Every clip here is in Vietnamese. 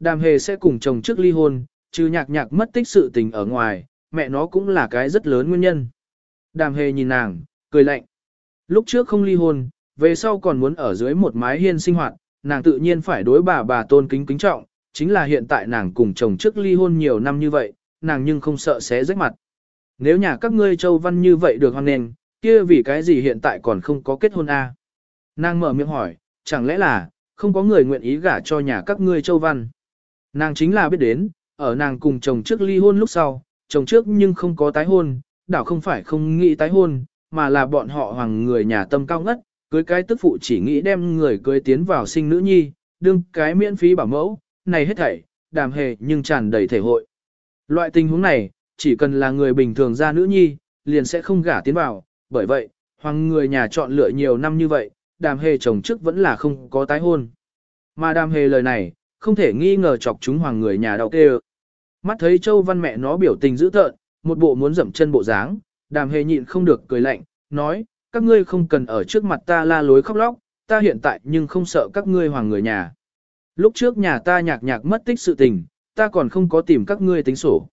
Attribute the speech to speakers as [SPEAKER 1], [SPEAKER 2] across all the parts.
[SPEAKER 1] Đàm hề sẽ cùng chồng trước ly hôn, trừ nhạc nhạc mất tích sự tình ở ngoài, mẹ nó cũng là cái rất lớn nguyên nhân. Đàm hề nhìn nàng, cười lạnh. Lúc trước không ly hôn, về sau còn muốn ở dưới một mái hiên sinh hoạt, nàng tự nhiên phải đối bà bà tôn kính kính trọng, chính là hiện tại nàng cùng chồng trước ly hôn nhiều năm như vậy, nàng nhưng không sợ sẽ rách mặt. Nếu nhà các ngươi châu văn như vậy được hoan nền, kia vì cái gì hiện tại còn không có kết hôn a? À? Nàng mở miệng hỏi, chẳng lẽ là, không có người nguyện ý gả cho nhà các ngươi châu văn. Nàng chính là biết đến, ở nàng cùng chồng trước ly hôn lúc sau, chồng trước nhưng không có tái hôn, đảo không phải không nghĩ tái hôn, mà là bọn họ hoàng người nhà tâm cao ngất, cưới cái tức phụ chỉ nghĩ đem người cưới tiến vào sinh nữ nhi, đương cái miễn phí bảo mẫu, này hết thảy, đàm hề nhưng tràn đầy thể hội. Loại tình huống này, chỉ cần là người bình thường ra nữ nhi, liền sẽ không gả tiến vào, bởi vậy, hoàng người nhà chọn lựa nhiều năm như vậy, đàm hề chồng trước vẫn là không có tái hôn. Mà đàm hề lời này, không thể nghi ngờ chọc chúng hoàng người nhà đau kêu. Mắt thấy Châu Văn mẹ nó biểu tình dữ tợn, một bộ muốn dậm chân bộ dáng, đàm hề nhịn không được cười lạnh, nói, các ngươi không cần ở trước mặt ta la lối khóc lóc, ta hiện tại nhưng không sợ các ngươi hoàng người nhà. Lúc trước nhà ta nhạc nhạc mất tích sự tình, ta còn không có tìm các ngươi tính sổ.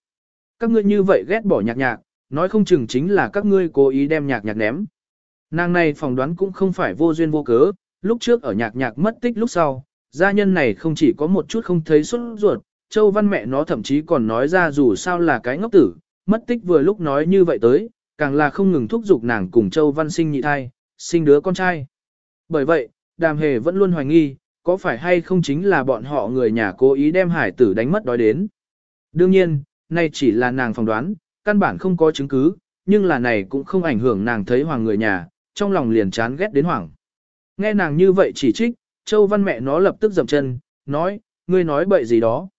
[SPEAKER 1] Các ngươi như vậy ghét bỏ nhạc nhạc, nói không chừng chính là các ngươi cố ý đem nhạc nhạc ném. Nàng này phỏng đoán cũng không phải vô duyên vô cớ, lúc trước ở nhạc nhạc mất tích lúc sau, gia nhân này không chỉ có một chút không thấy xuất ruột, Châu Văn mẹ nó thậm chí còn nói ra dù sao là cái ngốc tử, mất tích vừa lúc nói như vậy tới, càng là không ngừng thúc giục nàng cùng Châu Văn sinh nhị thai, sinh đứa con trai. Bởi vậy, đàm hề vẫn luôn hoài nghi, có phải hay không chính là bọn họ người nhà cố ý đem hải tử đánh mất đói đến. Đương nhiên, nay chỉ là nàng phỏng đoán, căn bản không có chứng cứ, nhưng là này cũng không ảnh hưởng nàng thấy hoàng người nhà, trong lòng liền chán ghét đến hoảng. Nghe nàng như vậy chỉ trích, Châu Văn mẹ nó lập tức dậm chân, nói, ngươi nói bậy gì đó.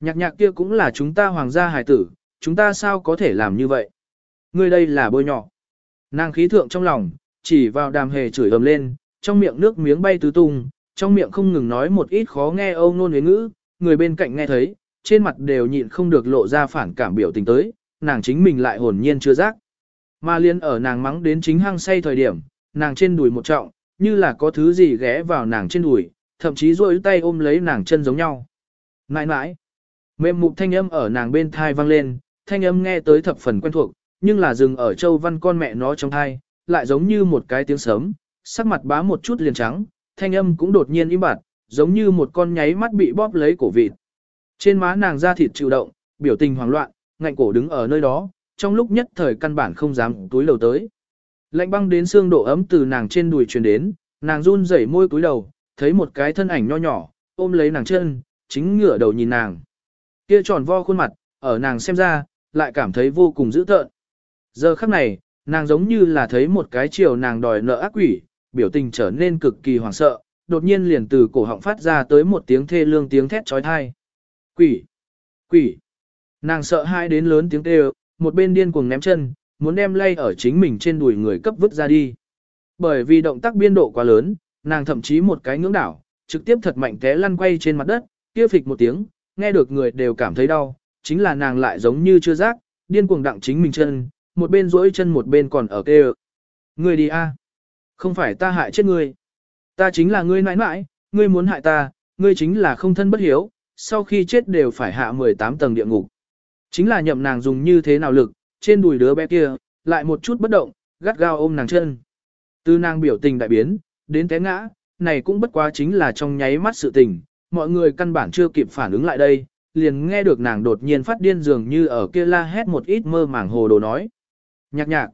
[SPEAKER 1] Nhạc nhạc kia cũng là chúng ta hoàng gia hài tử, chúng ta sao có thể làm như vậy? Ngươi đây là bôi nhỏ. Nàng khí thượng trong lòng, chỉ vào đàm hề chửi ầm lên, trong miệng nước miếng bay tứ tung, trong miệng không ngừng nói một ít khó nghe âu nôn huyến ngữ, người bên cạnh nghe thấy, trên mặt đều nhịn không được lộ ra phản cảm biểu tình tới, nàng chính mình lại hồn nhiên chưa giác. Mà liên ở nàng mắng đến chính hang say thời điểm, nàng trên đùi một trọng, như là có thứ gì ghé vào nàng trên đùi, thậm chí duỗi tay ôm lấy nàng chân giống nhau. Nãi nãi, mềm mục thanh âm ở nàng bên thai vang lên, thanh âm nghe tới thập phần quen thuộc, nhưng là dừng ở châu văn con mẹ nó trong thai, lại giống như một cái tiếng sớm, sắc mặt bá một chút liền trắng, thanh âm cũng đột nhiên im bặt, giống như một con nháy mắt bị bóp lấy cổ vịt. Trên má nàng da thịt chịu động, biểu tình hoảng loạn, ngạnh cổ đứng ở nơi đó, trong lúc nhất thời căn bản không dám túi lầu tới. Lạnh băng đến xương độ ấm từ nàng trên đùi truyền đến, nàng run rẩy môi cúi đầu, thấy một cái thân ảnh nho nhỏ, ôm lấy nàng chân, chính ngửa đầu nhìn nàng. Kia tròn vo khuôn mặt, ở nàng xem ra, lại cảm thấy vô cùng dữ tợn. Giờ khắc này, nàng giống như là thấy một cái chiều nàng đòi nợ ác quỷ, biểu tình trở nên cực kỳ hoảng sợ, đột nhiên liền từ cổ họng phát ra tới một tiếng thê lương tiếng thét trói thai. Quỷ! Quỷ! Nàng sợ hai đến lớn tiếng kêu, một bên điên cuồng ném chân, muốn đem lay ở chính mình trên đùi người cấp vứt ra đi. Bởi vì động tác biên độ quá lớn, nàng thậm chí một cái ngưỡng đảo, trực tiếp thật mạnh té lăn quay trên mặt đất, kia phịch một tiếng, nghe được người đều cảm thấy đau, chính là nàng lại giống như chưa giác, điên cuồng đặng chính mình chân, một bên duỗi chân một bên còn ở kêu. Người đi a, Không phải ta hại chết ngươi. Ta chính là ngươi nãi nãi, ngươi muốn hại ta, ngươi chính là không thân bất hiếu, sau khi chết đều phải hạ 18 tầng địa ngục. Chính là nhậm nàng dùng như thế nào lực, trên đùi đứa bé kia, lại một chút bất động, gắt gao ôm nàng chân. Từ nàng biểu tình đại biến, đến té ngã, này cũng bất quá chính là trong nháy mắt sự tình, mọi người căn bản chưa kịp phản ứng lại đây, liền nghe được nàng đột nhiên phát điên dường như ở kia la hét một ít mơ màng hồ đồ nói. Nhạc nhạc.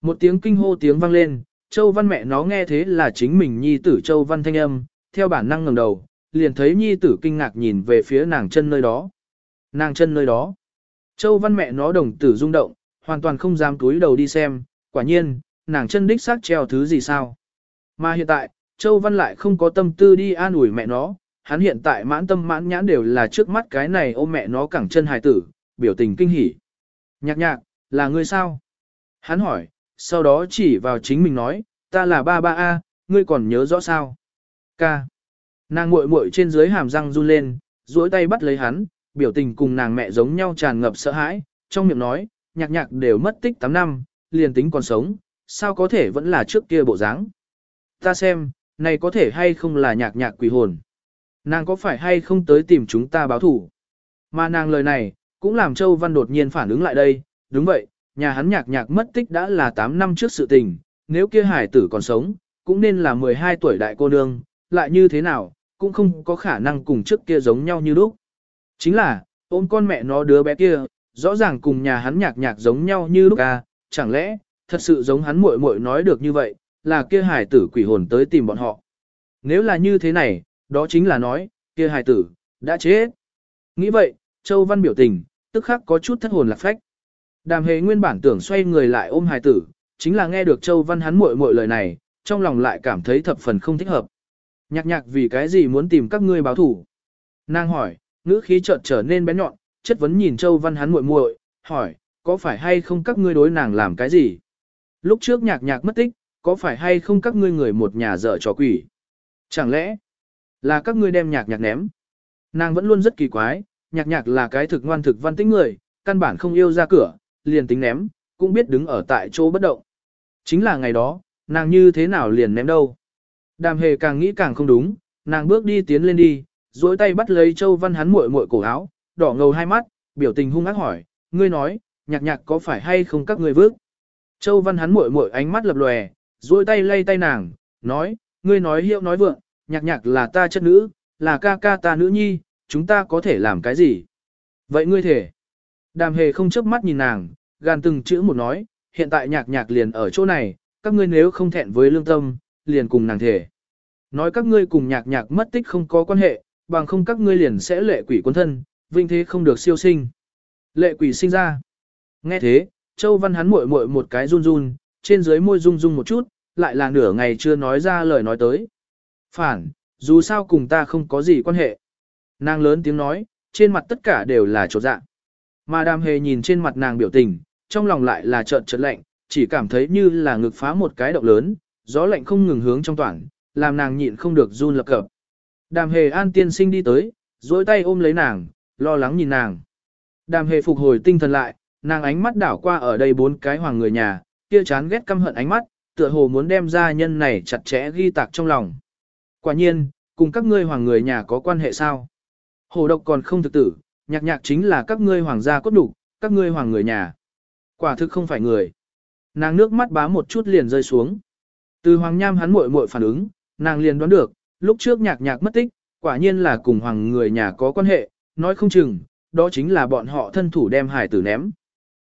[SPEAKER 1] Một tiếng kinh hô tiếng vang lên, Châu Văn mẹ nó nghe thế là chính mình nhi tử Châu Văn thanh âm, theo bản năng ngẩng đầu, liền thấy nhi tử kinh ngạc nhìn về phía nàng chân nơi đó. Nàng chân nơi đó. Châu Văn mẹ nó đồng tử rung động, hoàn toàn không dám túi đầu đi xem, quả nhiên, nàng chân đích xác treo thứ gì sao. Mà hiện tại, Châu Văn lại không có tâm tư đi an ủi mẹ nó, hắn hiện tại mãn tâm mãn nhãn đều là trước mắt cái này ôm mẹ nó cẳng chân hài tử, biểu tình kinh hỉ. Nhạc nhạc, là ngươi sao? Hắn hỏi, sau đó chỉ vào chính mình nói, ta là ba ba A, ngươi còn nhớ rõ sao? Ca. Nàng muội muội trên dưới hàm răng run lên, duỗi tay bắt lấy hắn, biểu tình cùng nàng mẹ giống nhau tràn ngập sợ hãi, trong miệng nói, nhạc nhạc đều mất tích 8 năm, liền tính còn sống, sao có thể vẫn là trước kia bộ dáng? Ta xem, này có thể hay không là nhạc nhạc quỷ hồn? Nàng có phải hay không tới tìm chúng ta báo thủ? Mà nàng lời này, cũng làm Châu Văn đột nhiên phản ứng lại đây, đúng vậy, nhà hắn nhạc nhạc mất tích đã là 8 năm trước sự tình, nếu kia hải tử còn sống, cũng nên là 12 tuổi đại cô nương, lại như thế nào, cũng không có khả năng cùng trước kia giống nhau như lúc. Chính là, ôm con mẹ nó đứa bé kia, rõ ràng cùng nhà hắn nhạc nhạc giống nhau như lúc à, chẳng lẽ, thật sự giống hắn muội muội nói được như vậy, là kia hải tử quỷ hồn tới tìm bọn họ. Nếu là như thế này, đó chính là nói, kia hải tử, đã chết. Nghĩ vậy, Châu Văn biểu tình, tức khắc có chút thất hồn lạc phách. Đàm hề nguyên bản tưởng xoay người lại ôm hải tử, chính là nghe được Châu Văn hắn muội muội lời này, trong lòng lại cảm thấy thập phần không thích hợp. Nhạc nhạc vì cái gì muốn tìm các ngươi báo thủ? Nàng hỏi, ngữ khí chợt trở nên bén nhọn, chất vấn nhìn Châu Văn hắn muội muội, hỏi, có phải hay không các ngươi đối nàng làm cái gì? Lúc trước nhạc nhạc mất tích, có phải hay không các ngươi người một nhà dở trò quỷ? Chẳng lẽ là các ngươi đem nhạc nhạc ném? Nàng vẫn luôn rất kỳ quái, nhạc nhạc là cái thực ngoan thực văn tính người, căn bản không yêu ra cửa, liền tính ném, cũng biết đứng ở tại chỗ bất động. Chính là ngày đó, nàng như thế nào liền ném đâu? Đàm hề càng nghĩ càng không đúng, nàng bước đi tiến lên đi, duỗi tay bắt lấy Châu Văn hắn muội muội cổ áo, đỏ ngầu hai mắt, biểu tình hung ác hỏi, ngươi nói, nhạc nhạc có phải hay không các ngươi vước? Châu Văn hắn muội muội ánh mắt lập lòe, duỗi tay lay tay nàng, nói, ngươi nói hiệu nói vượng, nhạc nhạc là ta chất nữ, là ca ca ta nữ nhi, chúng ta có thể làm cái gì? Vậy ngươi thể? Đàm hề không chớp mắt nhìn nàng, gan từng chữ một nói, hiện tại nhạc nhạc liền ở chỗ này, các ngươi nếu không thẹn với lương tâm, liền cùng nàng thể. Nói các ngươi cùng nhạc nhạc mất tích không có quan hệ, bằng không các ngươi liền sẽ lệ quỷ quân thân, vinh thế không được siêu sinh. Lệ quỷ sinh ra. Nghe thế, Châu Văn hắn muội muội một cái run run, trên dưới môi rung rung một chút, lại là nửa ngày chưa nói ra lời nói tới. Phản, dù sao cùng ta không có gì quan hệ. Nàng lớn tiếng nói, trên mặt tất cả đều là trột dạ. Mà đàm hề nhìn trên mặt nàng biểu tình, trong lòng lại là trợn trợn lạnh, chỉ cảm thấy như là ngực phá một cái động lớn, gió lạnh không ngừng hướng trong toàn, làm nàng nhịn không được run lập cập. Đàm hề an tiên sinh đi tới, duỗi tay ôm lấy nàng, lo lắng nhìn nàng. Đàm hề phục hồi tinh thần lại, nàng ánh mắt đảo qua ở đây bốn cái hoàng người nhà, kia chán ghét căm hận ánh mắt, tựa hồ muốn đem gia nhân này chặt chẽ ghi tạc trong lòng. Quả nhiên, cùng các ngươi hoàng người nhà có quan hệ sao? Hồ độc còn không thực tử, nhạc nhạc chính là các ngươi hoàng gia cốt đủ, các ngươi hoàng người nhà. Quả thực không phải người. Nàng nước mắt bá một chút liền rơi xuống. Từ hoàng nham hắn muội muội phản ứng, nàng liền đoán được, lúc trước nhạc nhạc mất tích, quả nhiên là cùng hoàng người nhà có quan hệ, nói không chừng, đó chính là bọn họ thân thủ đem hải tử ném.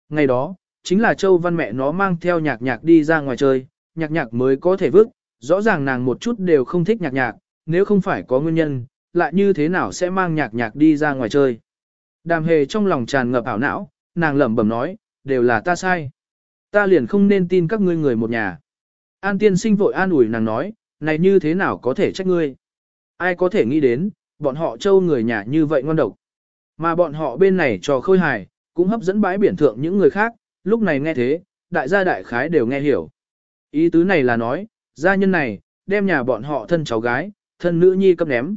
[SPEAKER 1] Ngày đó, chính là Châu Văn mẹ nó mang theo nhạc nhạc đi ra ngoài chơi, nhạc nhạc mới có thể vứt, rõ ràng nàng một chút đều không thích nhạc nhạc, nếu không phải có nguyên nhân, lại như thế nào sẽ mang nhạc nhạc đi ra ngoài chơi. Đàm hề trong lòng tràn ngập ảo não, nàng lẩm bẩm nói, đều là ta sai. Ta liền không nên tin các ngươi người một nhà. An tiên sinh vội an ủi nàng nói, này như thế nào có thể trách ngươi. Ai có thể nghĩ đến, bọn họ châu người nhà như vậy ngon độc. Mà bọn họ bên này trò khôi hài, cũng hấp dẫn bãi biển thượng những người khác, lúc này nghe thế, đại gia đại khái đều nghe hiểu. Ý tứ này là nói, gia nhân này, đem nhà bọn họ thân cháu gái, thân nữ nhi cấp ném.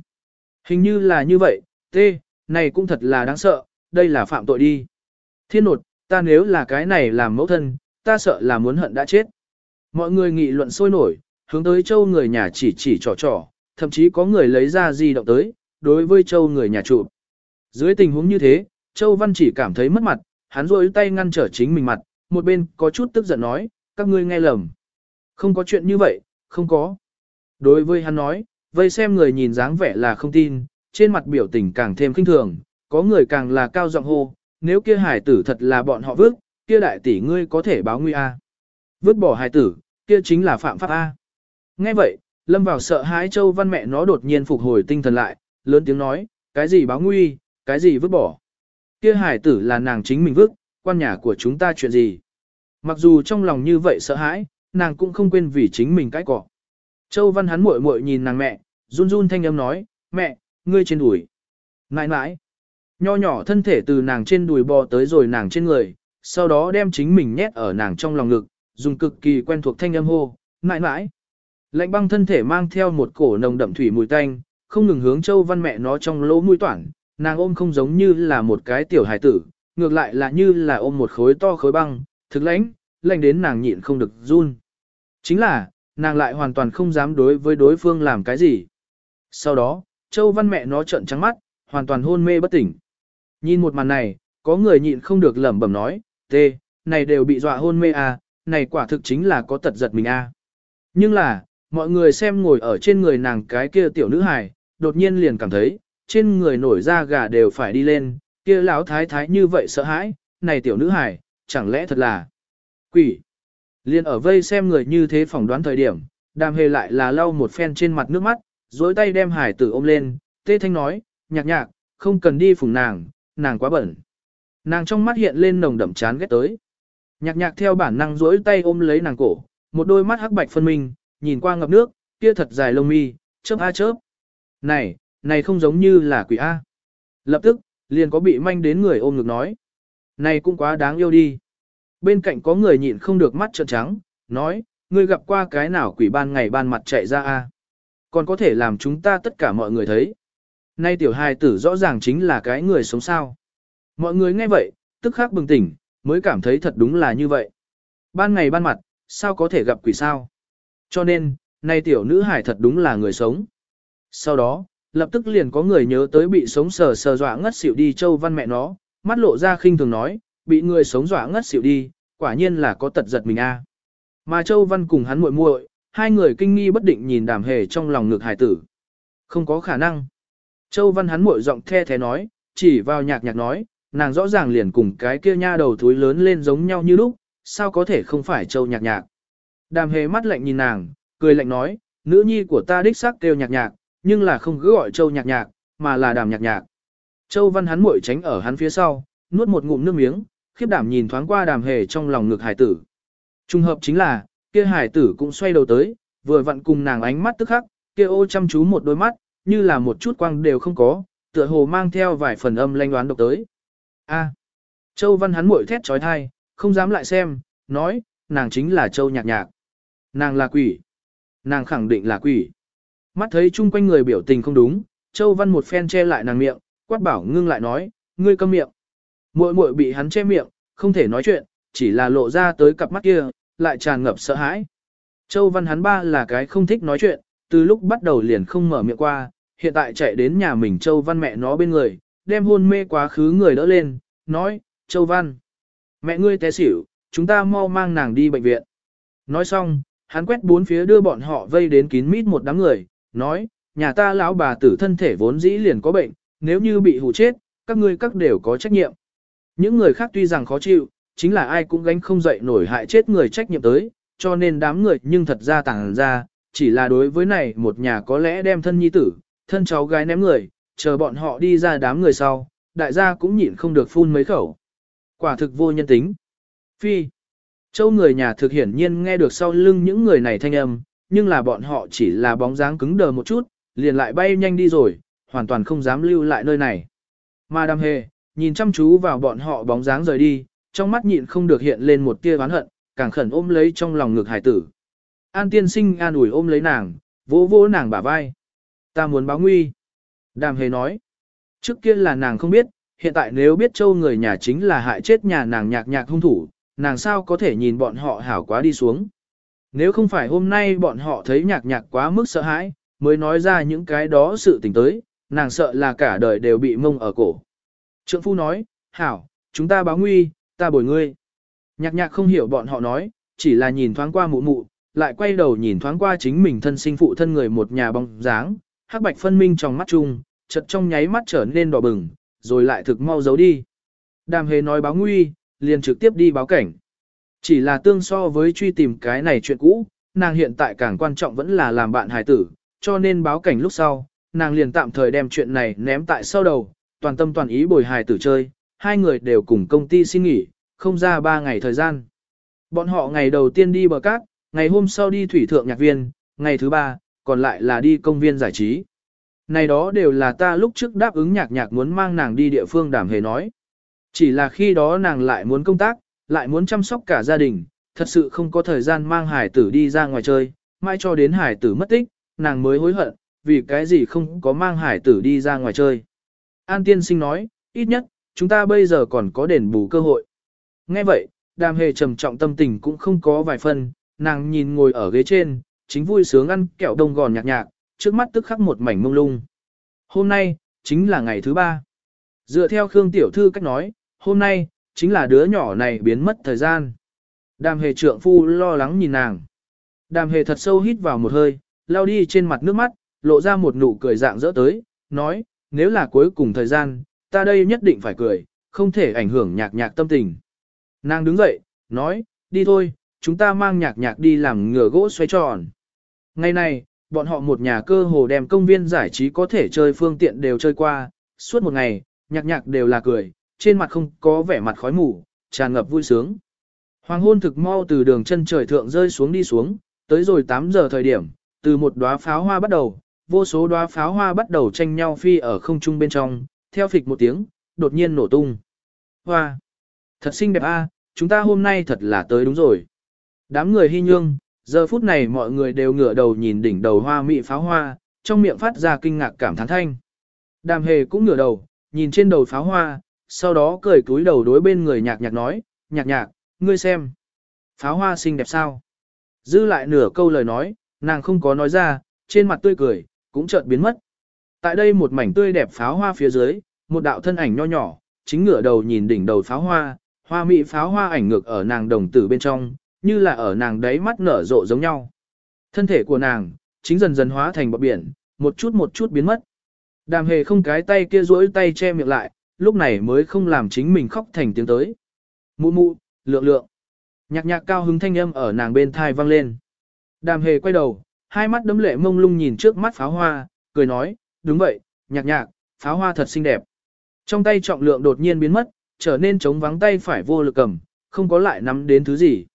[SPEAKER 1] Hình như là như vậy, tê, này cũng thật là đáng sợ, đây là phạm tội đi. Thiên nột, ta nếu là cái này làm mẫu thân, ta sợ là muốn hận đã chết. Mọi người nghị luận sôi nổi, hướng tới châu người nhà chỉ chỉ trò trò, thậm chí có người lấy ra di động tới, đối với châu người nhà trụ. Dưới tình huống như thế, Châu Văn chỉ cảm thấy mất mặt, hắn rôi tay ngăn trở chính mình mặt, một bên có chút tức giận nói, các ngươi nghe lầm. Không có chuyện như vậy, không có. Đối với hắn nói, vây xem người nhìn dáng vẻ là không tin, trên mặt biểu tình càng thêm kinh thường, có người càng là cao giọng hô, nếu kia hải tử thật là bọn họ vứt, kia đại tỷ ngươi có thể báo nguy a. Vứt bỏ hải tử, kia chính là phạm pháp a. Nghe vậy, lâm vào sợ hãi châu văn mẹ nó đột nhiên phục hồi tinh thần lại, lớn tiếng nói, cái gì báo nguy, cái gì vứt bỏ. Kia hải tử là nàng chính mình vứt, quan nhà của chúng ta chuyện gì. Mặc dù trong lòng như vậy sợ hãi, nàng cũng không quên vì chính mình cái cọ. Châu Văn hắn muội muội nhìn nàng mẹ, run run thanh âm nói, mẹ, ngươi trên đùi. Nãi nãi. Nho nhỏ thân thể từ nàng trên đùi bò tới rồi nàng trên người, sau đó đem chính mình nhét ở nàng trong lòng ngực, dùng cực kỳ quen thuộc thanh âm hô, nãi nãi. Lạnh băng thân thể mang theo một cổ nồng đậm thủy mùi tanh, không ngừng hướng Châu Văn mẹ nó trong lỗ mũi toản, nàng ôm không giống như là một cái tiểu hài tử, ngược lại là như là ôm một khối to khối băng, thực lãnh, lạnh đến nàng nhịn không được run. Chính là, nàng lại hoàn toàn không dám đối với đối phương làm cái gì. Sau đó, Châu Văn mẹ nó trợn trắng mắt, hoàn toàn hôn mê bất tỉnh. Nhìn một màn này, có người nhịn không được lẩm bẩm nói, tê, này đều bị dọa hôn mê à, này quả thực chính là có tật giật mình à. Nhưng là, mọi người xem ngồi ở trên người nàng cái kia tiểu nữ hài, đột nhiên liền cảm thấy, trên người nổi da gà đều phải đi lên, kia lão thái thái như vậy sợ hãi, này tiểu nữ hài, chẳng lẽ thật là quỷ. Liên ở vây xem người như thế phỏng đoán thời điểm, đàm hề lại là lau một phen trên mặt nước mắt, dối tay đem hải tử ôm lên, tê thanh nói, nhạc nhạc, không cần đi phùng nàng, nàng quá bẩn. Nàng trong mắt hiện lên nồng đậm chán ghét tới. Nhạc nhạc theo bản năng dối tay ôm lấy nàng cổ, một đôi mắt hắc bạch phân minh, nhìn qua ngập nước, kia thật dài lông mi, chớp a chớp. Này, này không giống như là quỷ A. Lập tức, liền có bị manh đến người ôm ngực nói. Này cũng quá đáng yêu đi. Bên cạnh có người nhịn không được mắt trợn trắng, nói, ngươi gặp qua cái nào quỷ ban ngày ban mặt chạy ra A. Còn có thể làm chúng ta tất cả mọi người thấy. Nay tiểu hài tử rõ ràng chính là cái người sống sao. Mọi người nghe vậy, tức khắc bừng tỉnh, mới cảm thấy thật đúng là như vậy. Ban ngày ban mặt, sao có thể gặp quỷ sao? Cho nên, nay tiểu nữ hải thật đúng là người sống. Sau đó, lập tức liền có người nhớ tới bị sống sờ sờ dọa ngất xỉu đi châu văn mẹ nó, mắt lộ ra khinh thường nói, bị người sống dọa ngất xỉu đi, quả nhiên là có tật giật mình a. Mà châu văn cùng hắn muội muội, hai người kinh nghi bất định nhìn đàm hề trong lòng ngực hải tử. Không có khả năng. Châu văn hắn muội giọng the thế nói, chỉ vào nhạc nhạc nói, nàng rõ ràng liền cùng cái kia nha đầu thúi lớn lên giống nhau như lúc, sao có thể không phải châu nhạc nhạc. Đàm hề mắt lạnh nhìn nàng, cười lạnh nói, nữ nhi của ta đích xác kêu nhạc nhạc, nhưng là không cứ gọi châu nhạc nhạc, mà là đàm nhạc nhạc. Châu văn hắn muội tránh ở hắn phía sau, nuốt một ngụm nước miếng, khiếp đảm nhìn thoáng qua đàm hề trong lòng ngực hải tử. Trung hợp chính là, kia hải tử cũng xoay đầu tới, vừa vặn cùng nàng ánh mắt tức khắc, kia ô chăm chú một đôi mắt, như là một chút quang đều không có, tựa hồ mang theo vài phần âm lanh đoán độc tới. A. Châu văn hắn muội thét trói thai, không dám lại xem, nói, nàng chính là châu nhạc nhạc. Nàng là quỷ. Nàng khẳng định là quỷ. Mắt thấy chung quanh người biểu tình không đúng, Châu Văn một phen che lại nàng miệng, quát bảo ngưng lại nói, ngươi câm miệng. Muội muội bị hắn che miệng, không thể nói chuyện, chỉ là lộ ra tới cặp mắt kia, lại tràn ngập sợ hãi. Châu Văn hắn ba là cái không thích nói chuyện, từ lúc bắt đầu liền không mở miệng qua, hiện tại chạy đến nhà mình Châu Văn mẹ nó bên người, đem hôn mê quá khứ người đỡ lên, nói, Châu Văn, mẹ ngươi té xỉu, chúng ta mau mang nàng đi bệnh viện. Nói xong, hắn quét bốn phía đưa bọn họ vây đến kín mít một đám người, nói, nhà ta lão bà tử thân thể vốn dĩ liền có bệnh, nếu như bị hù chết, các ngươi các đều có trách nhiệm. Những người khác tuy rằng khó chịu, chính là ai cũng gánh không dậy nổi hại chết người trách nhiệm tới, cho nên đám người nhưng thật ra tàng ra, chỉ là đối với này một nhà có lẽ đem thân nhi tử, thân cháu gái ném người, chờ bọn họ đi ra đám người sau, đại gia cũng nhịn không được phun mấy khẩu. Quả thực vô nhân tính. Phi. Châu người nhà thực hiển nhiên nghe được sau lưng những người này thanh âm, nhưng là bọn họ chỉ là bóng dáng cứng đờ một chút, liền lại bay nhanh đi rồi, hoàn toàn không dám lưu lại nơi này. Mà đam hề, nhìn chăm chú vào bọn họ bóng dáng rời đi, trong mắt nhịn không được hiện lên một tia oán hận, càng khẩn ôm lấy trong lòng ngực hải tử. An tiên sinh an ủi ôm lấy nàng, vỗ vỗ nàng bả vai. Ta muốn báo nguy. Đàm hề nói. Trước kia là nàng không biết, hiện tại nếu biết châu người nhà chính là hại chết nhà nàng nhạc nhạc hung thủ, nàng sao có thể nhìn bọn họ hảo quá đi xuống. Nếu không phải hôm nay bọn họ thấy nhạc nhạc quá mức sợ hãi, mới nói ra những cái đó sự tình tới, nàng sợ là cả đời đều bị mông ở cổ. Trượng phu nói, hảo, chúng ta báo nguy, ta bồi ngươi. Nhạc nhạc không hiểu bọn họ nói, chỉ là nhìn thoáng qua mụ mụ, lại quay đầu nhìn thoáng qua chính mình thân sinh phụ thân người một nhà bóng dáng, hắc bạch phân minh trong mắt chung, chật trong nháy mắt trở nên đỏ bừng, rồi lại thực mau giấu đi. Đàm hề nói báo nguy, liền trực tiếp đi báo cảnh. Chỉ là tương so với truy tìm cái này chuyện cũ, nàng hiện tại càng quan trọng vẫn là làm bạn hài tử, cho nên báo cảnh lúc sau, nàng liền tạm thời đem chuyện này ném tại sau đầu, toàn tâm toàn ý bồi hài tử chơi, hai người đều cùng công ty xin nghỉ, không ra ba ngày thời gian. Bọn họ ngày đầu tiên đi bờ cát, ngày hôm sau đi thủy thượng nhạc viên, ngày thứ ba, còn lại là đi công viên giải trí. Này đó đều là ta lúc trước đáp ứng nhạc nhạc muốn mang nàng đi địa phương đảm hề nói. Chỉ là khi đó nàng lại muốn công tác, lại muốn chăm sóc cả gia đình, thật sự không có thời gian mang hải tử đi ra ngoài chơi, mai cho đến hải tử mất tích, nàng mới hối hận, vì cái gì không có mang hải tử đi ra ngoài chơi. An tiên sinh nói, ít nhất, chúng ta bây giờ còn có đền bù cơ hội. Nghe vậy, đàm hề trầm trọng tâm tình cũng không có vài phần, nàng nhìn ngồi ở ghế trên, chính vui sướng ăn kẹo đông gòn nhạc nhạc, trước mắt tức khắc một mảnh mông lung. Hôm nay, chính là ngày thứ ba. Dựa theo Khương Tiểu Thư cách nói, hôm nay, chính là đứa nhỏ này biến mất thời gian. Đàm hề trượng phu lo lắng nhìn nàng. Đàm hề thật sâu hít vào một hơi, lao đi trên mặt nước mắt, lộ ra một nụ cười dạng dỡ tới, nói, nếu là cuối cùng thời gian, ta đây nhất định phải cười, không thể ảnh hưởng nhạc nhạc tâm tình. Nàng đứng dậy, nói, đi thôi, chúng ta mang nhạc nhạc đi làm ngựa gỗ xoay tròn. Ngày này, bọn họ một nhà cơ hồ đem công viên giải trí có thể chơi phương tiện đều chơi qua, suốt một ngày, nhạc nhạc đều là cười, trên mặt không có vẻ mặt khói mù, tràn ngập vui sướng. Hoàng hôn thực mau từ đường chân trời thượng rơi xuống đi xuống, tới rồi 8 giờ thời điểm, từ một đóa pháo hoa bắt đầu, vô số đóa pháo hoa bắt đầu tranh nhau phi ở không trung bên trong, theo phịch một tiếng, đột nhiên nổ tung. Hoa! Thật xinh đẹp a, chúng ta hôm nay thật là tới đúng rồi. Đám người hy nhương, giờ phút này mọi người đều ngửa đầu nhìn đỉnh đầu hoa mị pháo hoa, trong miệng phát ra kinh ngạc cảm thán thanh. Đàm hề cũng ngửa đầu, nhìn trên đầu pháo hoa, sau đó cười cúi đầu đối bên người nhạc nhạc nói, nhạc nhạc, ngươi xem. Pháo hoa xinh đẹp sao? Dư lại nửa câu lời nói, nàng không có nói ra, trên mặt tươi cười, cũng chợt biến mất. Tại đây một mảnh tươi đẹp pháo hoa phía dưới, một đạo thân ảnh nho nhỏ, chính ngửa đầu nhìn đỉnh đầu pháo hoa, hoa mỹ pháo hoa ảnh ngược ở nàng đồng tử bên trong, như là ở nàng đáy mắt nở rộ giống nhau. Thân thể của nàng, chính dần dần hóa thành bọt biển, một chút một chút biến mất. Đàm hề không cái tay kia duỗi tay che miệng lại, lúc này mới không làm chính mình khóc thành tiếng tới. Mụ mụ, lượng lượng. Nhạc nhạc cao hứng thanh âm ở nàng bên thai vang lên. Đàm hề quay đầu, hai mắt đấm lệ mông lung nhìn trước mắt pháo hoa, cười nói, đúng vậy, nhạc nhạc, pháo hoa thật xinh đẹp. Trong tay trọng lượng đột nhiên biến mất, trở nên trống vắng tay phải vô lực cầm, không có lại nắm đến thứ gì.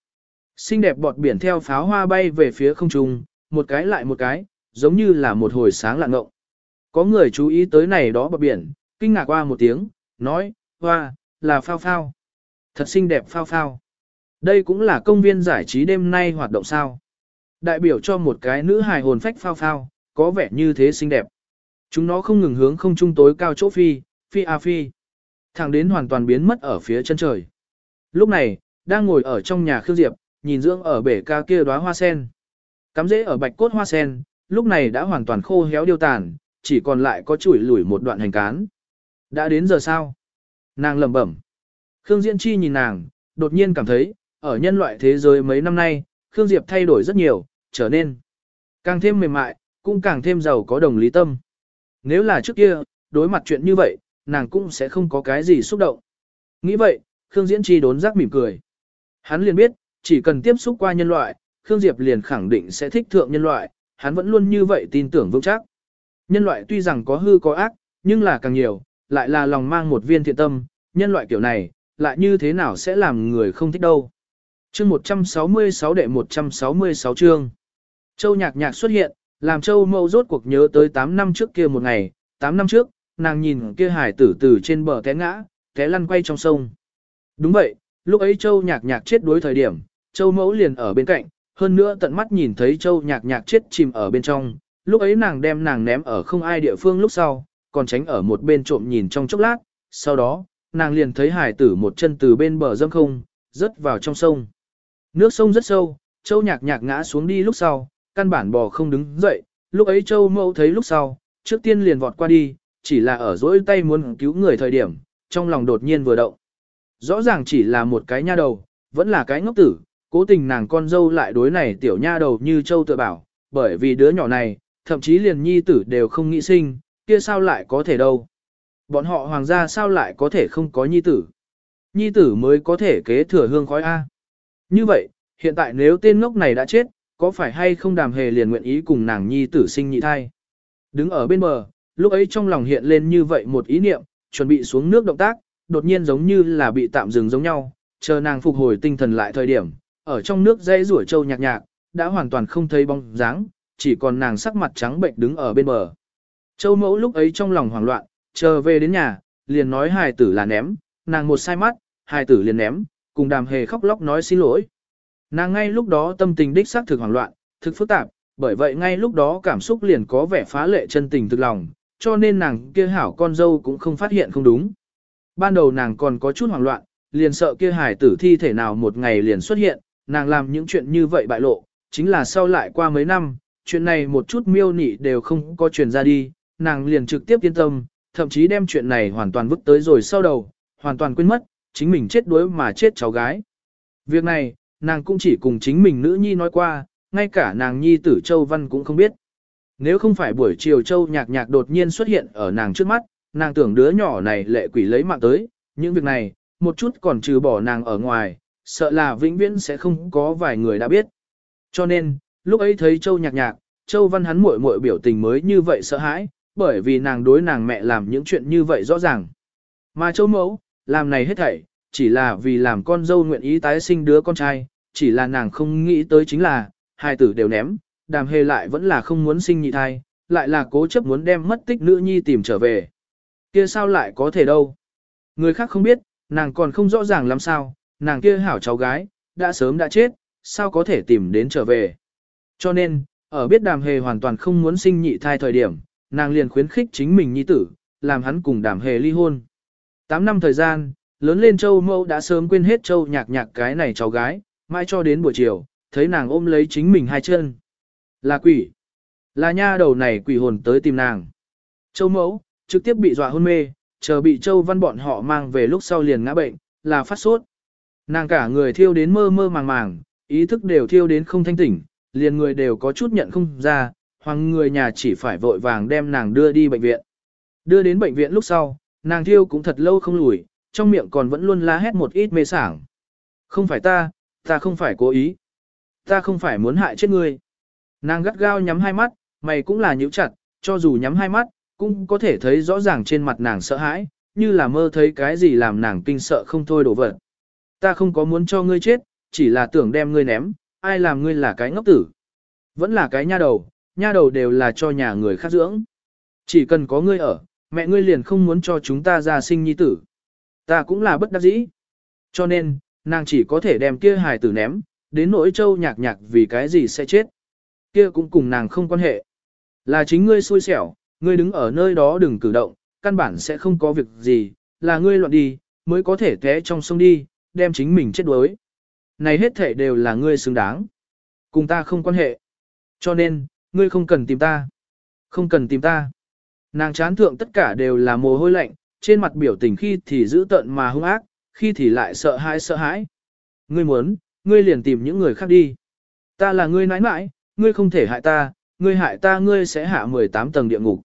[SPEAKER 1] Xinh đẹp bọt biển theo pháo hoa bay về phía không trung, một cái lại một cái, giống như là một hồi sáng lạng ngộng. Có người chú ý tới này đó bọt biển, kinh ngạc qua một tiếng, nói, hoa, là phao phao. Thật xinh đẹp phao phao. Đây cũng là công viên giải trí đêm nay hoạt động sao. Đại biểu cho một cái nữ hài hồn phách phao phao, có vẻ như thế xinh đẹp. Chúng nó không ngừng hướng không trung tối cao chỗ phi, phi a phi. Thẳng đến hoàn toàn biến mất ở phía chân trời. Lúc này, đang ngồi ở trong nhà Khương Diệp, nhìn dưỡng ở bể ca kia đóa hoa sen. Cắm rễ ở bạch cốt hoa sen, lúc này đã hoàn toàn khô héo điêu tàn, chỉ còn lại có chuỗi lủi một đoạn hành cán. Đã đến giờ sao? Nàng lẩm bẩm. Khương Diễn Chi nhìn nàng, đột nhiên cảm thấy, ở nhân loại thế giới mấy năm nay, Khương Diệp thay đổi rất nhiều, trở nên càng thêm mềm mại, cũng càng thêm giàu có đồng lý tâm. Nếu là trước kia, đối mặt chuyện như vậy, nàng cũng sẽ không có cái gì xúc động. Nghĩ vậy, Khương Diễn Chi đốn giác mỉm cười. Hắn liền biết, chỉ cần tiếp xúc qua nhân loại, Khương Diệp liền khẳng định sẽ thích thượng nhân loại, hắn vẫn luôn như vậy tin tưởng vững chắc. Nhân loại tuy rằng có hư có ác, nhưng là càng nhiều, lại là lòng mang một viên thiện tâm, nhân loại kiểu này, lại như thế nào sẽ làm người không thích đâu. Chương 166 đệ 166 chương. Châu nhạc nhạc xuất hiện, làm Châu mâu rốt cuộc nhớ tới 8 năm trước kia một ngày, 8 năm trước, nàng nhìn kia hải tử tử trên bờ té ngã, té lăn quay trong sông. Đúng vậy, lúc ấy Châu nhạc nhạc chết đuối thời điểm, Châu mẫu liền ở bên cạnh, hơn nữa tận mắt nhìn thấy Châu nhạc nhạc chết chìm ở bên trong, lúc ấy nàng đem nàng ném ở không ai địa phương lúc sau, còn tránh ở một bên trộm nhìn trong chốc lát, sau đó, nàng liền thấy hải tử một chân từ bên bờ dâm không, rớt vào trong sông. Nước sông rất sâu, Châu nhạc nhạc ngã xuống đi lúc sau, căn bản bò không đứng dậy, lúc ấy Châu mẫu thấy lúc sau, trước tiên liền vọt qua đi, chỉ là ở dỗi tay muốn cứu người thời điểm, trong lòng đột nhiên vừa động. Rõ ràng chỉ là một cái nha đầu, vẫn là cái ngốc tử, cố tình nàng con dâu lại đối này tiểu nha đầu như Châu tự bảo, bởi vì đứa nhỏ này, thậm chí liền nhi tử đều không nghĩ sinh, kia sao lại có thể đâu. Bọn họ hoàng gia sao lại có thể không có nhi tử. Nhi tử mới có thể kế thừa hương khói A. Như vậy, hiện tại nếu tên ngốc này đã chết, có phải hay không đàm hề liền nguyện ý cùng nàng nhi tử sinh nhị thai. Đứng ở bên bờ, lúc ấy trong lòng hiện lên như vậy một ý niệm, chuẩn bị xuống nước động tác, đột nhiên giống như là bị tạm dừng giống nhau, chờ nàng phục hồi tinh thần lại thời điểm, ở trong nước dây rủa trâu nhạc nhạc, đã hoàn toàn không thấy bóng dáng, chỉ còn nàng sắc mặt trắng bệnh đứng ở bên bờ. Châu mẫu lúc ấy trong lòng hoảng loạn, chờ về đến nhà, liền nói hài tử là ném, nàng một sai mắt, hài tử liền ném, cùng đàm hề khóc lóc nói xin lỗi. Nàng ngay lúc đó tâm tình đích xác thực hoảng loạn, thực phức tạp, bởi vậy ngay lúc đó cảm xúc liền có vẻ phá lệ chân tình thực lòng, cho nên nàng kia hảo con dâu cũng không phát hiện không đúng. Ban đầu nàng còn có chút hoảng loạn, liền sợ kia hải tử thi thể nào một ngày liền xuất hiện, nàng làm những chuyện như vậy bại lộ, chính là sau lại qua mấy năm, chuyện này một chút miêu nị đều không có truyền ra đi, nàng liền trực tiếp yên tâm, thậm chí đem chuyện này hoàn toàn vứt tới rồi sau đầu, hoàn toàn quên mất, chính mình chết đuối mà chết cháu gái. Việc này, nàng cũng chỉ cùng chính mình nữ nhi nói qua, ngay cả nàng nhi tử Châu Văn cũng không biết. Nếu không phải buổi chiều Châu nhạc nhạc đột nhiên xuất hiện ở nàng trước mắt, nàng tưởng đứa nhỏ này lệ quỷ lấy mạng tới, những việc này, một chút còn trừ bỏ nàng ở ngoài, sợ là vĩnh viễn sẽ không có vài người đã biết. Cho nên, lúc ấy thấy Châu nhạc nhạc, Châu Văn hắn muội muội biểu tình mới như vậy sợ hãi, bởi vì nàng đối nàng mẹ làm những chuyện như vậy rõ ràng. Mà Châu mẫu, làm này hết thảy, chỉ là vì làm con dâu nguyện ý tái sinh đứa con trai, chỉ là nàng không nghĩ tới chính là, hai tử đều ném, đàm hề lại vẫn là không muốn sinh nhị thai, lại là cố chấp muốn đem mất tích nữ nhi tìm trở về. Kia sao lại có thể đâu? Người khác không biết, nàng còn không rõ ràng làm sao, nàng kia hảo cháu gái, đã sớm đã chết, sao có thể tìm đến trở về. Cho nên, ở biết đàm hề hoàn toàn không muốn sinh nhị thai thời điểm, nàng liền khuyến khích chính mình nhi tử, làm hắn cùng đàm hề ly hôn. 8 năm thời gian, lớn lên châu mâu đã sớm quên hết châu nhạc nhạc cái này cháu gái, mãi cho đến buổi chiều, thấy nàng ôm lấy chính mình hai chân. Là quỷ. Là nha đầu này quỷ hồn tới tìm nàng. Châu mẫu, trực tiếp bị dọa hôn mê, chờ bị châu văn bọn họ mang về lúc sau liền ngã bệnh, là phát sốt. Nàng cả người thiêu đến mơ mơ màng màng, ý thức đều thiêu đến không thanh tỉnh, liền người đều có chút nhận không ra, hoàng người nhà chỉ phải vội vàng đem nàng đưa đi bệnh viện. Đưa đến bệnh viện lúc sau, nàng thiêu cũng thật lâu không lùi, trong miệng còn vẫn luôn la hét một ít mê sảng. Không phải ta, ta không phải cố ý. Ta không phải muốn hại chết ngươi. Nàng gắt gao nhắm hai mắt, mày cũng là nhíu chặt, cho dù nhắm hai mắt, cũng có thể thấy rõ ràng trên mặt nàng sợ hãi, như là mơ thấy cái gì làm nàng kinh sợ không thôi đổ vật. Ta không có muốn cho ngươi chết, chỉ là tưởng đem ngươi ném, ai làm ngươi là cái ngốc tử. Vẫn là cái nha đầu, nha đầu đều là cho nhà người khác dưỡng. Chỉ cần có ngươi ở, mẹ ngươi liền không muốn cho chúng ta ra sinh nhi tử. Ta cũng là bất đắc dĩ. Cho nên, nàng chỉ có thể đem kia hài tử ném, đến nỗi châu nhạc nhạc vì cái gì sẽ chết. Kia cũng cùng nàng không quan hệ. Là chính ngươi xui xẻo, ngươi đứng ở nơi đó đừng cử động, căn bản sẽ không có việc gì, là ngươi loạn đi, mới có thể té trong sông đi, đem chính mình chết đuối. Này hết thể đều là ngươi xứng đáng. Cùng ta không quan hệ. Cho nên, ngươi không cần tìm ta. Không cần tìm ta. Nàng chán thượng tất cả đều là mồ hôi lạnh, trên mặt biểu tình khi thì giữ tợn mà hung ác, khi thì lại sợ hãi sợ hãi. Ngươi muốn, ngươi liền tìm những người khác đi. Ta là ngươi nãi nãi, ngươi không thể hại ta, ngươi hại ta ngươi sẽ hạ 18 tầng địa ngục.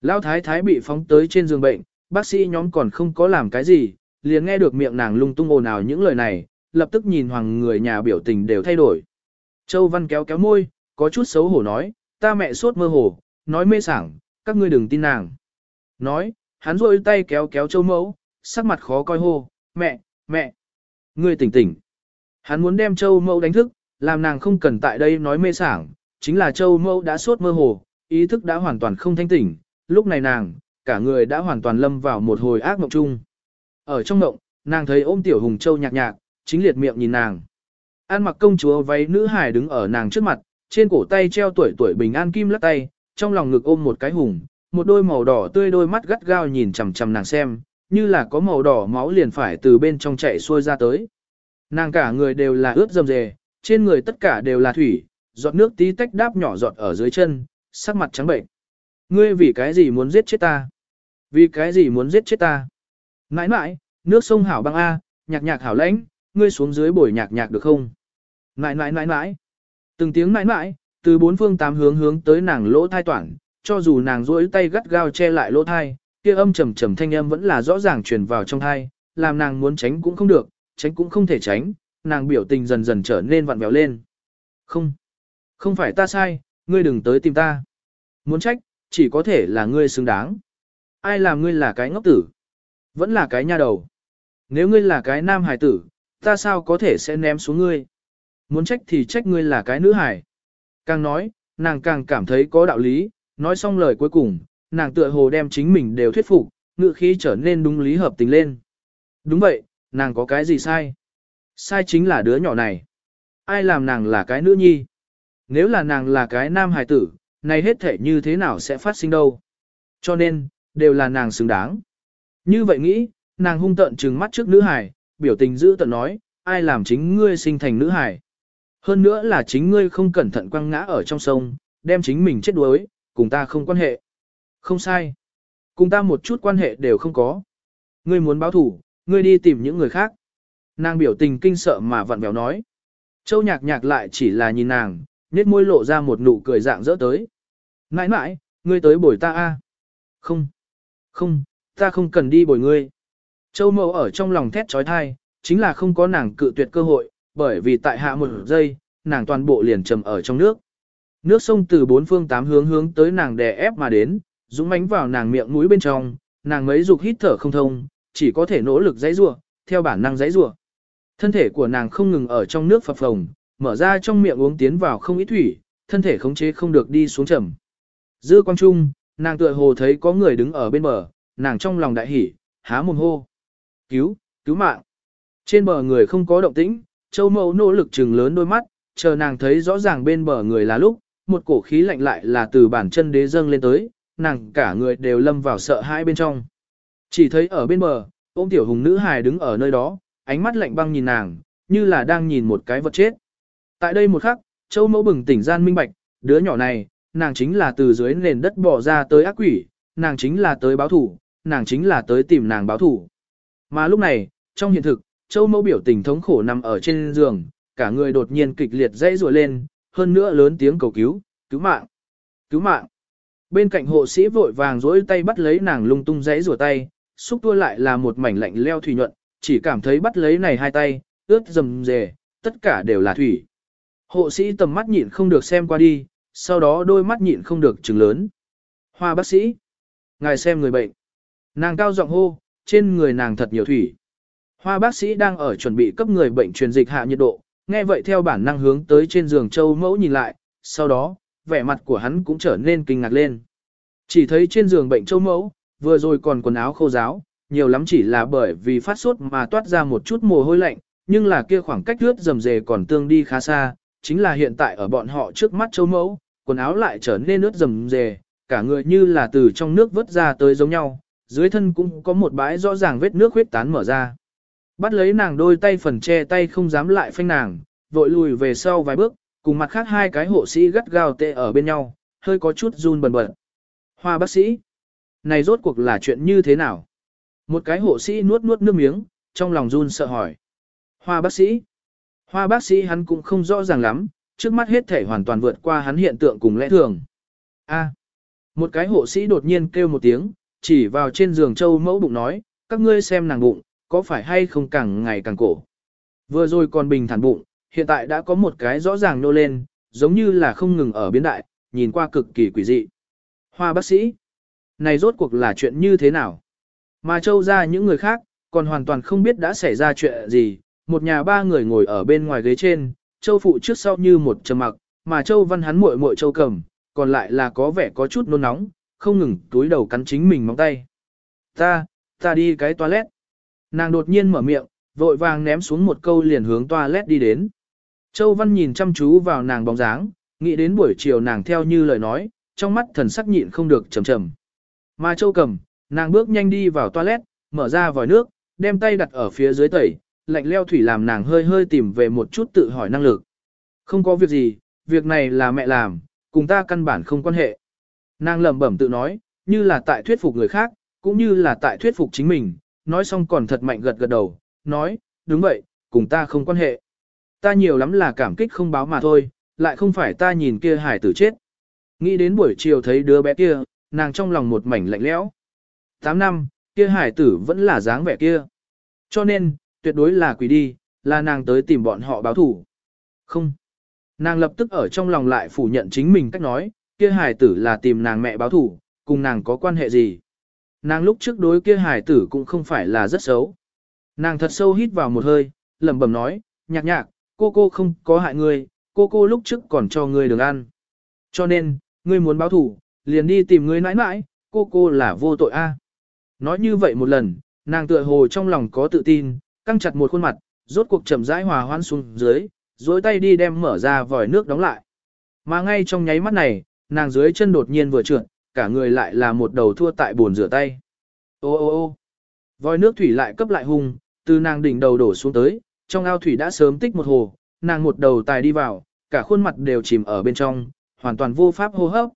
[SPEAKER 1] Lão thái thái bị phóng tới trên giường bệnh, bác sĩ nhóm còn không có làm cái gì, liền nghe được miệng nàng lung tung ồn ào những lời này, lập tức nhìn hoàng người nhà biểu tình đều thay đổi. Châu Văn kéo kéo môi, có chút xấu hổ nói, ta mẹ sốt mơ hồ, nói mê sảng, các ngươi đừng tin nàng. Nói, hắn rôi tay kéo kéo châu mẫu, sắc mặt khó coi hô, mẹ, mẹ, ngươi tỉnh tỉnh. Hắn muốn đem châu mẫu đánh thức, làm nàng không cần tại đây nói mê sảng, chính là châu mẫu đã sốt mơ hồ, ý thức đã hoàn toàn không thanh tỉnh, lúc này nàng, cả người đã hoàn toàn lâm vào một hồi ác mộng chung. Ở trong mộng, nàng thấy ôm tiểu hùng châu nhạc nhạc, chính liệt miệng nhìn nàng. An mặc công chúa váy nữ hải đứng ở nàng trước mặt, trên cổ tay treo tuổi tuổi bình an kim lắc tay, trong lòng ngực ôm một cái hùng, một đôi màu đỏ tươi đôi mắt gắt gao nhìn chằm chằm nàng xem, như là có màu đỏ máu liền phải từ bên trong chạy xuôi ra tới. Nàng cả người đều là ướt dầm dề, trên người tất cả đều là thủy, giọt nước tí tách đáp nhỏ giọt ở dưới chân, sắc mặt trắng bệnh. Ngươi vì cái gì muốn giết chết ta? Vì cái gì muốn giết chết ta? Nãi nãi, nước sông hảo băng A, nhạc nhạc hảo lãnh, ngươi xuống dưới bồi nhạc nhạc được không? Nãi nãi nãi nãi. Từng tiếng mãi mãi, từ bốn phương tám hướng hướng tới nàng lỗ thai toản, cho dù nàng duỗi tay gắt gao che lại lỗ thai, kia âm trầm trầm thanh âm vẫn là rõ ràng truyền vào trong thai, làm nàng muốn tránh cũng không được, tránh cũng không thể tránh, nàng biểu tình dần dần trở nên vặn vẹo lên. Không, không phải ta sai, ngươi đừng tới tìm ta. Muốn trách, chỉ có thể là ngươi xứng đáng. Ai làm ngươi là cái ngốc tử? Vẫn là cái nha đầu. Nếu ngươi là cái nam hài tử, ta sao có thể sẽ ném xuống ngươi? Muốn trách thì trách ngươi là cái nữ hải, Càng nói, nàng càng cảm thấy có đạo lý, nói xong lời cuối cùng, nàng tựa hồ đem chính mình đều thuyết phục, ngựa khí trở nên đúng lý hợp tình lên. Đúng vậy, nàng có cái gì sai? Sai chính là đứa nhỏ này. Ai làm nàng là cái nữ nhi? Nếu là nàng là cái nam hài tử, này hết thể như thế nào sẽ phát sinh đâu? Cho nên, đều là nàng xứng đáng. Như vậy nghĩ, nàng hung tợn trừng mắt trước nữ hài, biểu tình giữ tận nói, ai làm chính ngươi sinh thành nữ hài? Hơn nữa là chính ngươi không cẩn thận quăng ngã ở trong sông, đem chính mình chết đuối, cùng ta không quan hệ. Không sai. Cùng ta một chút quan hệ đều không có. Ngươi muốn báo thủ, ngươi đi tìm những người khác. Nàng biểu tình kinh sợ mà vặn vẹo nói. Châu nhạc nhạc lại chỉ là nhìn nàng, nét môi lộ ra một nụ cười dạng dỡ tới. Nãi nãi, ngươi tới bồi ta a? Không. Không, ta không cần đi bồi ngươi. Châu mẫu ở trong lòng thét trói thai, chính là không có nàng cự tuyệt cơ hội, bởi vì tại hạ một giây, nàng toàn bộ liền trầm ở trong nước. Nước sông từ bốn phương tám hướng hướng tới nàng đè ép mà đến, dũng mánh vào nàng miệng mũi bên trong, nàng mấy dục hít thở không thông, chỉ có thể nỗ lực dãy rủa, theo bản năng dãy rủa. Thân thể của nàng không ngừng ở trong nước phập phồng, mở ra trong miệng uống tiến vào không ít thủy, thân thể khống chế không được đi xuống trầm. Dư quang trung, nàng tựa hồ thấy có người đứng ở bên bờ, nàng trong lòng đại hỉ, há mồm hô. Cứu, cứu mạng. Trên bờ người không có động tĩnh, châu mẫu nỗ lực trừng lớn đôi mắt, chờ nàng thấy rõ ràng bên bờ người là lúc, một cổ khí lạnh lại là từ bản chân đế dâng lên tới, nàng cả người đều lâm vào sợ hãi bên trong. Chỉ thấy ở bên bờ, ôm tiểu hùng nữ hài đứng ở nơi đó, ánh mắt lạnh băng nhìn nàng, như là đang nhìn một cái vật chết. Tại đây một khắc, châu mẫu bừng tỉnh gian minh bạch, đứa nhỏ này, nàng chính là từ dưới nền đất bỏ ra tới ác quỷ, nàng chính là tới báo thủ, nàng chính là tới tìm nàng báo thủ. Mà lúc này, trong hiện thực, châu mẫu biểu tình thống khổ nằm ở trên giường, cả người đột nhiên kịch liệt dãy rủa lên, hơn nữa lớn tiếng cầu cứu, cứu mạng, cứu mạng. Bên cạnh hộ sĩ vội vàng dối tay bắt lấy nàng lung tung dãy rủa tay, xúc tua lại là một mảnh lạnh leo thủy nhuận, chỉ cảm thấy bắt lấy này hai tay, ướt rầm rề, tất cả đều là thủy. Hộ sĩ tầm mắt nhịn không được xem qua đi, sau đó đôi mắt nhịn không được trừng lớn. Hoa bác sĩ, ngài xem người bệnh. Nàng cao giọng hô, trên người nàng thật nhiều thủy. Hoa bác sĩ đang ở chuẩn bị cấp người bệnh truyền dịch hạ nhiệt độ, nghe vậy theo bản năng hướng tới trên giường châu mẫu nhìn lại, sau đó, vẻ mặt của hắn cũng trở nên kinh ngạc lên. Chỉ thấy trên giường bệnh châu mẫu, vừa rồi còn quần áo khô ráo, nhiều lắm chỉ là bởi vì phát sốt mà toát ra một chút mồ hôi lạnh, nhưng là kia khoảng cách ướt rầm rề còn tương đi khá xa, chính là hiện tại ở bọn họ trước mắt châu mẫu, quần áo lại trở nên ướt rầm rề, cả người như là từ trong nước vớt ra tới giống nhau, dưới thân cũng có một bãi rõ ràng vết nước huyết tán mở ra. Bắt lấy nàng đôi tay phần che tay không dám lại phanh nàng, vội lùi về sau vài bước, cùng mặt khác hai cái hộ sĩ gắt gao tệ ở bên nhau, hơi có chút run bần bật. Hoa bác sĩ, này rốt cuộc là chuyện như thế nào? Một cái hộ sĩ nuốt nuốt nước miếng, trong lòng run sợ hỏi. Hoa bác sĩ, hoa bác sĩ hắn cũng không rõ ràng lắm, trước mắt hết thể hoàn toàn vượt qua hắn hiện tượng cùng lẽ thường. A, một cái hộ sĩ đột nhiên kêu một tiếng, chỉ vào trên giường châu mẫu bụng nói, các ngươi xem nàng bụng, có phải hay không càng ngày càng cổ. Vừa rồi còn bình thản bụng, hiện tại đã có một cái rõ ràng nô lên, giống như là không ngừng ở biến đại, nhìn qua cực kỳ quỷ dị. Hoa bác sĩ, này rốt cuộc là chuyện như thế nào? Mà châu ra những người khác, còn hoàn toàn không biết đã xảy ra chuyện gì, một nhà ba người ngồi ở bên ngoài ghế trên, châu phụ trước sau như một trầm mặc, mà châu văn hắn muội muội châu cầm, còn lại là có vẻ có chút nôn nóng, không ngừng túi đầu cắn chính mình móng tay. Ta, ta đi cái toilet. Nàng đột nhiên mở miệng, vội vàng ném xuống một câu liền hướng toilet đi đến. Châu Văn nhìn chăm chú vào nàng bóng dáng, nghĩ đến buổi chiều nàng theo như lời nói, trong mắt thần sắc nhịn không được trầm trầm. Mà Châu cầm, nàng bước nhanh đi vào toilet, mở ra vòi nước, đem tay đặt ở phía dưới tẩy, lạnh leo thủy làm nàng hơi hơi tìm về một chút tự hỏi năng lực. Không có việc gì, việc này là mẹ làm, cùng ta căn bản không quan hệ. Nàng lẩm bẩm tự nói, như là tại thuyết phục người khác, cũng như là tại thuyết phục chính mình, nói xong còn thật mạnh gật gật đầu, nói, đúng vậy, cùng ta không quan hệ. Ta nhiều lắm là cảm kích không báo mà thôi, lại không phải ta nhìn kia hải tử chết. Nghĩ đến buổi chiều thấy đứa bé kia, nàng trong lòng một mảnh lạnh lẽo. Tám năm, kia hải tử vẫn là dáng vẻ kia. Cho nên, tuyệt đối là quỷ đi, là nàng tới tìm bọn họ báo thủ. Không. Nàng lập tức ở trong lòng lại phủ nhận chính mình cách nói, kia hải tử là tìm nàng mẹ báo thủ, cùng nàng có quan hệ gì. Nàng lúc trước đối kia hải tử cũng không phải là rất xấu. Nàng thật sâu hít vào một hơi, lẩm bẩm nói, nhạc nhạc, cô cô không có hại ngươi, cô cô lúc trước còn cho ngươi đường ăn. Cho nên, ngươi muốn báo thủ, liền đi tìm ngươi nãi nãi, cô cô là vô tội a. Nói như vậy một lần, nàng tựa hồ trong lòng có tự tin, căng chặt một khuôn mặt, rốt cuộc chậm rãi hòa hoan xuống dưới, dối tay đi đem mở ra vòi nước đóng lại. Mà ngay trong nháy mắt này, nàng dưới chân đột nhiên vừa trượt, cả người lại là một đầu thua tại bồn rửa tay. Ô ô ô vòi nước thủy lại cấp lại hung, từ nàng đỉnh đầu đổ xuống tới, trong ao thủy đã sớm tích một hồ, nàng một đầu tài đi vào, cả khuôn mặt đều chìm ở bên trong, hoàn toàn vô pháp hô hấp.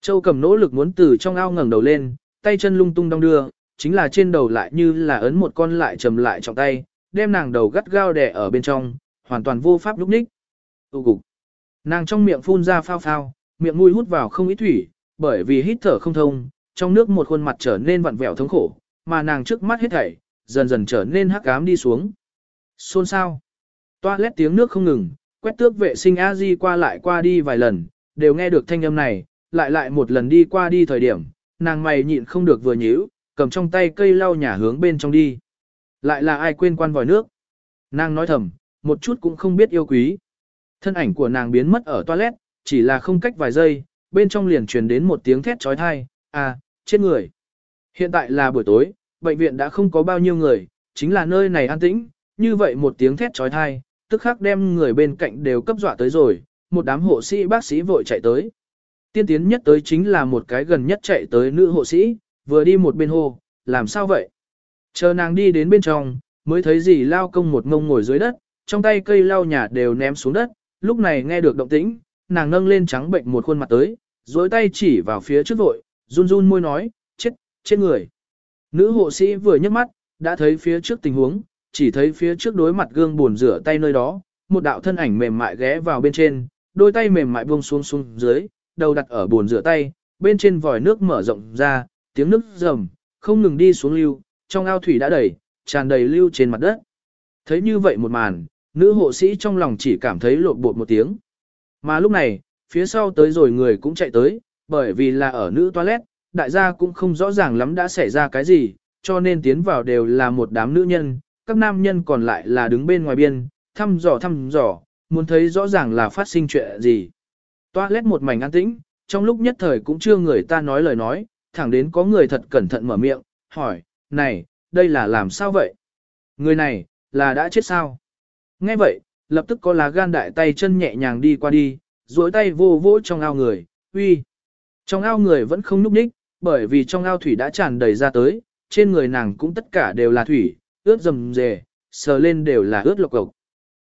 [SPEAKER 1] Châu cầm nỗ lực muốn từ trong ao ngẩng đầu lên, tay chân lung tung đong đưa, chính là trên đầu lại như là ấn một con lại trầm lại trong tay, đem nàng đầu gắt gao đè ở bên trong, hoàn toàn vô pháp lúc ních. Tu cục. Nàng trong miệng phun ra phao phao, miệng mũi hút vào không ít thủy, bởi vì hít thở không thông, trong nước một khuôn mặt trở nên vặn vẹo thống khổ, mà nàng trước mắt hết thảy, dần dần trở nên hắc ám đi xuống. Xôn sao? Toilet tiếng nước không ngừng, quét tước vệ sinh a di qua lại qua đi vài lần, đều nghe được thanh âm này, lại lại một lần đi qua đi thời điểm, nàng mày nhịn không được vừa nhíu, cầm trong tay cây lau nhà hướng bên trong đi. Lại là ai quên quan vòi nước? Nàng nói thầm, một chút cũng không biết yêu quý. Thân ảnh của nàng biến mất ở toilet, chỉ là không cách vài giây, bên trong liền truyền đến một tiếng thét trói thai, à, chết người. Hiện tại là buổi tối, bệnh viện đã không có bao nhiêu người, chính là nơi này an tĩnh, như vậy một tiếng thét trói thai, tức khắc đem người bên cạnh đều cấp dọa tới rồi, một đám hộ sĩ bác sĩ vội chạy tới. Tiên tiến nhất tới chính là một cái gần nhất chạy tới nữ hộ sĩ, vừa đi một bên hô, làm sao vậy? Chờ nàng đi đến bên trong, mới thấy gì lao công một ngông ngồi dưới đất, trong tay cây lau nhà đều ném xuống đất, lúc này nghe được động tĩnh, nàng nâng lên trắng bệnh một khuôn mặt tới, dối tay chỉ vào phía trước vội, run run môi nói, chết, chết người. Nữ hộ sĩ vừa nhấc mắt, đã thấy phía trước tình huống, chỉ thấy phía trước đối mặt gương buồn rửa tay nơi đó, một đạo thân ảnh mềm mại ghé vào bên trên, đôi tay mềm mại buông xuống xuống dưới, đầu đặt ở buồn rửa tay, bên trên vòi nước mở rộng ra, tiếng nước rầm, không ngừng đi xuống lưu, trong ao thủy đã đầy, tràn đầy lưu trên mặt đất. Thấy như vậy một màn, nữ hộ sĩ trong lòng chỉ cảm thấy lộn bột một tiếng. Mà lúc này, phía sau tới rồi người cũng chạy tới, bởi vì là ở nữ toilet, đại gia cũng không rõ ràng lắm đã xảy ra cái gì, cho nên tiến vào đều là một đám nữ nhân, các nam nhân còn lại là đứng bên ngoài biên, thăm dò thăm dò, muốn thấy rõ ràng là phát sinh chuyện gì. Toilet một mảnh an tĩnh, trong lúc nhất thời cũng chưa người ta nói lời nói, thẳng đến có người thật cẩn thận mở miệng, hỏi, này, đây là làm sao vậy? Người này, là đã chết sao? Nghe vậy, lập tức có lá gan đại tay chân nhẹ nhàng đi qua đi, duỗi tay vô vỗ trong ao người, uy. Trong ao người vẫn không núp ních, bởi vì trong ao thủy đã tràn đầy ra tới, trên người nàng cũng tất cả đều là thủy, ướt rầm rề, sờ lên đều là ướt lộc cộc.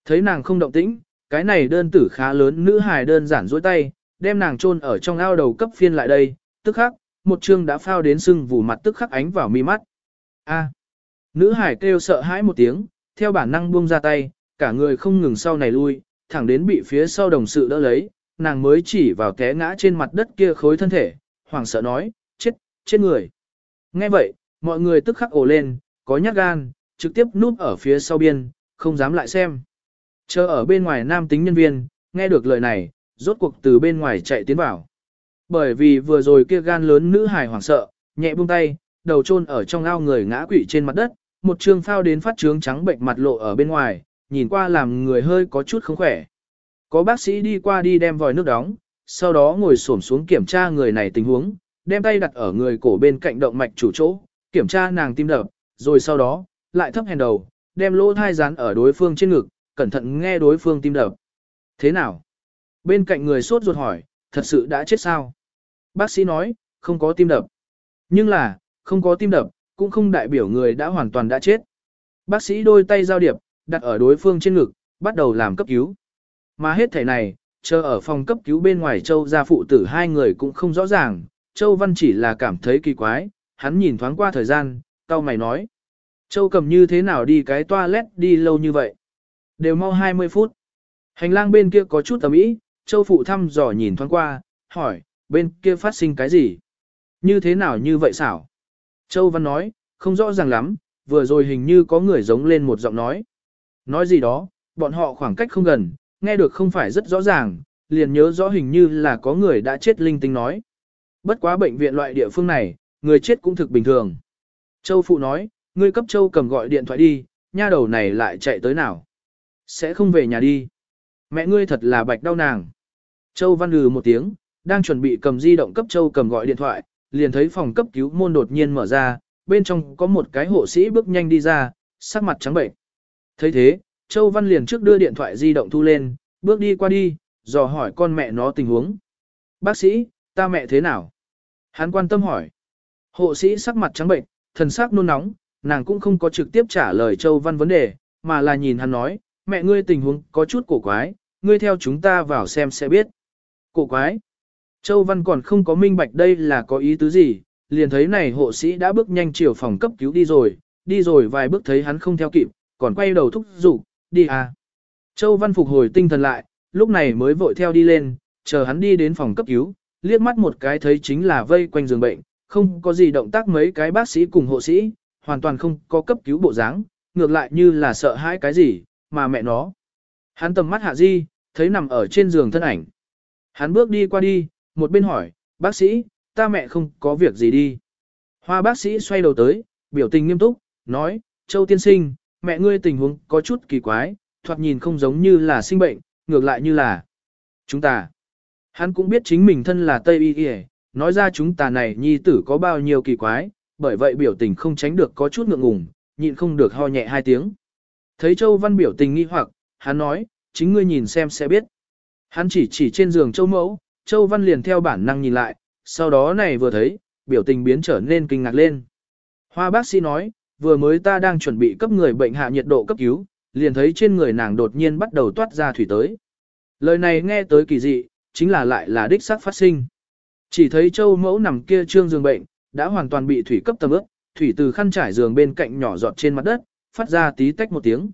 [SPEAKER 1] Thấy nàng không động tĩnh, cái này đơn tử khá lớn nữ hài đơn giản duỗi tay, đem nàng chôn ở trong ao đầu cấp phiên lại đây, tức khắc, một chương đã phao đến sưng vù mặt tức khắc ánh vào mi mắt. A. Nữ hải kêu sợ hãi một tiếng, theo bản năng buông ra tay, cả người không ngừng sau này lui, thẳng đến bị phía sau đồng sự đỡ lấy, nàng mới chỉ vào té ngã trên mặt đất kia khối thân thể, hoảng sợ nói, chết, chết người. Nghe vậy, mọi người tức khắc ồ lên, có nhát gan, trực tiếp núp ở phía sau biên, không dám lại xem. Chờ ở bên ngoài nam tính nhân viên, nghe được lời này, rốt cuộc từ bên ngoài chạy tiến vào. Bởi vì vừa rồi kia gan lớn nữ hài hoảng sợ, nhẹ buông tay, đầu chôn ở trong ao người ngã quỵ trên mặt đất, một trường phao đến phát trướng trắng bệnh mặt lộ ở bên ngoài, nhìn qua làm người hơi có chút không khỏe. Có bác sĩ đi qua đi đem vòi nước đóng, sau đó ngồi xổm xuống kiểm tra người này tình huống, đem tay đặt ở người cổ bên cạnh động mạch chủ chỗ, kiểm tra nàng tim đập, rồi sau đó, lại thấp hèn đầu, đem lỗ thai dán ở đối phương trên ngực, cẩn thận nghe đối phương tim đập. Thế nào? Bên cạnh người sốt ruột hỏi, thật sự đã chết sao? Bác sĩ nói, không có tim đập. Nhưng là, không có tim đập, cũng không đại biểu người đã hoàn toàn đã chết. Bác sĩ đôi tay giao điệp, đặt ở đối phương trên ngực, bắt đầu làm cấp cứu. Mà hết thể này, chờ ở phòng cấp cứu bên ngoài Châu gia phụ tử hai người cũng không rõ ràng, Châu Văn chỉ là cảm thấy kỳ quái, hắn nhìn thoáng qua thời gian, tao mày nói. Châu cầm như thế nào đi cái toilet đi lâu như vậy? Đều mau 20 phút. Hành lang bên kia có chút tầm ý, Châu phụ thăm dò nhìn thoáng qua, hỏi, bên kia phát sinh cái gì? Như thế nào như vậy xảo? Châu Văn nói, không rõ ràng lắm, vừa rồi hình như có người giống lên một giọng nói. Nói gì đó, bọn họ khoảng cách không gần, nghe được không phải rất rõ ràng, liền nhớ rõ hình như là có người đã chết linh tinh nói. Bất quá bệnh viện loại địa phương này, người chết cũng thực bình thường. Châu Phụ nói, ngươi cấp Châu cầm gọi điện thoại đi, nha đầu này lại chạy tới nào. Sẽ không về nhà đi. Mẹ ngươi thật là bạch đau nàng. Châu Văn lừ một tiếng, đang chuẩn bị cầm di động cấp Châu cầm gọi điện thoại, liền thấy phòng cấp cứu môn đột nhiên mở ra, bên trong có một cái hộ sĩ bước nhanh đi ra, sắc mặt trắng bệnh thấy thế, Châu Văn liền trước đưa điện thoại di động thu lên, bước đi qua đi, dò hỏi con mẹ nó tình huống. Bác sĩ, ta mẹ thế nào? Hắn quan tâm hỏi. Hộ sĩ sắc mặt trắng bệnh, thần sắc nôn nóng, nàng cũng không có trực tiếp trả lời Châu Văn vấn đề, mà là nhìn hắn nói, mẹ ngươi tình huống có chút cổ quái, ngươi theo chúng ta vào xem sẽ biết. Cổ quái? Châu Văn còn không có minh bạch đây là có ý tứ gì, liền thấy này hộ sĩ đã bước nhanh chiều phòng cấp cứu đi rồi, đi rồi vài bước thấy hắn không theo kịp, còn quay đầu thúc giục, đi à. Châu Văn phục hồi tinh thần lại, lúc này mới vội theo đi lên, chờ hắn đi đến phòng cấp cứu, liếc mắt một cái thấy chính là vây quanh giường bệnh, không có gì động tác mấy cái bác sĩ cùng hộ sĩ, hoàn toàn không có cấp cứu bộ dáng, ngược lại như là sợ hãi cái gì, mà mẹ nó. Hắn tầm mắt hạ di, thấy nằm ở trên giường thân ảnh. Hắn bước đi qua đi, một bên hỏi, bác sĩ, ta mẹ không có việc gì đi. Hoa bác sĩ xoay đầu tới, biểu tình nghiêm túc, nói, Châu tiên sinh, mẹ ngươi tình huống có chút kỳ quái, thoạt nhìn không giống như là sinh bệnh, ngược lại như là chúng ta. Hắn cũng biết chính mình thân là Tây Y Y, nói ra chúng ta này nhi tử có bao nhiêu kỳ quái, bởi vậy biểu tình không tránh được có chút ngượng ngùng, nhịn không được ho nhẹ hai tiếng. Thấy Châu Văn biểu tình nghi hoặc, hắn nói, chính ngươi nhìn xem sẽ biết. Hắn chỉ chỉ trên giường Châu Mẫu, Châu Văn liền theo bản năng nhìn lại, sau đó này vừa thấy, biểu tình biến trở nên kinh ngạc lên. Hoa bác sĩ nói, vừa mới ta đang chuẩn bị cấp người bệnh hạ nhiệt độ cấp cứu, liền thấy trên người nàng đột nhiên bắt đầu toát ra thủy tới. Lời này nghe tới kỳ dị, chính là lại là đích xác phát sinh. Chỉ thấy châu mẫu nằm kia trương giường bệnh, đã hoàn toàn bị thủy cấp tầm ướt, thủy từ khăn trải giường bên cạnh nhỏ giọt trên mặt đất, phát ra tí tách một tiếng.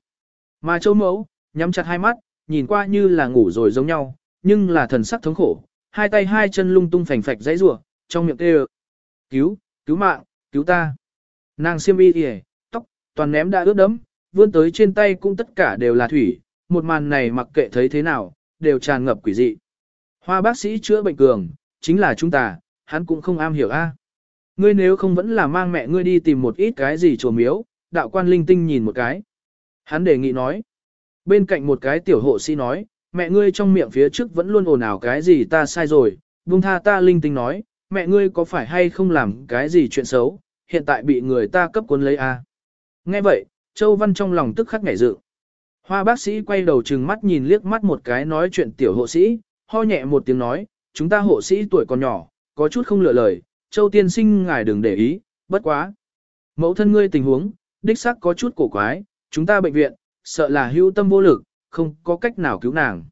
[SPEAKER 1] Mà châu mẫu, nhắm chặt hai mắt, nhìn qua như là ngủ rồi giống nhau, nhưng là thần sắc thống khổ, hai tay hai chân lung tung phành phạch dãy rủa, trong miệng kêu: "Cứu, cứu mạng, cứu ta." Nàng xiêm y y, tóc toàn ném đã ướt đẫm, vươn tới trên tay cũng tất cả đều là thủy, một màn này mặc kệ thấy thế nào, đều tràn ngập quỷ dị. Hoa bác sĩ chữa bệnh cường, chính là chúng ta, hắn cũng không am hiểu a. Ngươi nếu không vẫn là mang mẹ ngươi đi tìm một ít cái gì chùa miếu, đạo quan linh tinh nhìn một cái. Hắn đề nghị nói. Bên cạnh một cái tiểu hộ sĩ nói, mẹ ngươi trong miệng phía trước vẫn luôn ồn ào cái gì ta sai rồi, buông tha ta linh tinh nói, mẹ ngươi có phải hay không làm cái gì chuyện xấu, hiện tại bị người ta cấp cuốn lấy a. Nghe vậy, Châu Văn trong lòng tức khắc nhảy dự. Hoa bác sĩ quay đầu trừng mắt nhìn liếc mắt một cái nói chuyện tiểu hộ sĩ, ho nhẹ một tiếng nói, chúng ta hộ sĩ tuổi còn nhỏ, có chút không lựa lời, Châu tiên sinh ngài đừng để ý, bất quá. Mẫu thân ngươi tình huống, đích xác có chút cổ quái, chúng ta bệnh viện, sợ là hữu tâm vô lực, không có cách nào cứu nàng.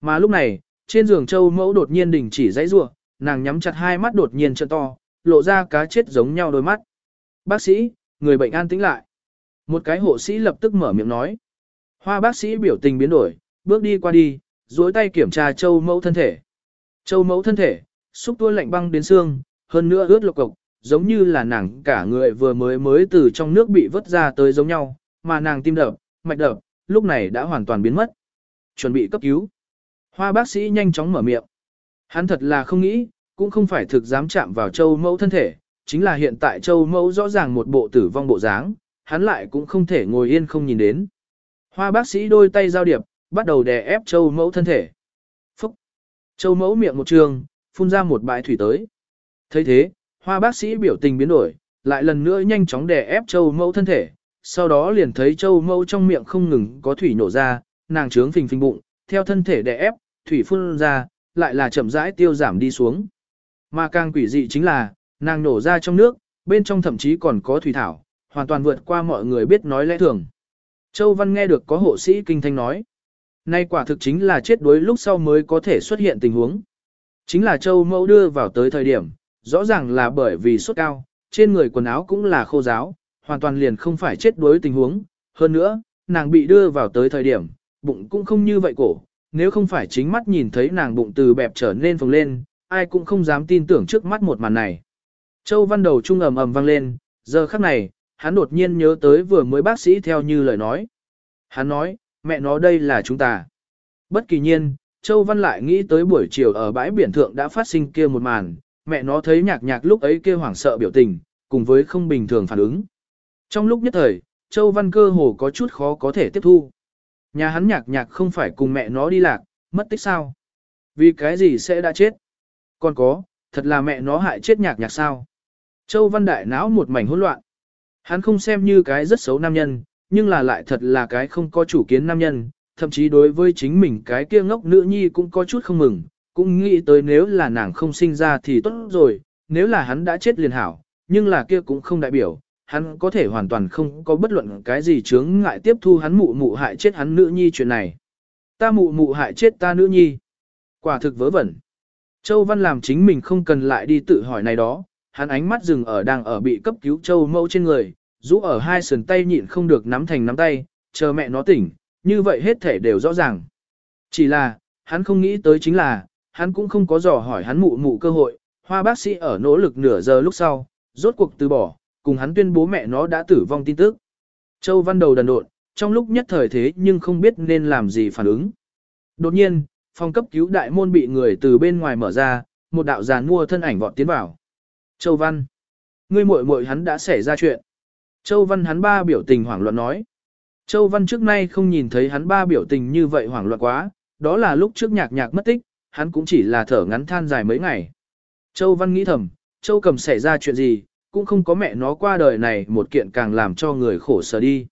[SPEAKER 1] Mà lúc này, trên giường Châu mẫu đột nhiên đình chỉ dãy rủa, nàng nhắm chặt hai mắt đột nhiên trợn to, lộ ra cá chết giống nhau đôi mắt. Bác sĩ, người bệnh an tĩnh lại. Một cái hộ sĩ lập tức mở miệng nói. Hoa bác sĩ biểu tình biến đổi, bước đi qua đi, duỗi tay kiểm tra châu mẫu thân thể. Châu mẫu thân thể, xúc tua lạnh băng đến xương, hơn nữa ướt lục cục, giống như là nàng cả người vừa mới mới từ trong nước bị vớt ra tới giống nhau, mà nàng tim đập, mạch đập, lúc này đã hoàn toàn biến mất. Chuẩn bị cấp cứu. Hoa bác sĩ nhanh chóng mở miệng. Hắn thật là không nghĩ, cũng không phải thực dám chạm vào châu mẫu thân thể, chính là hiện tại châu mẫu rõ ràng một bộ tử vong bộ dáng, hắn lại cũng không thể ngồi yên không nhìn đến. Hoa bác sĩ đôi tay giao điệp, bắt đầu đè ép châu mẫu thân thể. Phúc! Châu mẫu miệng một trường, phun ra một bãi thủy tới. thấy thế, hoa bác sĩ biểu tình biến đổi, lại lần nữa nhanh chóng đè ép châu mẫu thân thể. Sau đó liền thấy châu mẫu trong miệng không ngừng có thủy nổ ra, nàng trướng phình phình bụng, theo thân thể đè ép, thủy phun ra, lại là chậm rãi tiêu giảm đi xuống. Mà càng quỷ dị chính là, nàng nổ ra trong nước, bên trong thậm chí còn có thủy thảo, hoàn toàn vượt qua mọi người biết nói lẽ thường. Châu Văn nghe được có hộ sĩ kinh thanh nói. Nay quả thực chính là chết đuối lúc sau mới có thể xuất hiện tình huống. Chính là Châu Mẫu đưa vào tới thời điểm, rõ ràng là bởi vì sốt cao, trên người quần áo cũng là khô giáo, hoàn toàn liền không phải chết đuối tình huống. Hơn nữa, nàng bị đưa vào tới thời điểm, bụng cũng không như vậy cổ, nếu không phải chính mắt nhìn thấy nàng bụng từ bẹp trở nên phồng lên, ai cũng không dám tin tưởng trước mắt một màn này. Châu Văn đầu trung ầm ầm vang lên, giờ khắc này, hắn đột nhiên nhớ tới vừa mới bác sĩ theo như lời nói. Hắn nói, mẹ nó đây là chúng ta. Bất kỳ nhiên, Châu Văn lại nghĩ tới buổi chiều ở bãi biển thượng đã phát sinh kia một màn, mẹ nó thấy nhạc nhạc lúc ấy kia hoảng sợ biểu tình, cùng với không bình thường phản ứng. Trong lúc nhất thời, Châu Văn cơ hồ có chút khó có thể tiếp thu. Nhà hắn nhạc nhạc không phải cùng mẹ nó đi lạc, mất tích sao? Vì cái gì sẽ đã chết? Còn có, thật là mẹ nó hại chết nhạc nhạc sao? Châu Văn đại não một mảnh hỗn loạn. Hắn không xem như cái rất xấu nam nhân, nhưng là lại thật là cái không có chủ kiến nam nhân, thậm chí đối với chính mình cái kia ngốc nữ nhi cũng có chút không mừng, cũng nghĩ tới nếu là nàng không sinh ra thì tốt rồi, nếu là hắn đã chết liền hảo, nhưng là kia cũng không đại biểu, hắn có thể hoàn toàn không có bất luận cái gì chướng ngại tiếp thu hắn mụ mụ hại chết hắn nữ nhi chuyện này. Ta mụ mụ hại chết ta nữ nhi. Quả thực vớ vẩn. Châu Văn làm chính mình không cần lại đi tự hỏi này đó, hắn ánh mắt dừng ở đang ở bị cấp cứu Châu Mẫu trên người, rũ ở hai sườn tay nhịn không được nắm thành nắm tay, chờ mẹ nó tỉnh, như vậy hết thể đều rõ ràng. Chỉ là, hắn không nghĩ tới chính là, hắn cũng không có dò hỏi hắn mụ mụ cơ hội, hoa bác sĩ ở nỗ lực nửa giờ lúc sau, rốt cuộc từ bỏ, cùng hắn tuyên bố mẹ nó đã tử vong tin tức. Châu Văn đầu đần độn, trong lúc nhất thời thế nhưng không biết nên làm gì phản ứng. Đột nhiên, phòng cấp cứu đại môn bị người từ bên ngoài mở ra, một đạo giàn mua thân ảnh vọt tiến vào. Châu Văn. Ngươi muội muội hắn đã xảy ra chuyện. Châu Văn hắn ba biểu tình hoảng loạn nói. Châu Văn trước nay không nhìn thấy hắn ba biểu tình như vậy hoảng loạn quá, đó là lúc trước nhạc nhạc mất tích, hắn cũng chỉ là thở ngắn than dài mấy ngày. Châu Văn nghĩ thầm, Châu cầm xảy ra chuyện gì, cũng không có mẹ nó qua đời này một kiện càng làm cho người khổ sở đi.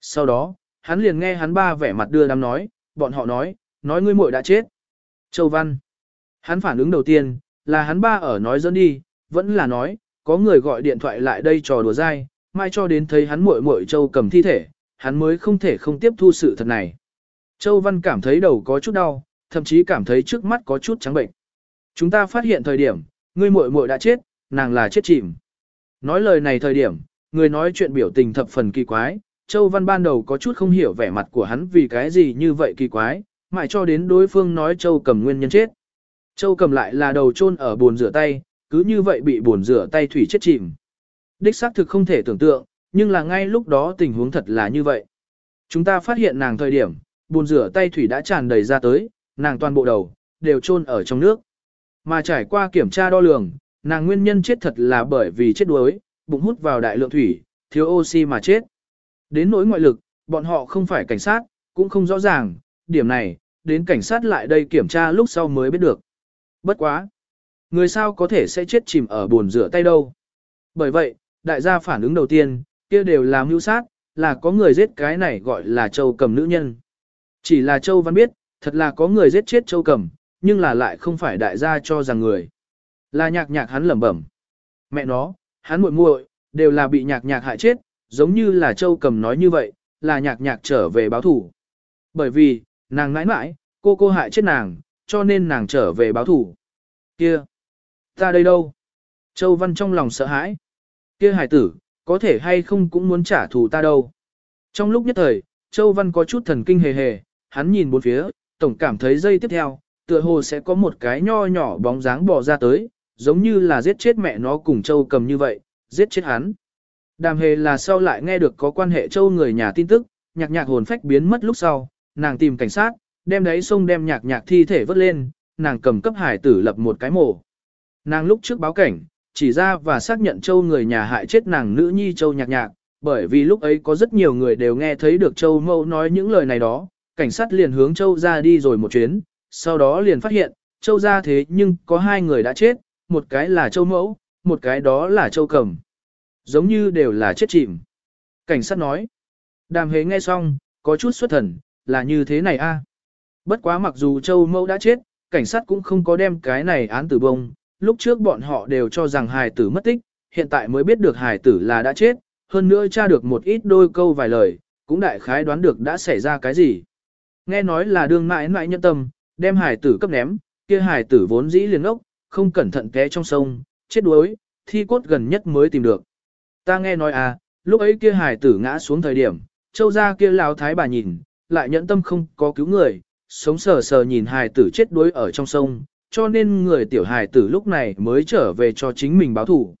[SPEAKER 1] Sau đó, hắn liền nghe hắn ba vẻ mặt đưa đám nói, bọn họ nói, nói ngươi muội đã chết. Châu Văn. Hắn phản ứng đầu tiên, là hắn ba ở nói dẫn đi, vẫn là nói, có người gọi điện thoại lại đây trò đùa dai, mai cho đến thấy hắn muội muội Châu cầm thi thể, hắn mới không thể không tiếp thu sự thật này. Châu Văn cảm thấy đầu có chút đau, thậm chí cảm thấy trước mắt có chút trắng bệnh. Chúng ta phát hiện thời điểm, ngươi muội muội đã chết, nàng là chết chìm. Nói lời này thời điểm, người nói chuyện biểu tình thập phần kỳ quái, Châu Văn ban đầu có chút không hiểu vẻ mặt của hắn vì cái gì như vậy kỳ quái, mãi cho đến đối phương nói Châu cầm nguyên nhân chết. Châu cầm lại là đầu chôn ở bồn rửa tay, cứ như vậy bị bồn rửa tay thủy chết chìm. Đích xác thực không thể tưởng tượng, nhưng là ngay lúc đó tình huống thật là như vậy. Chúng ta phát hiện nàng thời điểm, bồn rửa tay thủy đã tràn đầy ra tới, nàng toàn bộ đầu, đều chôn ở trong nước. Mà trải qua kiểm tra đo lường, nàng nguyên nhân chết thật là bởi vì chết đuối, bụng hút vào đại lượng thủy, thiếu oxy mà chết. Đến nỗi ngoại lực, bọn họ không phải cảnh sát, cũng không rõ ràng, điểm này, đến cảnh sát lại đây kiểm tra lúc sau mới biết được. Bất quá. Người sao có thể sẽ chết chìm ở bồn rửa tay đâu. Bởi vậy, đại gia phản ứng đầu tiên, kia đều là mưu sát, là có người giết cái này gọi là châu cầm nữ nhân. Chỉ là châu văn biết, thật là có người giết chết châu cầm, nhưng là lại không phải đại gia cho rằng người. Là nhạc nhạc hắn lẩm bẩm. Mẹ nó, hắn muội muội đều là bị nhạc nhạc hại chết, giống như là châu cầm nói như vậy, là nhạc nhạc trở về báo thủ. Bởi vì, nàng ngãi mãi, cô cô hại chết nàng, cho nên nàng trở về báo thủ. Kia! Ta đây đâu? Châu Văn trong lòng sợ hãi. Kia hải tử, có thể hay không cũng muốn trả thù ta đâu. Trong lúc nhất thời, Châu Văn có chút thần kinh hề hề, hắn nhìn bốn phía, tổng cảm thấy dây tiếp theo, tựa hồ sẽ có một cái nho nhỏ bóng dáng bò ra tới, giống như là giết chết mẹ nó cùng Châu cầm như vậy, giết chết hắn. Đàm hề là sau lại nghe được có quan hệ Châu người nhà tin tức, nhạc nhạc hồn phách biến mất lúc sau, nàng tìm cảnh sát, đem đấy sông đem nhạc nhạc thi thể vớt lên, nàng cầm cấp hải tử lập một cái mổ. Nàng lúc trước báo cảnh, chỉ ra và xác nhận Châu người nhà hại chết nàng nữ nhi Châu nhạc nhạc, bởi vì lúc ấy có rất nhiều người đều nghe thấy được Châu mâu nói những lời này đó, cảnh sát liền hướng Châu ra đi rồi một chuyến, sau đó liền phát hiện, Châu ra thế nhưng có hai người đã chết, một cái là Châu mẫu, một cái đó là Châu cầm. Giống như đều là chết chìm. Cảnh sát nói, đàm hế nghe xong, có chút xuất thần, là như thế này a. Bất quá mặc dù Châu mẫu đã chết, cảnh sát cũng không có đem cái này án tử bông, lúc trước bọn họ đều cho rằng hài tử mất tích, hiện tại mới biết được hài tử là đã chết, hơn nữa tra được một ít đôi câu vài lời, cũng đại khái đoán được đã xảy ra cái gì. Nghe nói là đương mãi mãi nhân tâm, đem hài tử cấp ném, kia hài tử vốn dĩ liền ốc, không cẩn thận té trong sông, chết đuối, thi cốt gần nhất mới tìm được. Ta nghe nói à, lúc ấy kia hài tử ngã xuống thời điểm, châu gia kia lão thái bà nhìn, lại nhẫn tâm không có cứu người, sống sờ sờ nhìn hài tử chết đuối ở trong sông, cho nên người tiểu hài tử lúc này mới trở về cho chính mình báo thủ.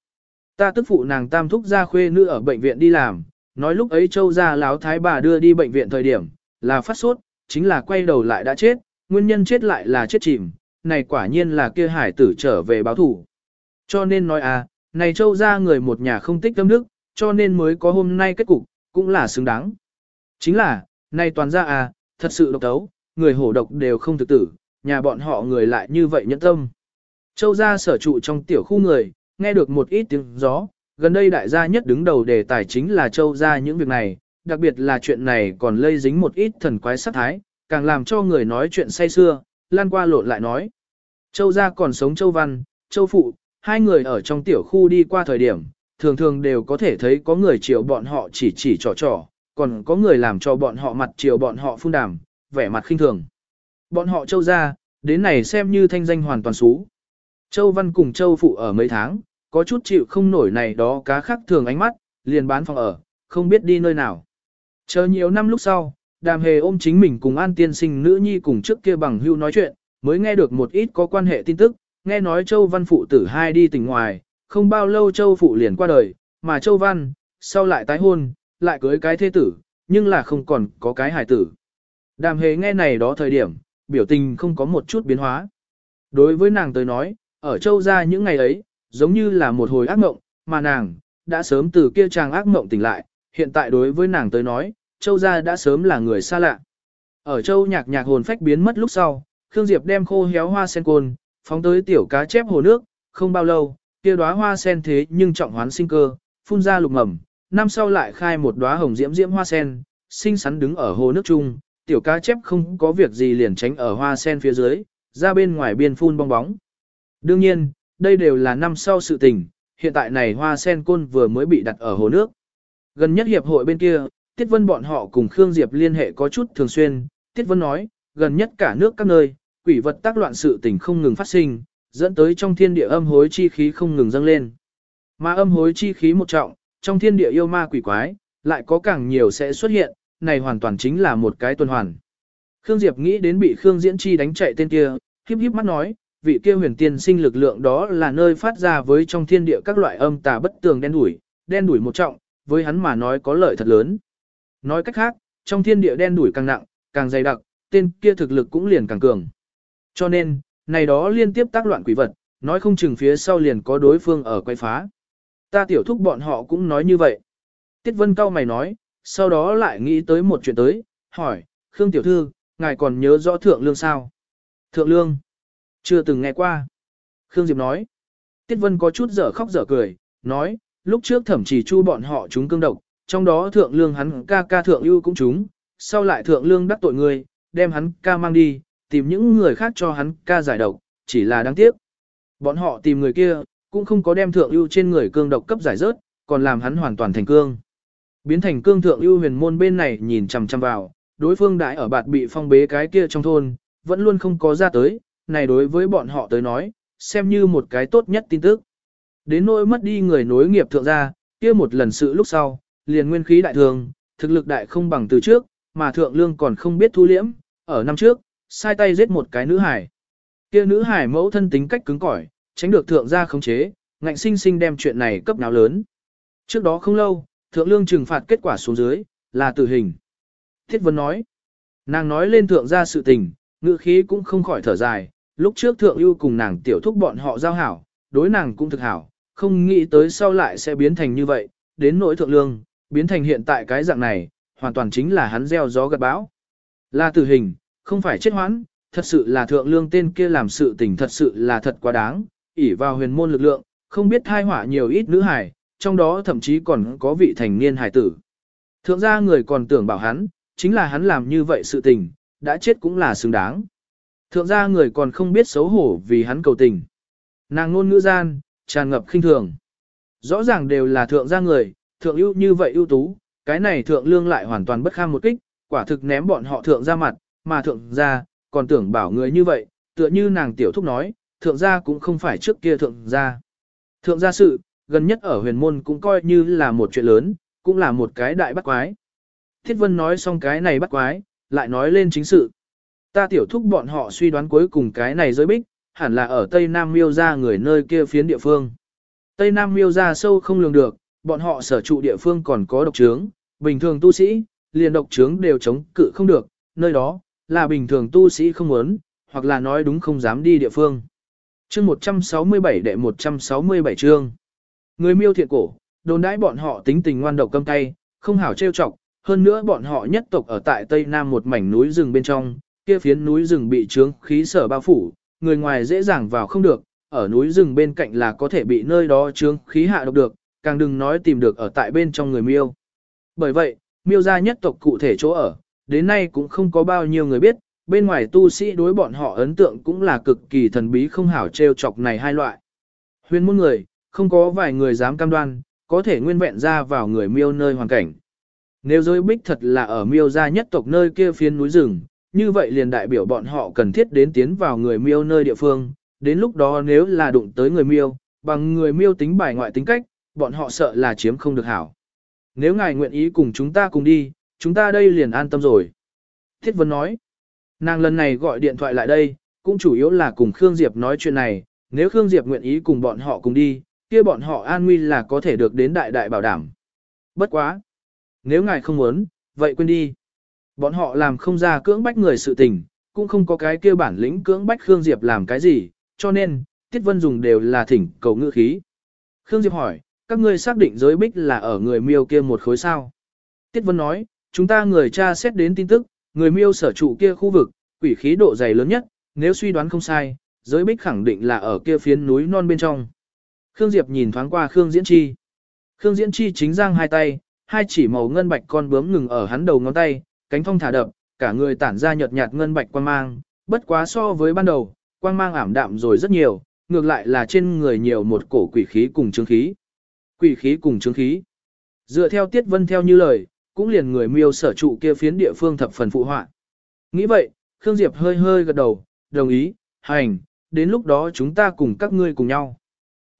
[SPEAKER 1] Ta tức phụ nàng tam thúc gia khuê nữ ở bệnh viện đi làm, nói lúc ấy châu gia láo thái bà đưa đi bệnh viện thời điểm, là phát sốt, chính là quay đầu lại đã chết, nguyên nhân chết lại là chết chìm, này quả nhiên là kia hải tử trở về báo thủ. Cho nên nói à, này châu gia người một nhà không tích tâm đức, cho nên mới có hôm nay kết cục, cũng là xứng đáng. Chính là, này toàn gia à, thật sự độc tấu, người hổ độc đều không thực tử, nhà bọn họ người lại như vậy nhẫn tâm. Châu gia sở trụ trong tiểu khu người, nghe được một ít tiếng gió, gần đây đại gia nhất đứng đầu đề tài chính là châu gia những việc này, đặc biệt là chuyện này còn lây dính một ít thần quái sát thái, càng làm cho người nói chuyện say xưa, lan qua lộn lại nói. Châu gia còn sống châu văn, châu phụ, hai người ở trong tiểu khu đi qua thời điểm, thường thường đều có thể thấy có người chiều bọn họ chỉ chỉ trò trò, còn có người làm cho bọn họ mặt chiều bọn họ phun đàm, vẻ mặt khinh thường. Bọn họ châu gia, đến này xem như thanh danh hoàn toàn xú, Châu Văn cùng Châu Phụ ở mấy tháng, có chút chịu không nổi này đó cá khác thường ánh mắt, liền bán phòng ở, không biết đi nơi nào. Chờ nhiều năm lúc sau, đàm hề ôm chính mình cùng an tiên sinh nữ nhi cùng trước kia bằng hưu nói chuyện, mới nghe được một ít có quan hệ tin tức, nghe nói Châu Văn phụ tử hai đi tỉnh ngoài, không bao lâu Châu phụ liền qua đời, mà Châu Văn, sau lại tái hôn, lại cưới cái thế tử, nhưng là không còn có cái hải tử. Đàm hề nghe này đó thời điểm, biểu tình không có một chút biến hóa. Đối với nàng tới nói, ở Châu gia những ngày ấy, giống như là một hồi ác mộng, mà nàng, đã sớm từ kia chàng ác mộng tỉnh lại, hiện tại đối với nàng tới nói, Châu gia đã sớm là người xa lạ. Ở Châu nhạc nhạc hồn phách biến mất lúc sau, Khương Diệp đem khô héo hoa sen côn, phóng tới tiểu cá chép hồ nước, không bao lâu, kia đóa hoa sen thế nhưng trọng hoán sinh cơ, phun ra lục mầm, năm sau lại khai một đóa hồng diễm diễm hoa sen, xinh xắn đứng ở hồ nước chung, tiểu cá chép không có việc gì liền tránh ở hoa sen phía dưới, ra bên ngoài biên phun bong bóng. Đương nhiên, đây đều là năm sau sự tình, hiện tại này hoa sen côn vừa mới bị đặt ở hồ nước. Gần nhất hiệp hội bên kia, Tiết Vân bọn họ cùng Khương Diệp liên hệ có chút thường xuyên, Tiết Vân nói, gần nhất cả nước các nơi, quỷ vật tác loạn sự tình không ngừng phát sinh, dẫn tới trong thiên địa âm hối chi khí không ngừng dâng lên. Mà âm hối chi khí một trọng, trong thiên địa yêu ma quỷ quái, lại có càng nhiều sẽ xuất hiện, này hoàn toàn chính là một cái tuần hoàn. Khương Diệp nghĩ đến bị Khương Diễn Chi đánh chạy tên kia, híp híp mắt nói, vị kia huyền tiên sinh lực lượng đó là nơi phát ra với trong thiên địa các loại âm tà bất tường đen đủi, đen đủi một trọng, với hắn mà nói có lợi thật lớn. Nói cách khác, trong thiên địa đen đủi càng nặng, càng dày đặc, tên kia thực lực cũng liền càng cường. Cho nên, này đó liên tiếp tác loạn quỷ vật, nói không chừng phía sau liền có đối phương ở quay phá. Ta tiểu thúc bọn họ cũng nói như vậy. Tiết Vân cao mày nói, sau đó lại nghĩ tới một chuyện tới, hỏi, Khương tiểu thư, ngài còn nhớ rõ thượng lương sao? Thượng lương? Chưa từng nghe qua. Khương Diệp nói. Tiết Vân có chút dở khóc dở cười, nói, lúc trước thẩm chỉ chu bọn họ chúng cương độc, trong đó thượng lương hắn ca ca thượng ưu cũng chúng, sau lại thượng lương đắc tội người, đem hắn ca mang đi, tìm những người khác cho hắn ca giải độc, chỉ là đáng tiếc. Bọn họ tìm người kia, cũng không có đem thượng ưu trên người cương độc cấp giải rớt, còn làm hắn hoàn toàn thành cương. Biến thành cương thượng ưu huyền môn bên này nhìn chằm chằm vào, đối phương đại ở bạt bị phong bế cái kia trong thôn, vẫn luôn không có ra tới, này đối với bọn họ tới nói, xem như một cái tốt nhất tin tức. Đến nỗi mất đi người nối nghiệp thượng gia, kia một lần sự lúc sau, liền nguyên khí đại thường, thực lực đại không bằng từ trước, mà thượng lương còn không biết thu liễm, ở năm trước, sai tay giết một cái nữ hải. Kia nữ hải mẫu thân tính cách cứng cỏi, tránh được thượng gia khống chế, ngạnh sinh sinh đem chuyện này cấp nào lớn. Trước đó không lâu, thượng lương trừng phạt kết quả xuống dưới, là tử hình. Thiết Vân nói, nàng nói lên thượng gia sự tình, ngữ khí cũng không khỏi thở dài, lúc trước thượng ưu cùng nàng tiểu thúc bọn họ giao hảo, đối nàng cũng thực hảo, không nghĩ tới sau lại sẽ biến thành như vậy, đến nỗi thượng lương, biến thành hiện tại cái dạng này, hoàn toàn chính là hắn gieo gió gặt bão. Là tử hình, không phải chết hoãn, thật sự là thượng lương tên kia làm sự tình thật sự là thật quá đáng, ỉ vào huyền môn lực lượng, không biết thai hỏa nhiều ít nữ hải, trong đó thậm chí còn có vị thành niên hải tử. Thượng gia người còn tưởng bảo hắn, chính là hắn làm như vậy sự tình, đã chết cũng là xứng đáng. Thượng gia người còn không biết xấu hổ vì hắn cầu tình. Nàng ngôn ngữ gian, tràn ngập khinh thường. Rõ ràng đều là thượng gia người, thượng ưu như vậy ưu tú, cái này thượng lương lại hoàn toàn bất kham một kích, quả thực ném bọn họ thượng ra mặt, mà thượng gia, còn tưởng bảo người như vậy, tựa như nàng tiểu thúc nói, thượng gia cũng không phải trước kia thượng gia. Thượng gia sự, gần nhất ở huyền môn cũng coi như là một chuyện lớn, cũng là một cái đại bắt quái. Thiết Vân nói xong cái này bắt quái, lại nói lên chính sự. Ta tiểu thúc bọn họ suy đoán cuối cùng cái này giới bích, hẳn là ở Tây Nam miêu ra người nơi kia phiến địa phương. Tây Nam miêu ra sâu không lường được, bọn họ sở trụ địa phương còn có độc trướng, bình thường tu sĩ, liền độc trướng đều chống cự không được, nơi đó, là bình thường tu sĩ không muốn, hoặc là nói đúng không dám đi địa phương. chương 167 đệ 167 chương. Người miêu thiện cổ, đồn đãi bọn họ tính tình ngoan độc câm cay, không hảo trêu chọc, hơn nữa bọn họ nhất tộc ở tại Tây Nam một mảnh núi rừng bên trong, kia phiến núi rừng bị trướng khí sở bao phủ, người ngoài dễ dàng vào không được, ở núi rừng bên cạnh là có thể bị nơi đó trướng khí hạ độc được, càng đừng nói tìm được ở tại bên trong người miêu. Bởi vậy, miêu gia nhất tộc cụ thể chỗ ở, đến nay cũng không có bao nhiêu người biết, bên ngoài tu sĩ đối bọn họ ấn tượng cũng là cực kỳ thần bí không hảo trêu chọc này hai loại. Huyền môn người, không có vài người dám cam đoan, có thể nguyên vẹn ra vào người miêu nơi hoàn cảnh. Nếu giới bích thật là ở miêu gia nhất tộc nơi kia phiên núi rừng, như vậy liền đại biểu bọn họ cần thiết đến tiến vào người miêu nơi địa phương, đến lúc đó nếu là đụng tới người miêu, bằng người miêu tính bài ngoại tính cách, bọn họ sợ là chiếm không được hảo. Nếu ngài nguyện ý cùng chúng ta cùng đi, chúng ta đây liền an tâm rồi. Thiết Vân nói, nàng lần này gọi điện thoại lại đây, cũng chủ yếu là cùng Khương Diệp nói chuyện này, nếu Khương Diệp nguyện ý cùng bọn họ cùng đi, kia bọn họ an nguy là có thể được đến đại đại bảo đảm. Bất quá. Nếu ngài không muốn, vậy quên đi. Bọn họ làm không ra cưỡng bách người sự tình, cũng không có cái kia bản lĩnh cưỡng bách Khương Diệp làm cái gì, cho nên, Tiết Vân dùng đều là thỉnh cầu ngữ khí. Khương Diệp hỏi, các ngươi xác định giới bích là ở người miêu kia một khối sao? Tiết Vân nói, chúng ta người cha xét đến tin tức, người miêu sở trụ kia khu vực, quỷ khí độ dày lớn nhất, nếu suy đoán không sai, giới bích khẳng định là ở kia phiến núi non bên trong. Khương Diệp nhìn thoáng qua Khương Diễn Chi. Khương Diễn Chi chính giang hai tay, hai chỉ màu ngân bạch con bướm ngừng ở hắn đầu ngón tay, cánh phong thả đập, cả người tản ra nhợt nhạt ngân bạch quang mang, bất quá so với ban đầu, quang mang ảm đạm rồi rất nhiều, ngược lại là trên người nhiều một cổ quỷ khí cùng chứng khí. Quỷ khí cùng chứng khí. Dựa theo Tiết Vân theo như lời, cũng liền người miêu sở trụ kia phiến địa phương thập phần phụ họa. Nghĩ vậy, Khương Diệp hơi hơi gật đầu, đồng ý, hành, đến lúc đó chúng ta cùng các ngươi cùng nhau.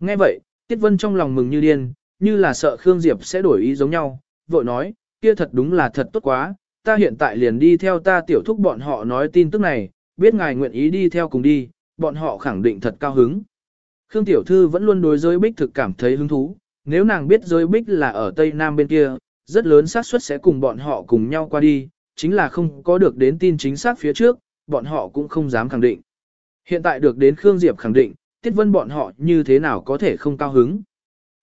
[SPEAKER 1] Nghe vậy, Tiết Vân trong lòng mừng như điên, như là sợ Khương Diệp sẽ đổi ý giống nhau, vội nói, kia thật đúng là thật tốt quá, ta hiện tại liền đi theo ta tiểu thúc bọn họ nói tin tức này, biết ngài nguyện ý đi theo cùng đi, bọn họ khẳng định thật cao hứng. Khương Tiểu Thư vẫn luôn đối giới bích thực cảm thấy hứng thú, nếu nàng biết giới bích là ở Tây Nam bên kia, rất lớn xác suất sẽ cùng bọn họ cùng nhau qua đi, chính là không có được đến tin chính xác phía trước, bọn họ cũng không dám khẳng định. Hiện tại được đến Khương Diệp khẳng định, Tiết Vân bọn họ như thế nào có thể không cao hứng.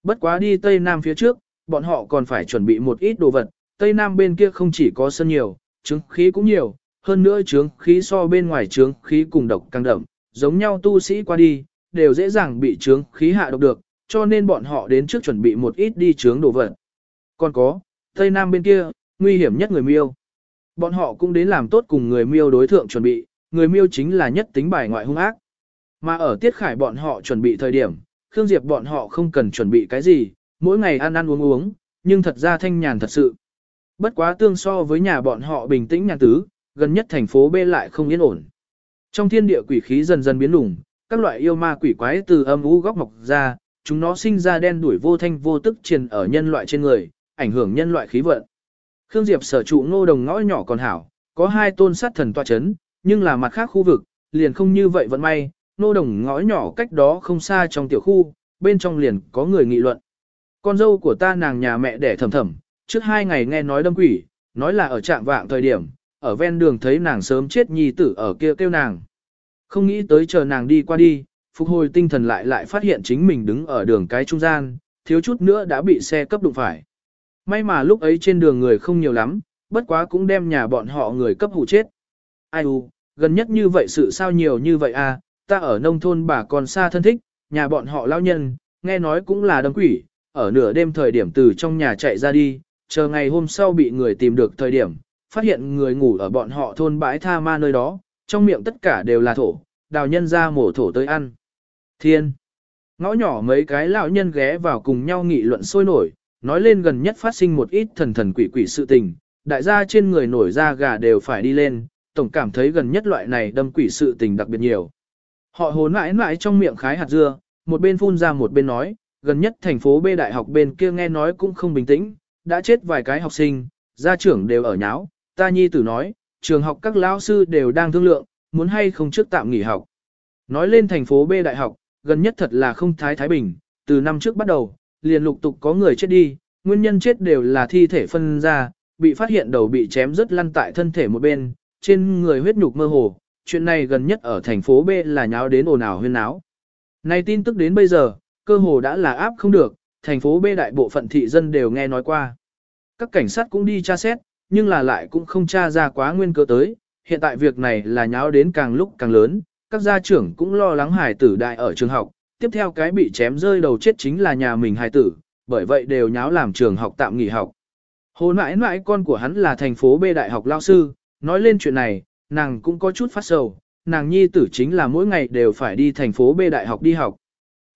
[SPEAKER 1] Bất quá đi Tây Nam phía trước, bọn họ còn phải chuẩn bị một ít đồ vật, Tây Nam bên kia không chỉ có sân nhiều, trướng khí cũng nhiều, hơn nữa trướng khí so bên ngoài trướng khí cùng độc càng đậm, giống nhau tu sĩ qua đi, đều dễ dàng bị trướng khí hạ độc được, cho nên bọn họ đến trước chuẩn bị một ít đi trướng đồ vật. Còn có, Tây Nam bên kia, nguy hiểm nhất người miêu. Bọn họ cũng đến làm tốt cùng người miêu đối thượng chuẩn bị, người miêu chính là nhất tính bài ngoại hung ác. Mà ở Tiết Khải bọn họ chuẩn bị thời điểm, Khương Diệp bọn họ không cần chuẩn bị cái gì, mỗi ngày ăn ăn uống uống, nhưng thật ra thanh nhàn thật sự. Bất quá tương so với nhà bọn họ bình tĩnh nhàn tứ, gần nhất thành phố B lại không yên ổn. Trong thiên địa quỷ khí dần dần biến lủng, các loại yêu ma quỷ quái từ âm u góc mọc ra, chúng nó sinh ra đen đuổi vô thanh vô tức truyền ở nhân loại trên người, ảnh hưởng nhân loại khí vận. Khương Diệp sở trụ ngô đồng ngõ nhỏ còn hảo, có hai tôn sát thần tọa chấn, nhưng là mặt khác khu vực, liền không như vậy vẫn may, Nô đồng ngõ nhỏ cách đó không xa trong tiểu khu, bên trong liền có người nghị luận. Con dâu của ta nàng nhà mẹ đẻ thầm thầm, trước hai ngày nghe nói đâm quỷ, nói là ở trạng vạng thời điểm, ở ven đường thấy nàng sớm chết nhi tử ở kia kêu nàng. Không nghĩ tới chờ nàng đi qua đi, phục hồi tinh thần lại lại phát hiện chính mình đứng ở đường cái trung gian, thiếu chút nữa đã bị xe cấp đụng phải. May mà lúc ấy trên đường người không nhiều lắm, bất quá cũng đem nhà bọn họ người cấp hụ chết. Ai u, gần nhất như vậy sự sao nhiều như vậy à, ta ở nông thôn bà còn xa thân thích, nhà bọn họ lao nhân, nghe nói cũng là đâm quỷ, ở nửa đêm thời điểm từ trong nhà chạy ra đi, chờ ngày hôm sau bị người tìm được thời điểm, phát hiện người ngủ ở bọn họ thôn bãi tha ma nơi đó, trong miệng tất cả đều là thổ, đào nhân ra mổ thổ tới ăn. Thiên! Ngõ nhỏ mấy cái lão nhân ghé vào cùng nhau nghị luận sôi nổi, nói lên gần nhất phát sinh một ít thần thần quỷ quỷ sự tình, đại gia trên người nổi da gà đều phải đi lên, tổng cảm thấy gần nhất loại này đâm quỷ sự tình đặc biệt nhiều. Họ hồn mãi mãi trong miệng khái hạt dưa, một bên phun ra một bên nói, gần nhất thành phố B đại học bên kia nghe nói cũng không bình tĩnh, đã chết vài cái học sinh, gia trưởng đều ở nháo, ta nhi tử nói, trường học các lão sư đều đang thương lượng, muốn hay không trước tạm nghỉ học. Nói lên thành phố B đại học, gần nhất thật là không thái thái bình, từ năm trước bắt đầu, liền lục tục có người chết đi, nguyên nhân chết đều là thi thể phân ra, bị phát hiện đầu bị chém rất lăn tại thân thể một bên, trên người huyết nhục mơ hồ, chuyện này gần nhất ở thành phố B là nháo đến ồn ào huyên náo. Nay tin tức đến bây giờ, cơ hồ đã là áp không được, thành phố B đại bộ phận thị dân đều nghe nói qua. Các cảnh sát cũng đi tra xét, nhưng là lại cũng không tra ra quá nguyên cơ tới, hiện tại việc này là nháo đến càng lúc càng lớn, các gia trưởng cũng lo lắng hải tử đại ở trường học, tiếp theo cái bị chém rơi đầu chết chính là nhà mình hải tử, bởi vậy đều nháo làm trường học tạm nghỉ học. Hồ mãi mãi con của hắn là thành phố B đại học lao sư, nói lên chuyện này, nàng cũng có chút phát sầu, nàng nhi tử chính là mỗi ngày đều phải đi thành phố B đại học đi học.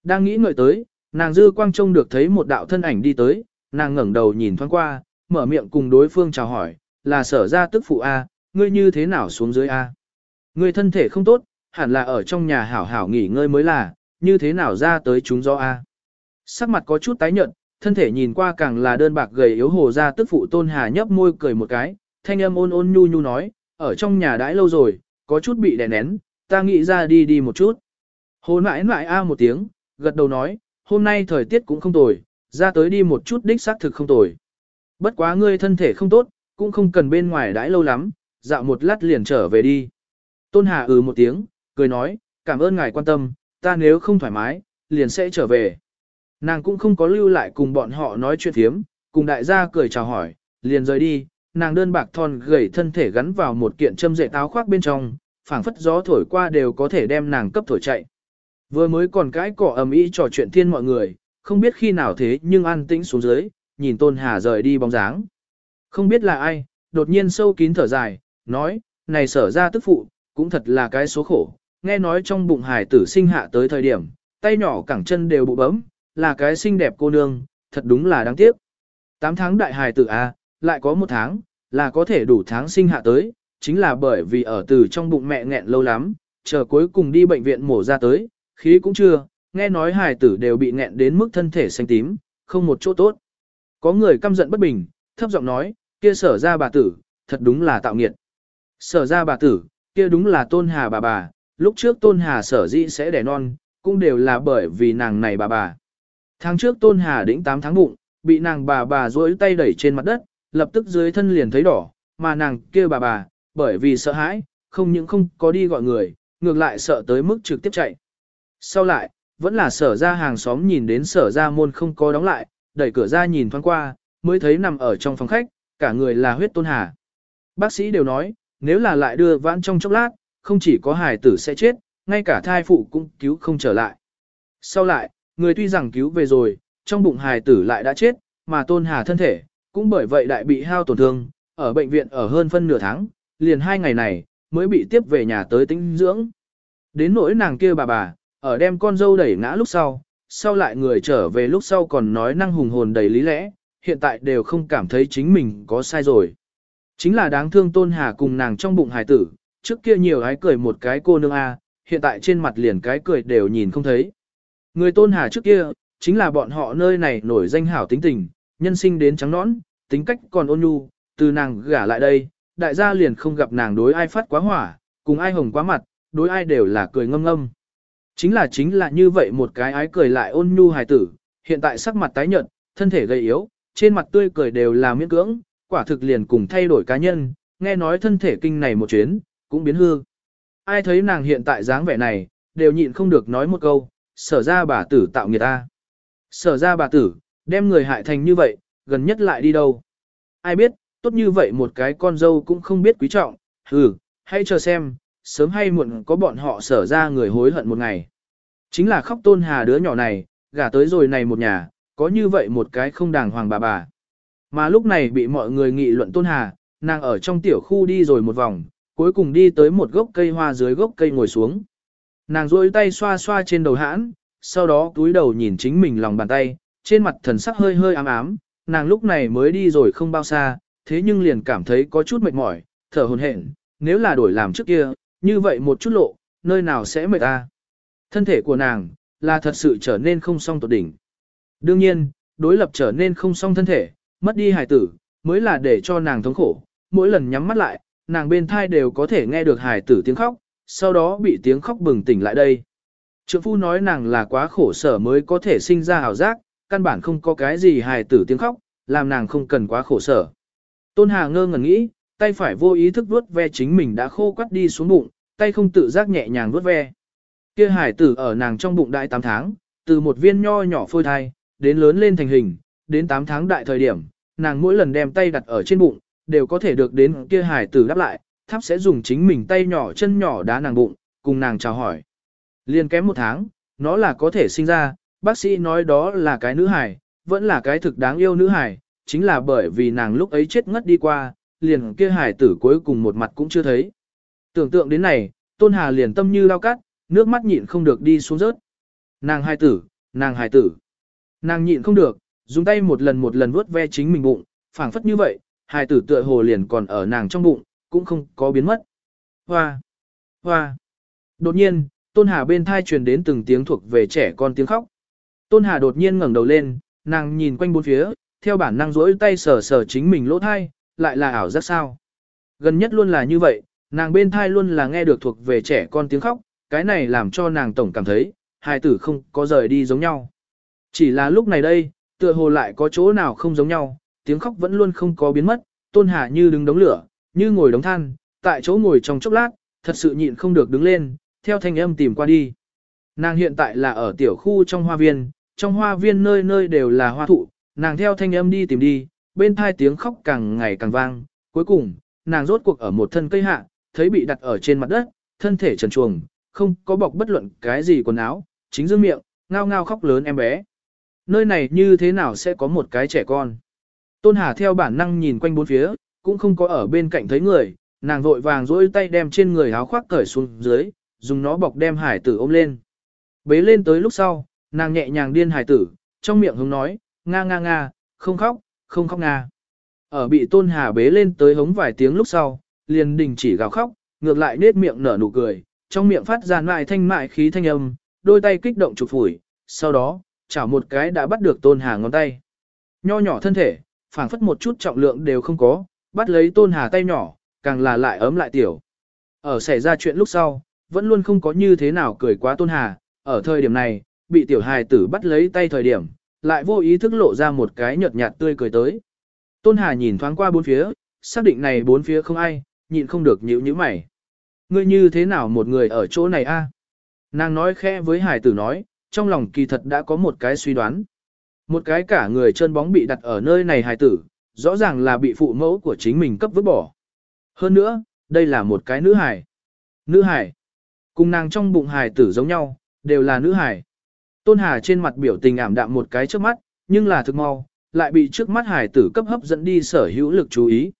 [SPEAKER 1] Đang nghĩ ngợi tới, nàng dư quang trông được thấy một đạo thân ảnh đi tới, nàng ngẩng đầu nhìn thoáng qua, mở miệng cùng đối phương chào hỏi, là sở ra tức phụ A, ngươi như thế nào xuống dưới A. Ngươi thân thể không tốt, hẳn là ở trong nhà hảo hảo nghỉ ngơi mới là, như thế nào ra tới chúng do a. Sắc mặt có chút tái nhợt, thân thể nhìn qua càng là đơn bạc gầy yếu hồ ra tức phụ tôn hà nhấp môi cười một cái, thanh âm ôn ôn nhu nhu nói, ở trong nhà đãi lâu rồi, có chút bị đè nén, ta nghĩ ra đi đi một chút. Hồ mãi mãi a một tiếng, gật đầu nói, hôm nay thời tiết cũng không tồi, ra tới đi một chút đích xác thực không tồi. Bất quá ngươi thân thể không tốt, cũng không cần bên ngoài đãi lâu lắm, dạo một lát liền trở về đi. Tôn Hà ừ một tiếng, cười nói, cảm ơn ngài quan tâm, ta nếu không thoải mái, liền sẽ trở về. Nàng cũng không có lưu lại cùng bọn họ nói chuyện thiếm, cùng đại gia cười chào hỏi, liền rời đi, nàng đơn bạc thon gầy thân thể gắn vào một kiện châm dệt áo khoác bên trong, phảng phất gió thổi qua đều có thể đem nàng cấp thổi chạy. Vừa mới còn cãi cỏ ầm ĩ trò chuyện thiên mọi người, không biết khi nào thế nhưng an tĩnh xuống dưới, nhìn Tôn Hà rời đi bóng dáng. Không biết là ai, đột nhiên sâu kín thở dài, nói, này sở ra tức phụ, cũng thật là cái số khổ, nghe nói trong bụng hải tử sinh hạ tới thời điểm, tay nhỏ cẳng chân đều bụ bấm, là cái xinh đẹp cô nương, thật đúng là đáng tiếc. tám tháng đại hài tử A, lại có một tháng, là có thể đủ tháng sinh hạ tới, chính là bởi vì ở từ trong bụng mẹ nghẹn lâu lắm, chờ cuối cùng đi bệnh viện mổ ra tới, khí cũng chưa, nghe nói hài tử đều bị nghẹn đến mức thân thể xanh tím, không một chỗ tốt. Có người căm giận bất bình, thấp giọng nói, kia sở ra bà tử, thật đúng là tạo nghiệt. Sở ra bà tử, kia đúng là tôn hà bà bà, lúc trước tôn hà sở dĩ sẽ đẻ non, cũng đều là bởi vì nàng này bà bà. Tháng trước tôn hà đĩnh 8 tháng bụng, bị nàng bà bà duỗi tay đẩy trên mặt đất, lập tức dưới thân liền thấy đỏ, mà nàng kia bà bà, bởi vì sợ hãi, không những không có đi gọi người, ngược lại sợ tới mức trực tiếp chạy. Sau lại, vẫn là sở ra hàng xóm nhìn đến sở ra môn không có đóng lại, đẩy cửa ra nhìn thoáng qua, mới thấy nằm ở trong phòng khách, cả người là huyết tôn hà. Bác sĩ đều nói, nếu là lại đưa vãn trong chốc lát, không chỉ có hài tử sẽ chết, ngay cả thai phụ cũng cứu không trở lại. Sau lại, người tuy rằng cứu về rồi, trong bụng hài tử lại đã chết, mà tôn hà thân thể, cũng bởi vậy đại bị hao tổn thương, ở bệnh viện ở hơn phân nửa tháng, liền hai ngày này, mới bị tiếp về nhà tới tĩnh dưỡng. Đến nỗi nàng kia bà bà, ở đem con dâu đẩy ngã lúc sau, sau lại người trở về lúc sau còn nói năng hùng hồn đầy lý lẽ, hiện tại đều không cảm thấy chính mình có sai rồi. Chính là đáng thương tôn hà cùng nàng trong bụng hài tử, trước kia nhiều ái cười một cái cô nương A, hiện tại trên mặt liền cái cười đều nhìn không thấy. Người tôn hà trước kia, chính là bọn họ nơi này nổi danh hảo tính tình, nhân sinh đến trắng nõn, tính cách còn ôn nhu, từ nàng gả lại đây, đại gia liền không gặp nàng đối ai phát quá hỏa, cùng ai hồng quá mặt, đối ai đều là cười ngâm ngâm. Chính là chính là như vậy một cái ái cười lại ôn nhu hài tử, hiện tại sắc mặt tái nhợt, thân thể gầy yếu, trên mặt tươi cười đều là miễn cưỡng, quả thực liền cùng thay đổi cá nhân, nghe nói thân thể kinh này một chuyến, cũng biến hư. Ai thấy nàng hiện tại dáng vẻ này, đều nhịn không được nói một câu, sở ra bà tử tạo người ta. Sở ra bà tử, đem người hại thành như vậy, gần nhất lại đi đâu. Ai biết, tốt như vậy một cái con dâu cũng không biết quý trọng, hừ, hãy chờ xem, sớm hay muộn có bọn họ sở ra người hối hận một ngày. Chính là khóc tôn hà đứa nhỏ này, gả tới rồi này một nhà, có như vậy một cái không đàng hoàng bà bà. Mà lúc này bị mọi người nghị luận tôn hà, nàng ở trong tiểu khu đi rồi một vòng, cuối cùng đi tới một gốc cây hoa dưới gốc cây ngồi xuống. Nàng rôi tay xoa xoa trên đầu hãn, sau đó túi đầu nhìn chính mình lòng bàn tay, trên mặt thần sắc hơi hơi ám ám, nàng lúc này mới đi rồi không bao xa, thế nhưng liền cảm thấy có chút mệt mỏi, thở hồn hển, nếu là đổi làm trước kia, như vậy một chút lộ, nơi nào sẽ mệt ta. Thân thể của nàng, là thật sự trở nên không song tột đỉnh. Đương nhiên, đối lập trở nên không song thân thể, mất đi hài tử, mới là để cho nàng thống khổ, mỗi lần nhắm mắt lại, nàng bên thai đều có thể nghe được hài tử tiếng khóc, sau đó bị tiếng khóc bừng tỉnh lại đây. Trượng phu nói nàng là quá khổ sở mới có thể sinh ra hào giác, căn bản không có cái gì hài tử tiếng khóc, làm nàng không cần quá khổ sở. Tôn Hà ngơ ngẩn nghĩ, tay phải vô ý thức vuốt ve chính mình đã khô quắt đi xuống bụng, tay không tự giác nhẹ nhàng vuốt ve. Kia hải tử ở nàng trong bụng đại 8 tháng, từ một viên nho nhỏ phôi thai, đến lớn lên thành hình, đến 8 tháng đại thời điểm, nàng mỗi lần đem tay đặt ở trên bụng, đều có thể được đến kia hải tử đáp lại, tháp sẽ dùng chính mình tay nhỏ chân nhỏ đá nàng bụng, cùng nàng chào hỏi. Liên kém một tháng, nó là có thể sinh ra, bác sĩ nói đó là cái nữ hải, vẫn là cái thực đáng yêu nữ hải, chính là bởi vì nàng lúc ấy chết ngất đi qua, liền kia hải tử cuối cùng một mặt cũng chưa thấy. Tưởng tượng đến này, Tôn Hà liền tâm như lao cắt, nước mắt nhịn không được đi xuống rớt. Nàng hải tử, nàng hải tử. Nàng nhịn không được, dùng tay một lần một lần vuốt ve chính mình bụng, phảng phất như vậy, hải tử tựa hồ liền còn ở nàng trong bụng, cũng không có biến mất. Hoa! Hoa! Đột nhiên, Tôn Hà bên thai truyền đến từng tiếng thuộc về trẻ con tiếng khóc. Tôn Hà đột nhiên ngẩng đầu lên, nàng nhìn quanh bốn phía, theo bản năng rỗi tay sờ sờ chính mình lỗ thai, lại là ảo giác sao. Gần nhất luôn là như vậy, nàng bên thai luôn là nghe được thuộc về trẻ con tiếng khóc, cái này làm cho nàng tổng cảm thấy, hai tử không có rời đi giống nhau. Chỉ là lúc này đây, tựa hồ lại có chỗ nào không giống nhau, tiếng khóc vẫn luôn không có biến mất, Tôn Hà như đứng đống lửa, như ngồi đống than, tại chỗ ngồi trong chốc lát, thật sự nhịn không được đứng lên, theo thanh âm tìm qua đi. Nàng hiện tại là ở tiểu khu trong hoa viên, trong hoa viên nơi nơi đều là hoa thụ, nàng theo thanh âm đi tìm đi, bên thai tiếng khóc càng ngày càng vang, cuối cùng, nàng rốt cuộc ở một thân cây hạ, thấy bị đặt ở trên mặt đất, thân thể trần truồng, không có bọc bất luận cái gì quần áo, chính dương miệng, ngao ngao khóc lớn em bé. Nơi này như thế nào sẽ có một cái trẻ con? Tôn Hà theo bản năng nhìn quanh bốn phía, cũng không có ở bên cạnh thấy người, nàng vội vàng dỗi tay đem trên người áo khoác cởi xuống dưới, dùng nó bọc đem hải tử ôm lên. Bế lên tới lúc sau, nàng nhẹ nhàng điên hải tử, trong miệng hống nói, nga nga nga, không khóc, không khóc nga. Ở bị tôn hà bế lên tới hống vài tiếng lúc sau, liền đình chỉ gào khóc, ngược lại nết miệng nở nụ cười, trong miệng phát ra mại thanh mại khí thanh âm, đôi tay kích động chụp phủi, sau đó, chảo một cái đã bắt được tôn hà ngón tay. Nho nhỏ thân thể, phảng phất một chút trọng lượng đều không có, bắt lấy tôn hà tay nhỏ, càng là lại ấm lại tiểu. Ở xảy ra chuyện lúc sau, vẫn luôn không có như thế nào cười quá tôn hà, ở thời điểm này, bị tiểu hài tử bắt lấy tay thời điểm, lại vô ý thức lộ ra một cái nhợt nhạt tươi cười tới. Tôn hà nhìn thoáng qua bốn phía, xác định này bốn phía không ai, nhịn không được nhíu nhíu mày. Ngươi như thế nào một người ở chỗ này a? Nàng nói khẽ với hài tử nói, trong lòng kỳ thật đã có một cái suy đoán. Một cái cả người chân bóng bị đặt ở nơi này hài tử, rõ ràng là bị phụ mẫu của chính mình cấp vứt bỏ. Hơn nữa, đây là một cái nữ hài. Nữ hài. Cùng nàng trong bụng hài tử giống nhau, đều là nữ hài. Tôn Hà trên mặt biểu tình ảm đạm một cái trước mắt, nhưng là thực mau, lại bị trước mắt Hải tử cấp hấp dẫn đi sở hữu lực chú ý.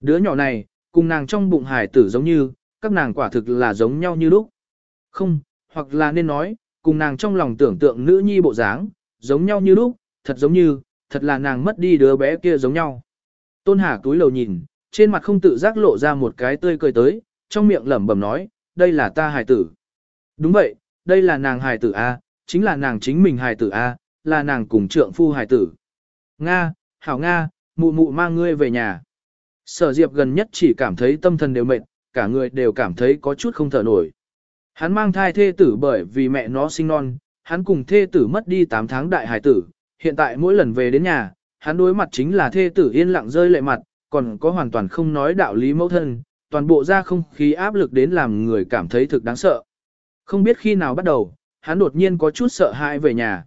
[SPEAKER 1] Đứa nhỏ này, cùng nàng trong bụng Hải tử giống như, các nàng quả thực là giống nhau như lúc. Không, hoặc là nên nói, cùng nàng trong lòng tưởng tượng nữ nhi bộ dáng, giống nhau như lúc, thật giống như, thật là nàng mất đi đứa bé kia giống nhau. Tôn Hà túi lầu nhìn, trên mặt không tự giác lộ ra một cái tươi cười tới, trong miệng lẩm bẩm nói, đây là ta hài tử. Đúng vậy, đây là nàng hài tử A, chính là nàng chính mình hài tử A, là nàng cùng trượng phu hài tử. Nga, hảo Nga, mụ mụ mang ngươi về nhà. Sở Diệp gần nhất chỉ cảm thấy tâm thần đều mệt, cả người đều cảm thấy có chút không thở nổi. Hắn mang thai thê tử bởi vì mẹ nó sinh non, hắn cùng thê tử mất đi 8 tháng đại hài tử, hiện tại mỗi lần về đến nhà, hắn đối mặt chính là thê tử yên lặng rơi lệ mặt, còn có hoàn toàn không nói đạo lý mẫu thân, toàn bộ ra không khí áp lực đến làm người cảm thấy thực đáng sợ. Không biết khi nào bắt đầu, hắn đột nhiên có chút sợ hãi về nhà.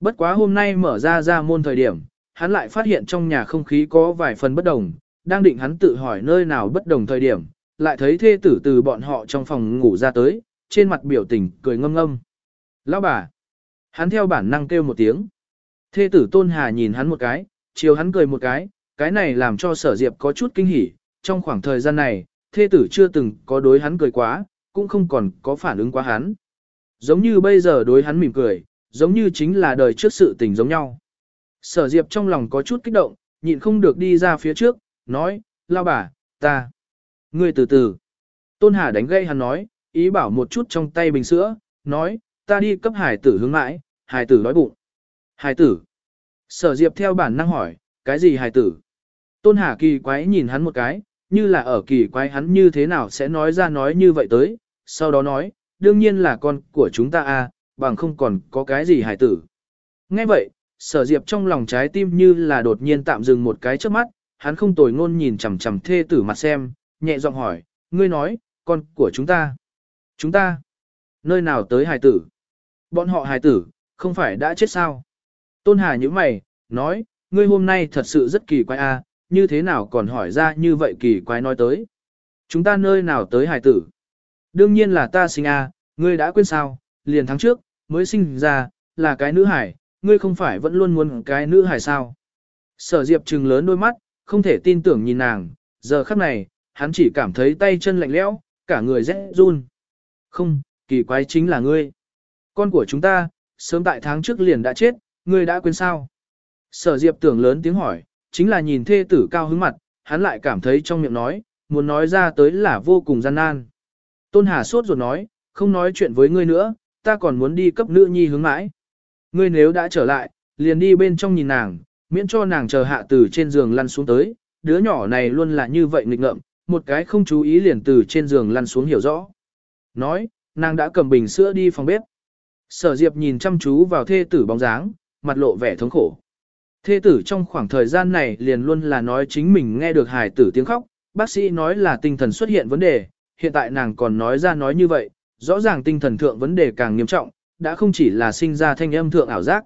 [SPEAKER 1] Bất quá hôm nay mở ra ra môn thời điểm, hắn lại phát hiện trong nhà không khí có vài phần bất đồng, đang định hắn tự hỏi nơi nào bất đồng thời điểm, lại thấy thê tử từ bọn họ trong phòng ngủ ra tới, trên mặt biểu tình cười ngâm ngâm. Lão bà! Hắn theo bản năng kêu một tiếng. Thê tử Tôn Hà nhìn hắn một cái, chiều hắn cười một cái, cái này làm cho sở diệp có chút kinh hỉ, trong khoảng thời gian này, thê tử chưa từng có đối hắn cười quá, cũng không còn có phản ứng quá hắn. Giống như bây giờ đối hắn mỉm cười, giống như chính là đời trước sự tình giống nhau. Sở diệp trong lòng có chút kích động, nhịn không được đi ra phía trước, nói, lao bà, ta. Ngươi từ từ. Tôn Hà đánh gây hắn nói, ý bảo một chút trong tay bình sữa, nói, ta đi cấp hải tử hướng mãi, hải tử đói bụng. Hải tử. Sở Diệp theo bản năng hỏi, cái gì hải tử? Tôn Hà kỳ quái nhìn hắn một cái, như là ở kỳ quái hắn như thế nào sẽ nói ra nói như vậy tới, sau đó nói, đương nhiên là con của chúng ta a, bằng không còn có cái gì hải tử. Nghe vậy, sở diệp trong lòng trái tim như là đột nhiên tạm dừng một cái trước mắt, hắn không tồi ngôn nhìn chằm chằm thê tử mặt xem, nhẹ giọng hỏi, ngươi nói, con của chúng ta. Chúng ta, nơi nào tới hải tử? Bọn họ hải tử, không phải đã chết sao? Tôn Hà như mày, nói, ngươi hôm nay thật sự rất kỳ quái a, như thế nào còn hỏi ra như vậy kỳ quái nói tới. Chúng ta nơi nào tới hải tử? Đương nhiên là ta sinh a, ngươi đã quên sao, liền tháng trước, mới sinh ra, là cái nữ hải, ngươi không phải vẫn luôn muốn cái nữ hải sao? Sở Diệp trừng lớn đôi mắt, không thể tin tưởng nhìn nàng, giờ khắc này, hắn chỉ cảm thấy tay chân lạnh lẽo, cả người rét run. Không, kỳ quái chính là ngươi. Con của chúng ta, sớm tại tháng trước liền đã chết, ngươi đã quên sao? Sở Diệp tưởng lớn tiếng hỏi, chính là nhìn thê tử cao hứng mặt, hắn lại cảm thấy trong miệng nói, muốn nói ra tới là vô cùng gian nan. Tôn Hà sốt ruột nói, không nói chuyện với ngươi nữa, ta còn muốn đi cấp nữ nhi hướng mãi. Ngươi nếu đã trở lại, liền đi bên trong nhìn nàng, miễn cho nàng chờ hạ từ trên giường lăn xuống tới, đứa nhỏ này luôn là như vậy nghịch ngợm, một cái không chú ý liền từ trên giường lăn xuống hiểu rõ. Nói, nàng đã cầm bình sữa đi phòng bếp. Sở Diệp nhìn chăm chú vào thê tử bóng dáng, mặt lộ vẻ thống khổ. Thê tử trong khoảng thời gian này liền luôn là nói chính mình nghe được hài tử tiếng khóc, bác sĩ nói là tinh thần xuất hiện vấn đề, hiện tại nàng còn nói ra nói như vậy, rõ ràng tinh thần thượng vấn đề càng nghiêm trọng, đã không chỉ là sinh ra thanh âm thượng ảo giác.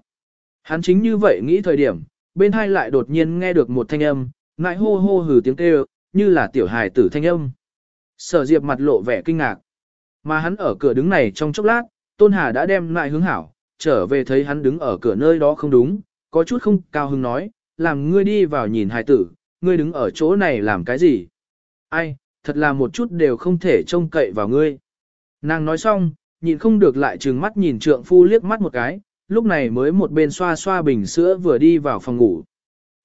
[SPEAKER 1] Hắn chính như vậy nghĩ thời điểm, bên hai lại đột nhiên nghe được một thanh âm, ngại hô hô hừ tiếng kêu, như là tiểu hài tử thanh âm. Sở Diệp mặt lộ vẻ kinh ngạc. Mà hắn ở cửa đứng này trong chốc lát, Tôn Hà đã đem lại hướng hảo, trở về thấy hắn đứng ở cửa nơi đó không đúng, có chút không cao hứng nói, làm ngươi đi vào nhìn hài tử, ngươi đứng ở chỗ này làm cái gì? Ai, thật là một chút đều không thể trông cậy vào ngươi. Nàng nói xong, nhịn không được lại trừng mắt nhìn trượng phu liếc mắt một cái, lúc này mới một bên xoa xoa bình sữa vừa đi vào phòng ngủ.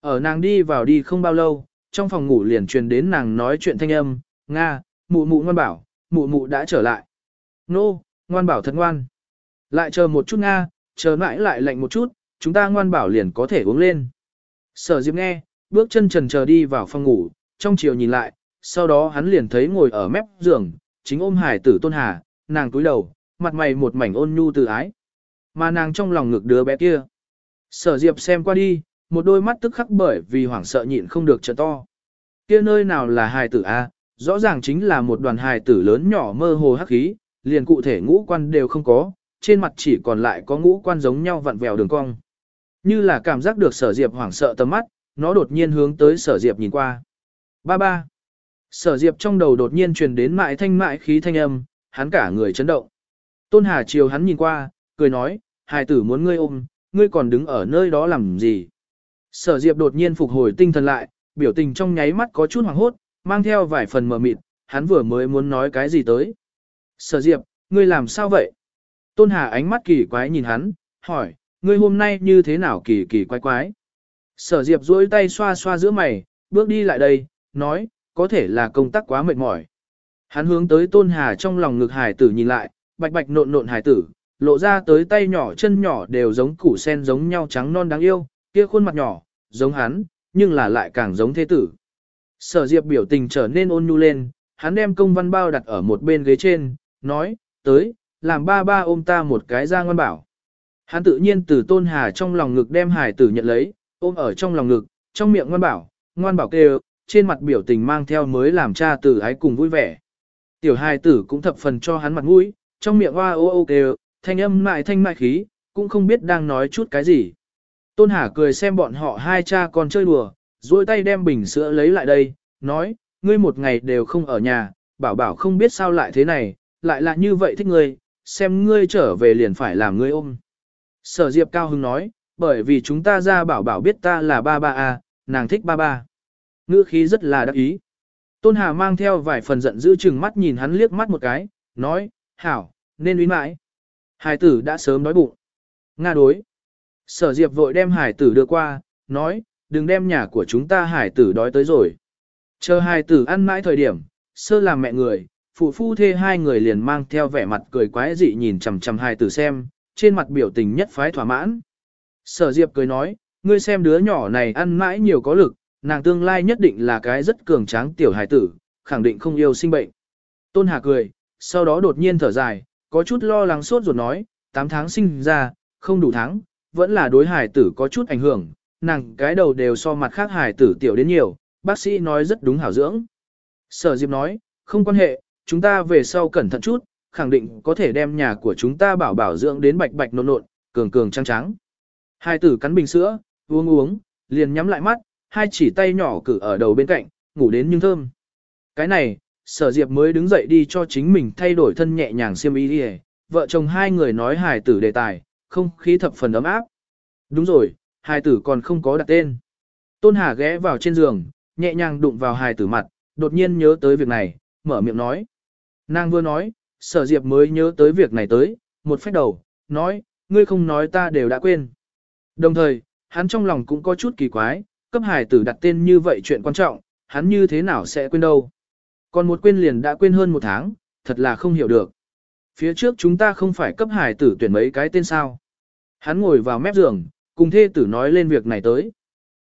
[SPEAKER 1] Ở nàng đi vào đi không bao lâu, trong phòng ngủ liền truyền đến nàng nói chuyện thanh âm, Nga, mụ mụ ngoan bảo, mụ mụ đã trở lại. Nô, ngoan bảo thật ngoan. Lại chờ một chút Nga, chờ mãi lại lạnh một chút, chúng ta ngoan bảo liền có thể uống lên. Sở Diệp nghe, bước chân trần chờ đi vào phòng ngủ, trong chiều nhìn lại, sau đó hắn liền thấy ngồi ở mép giường, chính ôm hải tử tôn hà, nàng cúi đầu, mặt mày một mảnh ôn nhu từ ái. Mà nàng trong lòng ngực đứa bé kia. Sở Diệp xem qua đi, một đôi mắt tức khắc bởi vì hoảng sợ nhịn không được trợ to. Kia nơi nào là hài tử a? rõ ràng chính là một đoàn hài tử lớn nhỏ mơ hồ hắc khí, liền cụ thể ngũ quan đều không có, trên mặt chỉ còn lại có ngũ quan giống nhau vặn vẹo đường cong. Như là cảm giác được sở diệp hoảng sợ tầm mắt, nó đột nhiên hướng tới sở diệp nhìn qua. Ba ba. Sở diệp trong đầu đột nhiên truyền đến mại thanh mại khí thanh âm, hắn cả người chấn động. Tôn Hà chiều hắn nhìn qua, cười nói, hài tử muốn ngươi ôm, ngươi còn đứng ở nơi đó làm gì. Sở diệp đột nhiên phục hồi tinh thần lại, biểu tình trong nháy mắt có chút hoảng hốt, mang theo vài phần mờ mịt, hắn vừa mới muốn nói cái gì tới. Sở diệp, ngươi làm sao vậy? Tôn Hà ánh mắt kỳ quái nhìn hắn, hỏi, ngươi hôm nay như thế nào kỳ kỳ quái quái? Sở Diệp duỗi tay xoa xoa giữa mày, bước đi lại đây, nói, có thể là công tác quá mệt mỏi. Hắn hướng tới Tôn Hà trong lòng ngực hải tử nhìn lại, bạch bạch nộn nộn hải tử, lộ ra tới tay nhỏ chân nhỏ đều giống củ sen giống nhau trắng non đáng yêu, kia khuôn mặt nhỏ, giống hắn, nhưng là lại càng giống thế tử. Sở Diệp biểu tình trở nên ôn nhu lên, hắn đem công văn bao đặt ở một bên ghế trên, nói, tới, làm ba ba ôm ta một cái ra ngoan bảo. Hắn tự nhiên từ tôn hà trong lòng ngực đem hải tử nhận lấy, ôm ở trong lòng ngực, trong miệng ngoan bảo, ngoan bảo kêu, trên mặt biểu tình mang theo mới làm cha tử ái cùng vui vẻ. Tiểu hài tử cũng thập phần cho hắn mặt mũi, trong miệng hoa ô ô kêu, thanh âm mại thanh mại khí, cũng không biết đang nói chút cái gì. Tôn Hà cười xem bọn họ hai cha con chơi đùa, duỗi tay đem bình sữa lấy lại đây, nói, ngươi một ngày đều không ở nhà, bảo bảo không biết sao lại thế này, lại là như vậy thích ngươi, xem ngươi trở về liền phải làm ngươi ôm. Sở Diệp cao hưng nói, bởi vì chúng ta ra bảo bảo biết ta là ba ba a, nàng thích ba ba. Ngữ khí rất là đắc ý. Tôn Hà mang theo vài phần giận dữ chừng mắt nhìn hắn liếc mắt một cái, nói, hảo, nên uy mãi. Hải tử đã sớm đói bụng. Nga đối. Sở Diệp vội đem hải tử đưa qua, nói, đừng đem nhà của chúng ta hải tử đói tới rồi. Chờ hải tử ăn mãi thời điểm, sơ làm mẹ người, phụ phu thê hai người liền mang theo vẻ mặt cười quái dị nhìn chằm chằm hải tử xem, trên mặt biểu tình nhất phái thỏa mãn. Sở Diệp cười nói, ngươi xem đứa nhỏ này ăn mãi nhiều có lực, nàng tương lai nhất định là cái rất cường tráng tiểu hài tử, khẳng định không yêu sinh bệnh. Tôn Hà cười, sau đó đột nhiên thở dài, có chút lo lắng sốt ruột nói, 8 tháng sinh ra, không đủ tháng, vẫn là đối hài tử có chút ảnh hưởng, nàng cái đầu đều so mặt khác hài tử tiểu đến nhiều, bác sĩ nói rất đúng hảo dưỡng. Sở Diệp nói, không quan hệ, chúng ta về sau cẩn thận chút, khẳng định có thể đem nhà của chúng ta bảo bảo dưỡng đến bạch bạch nộn nộn, cường cường trắng trắng. Hai tử cắn bình sữa, uống uống, liền nhắm lại mắt, hai chỉ tay nhỏ cử ở đầu bên cạnh, ngủ đến nhưng thơm. Cái này, sở diệp mới đứng dậy đi cho chính mình thay đổi thân nhẹ nhàng xiêm y đi vợ chồng hai người nói hài tử đề tài, không khí thập phần ấm áp. Đúng rồi, hài tử còn không có đặt tên. Tôn Hà ghé vào trên giường, nhẹ nhàng đụng vào hài tử mặt, đột nhiên nhớ tới việc này, mở miệng nói. Nàng vừa nói, sở diệp mới nhớ tới việc này tới, một phép đầu, nói, ngươi không nói ta đều đã quên. Đồng thời, hắn trong lòng cũng có chút kỳ quái, cấp hải tử đặt tên như vậy chuyện quan trọng, hắn như thế nào sẽ quên đâu. Còn một quên liền đã quên hơn một tháng, thật là không hiểu được. Phía trước chúng ta không phải cấp hải tử tuyển mấy cái tên sao. Hắn ngồi vào mép giường, cùng thê tử nói lên việc này tới.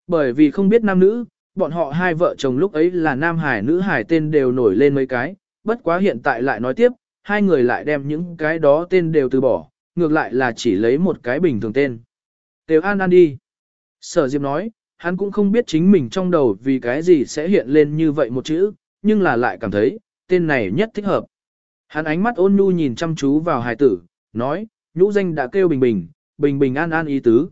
[SPEAKER 1] Bởi vì không biết nam nữ, bọn họ hai vợ chồng lúc ấy là nam hải nữ hải tên đều nổi lên mấy cái, bất quá hiện tại lại nói tiếp, hai người lại đem những cái đó tên đều từ bỏ, ngược lại là chỉ lấy một cái bình thường tên. Tiêu an an đi. Sở Diệp nói, hắn cũng không biết chính mình trong đầu vì cái gì sẽ hiện lên như vậy một chữ, nhưng là lại cảm thấy, tên này nhất thích hợp. Hắn ánh mắt ôn nhu nhìn chăm chú vào hài tử, nói, nhũ danh đã kêu bình bình, bình bình an an ý tứ.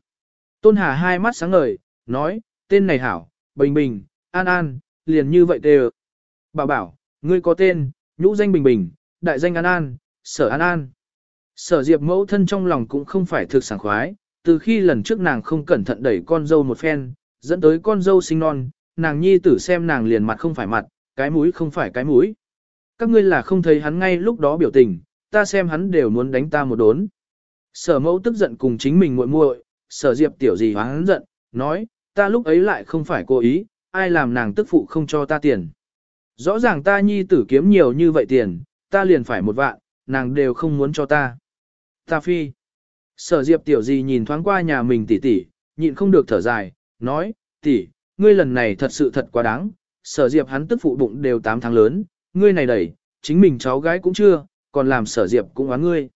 [SPEAKER 1] Tôn Hà hai mắt sáng ngời, nói, tên này hảo, bình bình, an an, liền như vậy kêu. Bảo bảo, ngươi có tên, nhũ danh bình bình, đại danh an an, sở an an. Sở diệp mẫu thân trong lòng cũng không phải thực sảng khoái, từ khi lần trước nàng không cẩn thận đẩy con dâu một phen, dẫn tới con dâu sinh non, nàng nhi tử xem nàng liền mặt không phải mặt, cái mũi không phải cái mũi. Các ngươi là không thấy hắn ngay lúc đó biểu tình, ta xem hắn đều muốn đánh ta một đốn. Sở mẫu tức giận cùng chính mình muội muội, sở diệp tiểu gì hắn giận, nói, ta lúc ấy lại không phải cố ý, ai làm nàng tức phụ không cho ta tiền. Rõ ràng ta nhi tử kiếm nhiều như vậy tiền, ta liền phải một vạn, nàng đều không muốn cho ta. Ta phi. Sở diệp tiểu gì nhìn thoáng qua nhà mình tỷ tỷ, nhịn không được thở dài, nói, tỷ, ngươi lần này thật sự thật quá đáng, sở diệp hắn tức phụ bụng đều 8 tháng lớn, ngươi này đẩy, chính mình cháu gái cũng chưa, còn làm sở diệp cũng oán ngươi.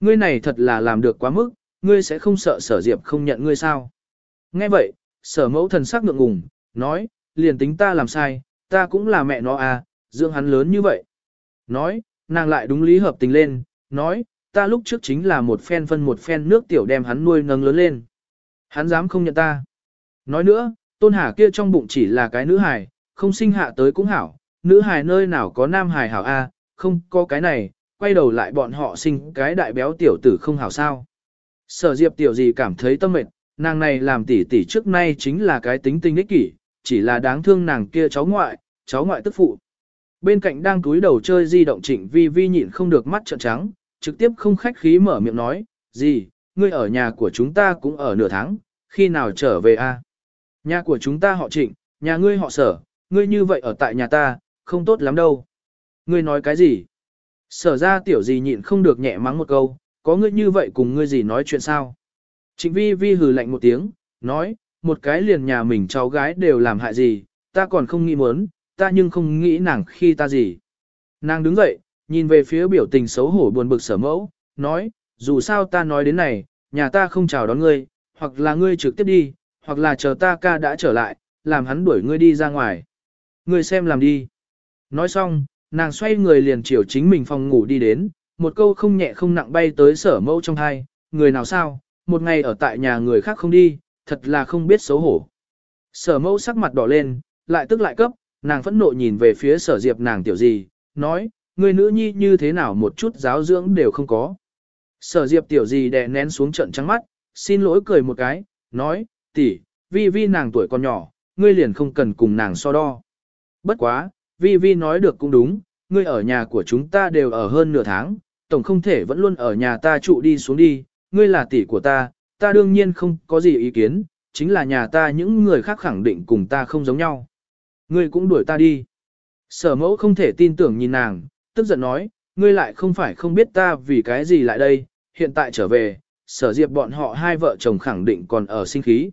[SPEAKER 1] Ngươi này thật là làm được quá mức, ngươi sẽ không sợ sở diệp không nhận ngươi sao. Nghe vậy, sở mẫu thần sắc ngượng ngùng, nói, liền tính ta làm sai, ta cũng là mẹ nó à, dưỡng hắn lớn như vậy. Nói, nàng lại đúng lý hợp tình lên, nói, ta lúc trước chính là một phen phân một phen nước tiểu đem hắn nuôi nâng lớn lên. Hắn dám không nhận ta. Nói nữa, tôn hà kia trong bụng chỉ là cái nữ hài, không sinh hạ tới cũng hảo, nữ hài nơi nào có nam hài hảo a, à, không có cái này, quay đầu lại bọn họ sinh cái đại béo tiểu tử không hảo sao. Sở diệp tiểu gì cảm thấy tâm mệt, nàng này làm tỷ tỷ trước nay chính là cái tính tinh ích kỷ, chỉ là đáng thương nàng kia cháu ngoại, cháu ngoại tức phụ. Bên cạnh đang túi đầu chơi di động trịnh vi vi nhịn không được mắt trợn trắng, trực tiếp không khách khí mở miệng nói, gì, ngươi ở nhà của chúng ta cũng ở nửa tháng, khi nào trở về a? Nhà của chúng ta họ trịnh, nhà ngươi họ sở, ngươi như vậy ở tại nhà ta, không tốt lắm đâu. Ngươi nói cái gì? Sở ra tiểu gì nhịn không được nhẹ mắng một câu, có ngươi như vậy cùng ngươi gì nói chuyện sao? Trịnh vi vi hừ lạnh một tiếng, nói, một cái liền nhà mình cháu gái đều làm hại gì, ta còn không nghĩ muốn, ta nhưng không nghĩ nàng khi ta gì. Nàng đứng dậy, nhìn về phía biểu tình xấu hổ buồn bực sở mẫu, nói, dù sao ta nói đến này, nhà ta không chào đón ngươi, hoặc là ngươi trực tiếp đi, hoặc là chờ ta ca đã trở lại, làm hắn đuổi ngươi đi ra ngoài. Ngươi xem làm đi. Nói xong, nàng xoay người liền chiều chính mình phòng ngủ đi đến, một câu không nhẹ không nặng bay tới sở mẫu trong hai, người nào sao, một ngày ở tại nhà người khác không đi, thật là không biết xấu hổ. Sở mẫu sắc mặt đỏ lên, lại tức lại cấp, nàng phẫn nộ nhìn về phía sở diệp nàng tiểu gì, nói, người nữ nhi như thế nào một chút giáo dưỡng đều không có. Sở diệp tiểu gì đè nén xuống trận trắng mắt, xin lỗi cười một cái, nói, tỷ, vi vi nàng tuổi còn nhỏ, ngươi liền không cần cùng nàng so đo. Bất quá, vi vi nói được cũng đúng, ngươi ở nhà của chúng ta đều ở hơn nửa tháng, tổng không thể vẫn luôn ở nhà ta trụ đi xuống đi, ngươi là tỷ của ta, ta đương nhiên không có gì ý kiến, chính là nhà ta những người khác khẳng định cùng ta không giống nhau. Ngươi cũng đuổi ta đi. Sở mẫu không thể tin tưởng nhìn nàng, tức giận nói, ngươi lại không phải không biết ta vì cái gì lại đây, hiện tại trở về, sở diệp bọn họ hai vợ chồng khẳng định còn ở sinh khí.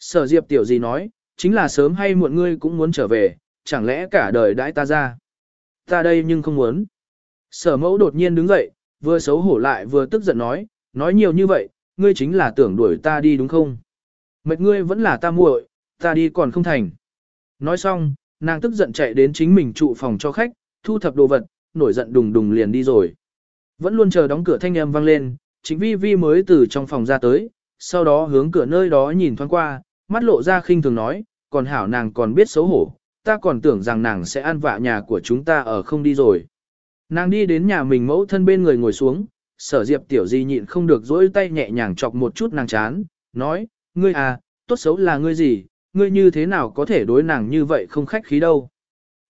[SPEAKER 1] Sở diệp tiểu gì nói, chính là sớm hay muộn ngươi cũng muốn trở về, chẳng lẽ cả đời đãi ta ra. Ta đây nhưng không muốn. Sở mẫu đột nhiên đứng dậy, vừa xấu hổ lại vừa tức giận nói, nói nhiều như vậy, ngươi chính là tưởng đuổi ta đi đúng không? Mệt ngươi vẫn là ta muội, ta đi còn không thành. Nói xong, nàng tức giận chạy đến chính mình trụ phòng cho khách, thu thập đồ vật, nổi giận đùng đùng liền đi rồi. Vẫn luôn chờ đóng cửa thanh âm vang lên, chính vi vi mới từ trong phòng ra tới, sau đó hướng cửa nơi đó nhìn thoáng qua, mắt lộ ra khinh thường nói, còn hảo nàng còn biết xấu hổ, ta còn tưởng rằng nàng sẽ ăn vạ nhà của chúng ta ở không đi rồi. Nàng đi đến nhà mình mẫu thân bên người ngồi xuống, sở diệp tiểu di nhịn không được dỗi tay nhẹ nhàng chọc một chút nàng chán, nói, ngươi à, tốt xấu là ngươi gì, ngươi như thế nào có thể đối nàng như vậy không khách khí đâu.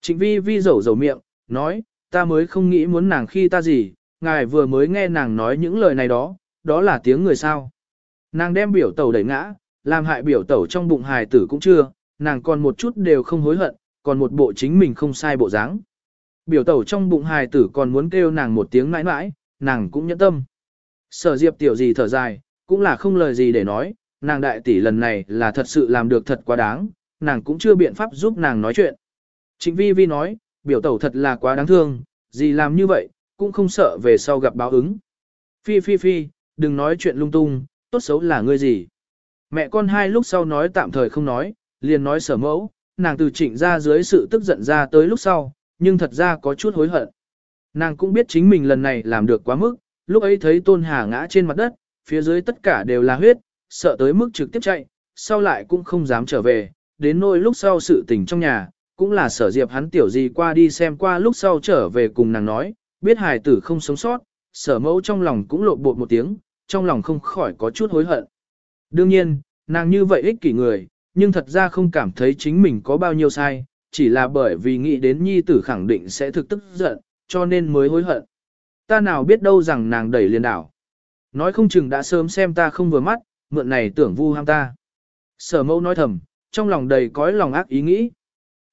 [SPEAKER 1] Trịnh vi vi rầu rầu miệng, nói, ta mới không nghĩ muốn nàng khi ta gì, ngài vừa mới nghe nàng nói những lời này đó, đó là tiếng người sao. Nàng đem biểu tàu đẩy ngã, làm hại biểu tẩu trong bụng hài tử cũng chưa, nàng còn một chút đều không hối hận, còn một bộ chính mình không sai bộ dáng. Biểu tẩu trong bụng hài tử còn muốn kêu nàng một tiếng mãi mãi, nàng cũng nhẫn tâm. Sở diệp tiểu gì thở dài, cũng là không lời gì để nói, nàng đại tỷ lần này là thật sự làm được thật quá đáng, nàng cũng chưa biện pháp giúp nàng nói chuyện. Trịnh vi vi nói, biểu tẩu thật là quá đáng thương, gì làm như vậy, cũng không sợ về sau gặp báo ứng. Phi phi phi, đừng nói chuyện lung tung, tốt xấu là ngươi gì. Mẹ con hai lúc sau nói tạm thời không nói, liền nói sở mẫu, nàng từ trịnh ra dưới sự tức giận ra tới lúc sau, nhưng thật ra có chút hối hận. Nàng cũng biết chính mình lần này làm được quá mức, lúc ấy thấy tôn hà ngã trên mặt đất, phía dưới tất cả đều là huyết, sợ tới mức trực tiếp chạy, sau lại cũng không dám trở về, đến nỗi lúc sau sự tình trong nhà, cũng là sở diệp hắn tiểu gì qua đi xem qua lúc sau trở về cùng nàng nói, biết hài tử không sống sót, sở mẫu trong lòng cũng lộn bột một tiếng, trong lòng không khỏi có chút hối hận. Đương nhiên, nàng như vậy ích kỷ người, nhưng thật ra không cảm thấy chính mình có bao nhiêu sai, chỉ là bởi vì nghĩ đến nhi tử khẳng định sẽ thực tức giận, cho nên mới hối hận. Ta nào biết đâu rằng nàng đẩy liền đảo. Nói không chừng đã sớm xem ta không vừa mắt, mượn này tưởng vu ham ta. Sở mẫu nói thầm, trong lòng đầy cõi lòng ác ý nghĩ.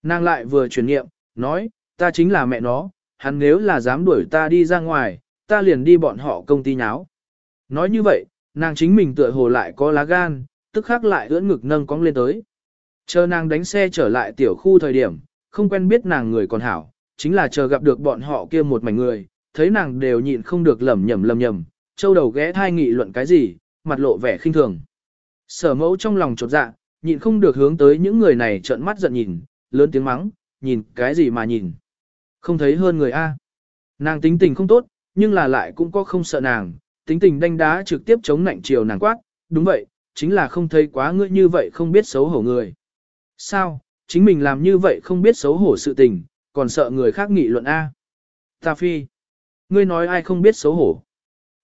[SPEAKER 1] Nàng lại vừa chuyển nghiệm, nói, ta chính là mẹ nó, hắn nếu là dám đuổi ta đi ra ngoài, ta liền đi bọn họ công ty nháo. Nói như vậy, nàng chính mình tựa hồ lại có lá gan, tức khắc lại ưỡn ngực nâng cong lên tới. Chờ nàng đánh xe trở lại tiểu khu thời điểm, không quen biết nàng người còn hảo, chính là chờ gặp được bọn họ kia một mảnh người, thấy nàng đều nhịn không được lẩm nhẩm lẩm nhẩm, châu đầu ghé thai nghị luận cái gì, mặt lộ vẻ khinh thường. Sở mẫu trong lòng chột dạ, nhịn không được hướng tới những người này trợn mắt giận nhìn, lớn tiếng mắng, nhìn cái gì mà nhìn. Không thấy hơn người A. Nàng tính tình không tốt, nhưng là lại cũng có không sợ nàng, tính tình đanh đá trực tiếp chống nạnh chiều nàng quát, đúng vậy, chính là không thấy quá ngươi như vậy không biết xấu hổ người. Sao, chính mình làm như vậy không biết xấu hổ sự tình, còn sợ người khác nghị luận A. Ta phi, ngươi nói ai không biết xấu hổ.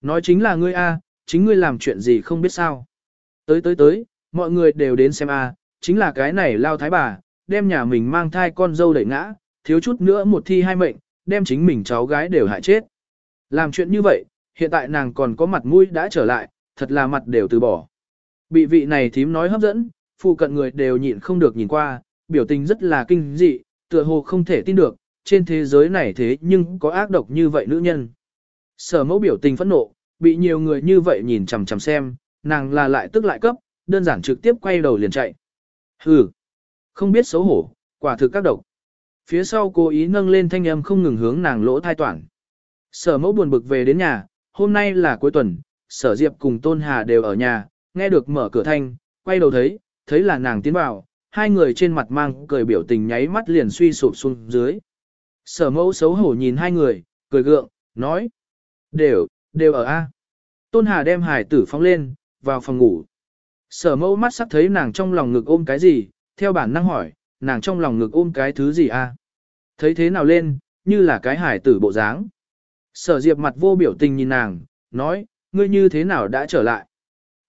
[SPEAKER 1] Nói chính là ngươi A, chính ngươi làm chuyện gì không biết sao. Tới tới tới, mọi người đều đến xem A, chính là cái này lao thái bà, đem nhà mình mang thai con dâu đẩy ngã, thiếu chút nữa một thi hai mệnh, đem chính mình cháu gái đều hại chết. Làm chuyện như vậy, hiện tại nàng còn có mặt mũi đã trở lại, thật là mặt đều từ bỏ. Bị vị này thím nói hấp dẫn, phụ cận người đều nhịn không được nhìn qua, biểu tình rất là kinh dị, tựa hồ không thể tin được, trên thế giới này thế nhưng có ác độc như vậy nữ nhân. Sở mẫu biểu tình phẫn nộ, bị nhiều người như vậy nhìn chằm chằm xem, nàng là lại tức lại cấp, đơn giản trực tiếp quay đầu liền chạy. Hừ, không biết xấu hổ, quả thực các độc. Phía sau cố ý nâng lên thanh âm không ngừng hướng nàng lỗ thai toản. Sở mẫu buồn bực về đến nhà, hôm nay là cuối tuần, sở diệp cùng tôn hà đều ở nhà, nghe được mở cửa thanh, quay đầu thấy, thấy là nàng tiến vào, hai người trên mặt mang cười biểu tình nháy mắt liền suy sụp xuống dưới. Sở mẫu xấu hổ nhìn hai người, cười gượng, nói. Đều, đều ở A. Tôn Hà đem hải tử phóng lên, vào phòng ngủ. Sở mẫu mắt sắp thấy nàng trong lòng ngực ôm cái gì, theo bản năng hỏi, nàng trong lòng ngực ôm cái thứ gì A. Thấy thế nào lên, như là cái hải tử bộ dáng. Sở diệp mặt vô biểu tình nhìn nàng, nói, ngươi như thế nào đã trở lại.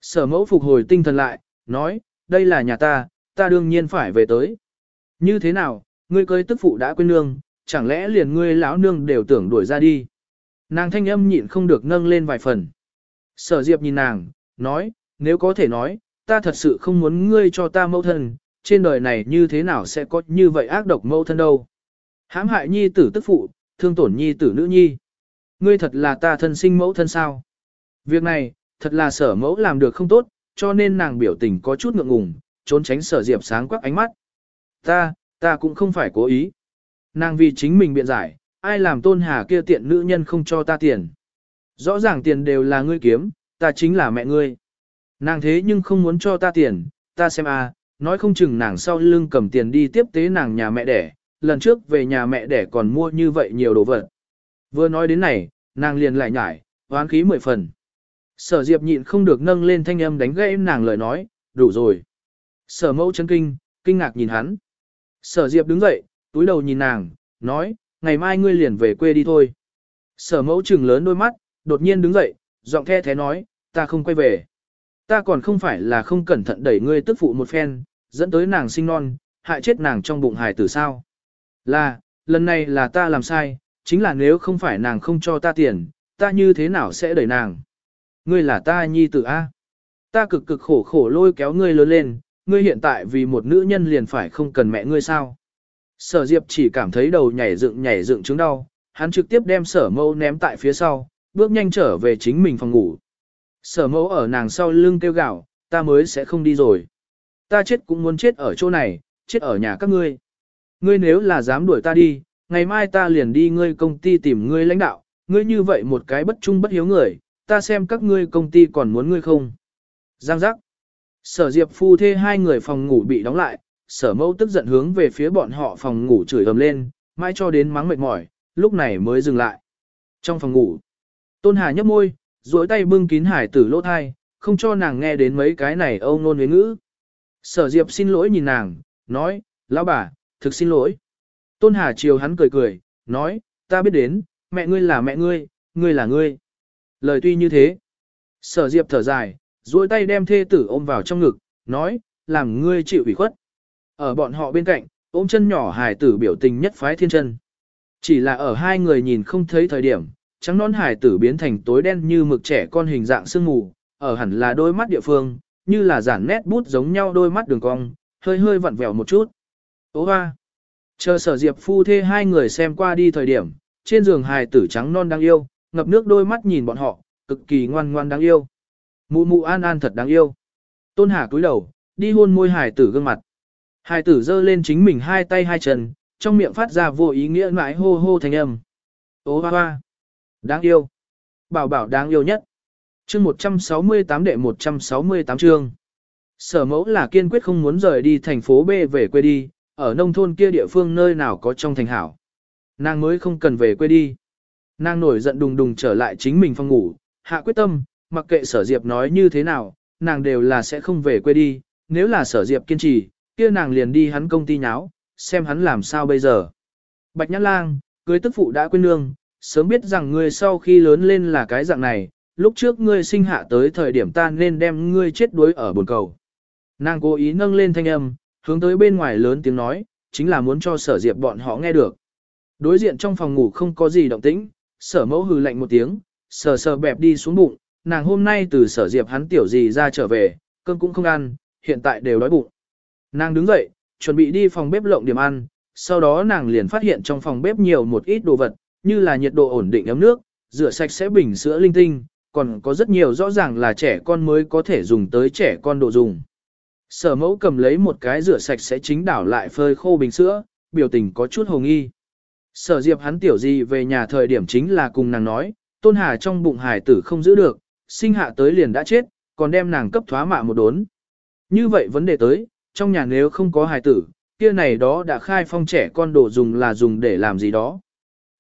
[SPEAKER 1] Sở mẫu phục hồi tinh thần lại, nói, đây là nhà ta, ta đương nhiên phải về tới. Như thế nào, ngươi cưới tức phụ đã quên nương, chẳng lẽ liền ngươi lão nương đều tưởng đuổi ra đi. Nàng thanh âm nhịn không được nâng lên vài phần. Sở Diệp nhìn nàng, nói, nếu có thể nói, ta thật sự không muốn ngươi cho ta mẫu thân, trên đời này như thế nào sẽ có như vậy ác độc mẫu thân đâu. hãm hại nhi tử tức phụ, thương tổn nhi tử nữ nhi. Ngươi thật là ta thân sinh mẫu thân sao. Việc này, thật là sở mẫu làm được không tốt, cho nên nàng biểu tình có chút ngượng ngùng, trốn tránh sở diệp sáng quắc ánh mắt. Ta, ta cũng không phải cố ý. Nàng vì chính mình biện giải, ai làm tôn hà kia tiện nữ nhân không cho ta tiền. Rõ ràng tiền đều là ngươi kiếm, ta chính là mẹ ngươi. Nàng thế nhưng không muốn cho ta tiền, ta xem a, nói không chừng nàng sau lưng cầm tiền đi tiếp tế nàng nhà mẹ đẻ, lần trước về nhà mẹ đẻ còn mua như vậy nhiều đồ vật. Vừa nói đến này, nàng liền lại nhải, hoán khí mười phần. Sở Diệp nhịn không được nâng lên thanh âm đánh gãy nàng lời nói, đủ rồi. Sở mẫu chân kinh, kinh ngạc nhìn hắn. Sở Diệp đứng dậy, túi đầu nhìn nàng, nói, ngày mai ngươi liền về quê đi thôi. Sở mẫu trừng lớn đôi mắt, đột nhiên đứng dậy, giọng the thế nói, ta không quay về. Ta còn không phải là không cẩn thận đẩy ngươi tức phụ một phen, dẫn tới nàng sinh non, hại chết nàng trong bụng hài tử sao. Là, lần này là ta làm sai, chính là nếu không phải nàng không cho ta tiền, ta như thế nào sẽ đẩy nàng. Ngươi là ta nhi tử A. Ta cực cực khổ khổ lôi kéo ngươi lớn lên, ngươi hiện tại vì một nữ nhân liền phải không cần mẹ ngươi sao. Sở Diệp chỉ cảm thấy đầu nhảy dựng nhảy dựng chứng đau, hắn trực tiếp đem sở mâu ném tại phía sau, bước nhanh trở về chính mình phòng ngủ. Sở mẫu ở nàng sau lưng kêu gào, ta mới sẽ không đi rồi. Ta chết cũng muốn chết ở chỗ này, chết ở nhà các ngươi. Ngươi nếu là dám đuổi ta đi, ngày mai ta liền đi ngươi công ty tìm ngươi lãnh đạo, ngươi như vậy một cái bất trung bất hiếu người, ta xem các ngươi công ty còn muốn ngươi không. Giang giác. Sở Diệp phu thê hai người phòng ngủ bị đóng lại, sở mẫu tức giận hướng về phía bọn họ phòng ngủ chửi ầm lên, mãi cho đến mắng mệt mỏi, lúc này mới dừng lại. Trong phòng ngủ, Tôn Hà nhấp môi, duỗi tay bưng kín hải tử lỗ thai, không cho nàng nghe đến mấy cái này âu nôn huyến ngữ. Sở Diệp xin lỗi nhìn nàng, nói, lão bà, thực xin lỗi. Tôn Hà chiều hắn cười cười, nói, ta biết đến, mẹ ngươi là mẹ ngươi, ngươi là ngươi. Lời tuy như thế. Sở Diệp thở dài, duỗi tay đem thê tử ôm vào trong ngực, nói, làm ngươi chịu ủy khuất. Ở bọn họ bên cạnh, ôm chân nhỏ hải tử biểu tình nhất phái thiên chân. Chỉ là ở hai người nhìn không thấy thời điểm, trắng non hải tử biến thành tối đen như mực trẻ con hình dạng sương mù, ở hẳn là đôi mắt địa phương, như là giản nét bút giống nhau đôi mắt đường cong, hơi hơi vặn vẹo một chút. Ô hoa! Chờ sở diệp phu thê hai người xem qua đi thời điểm, trên giường hài tử trắng non đáng yêu, ngập nước đôi mắt nhìn bọn họ, cực kỳ ngoan ngoan đáng yêu. Mụ mụ an an thật đáng yêu. Tôn Hà cúi đầu, đi hôn môi hài tử gương mặt. Hài tử giơ lên chính mình hai tay hai chân, trong miệng phát ra vô ý nghĩa mãi hô hô thành âm. Ô hoa hoa! Đáng yêu! Bảo bảo đáng yêu nhất! Chương 168 đệ 168 chương. Sở mẫu là kiên quyết không muốn rời đi thành phố B về quê đi, ở nông thôn kia địa phương nơi nào có trong thành hảo. Nàng mới không cần về quê đi. Nàng nổi giận đùng đùng trở lại chính mình phòng ngủ, hạ quyết tâm, mặc kệ sở diệp nói như thế nào, nàng đều là sẽ không về quê đi, nếu là sở diệp kiên trì, kia nàng liền đi hắn công ty nháo, xem hắn làm sao bây giờ. Bạch Nhã Lang, cưới tức phụ đã quên nương, sớm biết rằng ngươi sau khi lớn lên là cái dạng này, lúc trước ngươi sinh hạ tới thời điểm ta nên đem ngươi chết đuối ở bồn cầu. Nàng cố ý nâng lên thanh âm, hướng tới bên ngoài lớn tiếng nói, chính là muốn cho sở diệp bọn họ nghe được. Đối diện trong phòng ngủ không có gì động tĩnh, sở mẫu hừ lạnh một tiếng, sờ sờ bẹp đi xuống bụng, nàng hôm nay từ sở diệp hắn tiểu gì ra trở về, cơm cũng không ăn, hiện tại đều đói bụng. Nàng đứng dậy, chuẩn bị đi phòng bếp lộng điểm ăn, sau đó nàng liền phát hiện trong phòng bếp nhiều một ít đồ vật, như là nhiệt độ ổn định ấm nước, rửa sạch sẽ bình sữa linh tinh, còn có rất nhiều rõ ràng là trẻ con mới có thể dùng tới trẻ con đồ dùng. Sở mẫu cầm lấy một cái rửa sạch sẽ chính đảo lại phơi khô bình sữa, biểu tình có chút hồng y. Sở diệp hắn tiểu gì về nhà thời điểm chính là cùng nàng nói, tôn hà trong bụng hải tử không giữ được, sinh hạ tới liền đã chết, còn đem nàng cấp thoá mạ một đốn. Như vậy vấn đề tới, trong nhà nếu không có hải tử, kia này đó đã khai phong trẻ con đồ dùng là dùng để làm gì đó.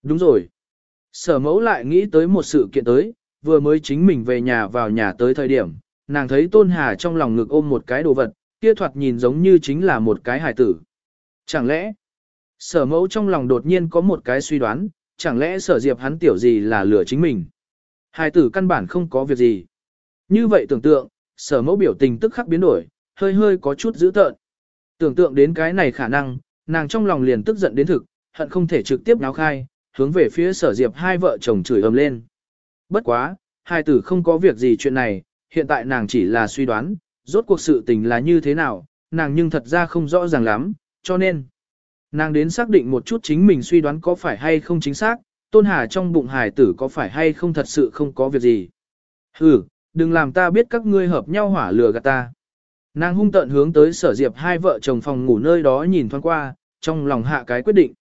[SPEAKER 1] Đúng rồi. Sở mẫu lại nghĩ tới một sự kiện tới, vừa mới chính mình về nhà vào nhà tới thời điểm, nàng thấy Tôn Hà trong lòng ngực ôm một cái đồ vật, kia thoạt nhìn giống như chính là một cái hài tử. Chẳng lẽ, sở mẫu trong lòng đột nhiên có một cái suy đoán, chẳng lẽ sở diệp hắn tiểu gì là lừa chính mình. Hài tử căn bản không có việc gì. Như vậy tưởng tượng, sở mẫu biểu tình tức khắc biến đổi, hơi hơi có chút dữ tợn. Tưởng tượng đến cái này khả năng, nàng trong lòng liền tức giận đến thực, hận không thể trực tiếp náo khai, hướng về phía sở diệp hai vợ chồng chửi ầm lên. Bất quá, hai tử không có việc gì chuyện này, hiện tại nàng chỉ là suy đoán, rốt cuộc sự tình là như thế nào, nàng nhưng thật ra không rõ ràng lắm, cho nên, nàng đến xác định một chút chính mình suy đoán có phải hay không chính xác, tôn hà trong bụng hải tử có phải hay không thật sự không có việc gì. Ừ, đừng làm ta biết các ngươi hợp nhau hỏa lừa gạt ta. Nàng hung tận hướng tới sở diệp hai vợ chồng phòng ngủ nơi đó nhìn thoáng qua, trong lòng hạ cái quyết định.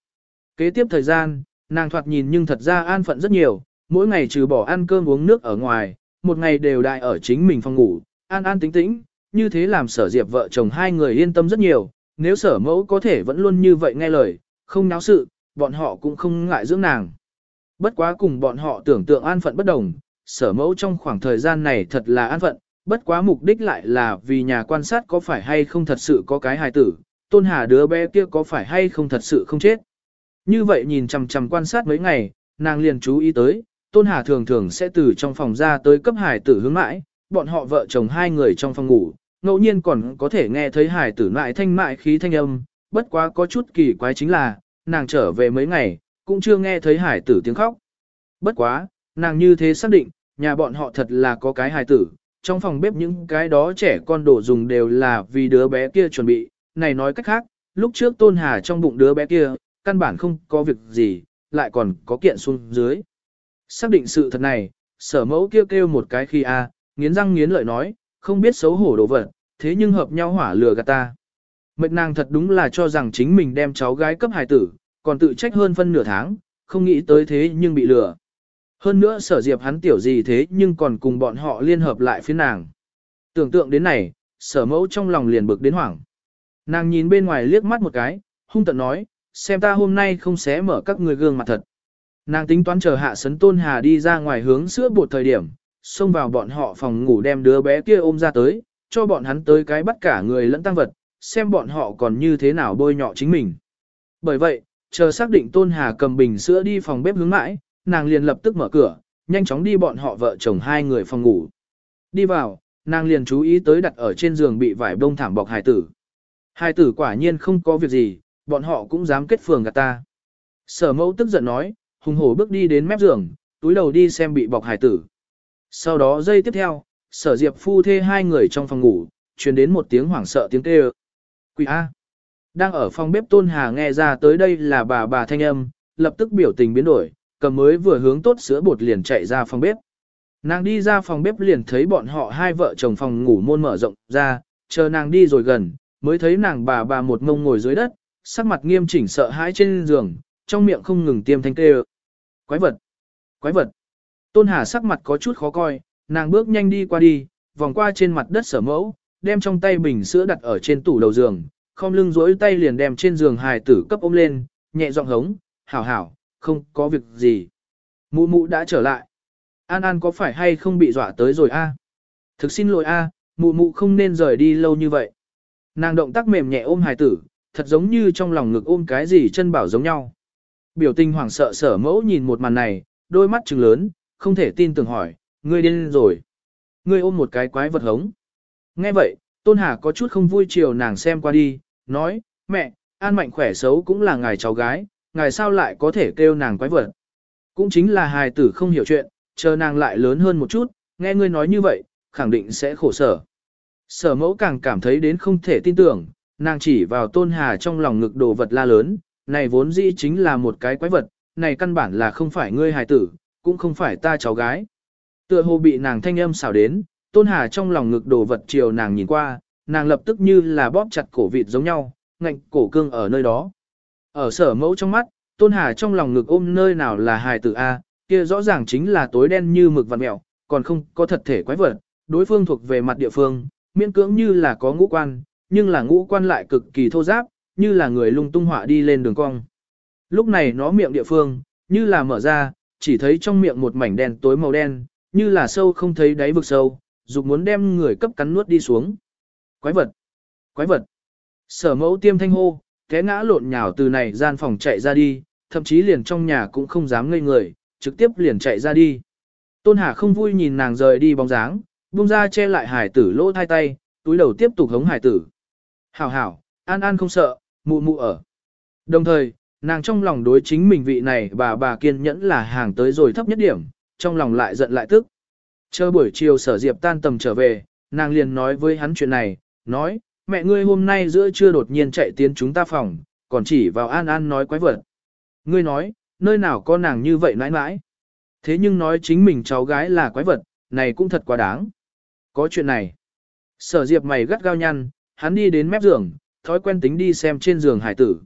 [SPEAKER 1] Kế tiếp thời gian, nàng thoạt nhìn nhưng thật ra an phận rất nhiều, mỗi ngày trừ bỏ ăn cơm uống nước ở ngoài, một ngày đều đại ở chính mình phòng ngủ, an an tĩnh tĩnh, như thế làm sở diệp vợ chồng hai người yên tâm rất nhiều, nếu sở mẫu có thể vẫn luôn như vậy nghe lời, không náo sự, bọn họ cũng không ngại dưỡng nàng. Bất quá cùng bọn họ tưởng tượng an phận bất đồng, sở mẫu trong khoảng thời gian này thật là an phận, bất quá mục đích lại là vì nhà quan sát có phải hay không thật sự có cái hài tử, tôn hà đứa bé kia có phải hay không thật sự không chết. Như vậy nhìn chằm chằm quan sát mấy ngày, nàng liền chú ý tới, Tôn Hà thường thường sẽ từ trong phòng ra tới cấp hài tử hướng mãi, bọn họ vợ chồng hai người trong phòng ngủ, ngẫu nhiên còn có thể nghe thấy hải tử lại thanh mại khí thanh âm, bất quá có chút kỳ quái chính là, nàng trở về mấy ngày, cũng chưa nghe thấy hải tử tiếng khóc. Bất quá, nàng như thế xác định, nhà bọn họ thật là có cái hải tử, trong phòng bếp những cái đó trẻ con đồ dùng đều là vì đứa bé kia chuẩn bị, này nói cách khác, lúc trước Tôn Hà trong bụng đứa bé kia, căn bản không có việc gì, lại còn có kiện xuống dưới. Xác định sự thật này, sở mẫu kêu kêu một cái khi a, nghiến răng nghiến lợi nói, không biết xấu hổ đồ vật, thế nhưng hợp nhau hỏa lừa gạt ta. Mệt nàng thật đúng là cho rằng chính mình đem cháu gái cấp hài tử, còn tự trách hơn phân nửa tháng, không nghĩ tới thế nhưng bị lừa. Hơn nữa sở diệp hắn tiểu gì thế nhưng còn cùng bọn họ liên hợp lại phía nàng. Tưởng tượng đến này, sở mẫu trong lòng liền bực đến hoảng. Nàng nhìn bên ngoài liếc mắt một cái, hung tận nói, xem ta hôm nay không xé mở các người gương mặt thật. Nàng tính toán chờ hạ sấn tôn hà đi ra ngoài hướng sữa bột thời điểm, xông vào bọn họ phòng ngủ đem đứa bé kia ôm ra tới, cho bọn hắn tới cái bắt cả người lẫn tăng vật, xem bọn họ còn như thế nào bôi nhọ chính mình. Bởi vậy, chờ xác định tôn hà cầm bình sữa đi phòng bếp hướng mãi, nàng liền lập tức mở cửa, nhanh chóng đi bọn họ vợ chồng hai người phòng ngủ. Đi vào, nàng liền chú ý tới đặt ở trên giường bị vải bông thảm bọc hài tử. Hài tử quả nhiên không có việc gì, bọn họ cũng dám kết phường gạt ta. Sở mẫu tức giận nói, hùng hổ bước đi đến mép giường, túi đầu đi xem bị bọc hài tử. Sau đó giây tiếp theo, sở diệp phu thê hai người trong phòng ngủ, truyền đến một tiếng hoảng sợ tiếng kêu. Quỷ A. Đang ở phòng bếp Tôn Hà nghe ra tới đây là bà bà thanh âm, lập tức biểu tình biến đổi, cầm mới vừa hướng tốt sữa bột liền chạy ra phòng bếp. Nàng đi ra phòng bếp liền thấy bọn họ hai vợ chồng phòng ngủ môn mở rộng ra, chờ nàng đi rồi gần, mới thấy nàng bà bà một ngông ngồi dưới đất, sắc mặt nghiêm chỉnh sợ hãi trên giường, trong miệng không ngừng tiêm thanh kêu. Quái vật! Quái vật! Tôn Hà sắc mặt có chút khó coi, nàng bước nhanh đi qua đi, vòng qua trên mặt đất sở mẫu, đem trong tay bình sữa đặt ở trên tủ đầu giường, không lưng rỗi tay liền đem trên giường hài tử cấp ôm lên, nhẹ giọng hống, hảo hảo, không có việc gì. Mụ mụ đã trở lại. An An có phải hay không bị dọa tới rồi a? Thực xin lỗi a, mụ mụ không nên rời đi lâu như vậy. Nàng động tác mềm nhẹ ôm hài tử, thật giống như trong lòng ngực ôm cái gì chân bảo giống nhau. Biểu tình hoảng sợ sở mẫu nhìn một màn này, đôi mắt trừng lớn, không thể tin tưởng hỏi, ngươi điên rồi. Ngươi ôm một cái quái vật hống. Nghe vậy, Tôn Hà có chút không vui chiều nàng xem qua đi, nói, mẹ, An Mạnh khỏe xấu cũng là ngài cháu gái, ngài sao lại có thể kêu nàng quái vật. Cũng chính là hài tử không hiểu chuyện, chờ nàng lại lớn hơn một chút, nghe ngươi nói như vậy, khẳng định sẽ khổ sở. Sở mẫu càng cảm thấy đến không thể tin tưởng, nàng chỉ vào tôn hà trong lòng ngực đồ vật la lớn, này vốn dĩ chính là một cái quái vật, này căn bản là không phải ngươi hài tử, cũng không phải ta cháu gái. Tựa hồ bị nàng thanh âm xảo đến, tôn hà trong lòng ngực đồ vật chiều nàng nhìn qua, nàng lập tức như là bóp chặt cổ vịt giống nhau, ngạnh cổ cương ở nơi đó. Ở sở mẫu trong mắt, tôn hà trong lòng ngực ôm nơi nào là hài tử A, kia rõ ràng chính là tối đen như mực vằn mẹo, còn không có thật thể quái vật, đối phương thuộc về mặt địa phương, miễn cưỡng như là có ngũ quan, nhưng là ngũ quan lại cực kỳ thô giáp, như là người lung tung họa đi lên đường cong. Lúc này nó miệng địa phương, như là mở ra, chỉ thấy trong miệng một mảnh đen tối màu đen, như là sâu không thấy đáy vực sâu, dục muốn đem người cấp cắn nuốt đi xuống. Quái vật! Quái vật! Sở mẫu tiêm thanh hô, té ngã lộn nhào từ này gian phòng chạy ra đi, thậm chí liền trong nhà cũng không dám ngây người, trực tiếp liền chạy ra đi. Tôn Hà không vui nhìn nàng rời đi bóng dáng, buông ra che lại hải tử lỗ thai tay, túi đầu tiếp tục hống hải tử. Hảo hảo, an an không sợ, mụ mụ ở. Đồng thời, nàng trong lòng đối chính mình vị này bà bà kiên nhẫn là hàng tới rồi thấp nhất điểm, trong lòng lại giận lại tức. Chờ buổi chiều sở diệp tan tầm trở về, nàng liền nói với hắn chuyện này, nói, mẹ ngươi hôm nay giữa trưa đột nhiên chạy tiến chúng ta phòng, còn chỉ vào an an nói quái vật. Ngươi nói, nơi nào có nàng như vậy nãi nãi. Thế nhưng nói chính mình cháu gái là quái vật, này cũng thật quá đáng. Có chuyện này. Sở diệp mày gắt gao nhăn, hắn đi đến mép giường, thói quen tính đi xem trên giường hải tử.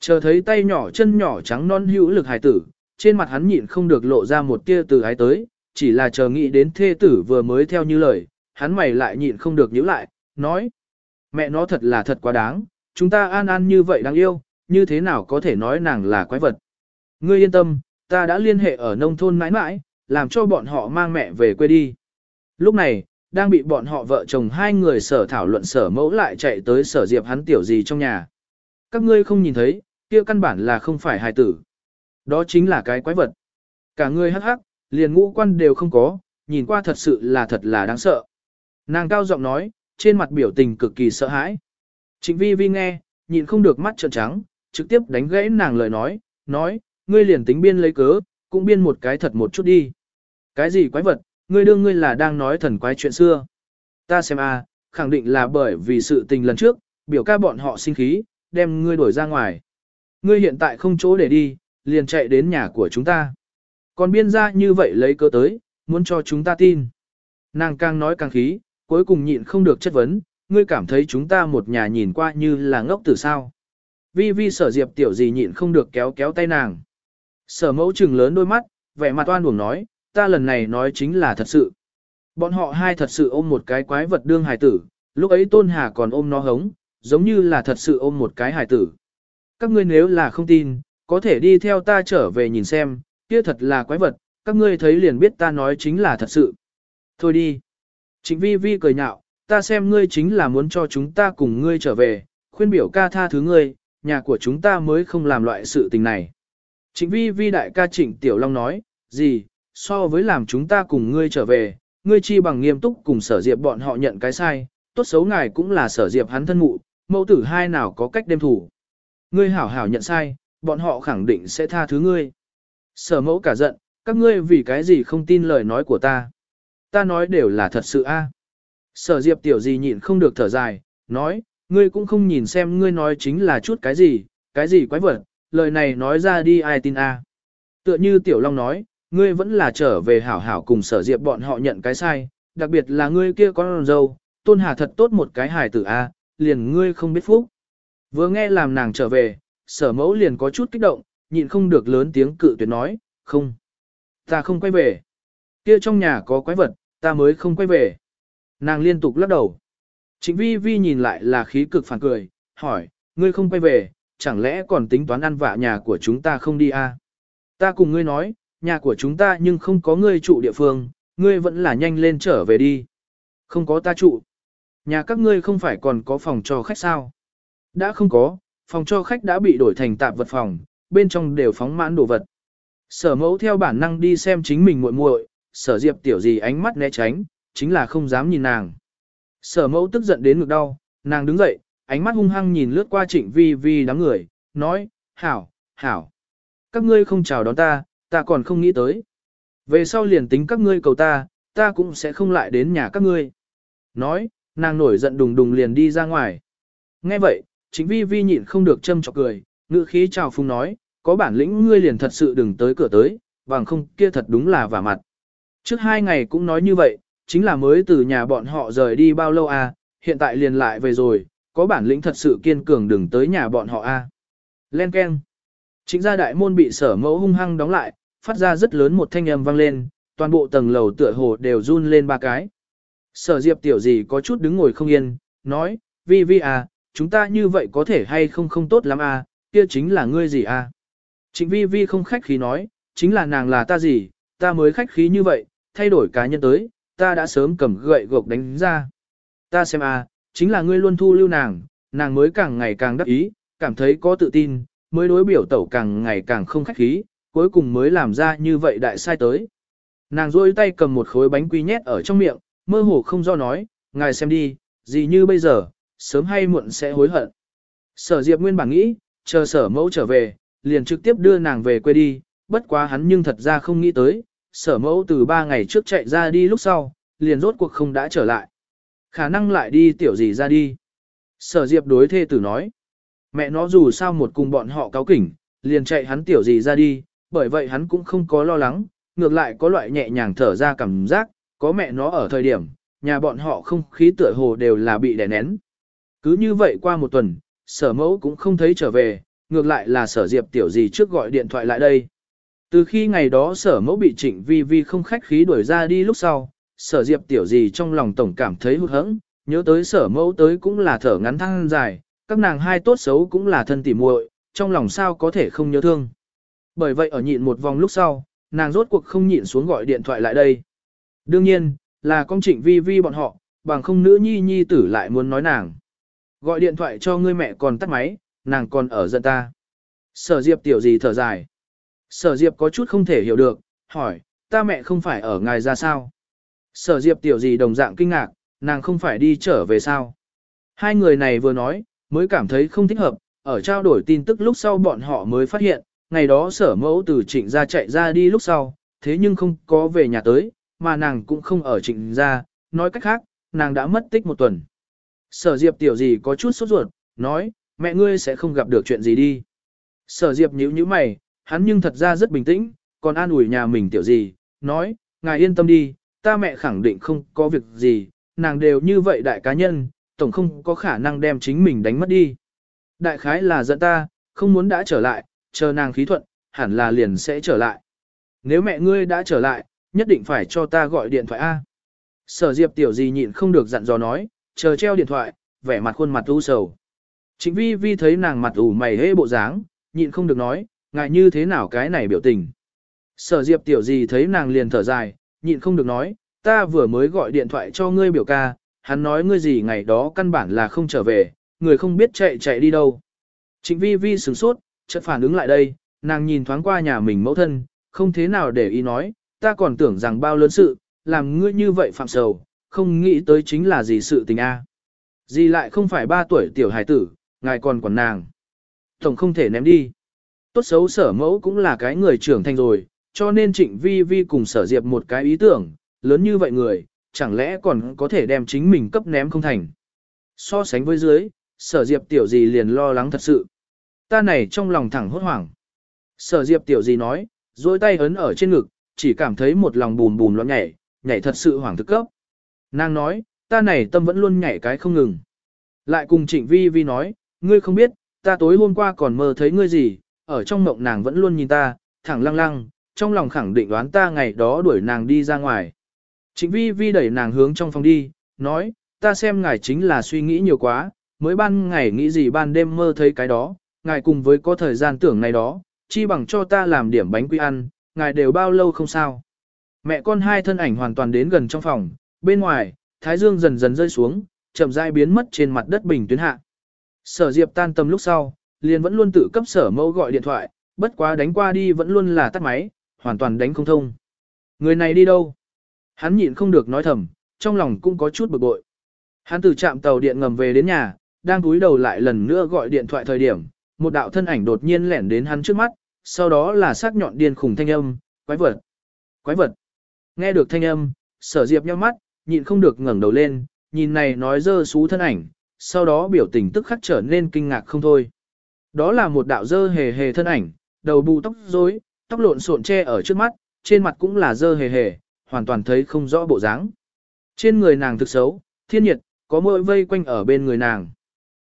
[SPEAKER 1] Chờ thấy tay nhỏ chân nhỏ trắng non hữu lực hải tử, trên mặt hắn nhịn không được lộ ra một tia từ ái tới, chỉ là chờ nghĩ đến thê tử vừa mới theo như lời, hắn mày lại nhịn không được nhíu lại, nói. Mẹ nó thật là thật quá đáng, chúng ta an an như vậy đáng yêu, như thế nào có thể nói nàng là quái vật. Ngươi yên tâm, ta đã liên hệ ở nông thôn mãi mãi, làm cho bọn họ mang mẹ về quê đi. Lúc này, đang bị bọn họ vợ chồng hai người sở thảo luận sở mẫu lại chạy tới sở diệp hắn tiểu gì trong nhà. Các ngươi không nhìn thấy, kia căn bản là không phải hài tử. Đó chính là cái quái vật. Cả người hắc hắc, liền ngũ quan đều không có, nhìn qua thật sự là thật là đáng sợ. Nàng cao giọng nói, trên mặt biểu tình cực kỳ sợ hãi. Trịnh vi vi nghe, nhìn không được mắt trợn trắng, trực tiếp đánh gãy nàng lời nói, nói, ngươi liền tính biên lấy cớ, cũng biên một cái thật một chút đi. Cái gì quái vật, ngươi đương ngươi là đang nói thần quái chuyện xưa. Ta xem a, khẳng định là bởi vì sự tình lần trước, biểu ca bọn họ sinh khí, đem ngươi đuổi ra ngoài. Ngươi hiện tại không chỗ để đi, liền chạy đến nhà của chúng ta. Còn biên ra như vậy lấy cơ tới, muốn cho chúng ta tin. Nàng càng nói càng khí, cuối cùng nhịn không được chất vấn, ngươi cảm thấy chúng ta một nhà nhìn qua như là ngốc tử sao. Vi vi sở diệp tiểu gì nhịn không được kéo kéo tay nàng. Sở mẫu trừng lớn đôi mắt, vẻ mặt oan uổng nói, ta lần này nói chính là thật sự. Bọn họ hai thật sự ôm một cái quái vật đương hài tử, lúc ấy tôn hà còn ôm nó hống, giống như là thật sự ôm một cái hài tử. Các ngươi nếu là không tin, có thể đi theo ta trở về nhìn xem, kia thật là quái vật, các ngươi thấy liền biết ta nói chính là thật sự. Thôi đi. Trịnh vi vi cười nhạo, ta xem ngươi chính là muốn cho chúng ta cùng ngươi trở về, khuyên biểu ca tha thứ ngươi, nhà của chúng ta mới không làm loại sự tình này. Trịnh vi vi đại ca trịnh Tiểu Long nói, gì, so với làm chúng ta cùng ngươi trở về, ngươi chi bằng nghiêm túc cùng sở diệp bọn họ nhận cái sai, tốt xấu ngài cũng là sở diệp hắn thân mụ, mẫu tử hai nào có cách đem thủ. Ngươi hảo hảo nhận sai, bọn họ khẳng định sẽ tha thứ ngươi. Sở mẫu cả giận, các ngươi vì cái gì không tin lời nói của ta. Ta nói đều là thật sự a. À? Sở diệp tiểu gì nhịn không được thở dài, nói, ngươi cũng không nhìn xem ngươi nói chính là chút cái gì, cái gì quái vật, lời này nói ra đi ai tin a. À? Tựa như tiểu long nói, ngươi vẫn là trở về hảo hảo cùng sở diệp bọn họ nhận cái sai, đặc biệt là ngươi kia con dâu, tôn hà thật tốt một cái hài tử a, liền ngươi không biết phúc. Vừa nghe làm nàng trở về, sở mẫu liền có chút kích động, nhịn không được lớn tiếng cự tuyệt nói, không. Ta không quay về. Kia trong nhà có quái vật, ta mới không quay về. Nàng liên tục lắc đầu. Trịnh vi vi nhìn lại là khí cực phản cười, hỏi, ngươi không quay về, chẳng lẽ còn tính toán ăn vạ nhà của chúng ta không đi à? Ta cùng ngươi nói, nhà của chúng ta nhưng không có ngươi trụ địa phương, ngươi vẫn là nhanh lên trở về đi. Không có ta trụ. Nhà các ngươi không phải còn có phòng cho khách sao? Đã không có, phòng cho khách đã bị đổi thành tạp vật phòng, bên trong đều phóng mãn đồ vật. Sở mẫu theo bản năng đi xem chính mình muội muội, sở diệp tiểu gì ánh mắt né tránh, chính là không dám nhìn nàng. Sở mẫu tức giận đến ngực đau, nàng đứng dậy, ánh mắt hung hăng nhìn lướt qua trịnh vi vi đám người, nói, hảo, hảo. Các ngươi không chào đón ta, ta còn không nghĩ tới. Về sau liền tính các ngươi cầu ta, ta cũng sẽ không lại đến nhà các ngươi. Nói, nàng nổi giận đùng đùng liền đi ra ngoài. Nghe vậy, chính vi vi nhịn không được châm chọc cười, ngữ khí chào phung nói, có bản lĩnh ngươi liền thật sự đừng tới cửa tới, bằng không kia thật đúng là vả mặt. Trước hai ngày cũng nói như vậy, chính là mới từ nhà bọn họ rời đi bao lâu à, hiện tại liền lại về rồi, có bản lĩnh thật sự kiên cường đừng tới nhà bọn họ a. À. Len keng. Chính gia đại môn bị sở mẫu hung hăng đóng lại, phát ra rất lớn một thanh âm vang lên, toàn bộ tầng lầu tựa hồ đều run lên ba cái. Sở diệp tiểu gì có chút đứng ngồi không yên, nói, vi vi à, chúng ta như vậy có thể hay không không tốt lắm à, kia chính là ngươi gì à. Trịnh vi vi không khách khí nói, chính là nàng là ta gì, ta mới khách khí như vậy, thay đổi cá nhân tới, ta đã sớm cầm gậy gộc đánh ra. Ta xem à, chính là ngươi luôn thu lưu nàng, nàng mới càng ngày càng đắc ý, cảm thấy có tự tin, mới đối biểu tẩu càng ngày càng không khách khí, cuối cùng mới làm ra như vậy đại sai tới. Nàng rôi tay cầm một khối bánh quy nhét ở trong miệng, mơ hồ không do nói, ngài xem đi, gì như bây giờ, sớm hay muộn sẽ hối hận. Sở Diệp nguyên bản nghĩ, chờ sở mẫu trở về, liền trực tiếp đưa nàng về quê đi, bất quá hắn nhưng thật ra không nghĩ tới, sở mẫu từ ba ngày trước chạy ra đi lúc sau, liền rốt cuộc không đã trở lại. Khả năng lại đi tiểu gì ra đi. Sở Diệp đối thê tử nói, mẹ nó dù sao một cùng bọn họ cáo kỉnh, liền chạy hắn tiểu gì ra đi, bởi vậy hắn cũng không có lo lắng, ngược lại có loại nhẹ nhàng thở ra cảm giác, có mẹ nó ở thời điểm, nhà bọn họ không khí tựa hồ đều là bị đè nén. Cứ như vậy qua một tuần, sở mẫu cũng không thấy trở về, ngược lại là sở diệp tiểu gì trước gọi điện thoại lại đây. Từ khi ngày đó sở mẫu bị trịnh vi vi không khách khí đuổi ra đi lúc sau, sở diệp tiểu gì trong lòng tổng cảm thấy hụt hẫng, nhớ tới sở mẫu tới cũng là thở ngắn thăng dài, các nàng hai tốt xấu cũng là thân tỉ muội, trong lòng sao có thể không nhớ thương. Bởi vậy ở nhịn một vòng lúc sau, nàng rốt cuộc không nhịn xuống gọi điện thoại lại đây. Đương nhiên, là con trịnh vi vi bọn họ, bằng không nữ nhi nhi tử lại muốn nói nàng. Gọi điện thoại cho ngươi mẹ còn tắt máy, nàng còn ở giận ta. Sở Diệp tiểu gì thở dài. Sở Diệp có chút không thể hiểu được, hỏi, ta mẹ không phải ở ngài ra sao? Sở Diệp tiểu gì đồng dạng kinh ngạc, nàng không phải đi trở về sao? Hai người này vừa nói, mới cảm thấy không thích hợp, ở trao đổi tin tức lúc sau bọn họ mới phát hiện, ngày đó sở mẫu từ trịnh ra chạy ra đi lúc sau, thế nhưng không có về nhà tới, mà nàng cũng không ở trịnh ra, nói cách khác, nàng đã mất tích một tuần. Sở Diệp tiểu gì có chút sốt ruột, nói, mẹ ngươi sẽ không gặp được chuyện gì đi. Sở Diệp nhíu nhíu mày, hắn nhưng thật ra rất bình tĩnh, còn an ủi nhà mình tiểu gì, nói, ngài yên tâm đi, ta mẹ khẳng định không có việc gì, nàng đều như vậy đại cá nhân, tổng không có khả năng đem chính mình đánh mất đi. Đại khái là giận ta, không muốn đã trở lại, chờ nàng khí thuận, hẳn là liền sẽ trở lại. Nếu mẹ ngươi đã trở lại, nhất định phải cho ta gọi điện thoại A. Sở diệp tiểu gì nhịn không được dặn dò nói, chờ treo điện thoại, vẻ mặt khuôn mặt u sầu. Trịnh vi vi thấy nàng mặt ủ mày hê bộ dáng, nhịn không được nói, ngại như thế nào cái này biểu tình. Sở diệp tiểu gì thấy nàng liền thở dài, nhịn không được nói, ta vừa mới gọi điện thoại cho ngươi biểu ca, hắn nói ngươi gì ngày đó căn bản là không trở về, người không biết chạy chạy đi đâu. Trịnh vi vi sửng sốt, chợt phản ứng lại đây, nàng nhìn thoáng qua nhà mình mẫu thân, không thế nào để ý nói, ta còn tưởng rằng bao lớn sự, làm ngươi như vậy phạm sầu, không nghĩ tới chính là gì sự tình a. Gì lại không phải ba tuổi tiểu hài tử, ngài còn quản nàng. Tổng không thể ném đi. Tốt xấu sở mẫu cũng là cái người trưởng thành rồi, cho nên trịnh vi vi cùng sở diệp một cái ý tưởng, lớn như vậy người, chẳng lẽ còn có thể đem chính mình cấp ném không thành. So sánh với dưới, sở diệp tiểu gì liền lo lắng thật sự. Ta này trong lòng thẳng hốt hoảng. Sở diệp tiểu gì nói, dối tay ấn ở trên ngực, chỉ cảm thấy một lòng bùn bùn loạn nhảy, nhảy thật sự hoảng thức cấp. Nàng nói, ta này tâm vẫn luôn nhảy cái không ngừng. Lại cùng trịnh vi vi nói, ngươi không biết, ta tối hôm qua còn mơ thấy ngươi gì, ở trong mộng nàng vẫn luôn nhìn ta, thẳng lăng lăng, trong lòng khẳng định đoán ta ngày đó đuổi nàng đi ra ngoài. Trịnh vi vi đẩy nàng hướng trong phòng đi, nói, ta xem ngài chính là suy nghĩ nhiều quá, mới ban ngày nghĩ gì ban đêm mơ thấy cái đó, ngài cùng với có thời gian tưởng này đó, chi bằng cho ta làm điểm bánh quy ăn, ngài đều bao lâu không sao. Mẹ con hai thân ảnh hoàn toàn đến gần trong phòng, bên ngoài, thái dương dần dần rơi xuống, chậm rãi biến mất trên mặt đất bình tuyến hạ. Sở Diệp tan tâm lúc sau, liền vẫn luôn tự cấp sở mẫu gọi điện thoại, bất quá đánh qua đi vẫn luôn là tắt máy, hoàn toàn đánh không thông. Người này đi đâu? Hắn nhịn không được nói thầm, trong lòng cũng có chút bực bội. Hắn từ trạm tàu điện ngầm về đến nhà, đang cúi đầu lại lần nữa gọi điện thoại thời điểm, một đạo thân ảnh đột nhiên lẻn đến hắn trước mắt, sau đó là sắc nhọn điên khủng thanh âm, quái vật, quái vật. Nghe được thanh âm, sở diệp nhau mắt, nhịn không được ngẩng đầu lên, nhìn này nói dơ xú thân ảnh, sau đó biểu tình tức khắc trở nên kinh ngạc không thôi. Đó là một đạo dơ hề hề thân ảnh, đầu bù tóc rối, tóc lộn xộn che ở trước mắt, trên mặt cũng là dơ hề hề, hoàn toàn thấy không rõ bộ dáng. Trên người nàng thực xấu, thiên nhiệt, có môi vây quanh ở bên người nàng.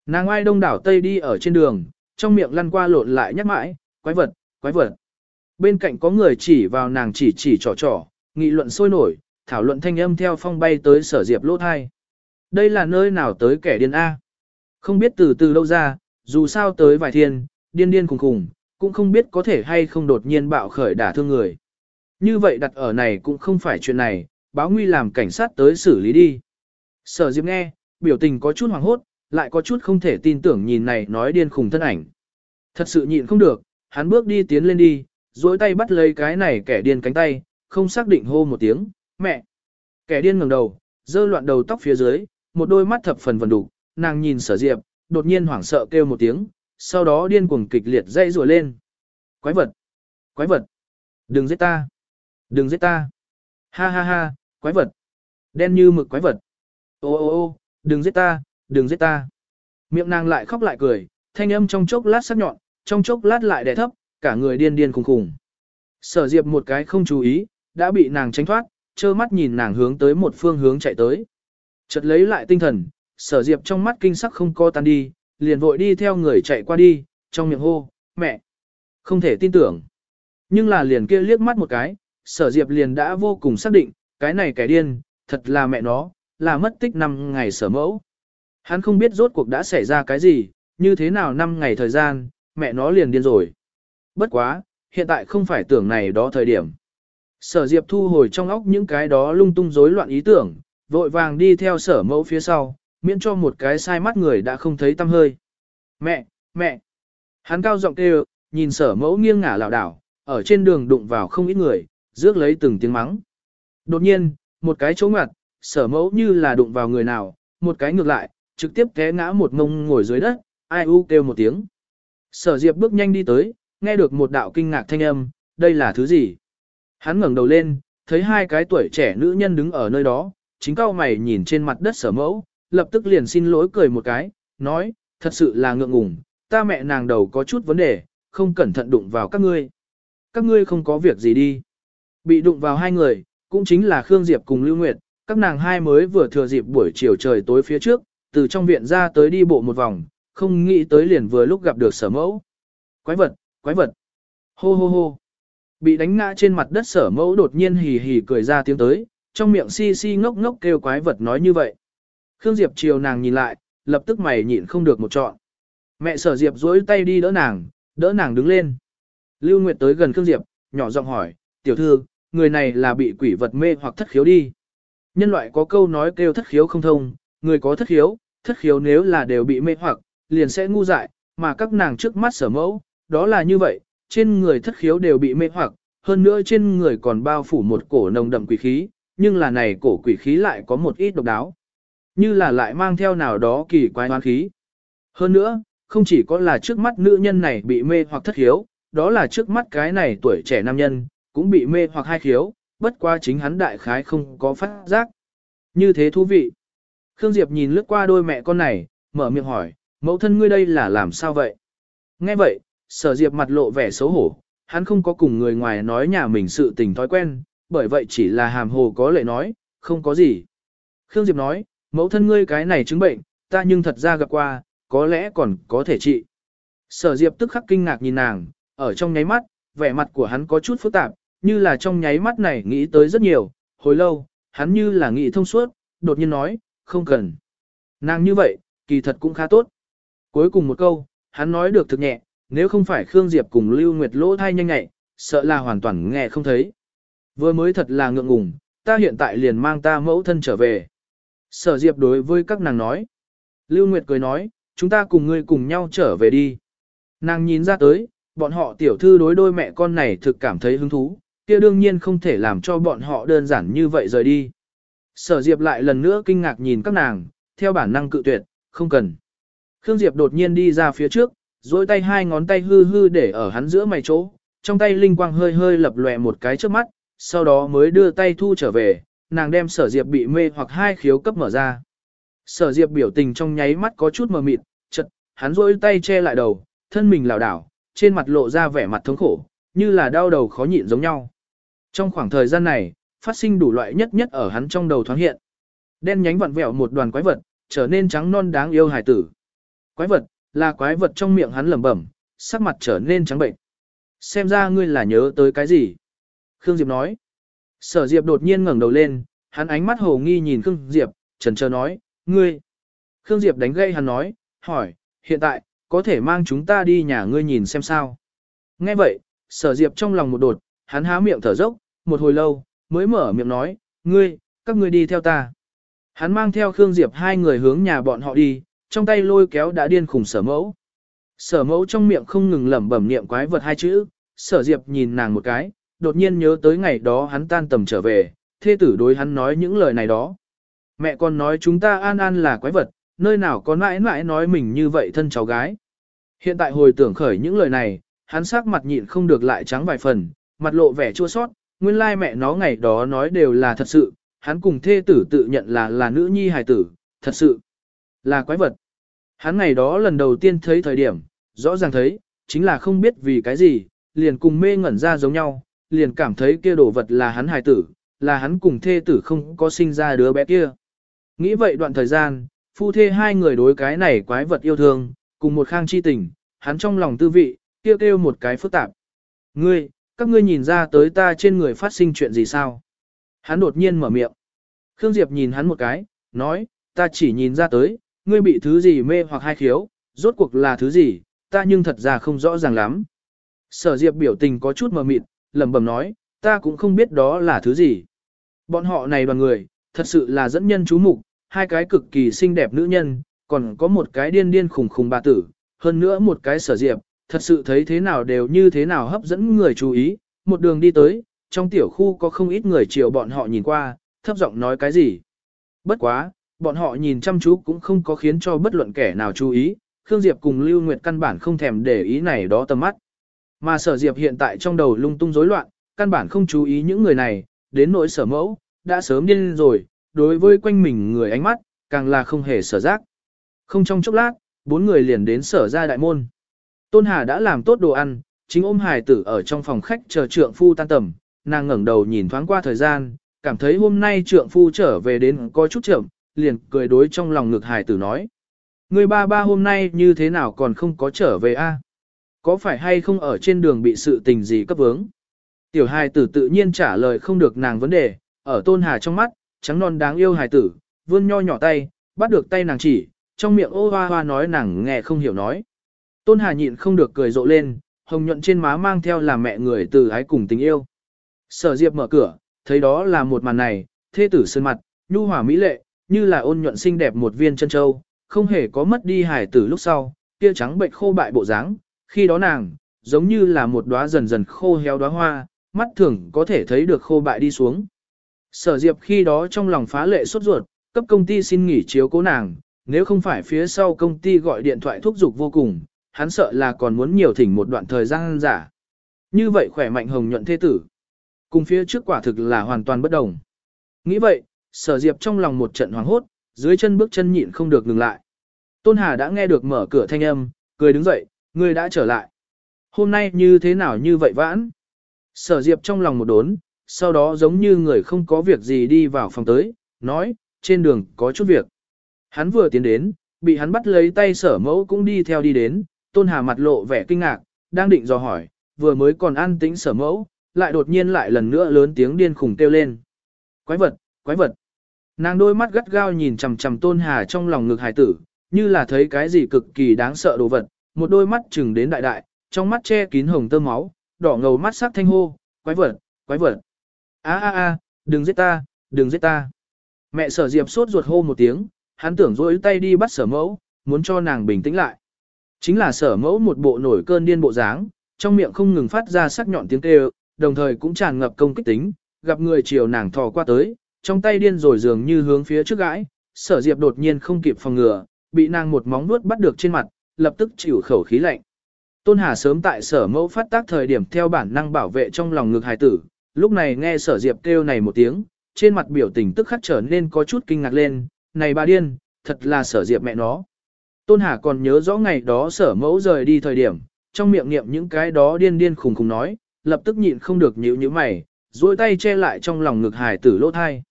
[SPEAKER 1] Nàng ai đông đảo tây đi ở trên đường, trong miệng lăn qua lộn lại nhắc mãi, quái vật, quái vật. Bên cạnh có người chỉ vào nàng chỉ chỉ trò trò, nghị luận sôi nổi, thảo luận thanh âm theo phong bay tới sở diệp lỗ thai. Đây là nơi nào tới kẻ điên A. Không biết từ từ đâu ra, dù sao tới vài thiên, điên điên khùng khùng, cũng không biết có thể hay không đột nhiên bạo khởi đả thương người. Như vậy đặt ở này cũng không phải chuyện này, báo nguy làm cảnh sát tới xử lý đi. Sở Diệp nghe, biểu tình có chút hoảng hốt, lại có chút không thể tin tưởng nhìn này nói điên khùng thân ảnh. Thật sự nhịn không được, hắn bước đi tiến lên đi, duỗi tay bắt lấy cái này kẻ điên cánh tay, không xác định hô một tiếng, mẹ. Kẻ điên ngẩng đầu, dơ loạn đầu tóc phía dưới, một đôi mắt thập phần vần đủ, nàng nhìn sở diệp, đột nhiên hoảng sợ kêu một tiếng, sau đó điên cuồng kịch liệt dây rùa lên. Quái vật! Quái vật! Đừng giết ta! Đừng giết ta! Ha ha ha! Quái vật! Đen như mực quái vật! Ô ô ô! Đừng giết ta! Đừng giết ta! Miệng nàng lại khóc lại cười, thanh âm trong chốc lát sắc nhọn, trong chốc lát lại đè thấp, cả người điên điên khùng khùng. Sở Diệp một cái không chú ý, đã bị nàng tránh thoát, trơ mắt nhìn nàng hướng tới một phương hướng chạy tới. Chợt lấy lại tinh thần, sở diệp trong mắt kinh sắc không co tan đi, liền vội đi theo người chạy qua đi, trong miệng hô, mẹ. Không thể tin tưởng. Nhưng là liền kia liếc mắt một cái, sở diệp liền đã vô cùng xác định, cái này kẻ điên, thật là mẹ nó, là mất tích 5 ngày sở mẫu. Hắn không biết rốt cuộc đã xảy ra cái gì, như thế nào 5 ngày thời gian, mẹ nó liền điên rồi. Bất quá, hiện tại không phải tưởng này đó thời điểm. Sở Diệp thu hồi trong óc những cái đó lung tung rối loạn ý tưởng, vội vàng đi theo sở mẫu phía sau, miễn cho một cái sai mắt người đã không thấy tâm hơi. Mẹ, mẹ! Hắn cao giọng kêu, nhìn sở mẫu nghiêng ngả lảo đảo, ở trên đường đụng vào không ít người, rước lấy từng tiếng mắng. Đột nhiên, một cái chỗ ngặt, sở mẫu như là đụng vào người nào, một cái ngược lại, trực tiếp té ngã một ngông ngồi dưới đất, ai u kêu một tiếng. Sở Diệp bước nhanh đi tới, nghe được một đạo kinh ngạc thanh âm, đây là thứ gì? Hắn ngẩng đầu lên, thấy hai cái tuổi trẻ nữ nhân đứng ở nơi đó, chính cao mày nhìn trên mặt đất sở mẫu, lập tức liền xin lỗi cười một cái, nói, thật sự là ngượng ngùng, ta mẹ nàng đầu có chút vấn đề, không cẩn thận đụng vào các ngươi. Các ngươi không có việc gì đi. Bị đụng vào hai người, cũng chính là Khương Diệp cùng Lưu Nguyệt, các nàng hai mới vừa thừa dịp buổi chiều trời tối phía trước, từ trong viện ra tới đi bộ một vòng, không nghĩ tới liền vừa lúc gặp được sở mẫu. Quái vật, quái vật. Hô hô hô. Bị đánh ngã trên mặt đất sở mẫu đột nhiên hì hì cười ra tiếng tới, trong miệng si si ngốc ngốc kêu quái vật nói như vậy. Khương Diệp chiều nàng nhìn lại, lập tức mày nhịn không được một trọn. Mẹ sở Diệp duỗi tay đi đỡ nàng, đỡ nàng đứng lên. Lưu Nguyệt tới gần Khương Diệp, nhỏ giọng hỏi, tiểu thư, người này là bị quỷ vật mê hoặc thất khiếu đi. Nhân loại có câu nói kêu thất khiếu không thông, người có thất khiếu, thất khiếu nếu là đều bị mê hoặc, liền sẽ ngu dại, mà các nàng trước mắt sở mẫu, đó là như vậy, trên người thất khiếu đều bị mê hoặc, hơn nữa trên người còn bao phủ một cổ nồng đậm quỷ khí, nhưng là này cổ quỷ khí lại có một ít độc đáo. Như là lại mang theo nào đó kỳ quái oán khí. Hơn nữa, không chỉ có là trước mắt nữ nhân này bị mê hoặc thất khiếu, đó là trước mắt cái này tuổi trẻ nam nhân, cũng bị mê hoặc hai khiếu, bất qua chính hắn đại khái không có phát giác. Như thế thú vị. Khương Diệp nhìn lướt qua đôi mẹ con này, mở miệng hỏi, mẫu thân ngươi đây là làm sao vậy? Nghe vậy, sở Diệp mặt lộ vẻ xấu hổ, hắn không có cùng người ngoài nói nhà mình sự tình thói quen, bởi vậy chỉ là hàm hồ có lệ nói, không có gì. Khương Diệp nói, mẫu thân ngươi cái này chứng bệnh, ta nhưng thật ra gặp qua, có lẽ còn có thể trị. Sở Diệp tức khắc kinh ngạc nhìn nàng, ở trong nháy mắt, vẻ mặt của hắn có chút phức tạp, như là trong nháy mắt này nghĩ tới rất nhiều, hồi lâu, hắn như là nghĩ thông suốt, đột nhiên nói, không cần. Nàng như vậy, kỳ thật cũng khá tốt. Cuối cùng một câu, hắn nói được thực nhẹ, nếu không phải Khương Diệp cùng Lưu Nguyệt lỗ thai nhanh nhẹ, sợ là hoàn toàn nghe không thấy. Vừa mới thật là ngượng ngùng, ta hiện tại liền mang ta mẫu thân trở về. Sở Diệp đối với các nàng nói. Lưu Nguyệt cười nói, chúng ta cùng ngươi cùng nhau trở về đi. Nàng nhìn ra tới, bọn họ tiểu thư đối đôi mẹ con này thực cảm thấy hứng thú, kia đương nhiên không thể làm cho bọn họ đơn giản như vậy rời đi. Sở Diệp lại lần nữa kinh ngạc nhìn các nàng, theo bản năng cự tuyệt, không cần. Khương Diệp đột nhiên đi ra phía trước, dối tay hai ngón tay hư hư để ở hắn giữa mày chỗ, trong tay linh quang hơi hơi lập lòe một cái trước mắt, sau đó mới đưa tay thu trở về, nàng đem sở Diệp bị mê hoặc hai khiếu cấp mở ra. Sở Diệp biểu tình trong nháy mắt có chút mờ mịt, chật, hắn rôi tay che lại đầu, thân mình lảo đảo, trên mặt lộ ra vẻ mặt thống khổ, như là đau đầu khó nhịn giống nhau. Trong khoảng thời gian này, phát sinh đủ loại nhất nhất ở hắn trong đầu thoáng hiện. Đen nhánh vặn vẹo một đoàn quái vật, trở nên trắng non đáng yêu hài tử. Quái vật, là quái vật trong miệng hắn lẩm bẩm, sắc mặt trở nên trắng bệnh. Xem ra ngươi là nhớ tới cái gì? Khương Diệp nói. Sở Diệp đột nhiên ngẩng đầu lên, hắn ánh mắt hồ nghi nhìn Khương Diệp, trần chờ nói, ngươi. Khương Diệp đánh gây hắn nói, hỏi, hiện tại, có thể mang chúng ta đi nhà ngươi nhìn xem sao. Nghe vậy, sở Diệp trong lòng một đột, hắn há miệng thở dốc, một hồi lâu, mới mở miệng nói, ngươi, các ngươi đi theo ta. Hắn mang theo Khương Diệp hai người hướng nhà bọn họ đi, trong tay lôi kéo đã điên khủng sở mẫu. Sở mẫu trong miệng không ngừng lẩm bẩm niệm quái vật hai chữ, sở Diệp nhìn nàng một cái, đột nhiên nhớ tới ngày đó hắn tan tầm trở về, thê tử đối hắn nói những lời này đó. Mẹ con nói chúng ta an an là quái vật, nơi nào có mãi mãi nói mình như vậy thân cháu gái. Hiện tại hồi tưởng khởi những lời này, hắn sắc mặt nhịn không được lại trắng vài phần, mặt lộ vẻ chua sót, nguyên lai mẹ nó ngày đó nói đều là thật sự, hắn cùng thê tử tự nhận là là nữ nhi hài tử, thật sự là quái vật. Hắn ngày đó lần đầu tiên thấy thời điểm, rõ ràng thấy, chính là không biết vì cái gì, liền cùng mê ngẩn ra giống nhau, liền cảm thấy kia đồ vật là hắn hài tử, là hắn cùng thê tử không có sinh ra đứa bé kia. Nghĩ vậy đoạn thời gian, phu thê hai người đối cái này quái vật yêu thương, cùng một khang chi tình, hắn trong lòng tư vị, kêu kêu một cái phức tạp. Ngươi, các ngươi nhìn ra tới ta trên người phát sinh chuyện gì sao? Hắn đột nhiên mở miệng. Khương Diệp nhìn hắn một cái, nói, ta chỉ nhìn ra tới, ngươi bị thứ gì mê hoặc hai khiếu, rốt cuộc là thứ gì, ta nhưng thật ra không rõ ràng lắm. Sở Diệp biểu tình có chút mờ mịt, lẩm bẩm nói, ta cũng không biết đó là thứ gì. Bọn họ này đoàn người, thật sự là dẫn nhân chú mục, hai cái cực kỳ xinh đẹp nữ nhân, còn có một cái điên điên khủng khủng bà tử, hơn nữa một cái sở diệp, thật sự thấy thế nào đều như thế nào hấp dẫn người chú ý, một đường đi tới, trong tiểu khu có không ít người chiều bọn họ nhìn qua, thấp giọng nói cái gì. Bất quá, bọn họ nhìn chăm chú cũng không có khiến cho bất luận kẻ nào chú ý, Khương Diệp cùng Lưu Nguyệt căn bản không thèm để ý này đó tầm mắt. Mà sở Diệp hiện tại trong đầu lung tung rối loạn, căn bản không chú ý những người này, đến nỗi sở mẫu, đã sớm điên rồi, đối với quanh mình người ánh mắt, càng là không hề sở giác. Không trong chốc lát, bốn người liền đến sở ra đại môn. Tôn Hà đã làm tốt đồ ăn, chính ôm hài tử ở trong phòng khách chờ trượng phu tan tầm, nàng ngẩng đầu nhìn thoáng qua thời gian, cảm thấy hôm nay trượng phu trở về đến có chút chậm, liền cười đối trong lòng ngực hài tử nói. Người ba ba hôm nay như thế nào còn không có trở về a? Có phải hay không ở trên đường bị sự tình gì cấp vướng? Tiểu hài tử tự nhiên trả lời không được nàng vấn đề, ở tôn hà trong mắt, trắng non đáng yêu hài tử, vươn nho nhỏ tay, bắt được tay nàng chỉ, trong miệng ô hoa hoa nói nàng nghe không hiểu nói. Tôn hà nhịn không được cười rộ lên, hồng nhuận trên má mang theo là mẹ người từ ái cùng tình yêu. Sở Diệp mở cửa, thấy đó là một màn này, thê tử sơn mặt, nhu hòa mỹ lệ, như là ôn nhuận xinh đẹp một viên chân châu, không hề có mất đi hài tử lúc sau, kia trắng bệnh khô bại bộ dáng, khi đó nàng, giống như là một đóa dần dần khô héo đóa hoa, mắt thường có thể thấy được khô bại đi xuống. Sở Diệp khi đó trong lòng phá lệ sốt ruột, cấp công ty xin nghỉ chiếu cố nàng, nếu không phải phía sau công ty gọi điện thoại thúc giục vô cùng, hắn sợ là còn muốn nhiều thỉnh một đoạn thời gian giả. Như vậy khỏe mạnh hồng nhuận thế tử. Cùng phía trước quả thực là hoàn toàn bất đồng. Nghĩ vậy, sở diệp trong lòng một trận hoảng hốt, dưới chân bước chân nhịn không được ngừng lại. Tôn Hà đã nghe được mở cửa thanh âm, cười đứng dậy, người đã trở lại. Hôm nay như thế nào như vậy vãn? Sở diệp trong lòng một đốn, sau đó giống như người không có việc gì đi vào phòng tới, nói, trên đường có chút việc. Hắn vừa tiến đến, bị hắn bắt lấy tay sở mẫu cũng đi theo đi đến, Tôn Hà mặt lộ vẻ kinh ngạc, đang định dò hỏi, vừa mới còn an tĩnh sở mẫu, lại đột nhiên lại lần nữa lớn tiếng điên khùng kêu lên. Quái vật, quái vật. Nàng đôi mắt gắt gao nhìn chằm chằm Tôn Hà trong lòng ngực hải tử, như là thấy cái gì cực kỳ đáng sợ đồ vật, một đôi mắt chừng đến đại đại, trong mắt che kín hồng tơ máu, đỏ ngầu mắt sắc thanh hô, quái vật, quái vật. A a a, đừng giết ta, đừng giết ta. Mẹ sở diệp sốt ruột hô một tiếng, hắn tưởng rỗi tay đi bắt sở mẫu, muốn cho nàng bình tĩnh lại. Chính là sở mẫu một bộ nổi cơn điên bộ dáng, trong miệng không ngừng phát ra sắc nhọn tiếng kêu, đồng thời cũng tràn ngập công kích tính, gặp người chiều nàng thò qua tới, trong tay điên rồi dường như hướng phía trước gãi, sở diệp đột nhiên không kịp phòng ngừa, bị nàng một móng vuốt bắt được trên mặt, lập tức chịu khẩu khí lạnh. Tôn Hà sớm tại sở mẫu phát tác thời điểm theo bản năng bảo vệ trong lòng ngực hài tử, lúc này nghe sở diệp kêu này một tiếng, trên mặt biểu tình tức khắc trở nên có chút kinh ngạc lên, này bà điên, thật là sở diệp mẹ nó. Tôn Hà còn nhớ rõ ngày đó sở mẫu rời đi thời điểm, trong miệng niệm những cái đó điên điên khùng khùng nói, lập tức nhịn không được nhíu như mày, duỗi tay che lại trong lòng ngực hải tử lỗ thai.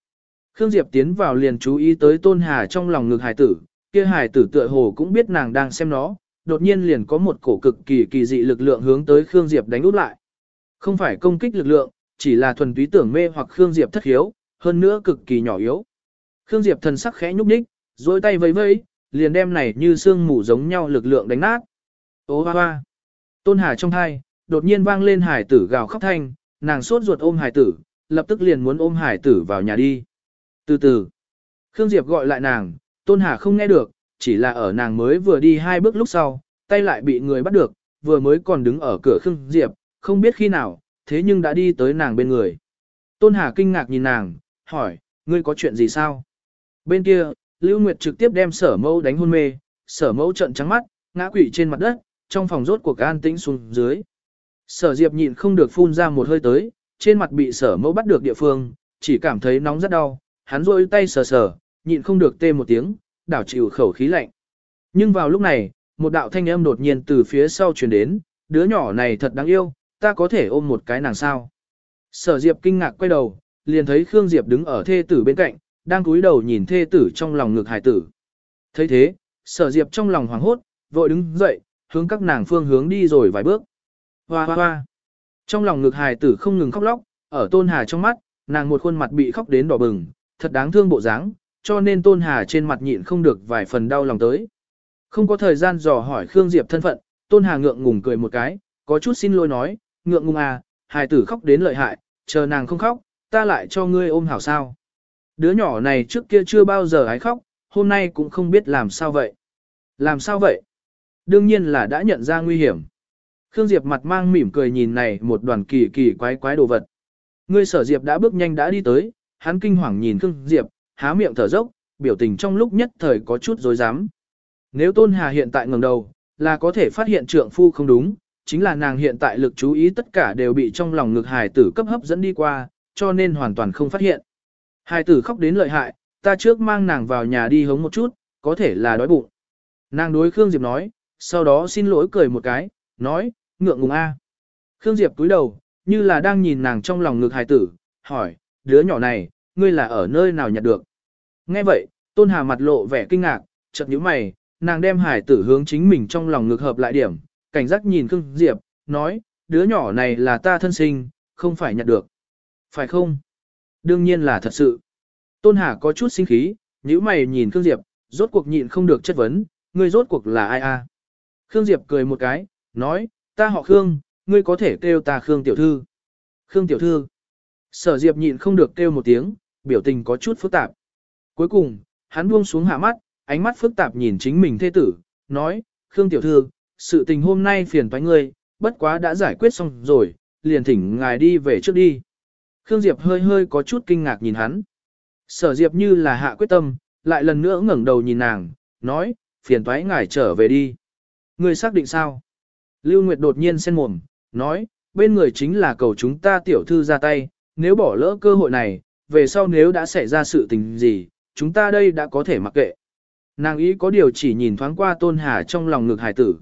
[SPEAKER 1] Khương Diệp tiến vào liền chú ý tới Tôn Hà trong lòng ngực hải tử, kia hải tử tựa hồ cũng biết nàng đang xem nó, đột nhiên liền có một cổ cực kỳ kỳ dị lực lượng hướng tới Khương Diệp đánh út lại. Không phải công kích lực lượng, chỉ là thuần túy tưởng mê hoặc Khương Diệp thất hiếu, hơn nữa cực kỳ nhỏ yếu. Khương Diệp thần sắc khẽ nhúc nhích, duỗi tay vẫy vẫy, liền đem này như xương mù giống nhau lực lượng đánh nát. Ô hoa hoa. Tôn Hà trong thai, đột nhiên vang lên hải tử gào khóc thanh, nàng sốt ruột ôm hải tử, lập tức liền muốn ôm hải tử vào nhà đi. Từ từ, Khương Diệp gọi lại nàng, Tôn Hà không nghe được, chỉ là ở nàng mới vừa đi hai bước lúc sau, tay lại bị người bắt được, vừa mới còn đứng ở cửa Khương Diệp, không biết khi nào, thế nhưng đã đi tới nàng bên người. Tôn Hà kinh ngạc nhìn nàng, hỏi, ngươi có chuyện gì sao? Bên kia, Lưu Nguyệt trực tiếp đem sở mẫu đánh hôn mê, sở mẫu trận trắng mắt, ngã quỵ trên mặt đất, trong phòng rốt cuộc an tĩnh xuống dưới. Sở Diệp nhịn không được phun ra một hơi tới, trên mặt bị sở mẫu bắt được địa phương, chỉ cảm thấy nóng rất đau, hắn rôi tay sờ sờ, nhịn không được tê một tiếng, đảo chịu khẩu khí lạnh. Nhưng vào lúc này, một đạo thanh âm đột nhiên từ phía sau truyền đến, đứa nhỏ này thật đáng yêu, ta có thể ôm một cái nàng sao. Sở Diệp kinh ngạc quay đầu, liền thấy Khương Diệp đứng ở thê tử bên cạnh, đang cúi đầu nhìn thê tử trong lòng ngực hải tử. thấy thế, sở Diệp trong lòng hoảng hốt, vội đứng dậy, hướng các nàng phương hướng đi rồi vài bước. Hoa hoa hoa. Trong lòng ngực hài tử không ngừng khóc lóc, ở tôn hà trong mắt, nàng một khuôn mặt bị khóc đến đỏ bừng, thật đáng thương bộ dáng, cho nên tôn hà trên mặt nhịn không được vài phần đau lòng tới. Không có thời gian dò hỏi Khương Diệp thân phận, tôn hà ngượng ngùng cười một cái, có chút xin lỗi nói, ngượng ngùng à, hài tử khóc đến lợi hại, chờ nàng không khóc, ta lại cho ngươi ôm hảo sao. Đứa nhỏ này trước kia chưa bao giờ ái khóc, hôm nay cũng không biết làm sao vậy. Làm sao vậy? Đương nhiên là đã nhận ra nguy hiểm. Khương Diệp mặt mang mỉm cười nhìn này một đoàn kỳ kỳ quái quái đồ vật. Ngươi sở Diệp đã bước nhanh đã đi tới, hắn kinh hoàng nhìn Khương Diệp, há miệng thở dốc, biểu tình trong lúc nhất thời có chút dối dám. Nếu Tôn Hà hiện tại ngẩng đầu, là có thể phát hiện trượng phu không đúng, chính là nàng hiện tại lực chú ý tất cả đều bị trong lòng ngực hài tử cấp hấp dẫn đi qua, cho nên hoàn toàn không phát hiện. Hài tử khóc đến lợi hại, ta trước mang nàng vào nhà đi hống một chút, có thể là đói bụng. Nàng đối Khương Diệp nói, sau đó xin lỗi cười một cái, nói, ngượng ngùng a. Khương Diệp cúi đầu, như là đang nhìn nàng trong lòng ngực hài tử, hỏi, đứa nhỏ này, ngươi là ở nơi nào nhặt được. Nghe vậy, Tôn Hà mặt lộ vẻ kinh ngạc, chợt nhíu mày, nàng đem hải tử hướng chính mình trong lòng ngược hợp lại điểm, cảnh giác nhìn Khương Diệp, nói, đứa nhỏ này là ta thân sinh, không phải nhặt được. Phải không? Đương nhiên là thật sự. Tôn Hà có chút sinh khí, nhíu mày nhìn Khương Diệp, rốt cuộc nhịn không được chất vấn, ngươi rốt cuộc là ai a? Khương Diệp cười một cái, nói, ta họ Khương, ngươi có thể kêu ta Khương tiểu thư. Khương tiểu thư. Sở Diệp nhịn không được kêu một tiếng, biểu tình có chút phức tạp. Cuối cùng, hắn buông xuống hạ mắt, ánh mắt phức tạp nhìn chính mình thê tử, nói, Khương tiểu thư, sự tình hôm nay phiền toái ngươi, bất quá đã giải quyết xong rồi, liền thỉnh ngài đi về trước đi. Khương Diệp hơi hơi có chút kinh ngạc nhìn hắn. Sở Diệp như là hạ quyết tâm, lại lần nữa ngẩng đầu nhìn nàng, nói, phiền toái ngài trở về đi. Ngươi xác định sao? Lưu Nguyệt đột nhiên sen mồm, nói, bên người chính là cầu chúng ta tiểu thư ra tay, nếu bỏ lỡ cơ hội này, về sau nếu đã xảy ra sự tình gì, chúng ta đây đã có thể mặc kệ. Nàng ý có điều chỉ nhìn thoáng qua tôn hà trong lòng ngực hải tử.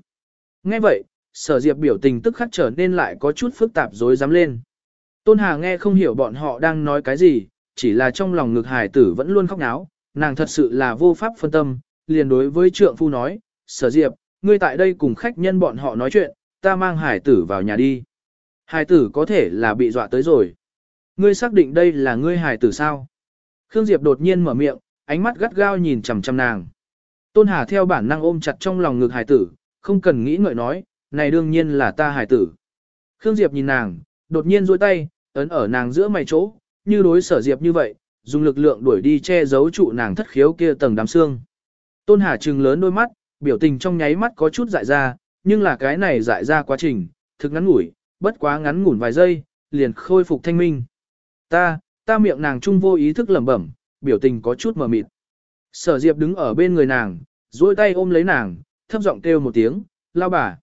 [SPEAKER 1] Nghe vậy, sở diệp biểu tình tức khắc trở nên lại có chút phức tạp dối dám lên. Tôn hà nghe không hiểu bọn họ đang nói cái gì, chỉ là trong lòng ngực hải tử vẫn luôn khóc náo, nàng thật sự là vô pháp phân tâm, liền đối với trượng phu nói, sở diệp, ngươi tại đây cùng khách nhân bọn họ nói chuyện, ta mang hải tử vào nhà đi. Hải tử có thể là bị dọa tới rồi. Ngươi xác định đây là ngươi hải tử sao? Khương Diệp đột nhiên mở miệng, ánh mắt gắt gao nhìn chằm chằm nàng. Tôn Hà theo bản năng ôm chặt trong lòng ngực hải tử, không cần nghĩ ngợi nói, này đương nhiên là ta hải tử. Khương Diệp nhìn nàng, đột nhiên duỗi tay, ấn ở nàng giữa mày chỗ, như đối sở Diệp như vậy, dùng lực lượng đuổi đi che giấu trụ nàng thất khiếu kia tầng đám xương. Tôn Hà trừng lớn đôi mắt, biểu tình trong nháy mắt có chút dại ra, nhưng là cái này dại ra quá trình, thực ngắn ngủi, bất quá ngắn ngủn vài giây, liền khôi phục thanh minh. Ta, ta miệng nàng trung vô ý thức lẩm bẩm, biểu tình có chút mờ mịt. Sở Diệp đứng ở bên người nàng, duỗi tay ôm lấy nàng, thấp giọng kêu một tiếng, lao bà.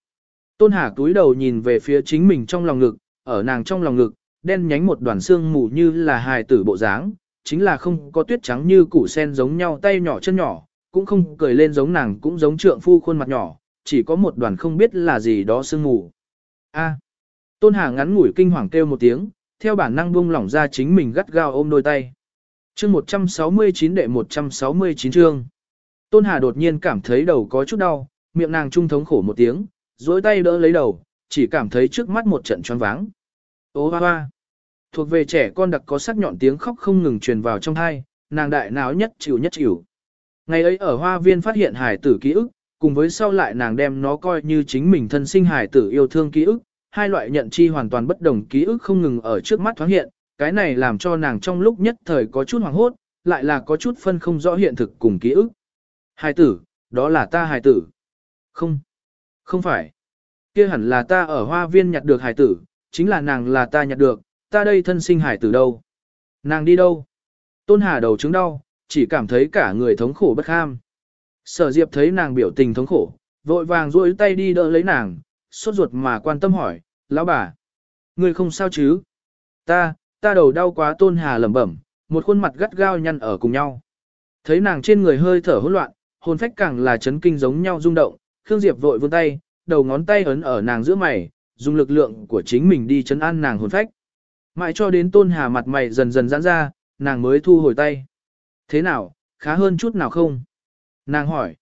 [SPEAKER 1] Tôn Hà túi đầu nhìn về phía chính mình trong lòng ngực, ở nàng trong lòng ngực, đen nhánh một đoàn xương mù như là hài tử bộ dáng, chính là không có tuyết trắng như củ sen giống nhau tay nhỏ chân nhỏ, cũng không cười lên giống nàng cũng giống trượng phu khuôn mặt nhỏ, chỉ có một đoàn không biết là gì đó sương mù. A. Tôn Hà ngắn ngủi kinh hoàng kêu một tiếng, theo bản năng buông lỏng ra chính mình gắt gao ôm đôi tay. Chương 169 đệ 169 chương. Tôn Hà đột nhiên cảm thấy đầu có chút đau, miệng nàng trung thống khổ một tiếng, dối tay đỡ lấy đầu, chỉ cảm thấy trước mắt một trận choáng váng. Ô hoa hoa. Thuộc về trẻ con đặc có sắc nhọn tiếng khóc không ngừng truyền vào trong thai, nàng đại náo nhất chịu nhất chịu. Ngày ấy ở hoa viên phát hiện hải tử ký ức, cùng với sau lại nàng đem nó coi như chính mình thân sinh hải tử yêu thương ký ức, hai loại nhận chi hoàn toàn bất đồng ký ức không ngừng ở trước mắt thoáng hiện, cái này làm cho nàng trong lúc nhất thời có chút hoảng hốt, lại là có chút phân không rõ hiện thực cùng ký ức. Hải tử, đó là ta hải tử. Không, không phải. Kia hẳn là ta ở hoa viên nhặt được hải tử, chính là nàng là ta nhặt được, ta đây thân sinh hải tử đâu. Nàng đi đâu? Tôn Hà đầu chứng đau, chỉ cảm thấy cả người thống khổ bất kham. Sở Diệp thấy nàng biểu tình thống khổ, vội vàng duỗi tay đi đỡ lấy nàng, sốt ruột mà quan tâm hỏi, lão bà, người không sao chứ? Ta, ta đầu đau quá tôn hà lẩm bẩm, một khuôn mặt gắt gao nhăn ở cùng nhau. Thấy nàng trên người hơi thở hỗn loạn, hồn phách càng là chấn kinh giống nhau rung động, Khương Diệp vội vươn tay, đầu ngón tay ấn ở nàng giữa mày, dùng lực lượng của chính mình đi chấn an nàng hồn phách. Mãi cho đến tôn hà mặt mày dần dần giãn ra, nàng mới thu hồi tay. Thế nào, khá hơn chút nào không? Nàng hỏi.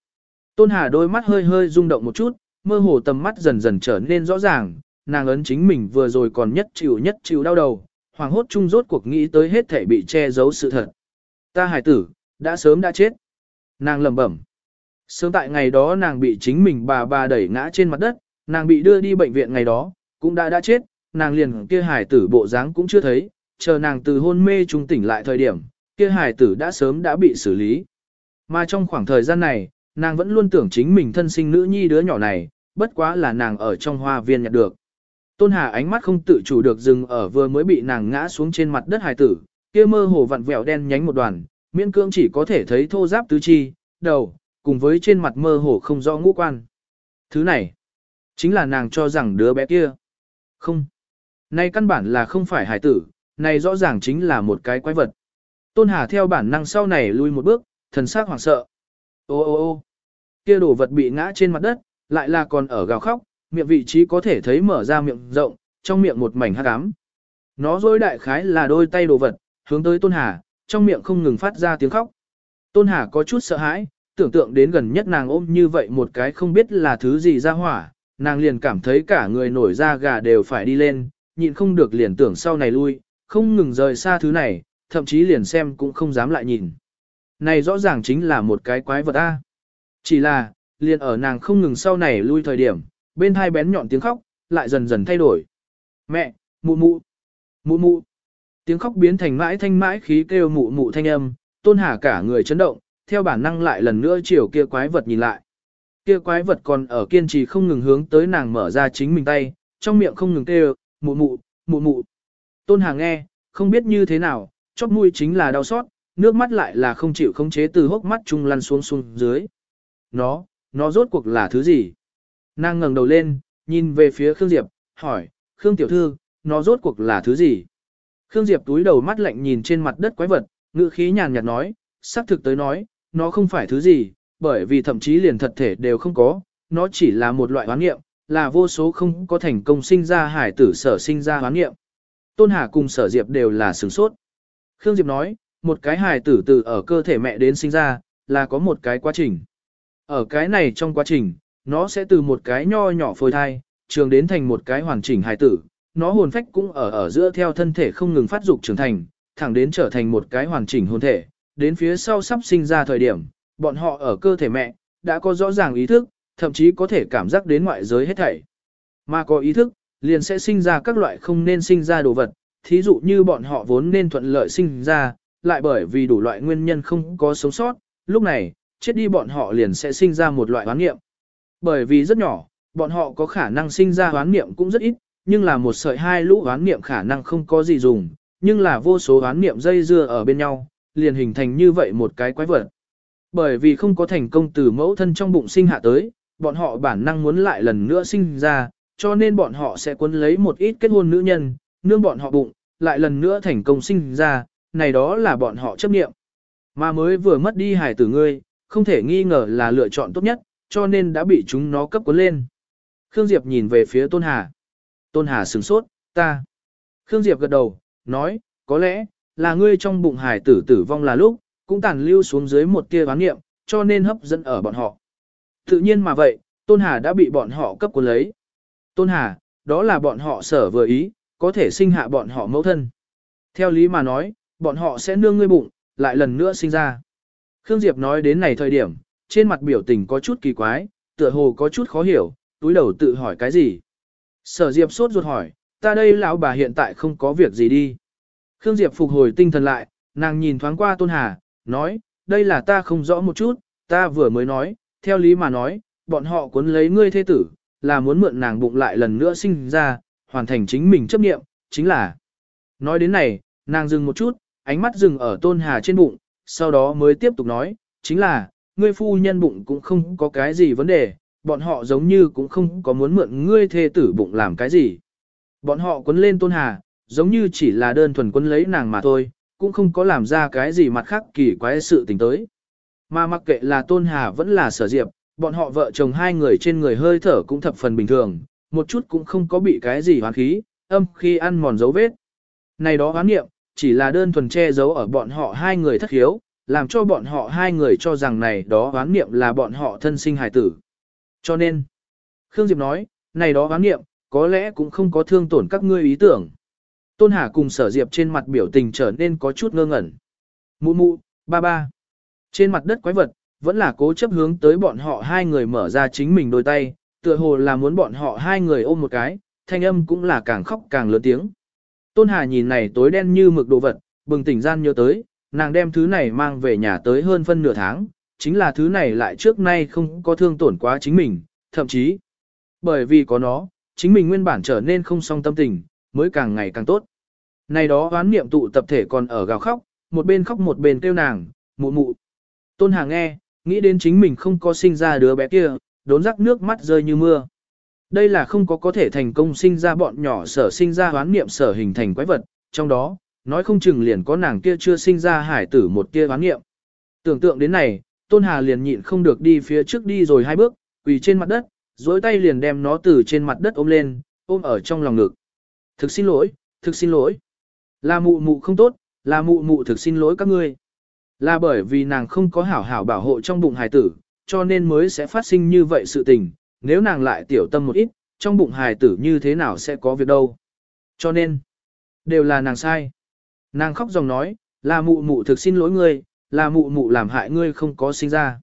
[SPEAKER 1] Tôn Hà đôi mắt hơi hơi rung động một chút, mơ hồ tầm mắt dần dần trở nên rõ ràng, nàng ấn chính mình vừa rồi còn nhất chịu nhất chịu đau đầu, hoàng hốt chung rốt cuộc nghĩ tới hết thể bị che giấu sự thật. Ta hải tử, đã sớm đã chết. Nàng lẩm bẩm. Sớm tại ngày đó nàng bị chính mình bà bà đẩy ngã trên mặt đất, nàng bị đưa đi bệnh viện ngày đó, cũng đã đã chết, nàng liền kia hải tử bộ dáng cũng chưa thấy, chờ nàng từ hôn mê trung tỉnh lại thời điểm, kia hải tử đã sớm đã bị xử lý. Mà trong khoảng thời gian này, nàng vẫn luôn tưởng chính mình thân sinh nữ nhi đứa nhỏ này, bất quá là nàng ở trong hoa viên nhặt được. Tôn Hà ánh mắt không tự chủ được dừng ở vừa mới bị nàng ngã xuống trên mặt đất hải tử, kia mơ hồ vặn vẹo đen nhánh một đoàn, miễn cưỡng chỉ có thể thấy thô giáp tứ chi, đầu, cùng với trên mặt mơ hồ không rõ ngũ quan. Thứ này, chính là nàng cho rằng đứa bé kia. Không. Này căn bản là không phải hải tử, này rõ ràng chính là một cái quái vật. Tôn Hà theo bản năng sau này lui một bước, thần sắc hoảng sợ. Ô ô ô kia đồ vật bị ngã trên mặt đất, lại là còn ở gào khóc, miệng vị trí có thể thấy mở ra miệng rộng, trong miệng một mảnh hắc ám. Nó dối đại khái là đôi tay đồ vật, hướng tới Tôn Hà, trong miệng không ngừng phát ra tiếng khóc. Tôn Hà có chút sợ hãi, tưởng tượng đến gần nhất nàng ôm như vậy một cái không biết là thứ gì ra hỏa, nàng liền cảm thấy cả người nổi da gà đều phải đi lên, nhịn không được liền tưởng sau này lui, không ngừng rời xa thứ này, thậm chí liền xem cũng không dám lại nhìn. Này rõ ràng chính là một cái quái vật A. Chỉ là, liền ở nàng không ngừng sau này lui thời điểm, bên hai bén nhọn tiếng khóc, lại dần dần thay đổi. Mẹ, mụ mụ, mụ mụ. Tiếng khóc biến thành mãi thanh mãi khí kêu mụ mụ thanh âm, tôn hà cả người chấn động, theo bản năng lại lần nữa chiều kia quái vật nhìn lại. Kia quái vật còn ở kiên trì không ngừng hướng tới nàng mở ra chính mình tay, trong miệng không ngừng kêu, mụ mụ, mụ mụ. Tôn hà nghe, không biết như thế nào, chóp mũi chính là đau xót, nước mắt lại là không chịu khống chế từ hốc mắt chung lăn xuống xuống dưới. Nó, nó rốt cuộc là thứ gì? Nàng ngẩng đầu lên, nhìn về phía Khương Diệp, hỏi, Khương tiểu thư, nó rốt cuộc là thứ gì? Khương Diệp túi đầu mắt lạnh nhìn trên mặt đất quái vật, ngữ khí nhàn nhạt nói, xác thực tới nói, nó không phải thứ gì, bởi vì thậm chí liền thật thể đều không có, nó chỉ là một loại hoán nghiệm, là vô số không có thành công sinh ra hải tử sở sinh ra hoán nghiệm. Tôn Hà cùng sở Diệp đều là sửng sốt. Khương Diệp nói, một cái hài tử từ ở cơ thể mẹ đến sinh ra, là có một cái quá trình. Ở cái này trong quá trình, nó sẽ từ một cái nho nhỏ phôi thai, trường đến thành một cái hoàn chỉnh hài tử, nó hồn phách cũng ở ở giữa theo thân thể không ngừng phát dục trưởng thành, thẳng đến trở thành một cái hoàn chỉnh hồn thể, đến phía sau sắp sinh ra thời điểm, bọn họ ở cơ thể mẹ, đã có rõ ràng ý thức, thậm chí có thể cảm giác đến ngoại giới hết thảy. Mà có ý thức, liền sẽ sinh ra các loại không nên sinh ra đồ vật, thí dụ như bọn họ vốn nên thuận lợi sinh ra, lại bởi vì đủ loại nguyên nhân không có sống sót, lúc này, chết đi bọn họ liền sẽ sinh ra một loại hoán niệm. Bởi vì rất nhỏ, bọn họ có khả năng sinh ra hoán niệm cũng rất ít, nhưng là một sợi hai lũ hoán niệm khả năng không có gì dùng, nhưng là vô số hoán niệm dây dưa ở bên nhau, liền hình thành như vậy một cái quái vật. Bởi vì không có thành công từ mẫu thân trong bụng sinh hạ tới, bọn họ bản năng muốn lại lần nữa sinh ra, cho nên bọn họ sẽ cuốn lấy một ít kết hôn nữ nhân, nương bọn họ bụng, lại lần nữa thành công sinh ra, này đó là bọn họ chấp niệm. Mà mới vừa mất đi hải tử ngươi, không thể nghi ngờ là lựa chọn tốt nhất, cho nên đã bị chúng nó cấp cuốn lên. Khương Diệp nhìn về phía Tôn Hà. Tôn Hà sửng sốt, ta. Khương Diệp gật đầu, nói, có lẽ, là ngươi trong bụng hải tử tử vong là lúc, cũng tàn lưu xuống dưới một tia bán nghiệm, cho nên hấp dẫn ở bọn họ. Tự nhiên mà vậy, Tôn Hà đã bị bọn họ cấp cuốn lấy. Tôn Hà, đó là bọn họ sở vừa ý, có thể sinh hạ bọn họ mẫu thân. Theo lý mà nói, bọn họ sẽ nương ngươi bụng, lại lần nữa sinh ra. Khương Diệp nói đến này thời điểm, trên mặt biểu tình có chút kỳ quái, tựa hồ có chút khó hiểu, túi đầu tự hỏi cái gì. Sở Diệp sốt ruột hỏi, ta đây lão bà hiện tại không có việc gì đi. Khương Diệp phục hồi tinh thần lại, nàng nhìn thoáng qua Tôn Hà, nói, đây là ta không rõ một chút, ta vừa mới nói, theo lý mà nói, bọn họ cuốn lấy ngươi thế tử, là muốn mượn nàng bụng lại lần nữa sinh ra, hoàn thành chính mình chấp nghiệm, chính là. Nói đến này, nàng dừng một chút, ánh mắt dừng ở tôn hà trên bụng, sau đó mới tiếp tục nói, chính là, ngươi phu nhân bụng cũng không có cái gì vấn đề, bọn họ giống như cũng không có muốn mượn ngươi thê tử bụng làm cái gì. Bọn họ quấn lên tôn hà, giống như chỉ là đơn thuần quấn lấy nàng mà thôi, cũng không có làm ra cái gì mặt khác kỳ quái sự tình tới. Mà mặc kệ là tôn hà vẫn là sở diệp, bọn họ vợ chồng hai người trên người hơi thở cũng thập phần bình thường, một chút cũng không có bị cái gì hoán khí, âm khi ăn mòn dấu vết. Này đó hoán nghiệm, chỉ là đơn thuần che giấu ở bọn họ hai người thất hiếu, làm cho bọn họ hai người cho rằng này đó oán niệm là bọn họ thân sinh hài tử. Cho nên, Khương Diệp nói, này đó oán niệm, có lẽ cũng không có thương tổn các ngươi ý tưởng. Tôn Hà cùng sở Diệp trên mặt biểu tình trở nên có chút ngơ ngẩn. Mụ mụ, ba ba. Trên mặt đất quái vật, vẫn là cố chấp hướng tới bọn họ hai người mở ra chính mình đôi tay, tựa hồ là muốn bọn họ hai người ôm một cái, thanh âm cũng là càng khóc càng lớn tiếng. Tôn Hà nhìn này tối đen như mực đồ vật, bừng tỉnh gian nhớ tới, nàng đem thứ này mang về nhà tới hơn phân nửa tháng, chính là thứ này lại trước nay không có thương tổn quá chính mình, thậm chí, bởi vì có nó, chính mình nguyên bản trở nên không song tâm tình, mới càng ngày càng tốt. Này đó oán niệm tụ tập thể còn ở gào khóc, một bên khóc một bên kêu nàng, mụ mụ. Tôn Hà nghe, nghĩ đến chính mình không có sinh ra đứa bé kia, đốn rắc nước mắt rơi như mưa. Đây là không có có thể thành công sinh ra bọn nhỏ sở sinh ra hoán niệm sở hình thành quái vật, trong đó, nói không chừng liền có nàng kia chưa sinh ra hải tử một kia hoán niệm. Tưởng tượng đến này, Tôn Hà liền nhịn không được đi phía trước đi rồi hai bước, quỳ trên mặt đất, dối tay liền đem nó từ trên mặt đất ôm lên, ôm ở trong lòng ngực. Thực xin lỗi, thực xin lỗi. Là mụ mụ không tốt, là mụ mụ thực xin lỗi các ngươi. Là bởi vì nàng không có hảo hảo bảo hộ trong bụng hài tử, cho nên mới sẽ phát sinh như vậy sự tình, nếu nàng lại tiểu tâm một ít, trong bụng hài tử như thế nào sẽ có việc đâu. Cho nên, đều là nàng sai. Nàng khóc dòng nói, là mụ mụ thực xin lỗi ngươi, là mụ mụ làm hại ngươi không có sinh ra.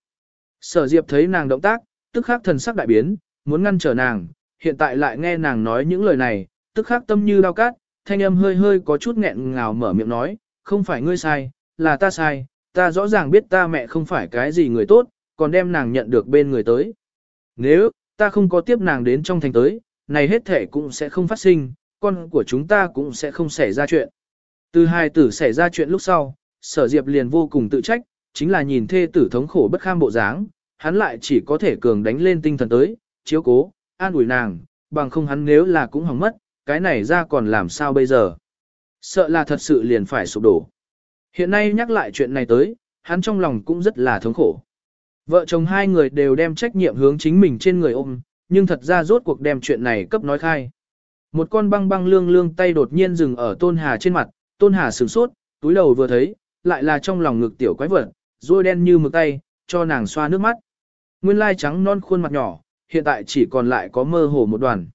[SPEAKER 1] Sở Diệp thấy nàng động tác, tức khắc thần sắc đại biến, muốn ngăn trở nàng, hiện tại lại nghe nàng nói những lời này, tức khắc tâm như đau cát, thanh âm hơi hơi có chút nghẹn ngào mở miệng nói, không phải ngươi sai, là ta sai, ta rõ ràng biết ta mẹ không phải cái gì người tốt, còn đem nàng nhận được bên người tới. Nếu, ta không có tiếp nàng đến trong thành tới, này hết thể cũng sẽ không phát sinh, con của chúng ta cũng sẽ không xảy ra chuyện. Từ hai tử xảy ra chuyện lúc sau, sở diệp liền vô cùng tự trách, chính là nhìn thê tử thống khổ bất kham bộ dáng, hắn lại chỉ có thể cường đánh lên tinh thần tới, chiếu cố, an ủi nàng, bằng không hắn nếu là cũng hỏng mất, cái này ra còn làm sao bây giờ. Sợ là thật sự liền phải sụp đổ. Hiện nay nhắc lại chuyện này tới, hắn trong lòng cũng rất là thống khổ. Vợ chồng hai người đều đem trách nhiệm hướng chính mình trên người ôm, nhưng thật ra rốt cuộc đem chuyện này cấp nói khai. Một con băng băng lương lương tay đột nhiên dừng ở Tôn Hà trên mặt, Tôn Hà sửng sốt, túi đầu vừa thấy, lại là trong lòng ngực tiểu quái vật, rôi đen như mực tay, cho nàng xoa nước mắt. Nguyên lai trắng non khuôn mặt nhỏ, hiện tại chỉ còn lại có mơ hồ một đoàn.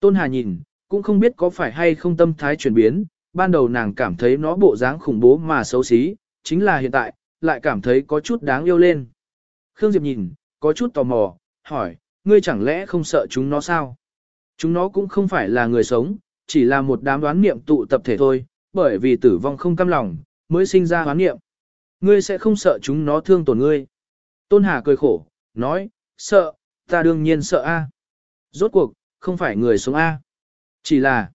[SPEAKER 1] Tôn Hà nhìn, cũng không biết có phải hay không tâm thái chuyển biến, ban đầu nàng cảm thấy nó bộ dáng khủng bố mà xấu xí, chính là hiện tại, lại cảm thấy có chút đáng yêu lên. Khương Diệp nhìn, có chút tò mò, hỏi, ngươi chẳng lẽ không sợ chúng nó sao? Chúng nó cũng không phải là người sống, chỉ là một đám đoán niệm tụ tập thể thôi, bởi vì tử vong không cam lòng, mới sinh ra đoán niệm. Ngươi sẽ không sợ chúng nó thương tổn ngươi. Tôn Hà cười khổ, nói, sợ, ta đương nhiên sợ a. Rốt cuộc, không phải người sống a. Chỉ là,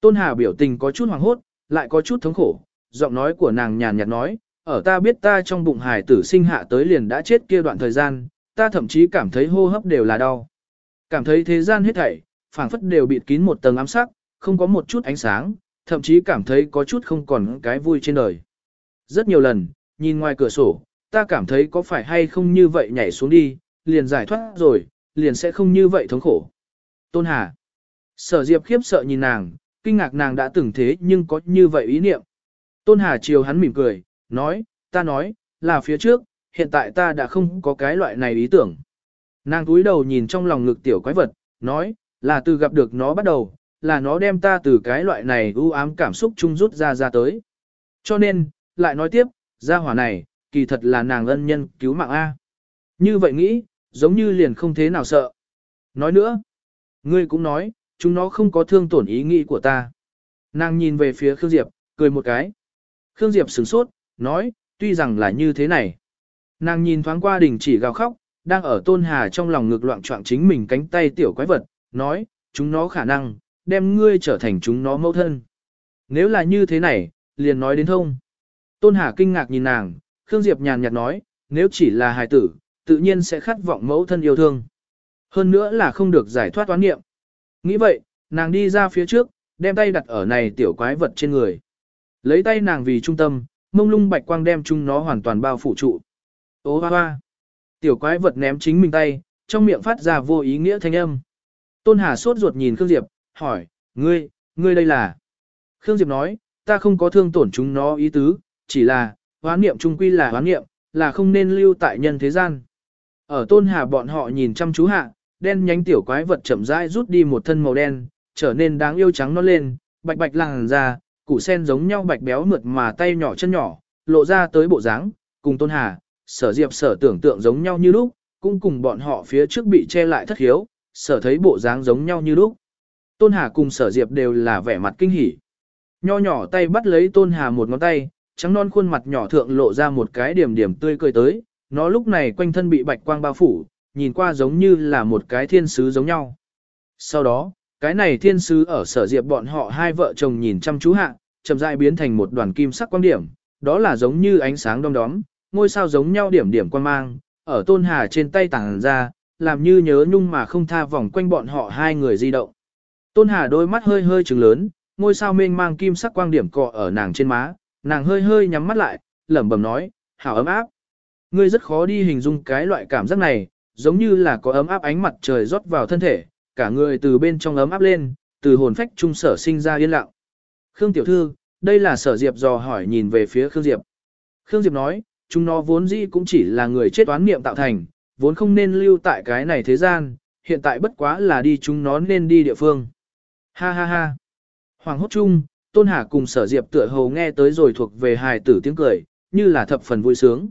[SPEAKER 1] Tôn Hà biểu tình có chút hoàng hốt, lại có chút thống khổ, giọng nói của nàng nhàn nhạt nói, ở ta biết ta trong bụng hài tử sinh hạ tới liền đã chết kia đoạn thời gian, ta thậm chí cảm thấy hô hấp đều là đau. Cảm thấy thế gian hết thảy, phảng phất đều bịt kín một tầng ám sắc, không có một chút ánh sáng, thậm chí cảm thấy có chút không còn cái vui trên đời. Rất nhiều lần, nhìn ngoài cửa sổ, ta cảm thấy có phải hay không như vậy nhảy xuống đi, liền giải thoát rồi, liền sẽ không như vậy thống khổ. Tôn Hà. Sở Diệp khiếp sợ nhìn nàng, kinh ngạc nàng đã từng thế nhưng có như vậy ý niệm. Tôn Hà chiều hắn mỉm cười, nói, ta nói, là phía trước, hiện tại ta đã không có cái loại này ý tưởng. Nàng túi đầu nhìn trong lòng ngực tiểu quái vật, nói, là từ gặp được nó bắt đầu, là nó đem ta từ cái loại này u ám cảm xúc chung rút ra ra tới. Cho nên, lại nói tiếp, gia hỏa này, kỳ thật là nàng ân nhân cứu mạng A. Như vậy nghĩ, giống như liền không thế nào sợ. Nói nữa, ngươi cũng nói, chúng nó không có thương tổn ý nghĩ của ta. Nàng nhìn về phía Khương Diệp, cười một cái. Khương Diệp sửng sốt, nói, tuy rằng là như thế này. Nàng nhìn thoáng qua đình chỉ gào khóc, đang ở tôn hà trong lòng ngực loạn trọng chính mình cánh tay tiểu quái vật, nói, chúng nó khả năng, đem ngươi trở thành chúng nó mẫu thân. Nếu là như thế này, liền nói đến thông. Tôn Hà kinh ngạc nhìn nàng, Khương Diệp nhàn nhạt nói, nếu chỉ là hài tử, tự nhiên sẽ khát vọng mẫu thân yêu thương. Hơn nữa là không được giải thoát toán nghiệm. Nghĩ vậy, nàng đi ra phía trước, đem tay đặt ở này tiểu quái vật trên người. Lấy tay nàng vì trung tâm, mông lung bạch quang đem chúng nó hoàn toàn bao phủ trụ. Ô hoa hoa. Tiểu quái vật ném chính mình tay, trong miệng phát ra vô ý nghĩa thanh âm. Tôn Hà sốt ruột nhìn Khương Diệp, hỏi, ngươi, ngươi đây là... Khương Diệp nói, ta không có thương tổn chúng nó ý tứ, chỉ là, hoán niệm trung quy là hoán niệm, là không nên lưu tại nhân thế gian. Ở Tôn Hà bọn họ nhìn chăm chú hạ, đen nhánh tiểu quái vật chậm rãi rút đi một thân màu đen, trở nên đáng yêu trắng nó lên, bạch bạch làng ra, củ sen giống nhau bạch béo mượt mà tay nhỏ chân nhỏ, lộ ra tới bộ dáng, cùng Tôn Hà, sở diệp sở tưởng tượng giống nhau như lúc, cũng cùng bọn họ phía trước bị che lại thất hiếu, sở thấy bộ dáng giống nhau như lúc. Tôn Hà cùng sở diệp đều là vẻ mặt kinh hỉ. Nho nhỏ tay bắt lấy Tôn Hà một ngón tay, trắng non khuôn mặt nhỏ thượng lộ ra một cái điểm điểm tươi cười tới, nó lúc này quanh thân bị bạch quang bao phủ, nhìn qua giống như là một cái thiên sứ giống nhau. Sau đó, cái này thiên sứ ở sở diệp bọn họ hai vợ chồng nhìn chăm chú hạ, chậm rãi biến thành một đoàn kim sắc quang điểm, đó là giống như ánh sáng đom đóm, ngôi sao giống nhau điểm điểm quan mang, ở tôn hà trên tay tàng ra, làm như nhớ nhung mà không tha vòng quanh bọn họ hai người di động. Tôn hà đôi mắt hơi hơi trừng lớn, ngôi sao mênh mang kim sắc quang điểm cọ ở nàng trên má, nàng hơi hơi nhắm mắt lại, lẩm bẩm nói, hảo ấm áp. Ngươi rất khó đi hình dung cái loại cảm giác này, giống như là có ấm áp ánh mặt trời rót vào thân thể, cả người từ bên trong ấm áp lên, từ hồn phách trung sở sinh ra yên lặng. Khương tiểu thư, đây là sở Diệp dò hỏi nhìn về phía Khương Diệp. Khương Diệp nói, chúng nó vốn dĩ cũng chỉ là người chết toán niệm tạo thành, vốn không nên lưu tại cái này thế gian, hiện tại bất quá là đi chúng nó nên đi địa phương. Ha ha ha. Hoàng hốt chung, Tôn Hà cùng sở Diệp tựa hồ nghe tới rồi thuộc về hài tử tiếng cười, như là thập phần vui sướng.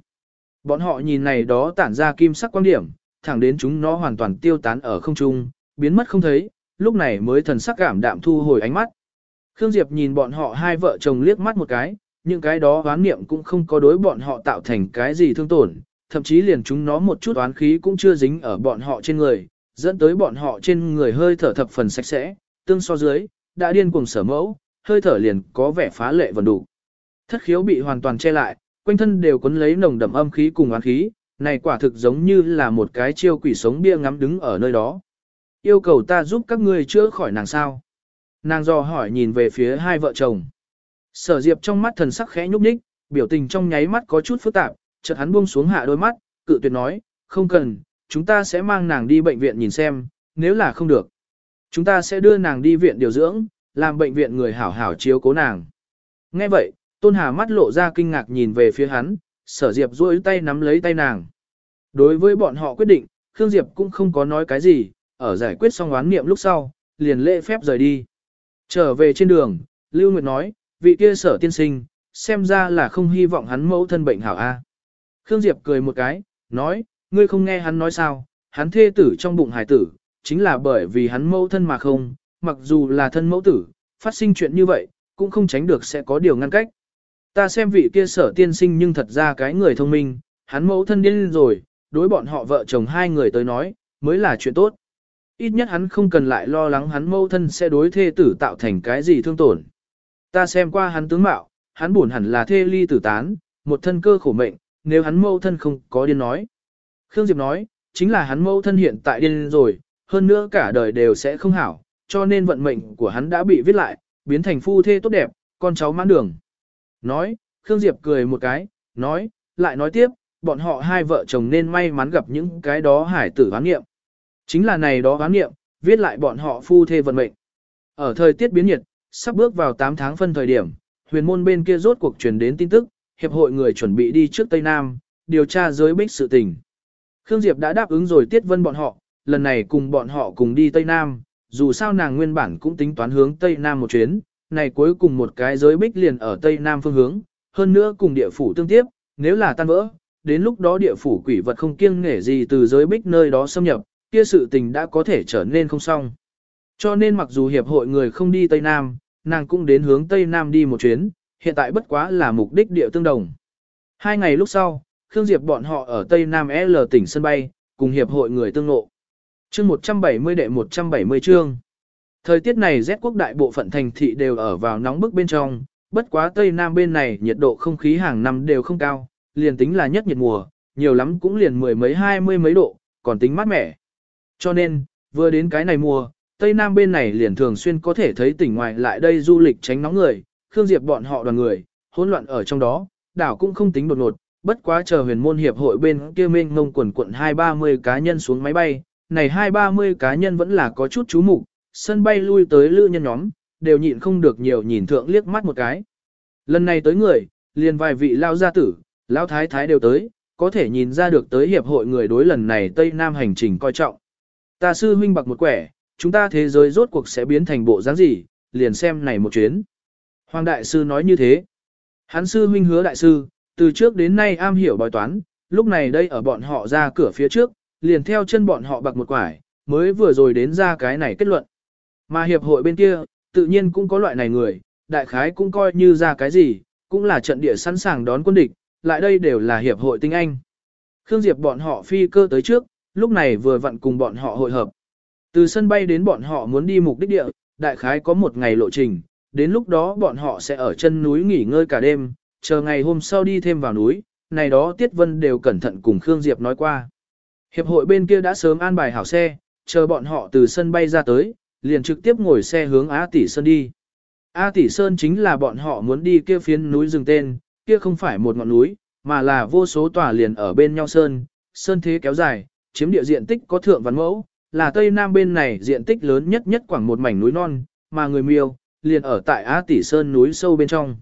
[SPEAKER 1] Bọn họ nhìn này đó tản ra kim sắc quan điểm, thẳng đến chúng nó hoàn toàn tiêu tán ở không trung, biến mất không thấy, lúc này mới thần sắc cảm đạm thu hồi ánh mắt. Khương Diệp nhìn bọn họ hai vợ chồng liếc mắt một cái, những cái đó oán niệm cũng không có đối bọn họ tạo thành cái gì thương tổn, thậm chí liền chúng nó một chút oán khí cũng chưa dính ở bọn họ trên người, dẫn tới bọn họ trên người hơi thở thập phần sạch sẽ, tương so dưới, đã điên cuồng sở mẫu, hơi thở liền có vẻ phá lệ vần đủ. Thất khiếu bị hoàn toàn che lại, quanh thân đều cuốn lấy nồng đậm âm khí cùng oán khí, này quả thực giống như là một cái chiêu quỷ sống bia ngắm đứng ở nơi đó. Yêu cầu ta giúp các ngươi chữa khỏi nàng sao. Nàng dò hỏi nhìn về phía hai vợ chồng. Sở Diệp trong mắt thần sắc khẽ nhúc nhích, biểu tình trong nháy mắt có chút phức tạp, chợt hắn buông xuống hạ đôi mắt, cự tuyệt nói, không cần, chúng ta sẽ mang nàng đi bệnh viện nhìn xem, nếu là không được. Chúng ta sẽ đưa nàng đi viện điều dưỡng, làm bệnh viện người hảo hảo chiếu cố nàng. Nghe vậy, Tôn Hà mắt lộ ra kinh ngạc nhìn về phía hắn, sở Diệp duỗi tay nắm lấy tay nàng. Đối với bọn họ quyết định, Khương Diệp cũng không có nói cái gì, ở giải quyết xong oán niệm lúc sau, liền lễ phép rời đi. Trở về trên đường, Lưu Nguyệt nói, vị kia sở tiên sinh, xem ra là không hy vọng hắn mẫu thân bệnh hảo A. Khương Diệp cười một cái, nói, ngươi không nghe hắn nói sao, hắn thê tử trong bụng hải tử, chính là bởi vì hắn mẫu thân mà không, mặc dù là thân mẫu tử, phát sinh chuyện như vậy, cũng không tránh được sẽ có điều ngăn cách. Ta xem vị kia sở tiên sinh nhưng thật ra cái người thông minh, hắn mẫu thân điên rồi, đối bọn họ vợ chồng hai người tới nói, mới là chuyện tốt. Ít nhất hắn không cần lại lo lắng hắn mẫu thân sẽ đối thê tử tạo thành cái gì thương tổn. Ta xem qua hắn tướng mạo, hắn buồn hẳn là thê ly tử tán, một thân cơ khổ mệnh, nếu hắn mẫu thân không có điên nói. Khương Diệp nói, chính là hắn mẫu thân hiện tại điên rồi, hơn nữa cả đời đều sẽ không hảo, cho nên vận mệnh của hắn đã bị viết lại, biến thành phu thê tốt đẹp, con cháu mãn đường. Nói, Khương Diệp cười một cái, nói, lại nói tiếp, bọn họ hai vợ chồng nên may mắn gặp những cái đó hải tử hoán nghiệm. Chính là này đó quán nghiệm, viết lại bọn họ phu thê vận mệnh. Ở thời tiết biến nhiệt, sắp bước vào 8 tháng phân thời điểm, huyền môn bên kia rốt cuộc truyền đến tin tức, hiệp hội người chuẩn bị đi trước Tây Nam, điều tra giới bích sự tình. Khương Diệp đã đáp ứng rồi tiết vân bọn họ, lần này cùng bọn họ cùng đi Tây Nam, dù sao nàng nguyên bản cũng tính toán hướng Tây Nam một chuyến, này cuối cùng một cái giới bích liền ở Tây Nam phương hướng, hơn nữa cùng địa phủ tương tiếp, nếu là tan vỡ, đến lúc đó địa phủ quỷ vật không kiêng nghể gì từ giới bích nơi đó xâm nhập, kia sự tình đã có thể trở nên không xong. Cho nên mặc dù hiệp hội người không đi Tây Nam, nàng cũng đến hướng Tây Nam đi một chuyến, hiện tại bất quá là mục đích địa tương đồng. Hai ngày lúc sau, Khương Diệp bọn họ ở Tây Nam L tỉnh sân bay, cùng hiệp hội người tương ngộ. Chương 170 đệ 170 chương. Thời tiết này rét quốc đại bộ phận thành thị đều ở vào nóng bức bên trong, bất quá Tây Nam bên này nhiệt độ không khí hàng năm đều không cao, liền tính là nhất nhiệt mùa, nhiều lắm cũng liền mười mấy hai mươi mấy độ, còn tính mát mẻ. Cho nên, vừa đến cái này mùa, Tây Nam bên này liền thường xuyên có thể thấy tỉnh ngoài lại đây du lịch tránh nóng người, Khương Diệp bọn họ đoàn người, hỗn loạn ở trong đó, đảo cũng không tính đột ngột, bất quá chờ huyền môn hiệp hội bên kia mênh ngông quần quận hai ba mươi cá nhân xuống máy bay, này hai ba mươi cá nhân vẫn là có chút chú mục sân bay lui tới lữ nhân nhóm, đều nhịn không được nhiều nhìn thượng liếc mắt một cái. Lần này tới người, liền vài vị lao gia tử, lao thái thái đều tới, có thể nhìn ra được tới hiệp hội người đối lần này Tây Nam hành trình coi trọng. Ta sư huynh bạc một quẻ, chúng ta thế giới rốt cuộc sẽ biến thành bộ dáng gì, liền xem này một chuyến. Hoàng đại sư nói như thế. Hắn sư huynh hứa đại sư, từ trước đến nay am hiểu bói toán, lúc này đây ở bọn họ ra cửa phía trước, liền theo chân bọn họ bạc một quải, mới vừa rồi đến ra cái này kết luận. Mà hiệp hội bên kia, tự nhiên cũng có loại này người, đại khái cũng coi như ra cái gì, cũng là trận địa sẵn sàng đón quân địch, lại đây đều là hiệp hội tinh anh. Khương Diệp bọn họ phi cơ tới trước, lúc này vừa vặn cùng bọn họ hội hợp. Từ sân bay đến bọn họ muốn đi mục đích địa, đại khái có một ngày lộ trình, đến lúc đó bọn họ sẽ ở chân núi nghỉ ngơi cả đêm, chờ ngày hôm sau đi thêm vào núi, này đó Tiết Vân đều cẩn thận cùng Khương Diệp nói qua. Hiệp hội bên kia đã sớm an bài hảo xe, chờ bọn họ từ sân bay ra tới, liền trực tiếp ngồi xe hướng A Tỷ Sơn đi. A Tỷ Sơn chính là bọn họ muốn đi kia phiến núi rừng tên, kia không phải một ngọn núi, mà là vô số tòa liền ở bên nhau sơn, sơn thế kéo dài, chiếm địa diện tích có thượng văn mẫu, là tây nam bên này diện tích lớn nhất nhất khoảng một mảnh núi non, mà người miêu, liền ở tại Á Tỷ Sơn núi sâu bên trong.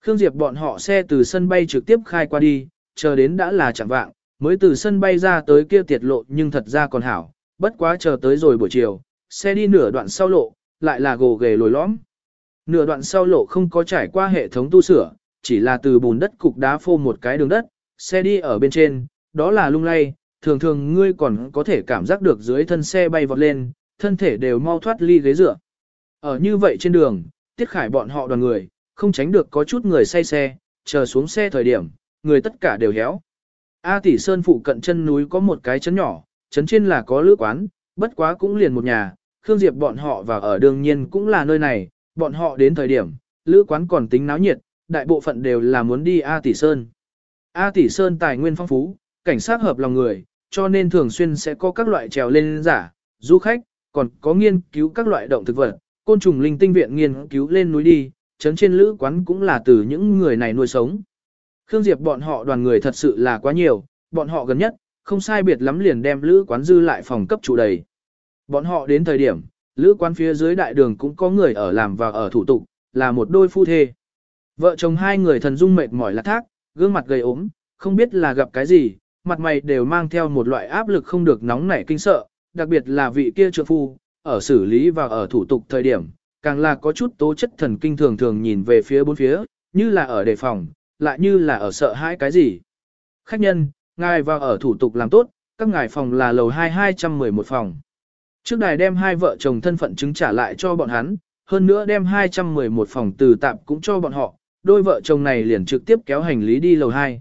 [SPEAKER 1] Khương Diệp bọn họ xe từ sân bay trực tiếp khai qua đi, chờ đến đã là chẳng vạng, mới từ sân bay ra tới kia tiệt lộ nhưng thật ra còn hảo, bất quá chờ tới rồi buổi chiều, xe đi nửa đoạn sau lộ, lại là gồ ghề lồi lõm. Nửa đoạn sau lộ không có trải qua hệ thống tu sửa, chỉ là từ bùn đất cục đá phô một cái đường đất, xe đi ở bên trên, đó là lung lay, thường thường ngươi còn có thể cảm giác được dưới thân xe bay vọt lên, thân thể đều mau thoát ly ghế dựa. Ở như vậy trên đường, tiết khải bọn họ đoàn người, không tránh được có chút người say xe, chờ xuống xe thời điểm, người tất cả đều héo. A tỷ sơn phụ cận chân núi có một cái chấn nhỏ, chấn trên là có lữ quán, bất quá cũng liền một nhà, Khương Diệp bọn họ và ở đương nhiên cũng là nơi này, bọn họ đến thời điểm, lữ quán còn tính náo nhiệt, đại bộ phận đều là muốn đi A tỷ sơn. A tỷ sơn tài nguyên phong phú, cảnh sát hợp lòng người, cho nên thường xuyên sẽ có các loại trèo lên giả, du khách, còn có nghiên cứu các loại động thực vật, côn trùng linh tinh viện nghiên cứu lên núi đi, chấn trên lữ quán cũng là từ những người này nuôi sống. Khương Diệp bọn họ đoàn người thật sự là quá nhiều, bọn họ gần nhất, không sai biệt lắm liền đem lữ quán dư lại phòng cấp chủ đầy. Bọn họ đến thời điểm, lữ quán phía dưới đại đường cũng có người ở làm và ở thủ tục, là một đôi phu thê. Vợ chồng hai người thần dung mệt mỏi lạc thác, gương mặt gầy ốm, không biết là gặp cái gì, mặt mày đều mang theo một loại áp lực không được nóng nảy kinh sợ, đặc biệt là vị kia trượng phu, ở xử lý và ở thủ tục thời điểm, càng là có chút tố chất thần kinh thường thường nhìn về phía bốn phía, như là ở đề phòng, lại như là ở sợ hãi cái gì. Khách nhân, ngài vào ở thủ tục làm tốt, các ngài phòng là lầu 2211 phòng. Trước đài đem hai vợ chồng thân phận chứng trả lại cho bọn hắn, hơn nữa đem 211 phòng từ tạm cũng cho bọn họ, đôi vợ chồng này liền trực tiếp kéo hành lý đi lầu 2.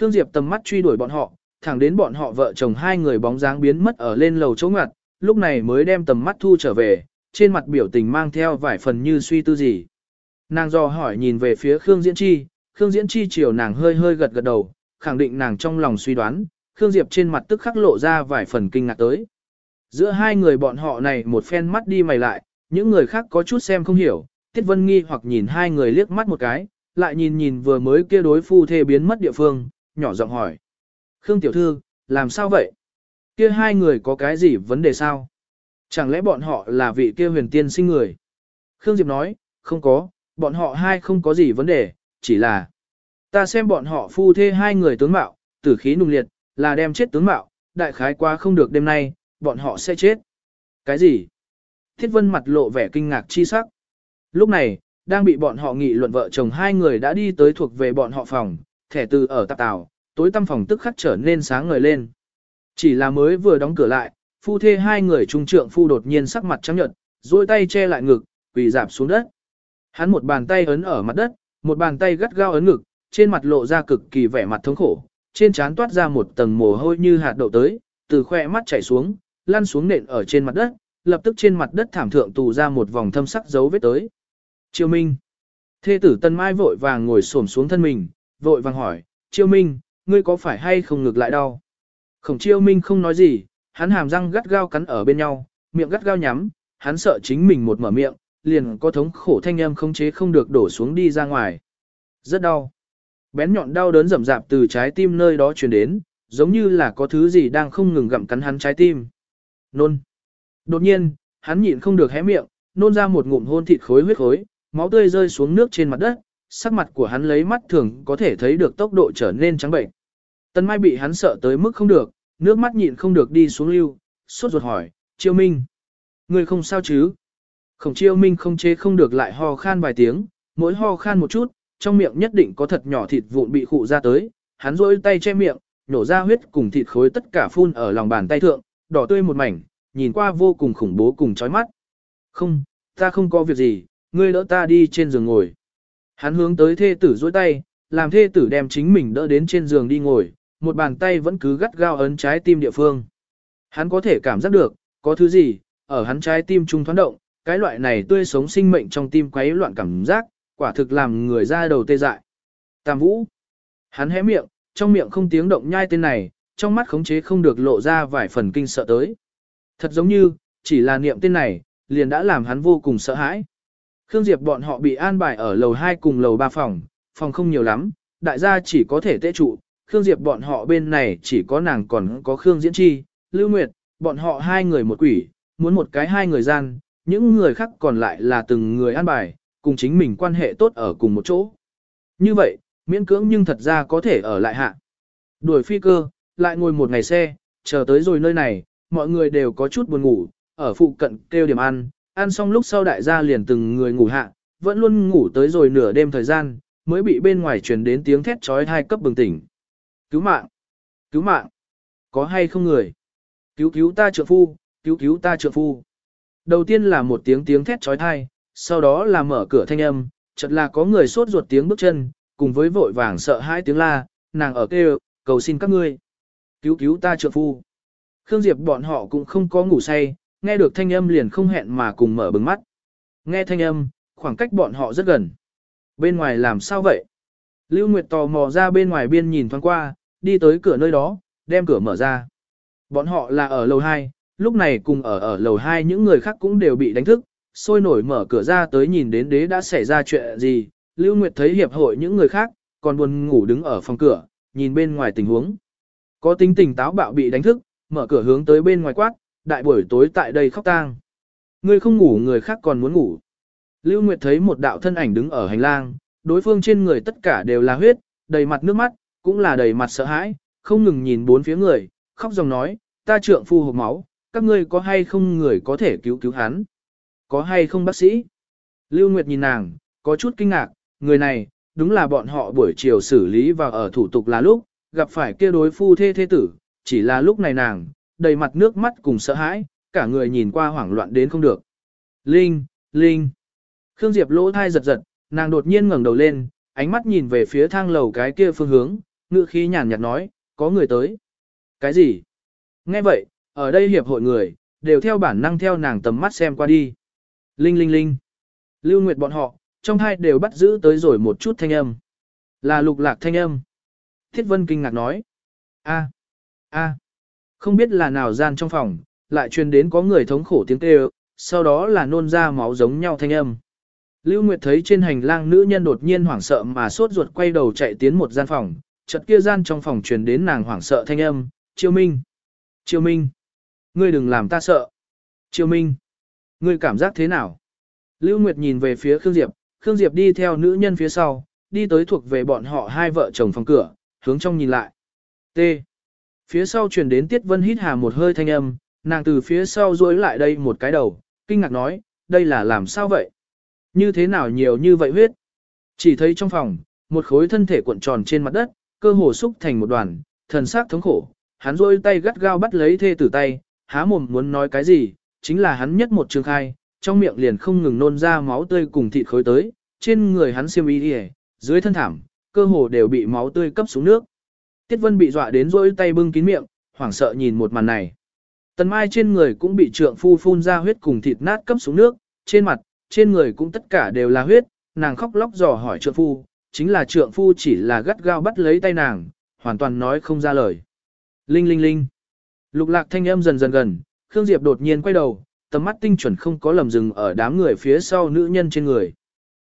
[SPEAKER 1] Khương Diệp tầm mắt truy đuổi bọn họ, thẳng đến bọn họ vợ chồng hai người bóng dáng biến mất ở lên lầu chỗ ngặt, lúc này mới đem tầm mắt thu trở về, trên mặt biểu tình mang theo vài phần như suy tư gì. Nàng do hỏi nhìn về phía Khương Diễn Chi, Khương Diễn Chi chiều nàng hơi hơi gật gật đầu, khẳng định nàng trong lòng suy đoán, Khương Diệp trên mặt tức khắc lộ ra vài phần kinh ngạc tới. Giữa hai người bọn họ này một phen mắt đi mày lại, những người khác có chút xem không hiểu, Tiết Vân nghi hoặc nhìn hai người liếc mắt một cái, lại nhìn nhìn vừa mới kia đối phu thê biến mất địa phương, nhỏ giọng hỏi. Khương Tiểu Thư, làm sao vậy? Kia hai người có cái gì vấn đề sao? Chẳng lẽ bọn họ là vị kia huyền tiên sinh người? Khương Diệp nói, không có, bọn họ hai không có gì vấn đề, chỉ là ta xem bọn họ phu thê hai người tướng mạo, tử khí nung liệt, là đem chết tướng mạo, đại khái quá không được đêm nay, bọn họ sẽ chết. Cái gì? Thiết Vân mặt lộ vẻ kinh ngạc chi sắc. Lúc này, đang bị bọn họ nghị luận vợ chồng hai người đã đi tới thuộc về bọn họ phòng, thẻ từ ở tạp tàu, tối tăm phòng tức khắc trở nên sáng ngời lên. Chỉ là mới vừa đóng cửa lại, phu thê hai người trung trượng phu đột nhiên sắc mặt trắng nhợt, duỗi tay che lại ngực, quỳ dạp xuống đất. Hắn một bàn tay ấn ở mặt đất, một bàn tay gắt gao ấn ngực, trên mặt lộ ra cực kỳ vẻ mặt thống khổ, trên trán toát ra một tầng mồ hôi như hạt đậu tới, từ khoe mắt chảy xuống, lăn xuống nền ở trên mặt đất, lập tức trên mặt đất thảm thượng tù ra một vòng thâm sắc dấu vết tới. Triều Minh. Thê tử Tân Mai vội vàng ngồi xổm xuống thân mình, vội vàng hỏi, Chiêu Minh, ngươi có phải hay không ngược lại đau? Khổng Chiêu Minh không nói gì, hắn hàm răng gắt gao cắn ở bên nhau, miệng gắt gao nhắm, hắn sợ chính mình một mở miệng, liền có thống khổ thanh âm không chế không được đổ xuống đi ra ngoài. Rất đau. Bén nhọn đau đớn rầm rạp từ trái tim nơi đó truyền đến, giống như là có thứ gì đang không ngừng gặm cắn hắn trái tim. Nôn. Đột nhiên, hắn nhịn không được hé miệng, nôn ra một ngụm hôn thịt khối huyết khối, máu tươi rơi xuống nước trên mặt đất, sắc mặt của hắn lấy mắt thường có thể thấy được tốc độ trở nên trắng bệnh. Tân Mai bị hắn sợ tới mức không được, nước mắt nhịn không được đi xuống lưu, sốt ruột hỏi, Chiêu Minh. Người không sao chứ? Khổng Chiêu Minh không chế không được lại ho khan vài tiếng, mỗi ho khan một chút, trong miệng nhất định có thật nhỏ thịt vụn bị khụ ra tới, hắn rôi tay che miệng, nổ ra huyết cùng thịt khối tất cả phun ở lòng bàn tay thượng, đỏ tươi một mảnh, nhìn qua vô cùng khủng bố cùng chói mắt. Không, ta không có việc gì, ngươi đỡ ta đi trên giường ngồi. Hắn hướng tới thê tử dối tay, làm thê tử đem chính mình đỡ đến trên giường đi ngồi, một bàn tay vẫn cứ gắt gao ấn trái tim địa phương. Hắn có thể cảm giác được, có thứ gì, ở hắn trái tim trung thoáng động, cái loại này tươi sống sinh mệnh trong tim quấy loạn cảm giác, quả thực làm người ra đầu tê dại. Tam Vũ. Hắn hé miệng, trong miệng không tiếng động nhai tên này, trong mắt khống chế không được lộ ra vài phần kinh sợ tới. Thật giống như, chỉ là niệm tên này, liền đã làm hắn vô cùng sợ hãi. Khương Diệp bọn họ bị an bài ở lầu 2 cùng lầu 3 phòng, phòng không nhiều lắm, đại gia chỉ có thể tê trụ, Khương Diệp bọn họ bên này chỉ có nàng còn có Khương Diễn Chi, Lưu Nguyệt, bọn họ hai người một quỷ, muốn một cái hai người gian, những người khác còn lại là từng người an bài, cùng chính mình quan hệ tốt ở cùng một chỗ. Như vậy, miễn cưỡng nhưng thật ra có thể ở lại hạ. Đuổi phi cơ, lại ngồi một ngày xe, chờ tới rồi nơi này, mọi người đều có chút buồn ngủ, ở phụ cận kêu điểm ăn, ăn xong lúc sau đại gia liền từng người ngủ hạ, vẫn luôn ngủ tới rồi nửa đêm thời gian, mới bị bên ngoài truyền đến tiếng thét trói hai cấp bừng tỉnh. Cứu mạng! Cứu mạng! Có hay không người? Cứu cứu ta trượng phu! Cứu cứu ta trượng phu! Đầu tiên là một tiếng tiếng thét trói thai, sau đó là mở cửa thanh âm, chợt là có người sốt ruột tiếng bước chân, cùng với vội vàng sợ hai tiếng la, nàng ở kêu, cầu xin các ngươi. Cứu cứu ta trượng phu! Khương Diệp bọn họ cũng không có ngủ say, nghe được thanh âm liền không hẹn mà cùng mở bừng mắt. Nghe thanh âm, khoảng cách bọn họ rất gần. Bên ngoài làm sao vậy? Lưu Nguyệt tò mò ra bên ngoài biên nhìn thoáng qua, đi tới cửa nơi đó, đem cửa mở ra. Bọn họ là ở lầu 2, lúc này cùng ở ở lầu 2 những người khác cũng đều bị đánh thức, sôi nổi mở cửa ra tới nhìn đến đế đã xảy ra chuyện gì. Lưu Nguyệt thấy hiệp hội những người khác, còn buồn ngủ đứng ở phòng cửa, nhìn bên ngoài tình huống. Có tính tình táo bạo bị đánh thức, mở cửa hướng tới bên ngoài quát, đại buổi tối tại đây khóc tang. Ngươi không ngủ người khác còn muốn ngủ. Lưu Nguyệt thấy một đạo thân ảnh đứng ở hành lang, đối phương trên người tất cả đều là huyết, đầy mặt nước mắt, cũng là đầy mặt sợ hãi, không ngừng nhìn bốn phía người, khóc dòng nói, ta trượng phu hộp máu, các ngươi có hay không người có thể cứu cứu hắn? Có hay không bác sĩ? Lưu Nguyệt nhìn nàng, có chút kinh ngạc, người này, đúng là bọn họ buổi chiều xử lý và ở thủ tục là lúc, gặp phải kia đối phu thê thê tử, chỉ là lúc này nàng, đầy mặt nước mắt cùng sợ hãi, cả người nhìn qua hoảng loạn đến không được. Linh, Linh. Khương Diệp lỗ thai giật giật, nàng đột nhiên ngẩng đầu lên, ánh mắt nhìn về phía thang lầu cái kia phương hướng, ngựa khí nhàn nhạt nói, có người tới. Cái gì? Nghe vậy, ở đây hiệp hội người, đều theo bản năng theo nàng tầm mắt xem qua đi. Linh linh linh. Lưu Nguyệt bọn họ, trong hai đều bắt giữ tới rồi một chút thanh âm. Là lục lạc thanh âm. Thiết Vân kinh ngạc nói. a a không biết là nào gian trong phòng, lại truyền đến có người thống khổ tiếng kêu, sau đó là nôn ra máu giống nhau thanh âm. Lưu Nguyệt thấy trên hành lang nữ nhân đột nhiên hoảng sợ mà sốt ruột quay đầu chạy tiến một gian phòng, chợt kia gian trong phòng truyền đến nàng hoảng sợ thanh âm, "Triều Minh, Triều Minh, ngươi đừng làm ta sợ." "Triều Minh, ngươi cảm giác thế nào?" Lưu Nguyệt nhìn về phía Khương Diệp, Khương Diệp đi theo nữ nhân phía sau, đi tới thuộc về bọn họ hai vợ chồng phòng cửa, hướng trong nhìn lại. T. Phía sau truyền đến Tiết Vân hít hà một hơi thanh âm, nàng từ phía sau duỗi lại đây một cái đầu, kinh ngạc nói, đây là làm sao vậy? Như thế nào nhiều như vậy huyết? Chỉ thấy trong phòng, một khối thân thể cuộn tròn trên mặt đất, cơ hồ xúc thành một đoàn, thần sắc thống khổ. Hắn rôi tay gắt gao bắt lấy thê tử tay, há mồm muốn nói cái gì, chính là hắn nhất một trường khai, trong miệng liền không ngừng nôn ra máu tươi cùng thịt khối tới, trên người hắn xiêm y đi dưới thân thảm, cơ hồ đều bị máu tươi cấp xuống nước. Tiết Vân bị dọa đến rỗi tay bưng kín miệng, hoảng sợ nhìn một màn này. Tần Mai trên người cũng bị trượng phu phun ra huyết cùng thịt nát cấp xuống nước, trên mặt, trên người cũng tất cả đều là huyết, nàng khóc lóc dò hỏi trượng phu, chính là trượng phu chỉ là gắt gao bắt lấy tay nàng, hoàn toàn nói không ra lời. Linh linh linh. Lục lạc thanh âm dần dần gần, Khương Diệp đột nhiên quay đầu, tầm mắt tinh chuẩn không có lầm dừng ở đám người phía sau nữ nhân trên người.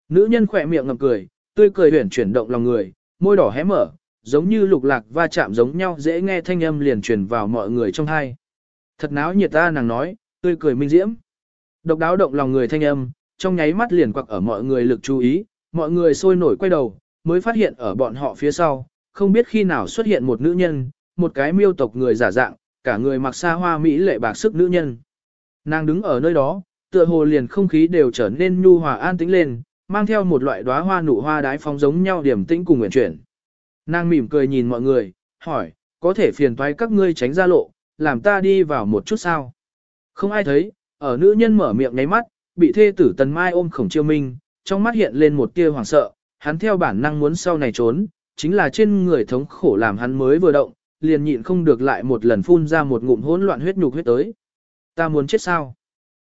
[SPEAKER 1] Nữ nhân khỏe miệng ngậm cười, tươi cười huyển chuyển động lòng người, môi đỏ hé mở, giống như lục lạc va chạm giống nhau dễ nghe thanh âm liền truyền vào mọi người trong hai. Thật náo nhiệt ta nàng nói, tươi cười minh diễm. Độc đáo động lòng người thanh âm, trong nháy mắt liền quặc ở mọi người lực chú ý, mọi người sôi nổi quay đầu, mới phát hiện ở bọn họ phía sau, không biết khi nào xuất hiện một nữ nhân, một cái miêu tộc người giả dạng, cả người mặc xa hoa mỹ lệ bạc sức nữ nhân. Nàng đứng ở nơi đó, tựa hồ liền không khí đều trở nên nhu hòa an tĩnh lên, mang theo một loại đóa hoa nụ hoa đái phóng giống nhau điểm tĩnh cùng nguyện chuyển. Nàng mỉm cười nhìn mọi người, hỏi, có thể phiền toái các ngươi tránh ra lộ, làm ta đi vào một chút sao? Không ai thấy, ở nữ nhân mở miệng nháy mắt, bị thê tử Tần Mai ôm khổng chiêu minh, trong mắt hiện lên một tia hoảng sợ, hắn theo bản năng muốn sau này trốn, chính là trên người thống khổ làm hắn mới vừa động, liền nhịn không được lại một lần phun ra một ngụm hỗn loạn huyết nhục huyết tới. Ta muốn chết sao?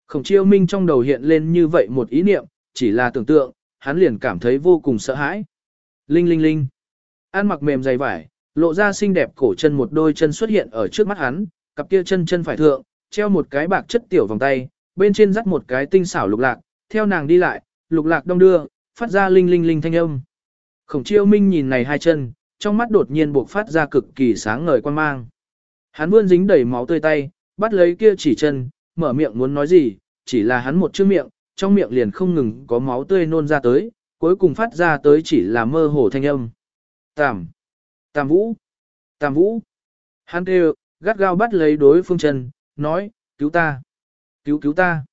[SPEAKER 1] Khổng chiêu minh trong đầu hiện lên như vậy một ý niệm, chỉ là tưởng tượng, hắn liền cảm thấy vô cùng sợ hãi. Linh linh linh. An mặc mềm dày vải, lộ ra xinh đẹp cổ chân một đôi chân xuất hiện ở trước mắt hắn, cặp kia chân chân phải thượng, treo một cái bạc chất tiểu vòng tay, bên trên dắt một cái tinh xảo lục lạc, theo nàng đi lại, lục lạc đông đưa, phát ra linh linh linh thanh âm. Khổng chiêu minh nhìn này hai chân, trong mắt đột nhiên buộc phát ra cực kỳ sáng ngời quan mang. Hắn vươn dính đầy máu tươi tay, bắt lấy kia chỉ chân, mở miệng muốn nói gì, chỉ là hắn một chữ miệng, trong miệng liền không ngừng có máu tươi nôn ra tới, cuối cùng phát ra tới chỉ là mơ hồ thanh âm. Tàm, Tàm Vũ, Tàm Vũ. Hắn kêu, gắt gao bắt lấy đối phương chân, nói, cứu ta, cứu cứu ta.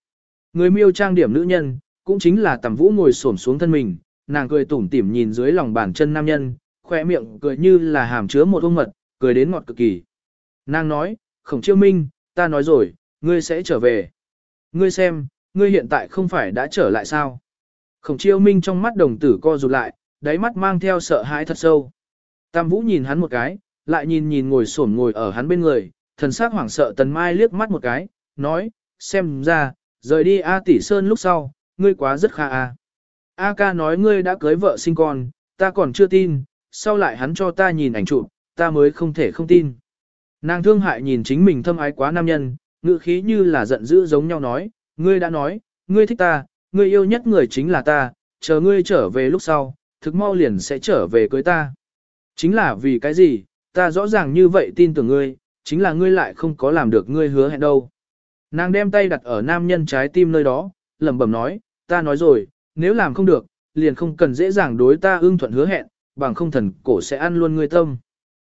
[SPEAKER 1] Người miêu trang điểm nữ nhân, cũng chính là Tàm Vũ ngồi xổm xuống thân mình, nàng cười tủm tỉm nhìn dưới lòng bàn chân nam nhân, khoe miệng cười như là hàm chứa một ông mật, cười đến ngọt cực kỳ. Nàng nói, khổng chiêu minh, ta nói rồi, ngươi sẽ trở về. Ngươi xem, ngươi hiện tại không phải đã trở lại sao? Khổng chiêu minh trong mắt đồng tử co rụt lại, đáy mắt mang theo sợ hãi thật sâu. Tam Vũ nhìn hắn một cái, lại nhìn nhìn ngồi xổm ngồi ở hắn bên người, thần sắc hoảng sợ Tần Mai liếc mắt một cái, nói, xem ra, rời đi A Tỷ Sơn lúc sau, ngươi quá rất kha a. A ca nói ngươi đã cưới vợ sinh con, ta còn chưa tin, sau lại hắn cho ta nhìn ảnh chụp, ta mới không thể không tin. Nàng thương hại nhìn chính mình thâm ái quá nam nhân, ngữ khí như là giận dữ giống nhau nói, ngươi đã nói, ngươi thích ta, ngươi yêu nhất người chính là ta, chờ ngươi trở về lúc sau, thực mau liền sẽ trở về cưới ta. Chính là vì cái gì, ta rõ ràng như vậy tin tưởng ngươi, chính là ngươi lại không có làm được ngươi hứa hẹn đâu. Nàng đem tay đặt ở nam nhân trái tim nơi đó, lẩm bẩm nói, ta nói rồi, nếu làm không được, liền không cần dễ dàng đối ta ưng thuận hứa hẹn, bằng không thần cổ sẽ ăn luôn ngươi tâm.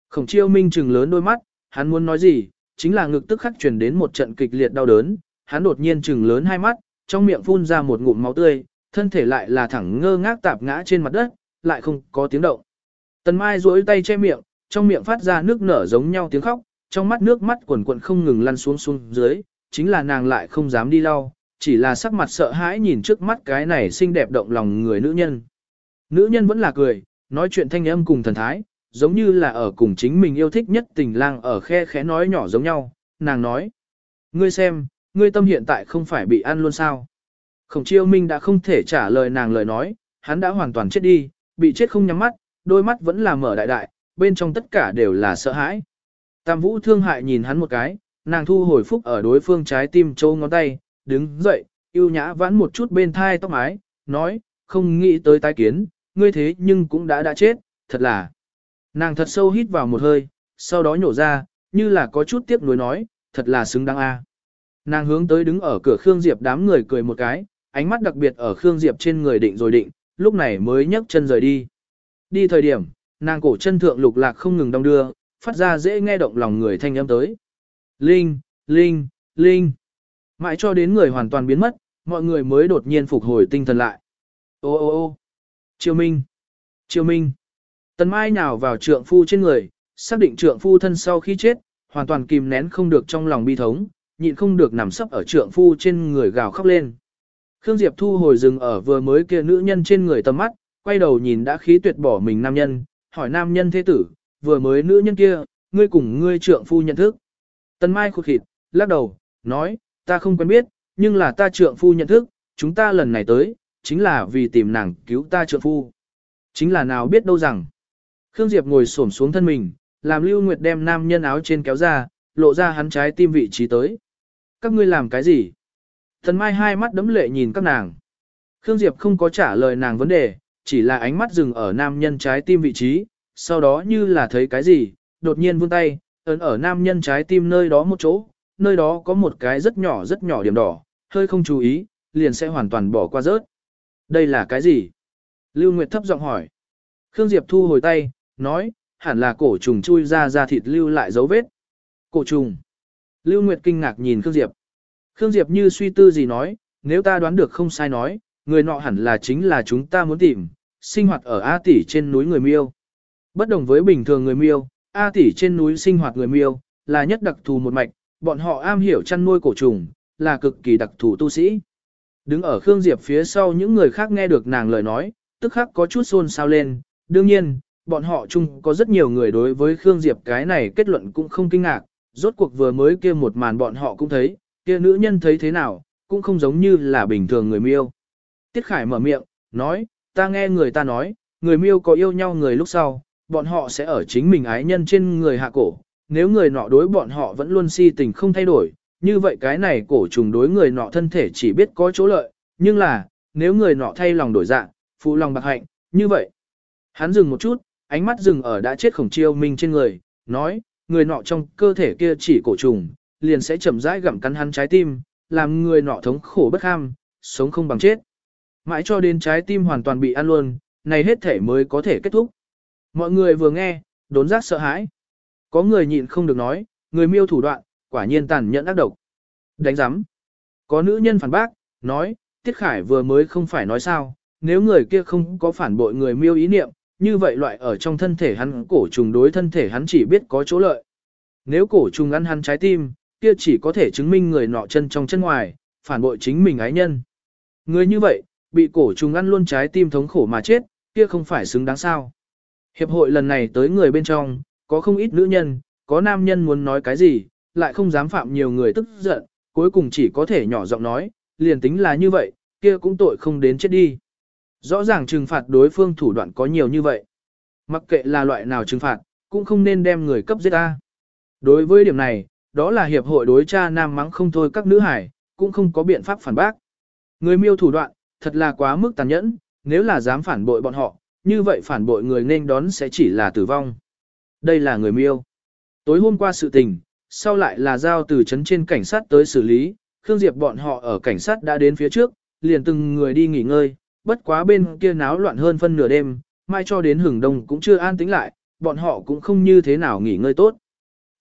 [SPEAKER 1] Khổng chiêu minh trừng lớn đôi mắt, hắn muốn nói gì, chính là ngực tức khắc truyền đến một trận kịch liệt đau đớn, hắn đột nhiên trừng lớn hai mắt, trong miệng phun ra một ngụm máu tươi, thân thể lại là thẳng ngơ ngác tạp ngã trên mặt đất, lại không có tiếng động. Tần Mai duỗi tay che miệng, trong miệng phát ra nước nở giống nhau tiếng khóc, trong mắt nước mắt quần quần không ngừng lăn xuống xuống dưới, chính là nàng lại không dám đi lau, chỉ là sắc mặt sợ hãi nhìn trước mắt cái này xinh đẹp động lòng người nữ nhân. Nữ nhân vẫn là cười, nói chuyện thanh âm cùng thần thái, giống như là ở cùng chính mình yêu thích nhất tình lang ở khe khẽ nói nhỏ giống nhau, nàng nói. Ngươi xem, ngươi tâm hiện tại không phải bị ăn luôn sao. Khổng chiêu minh đã không thể trả lời nàng lời nói, hắn đã hoàn toàn chết đi, bị chết không nhắm mắt, đôi mắt vẫn là mở đại đại, bên trong tất cả đều là sợ hãi. Tam vũ thương hại nhìn hắn một cái, nàng thu hồi phúc ở đối phương trái tim châu ngón tay, đứng dậy, yêu nhã vãn một chút bên thai tóc mái, nói, không nghĩ tới tái kiến, ngươi thế nhưng cũng đã đã chết, thật là. Nàng thật sâu hít vào một hơi, sau đó nhổ ra, như là có chút tiếc nuối nói, thật là xứng đáng a. Nàng hướng tới đứng ở cửa Khương Diệp đám người cười một cái, ánh mắt đặc biệt ở Khương Diệp trên người định rồi định, lúc này mới nhấc chân rời đi. Đi thời điểm, nàng cổ chân thượng lục lạc không ngừng đong đưa, phát ra dễ nghe động lòng người thanh âm tới. Linh, Linh, Linh. Mãi cho đến người hoàn toàn biến mất, mọi người mới đột nhiên phục hồi tinh thần lại. Ô ô ô Triều Minh, Triều Minh. Tần Mai nhào vào trượng phu trên người, xác định trượng phu thân sau khi chết, hoàn toàn kìm nén không được trong lòng bi thống, nhịn không được nằm sấp ở trượng phu trên người gào khóc lên. Khương Diệp thu hồi dừng ở vừa mới kia nữ nhân trên người tầm mắt, quay đầu nhìn đã khí tuyệt bỏ mình nam nhân, hỏi nam nhân thế tử, vừa mới nữ nhân kia, ngươi cùng ngươi trượng phu nhận thức. Tần Mai khụt khịt, lắc đầu, nói, ta không quen biết, nhưng là ta trượng phu nhận thức, chúng ta lần này tới, chính là vì tìm nàng cứu ta trượng phu. Chính là nào biết đâu rằng. Khương Diệp ngồi xổm xuống thân mình, làm Lưu Nguyệt đem nam nhân áo trên kéo ra, lộ ra hắn trái tim vị trí tới. Các ngươi làm cái gì? Thần Mai hai mắt đấm lệ nhìn các nàng. Khương Diệp không có trả lời nàng vấn đề, chỉ là ánh mắt dừng ở nam nhân trái tim vị trí, sau đó như là thấy cái gì, đột nhiên vươn tay, ấn ở nam nhân trái tim nơi đó một chỗ, nơi đó có một cái rất nhỏ rất nhỏ điểm đỏ, hơi không chú ý, liền sẽ hoàn toàn bỏ qua rớt. Đây là cái gì? Lưu Nguyệt thấp giọng hỏi. Khương Diệp thu hồi tay, nói, hẳn là cổ trùng chui ra ra thịt lưu lại dấu vết. Cổ trùng. Lưu Nguyệt kinh ngạc nhìn Khương Diệp. Khương Diệp như suy tư gì nói, nếu ta đoán được không sai nói, người nọ hẳn là chính là chúng ta muốn tìm, sinh hoạt ở A tỷ trên núi người miêu. Bất đồng với bình thường người miêu, A tỷ trên núi sinh hoạt người miêu, là nhất đặc thù một mạch, bọn họ am hiểu chăn nuôi cổ trùng, là cực kỳ đặc thù tu sĩ. Đứng ở Khương Diệp phía sau những người khác nghe được nàng lời nói, tức khắc có chút xôn xao lên, đương nhiên, bọn họ chung có rất nhiều người đối với Khương Diệp cái này kết luận cũng không kinh ngạc, rốt cuộc vừa mới kia một màn bọn họ cũng thấy, kia nữ nhân thấy thế nào, cũng không giống như là bình thường người miêu. Tiết Khải mở miệng, nói, ta nghe người ta nói, người miêu có yêu nhau người lúc sau, bọn họ sẽ ở chính mình ái nhân trên người hạ cổ, nếu người nọ đối bọn họ vẫn luôn si tình không thay đổi, như vậy cái này cổ trùng đối người nọ thân thể chỉ biết có chỗ lợi, nhưng là, nếu người nọ thay lòng đổi dạng, phụ lòng bạc hạnh, như vậy. Hắn dừng một chút, ánh mắt dừng ở đã chết khổng chiêu minh trên người, nói, người nọ trong cơ thể kia chỉ cổ trùng, liền sẽ chậm rãi gặm cắn hắn trái tim, làm người nọ thống khổ bất ham, sống không bằng chết. Mãi cho đến trái tim hoàn toàn bị ăn luôn, này hết thể mới có thể kết thúc. Mọi người vừa nghe, đốn giác sợ hãi. Có người nhịn không được nói, người miêu thủ đoạn, quả nhiên tàn nhẫn ác độc. Đánh giám. Có nữ nhân phản bác, nói, Tiết Khải vừa mới không phải nói sao, nếu người kia không có phản bội người miêu ý niệm, như vậy loại ở trong thân thể hắn cổ trùng đối thân thể hắn chỉ biết có chỗ lợi. Nếu cổ trùng ăn hắn trái tim, kia chỉ có thể chứng minh người nọ chân trong chân ngoài, phản bội chính mình ái nhân. Người như vậy, bị cổ trùng ăn luôn trái tim thống khổ mà chết, kia không phải xứng đáng sao. Hiệp hội lần này tới người bên trong, có không ít nữ nhân, có nam nhân muốn nói cái gì, lại không dám phạm nhiều người tức giận, cuối cùng chỉ có thể nhỏ giọng nói, liền tính là như vậy, kia cũng tội không đến chết đi. Rõ ràng trừng phạt đối phương thủ đoạn có nhiều như vậy. Mặc kệ là loại nào trừng phạt, cũng không nên đem người cấp giết ta. Đối với điểm này, đó là hiệp hội đối cha nam mắng không thôi các nữ hải, cũng không có biện pháp phản bác. Người miêu thủ đoạn, thật là quá mức tàn nhẫn, nếu là dám phản bội bọn họ, như vậy phản bội người nên đón sẽ chỉ là tử vong. Đây là người miêu. Tối hôm qua sự tình, sau lại là giao từ trấn trên cảnh sát tới xử lý, Khương Diệp bọn họ ở cảnh sát đã đến phía trước, liền từng người đi nghỉ ngơi, bất quá bên kia náo loạn hơn phân nửa đêm, mai cho đến hừng đông cũng chưa an tĩnh lại, bọn họ cũng không như thế nào nghỉ ngơi tốt.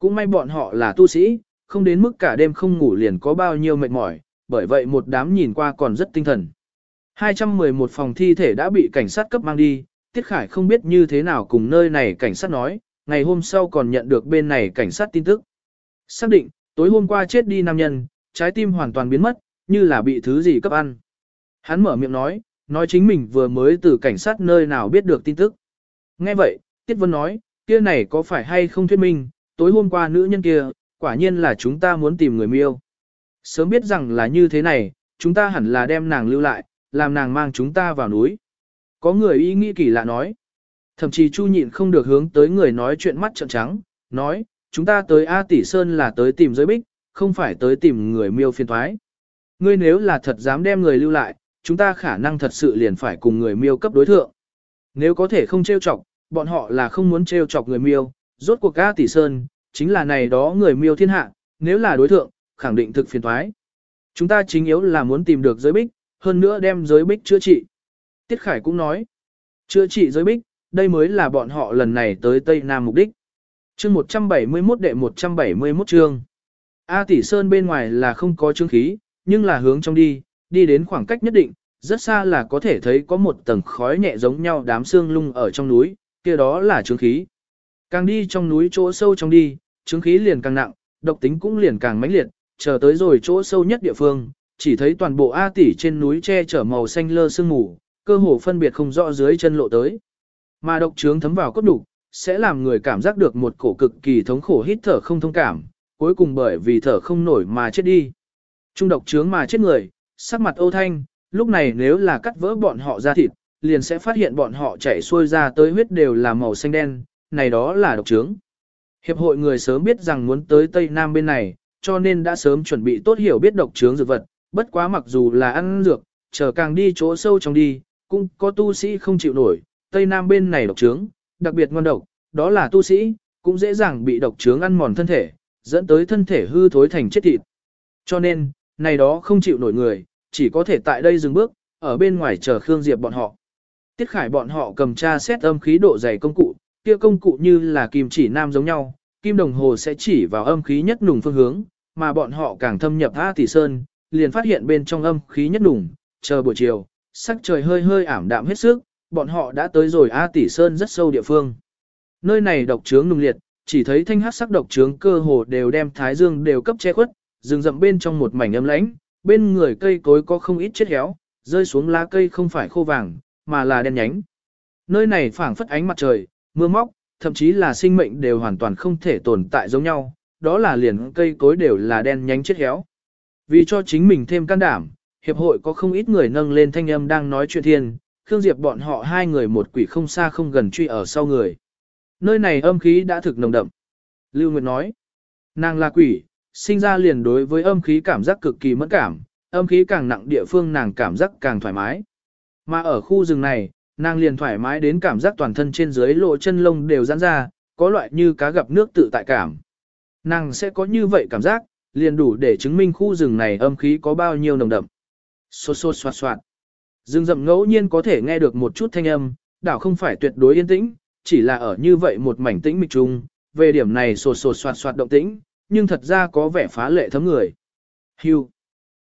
[SPEAKER 1] Cũng may bọn họ là tu sĩ, không đến mức cả đêm không ngủ liền có bao nhiêu mệt mỏi, bởi vậy một đám nhìn qua còn rất tinh thần. 211 phòng thi thể đã bị cảnh sát cấp mang đi, Tiết Khải không biết như thế nào cùng nơi này cảnh sát nói, ngày hôm sau còn nhận được bên này cảnh sát tin tức. Xác định, tối hôm qua chết đi nam nhân, trái tim hoàn toàn biến mất, như là bị thứ gì cấp ăn. Hắn mở miệng nói, nói chính mình vừa mới từ cảnh sát nơi nào biết được tin tức. Nghe vậy, Tiết Vân nói, kia này có phải hay không thuyết minh, tối hôm qua nữ nhân kia, quả nhiên là chúng ta muốn tìm người miêu. Sớm biết rằng là như thế này, chúng ta hẳn là đem nàng lưu lại, làm nàng mang chúng ta vào núi. Có người ý nghĩ kỳ lạ nói. Thậm chí Chu nhịn không được hướng tới người nói chuyện mắt trợn trắng, nói, chúng ta tới A Tỷ Sơn là tới tìm giới bích, không phải tới tìm người miêu phiền thoái. Ngươi nếu là thật dám đem người lưu lại, chúng ta khả năng thật sự liền phải cùng người miêu cấp đối thượng. Nếu có thể không trêu chọc, bọn họ là không muốn trêu chọc người miêu, rốt cuộc A Tỷ Sơn, chính là này đó người miêu thiên hạ, nếu là đối thượng, khẳng định thực phiền thoái. Chúng ta chính yếu là muốn tìm được giới bích, hơn nữa đem giới bích chữa trị. Tiết Khải cũng nói, chữa trị giới bích, đây mới là bọn họ lần này tới Tây Nam mục đích. Chương 171 đệ 171 chương. A Tỷ Sơn bên ngoài là không có chương khí, nhưng là hướng trong đi, đi đến khoảng cách nhất định, rất xa là có thể thấy có một tầng khói nhẹ giống nhau đám xương lung ở trong núi, kia đó là chương khí. Càng đi trong núi chỗ sâu trong đi, chứng khí liền càng nặng, độc tính cũng liền càng mãnh liệt, chờ tới rồi chỗ sâu nhất địa phương, chỉ thấy toàn bộ A Tỷ trên núi che chở màu xanh lơ sương mù, cơ hồ phân biệt không rõ dưới chân lộ tới. Mà độc trướng thấm vào cốt đủ, sẽ làm người cảm giác được một cổ cực kỳ thống khổ hít thở không thông cảm, cuối cùng bởi vì thở không nổi mà chết đi. Trung độc trướng mà chết người, sắc mặt ô thanh, lúc này nếu là cắt vỡ bọn họ ra thịt, liền sẽ phát hiện bọn họ chảy xuôi ra tới huyết đều là màu xanh đen, này đó là độc trướng. Hiệp hội người sớm biết rằng muốn tới Tây Nam bên này, cho nên đã sớm chuẩn bị tốt hiểu biết độc trướng dược vật, bất quá mặc dù là ăn dược, chờ càng đi chỗ sâu trong đi, cũng có tu sĩ không chịu nổi, Tây Nam bên này độc trướng, đặc biệt ngon độc, đó là tu sĩ, cũng dễ dàng bị độc trướng ăn mòn thân thể, dẫn tới thân thể hư thối thành chết thịt. Cho nên, này đó không chịu nổi người, chỉ có thể tại đây dừng bước, ở bên ngoài chờ Khương Diệp bọn họ. Tiết Khải bọn họ cầm tra xét âm khí độ dày công cụ, kia công cụ như là kim chỉ nam giống nhau, kim đồng hồ sẽ chỉ vào âm khí nhất nùng phương hướng, mà bọn họ càng thâm nhập A Tỷ Sơn, liền phát hiện bên trong âm khí nhất nùng, chờ buổi chiều, sắc trời hơi hơi ảm đạm hết sức, bọn họ đã tới rồi A Tỷ Sơn rất sâu địa phương. Nơi này độc trướng nùng liệt, chỉ thấy thanh hát sắc độc trướng cơ hồ đều đem thái dương đều cấp che khuất, rừng rậm bên trong một mảnh âm lãnh, bên người cây cối có không ít chết héo, rơi xuống lá cây không phải khô vàng, mà là đen nhánh. Nơi này phảng phất ánh mặt trời, mưa móc, thậm chí là sinh mệnh đều hoàn toàn không thể tồn tại giống nhau, đó là liền cây cối đều là đen nhánh chết héo. Vì cho chính mình thêm can đảm, hiệp hội có không ít người nâng lên thanh âm đang nói chuyện thiên, Khương Diệp bọn họ hai người một quỷ không xa không gần truy ở sau người. Nơi này âm khí đã thực nồng đậm. Lưu Nguyệt nói, nàng là quỷ, sinh ra liền đối với âm khí cảm giác cực kỳ mẫn cảm, âm khí càng nặng địa phương nàng cảm giác càng thoải mái. Mà ở khu rừng này, nàng liền thoải mái đến cảm giác toàn thân trên dưới lộ chân lông đều giãn ra, có loại như cá gặp nước tự tại cảm. Nàng sẽ có như vậy cảm giác, liền đủ để chứng minh khu rừng này âm khí có bao nhiêu nồng đậm. Xô xô xoạt xoạt. Rừng rậm ngẫu nhiên có thể nghe được một chút thanh âm, đảo không phải tuyệt đối yên tĩnh, chỉ là ở như vậy một mảnh tĩnh mịch trung, về điểm này xô xô xoạt xoạt động tĩnh, nhưng thật ra có vẻ phá lệ thấm người. Hưu.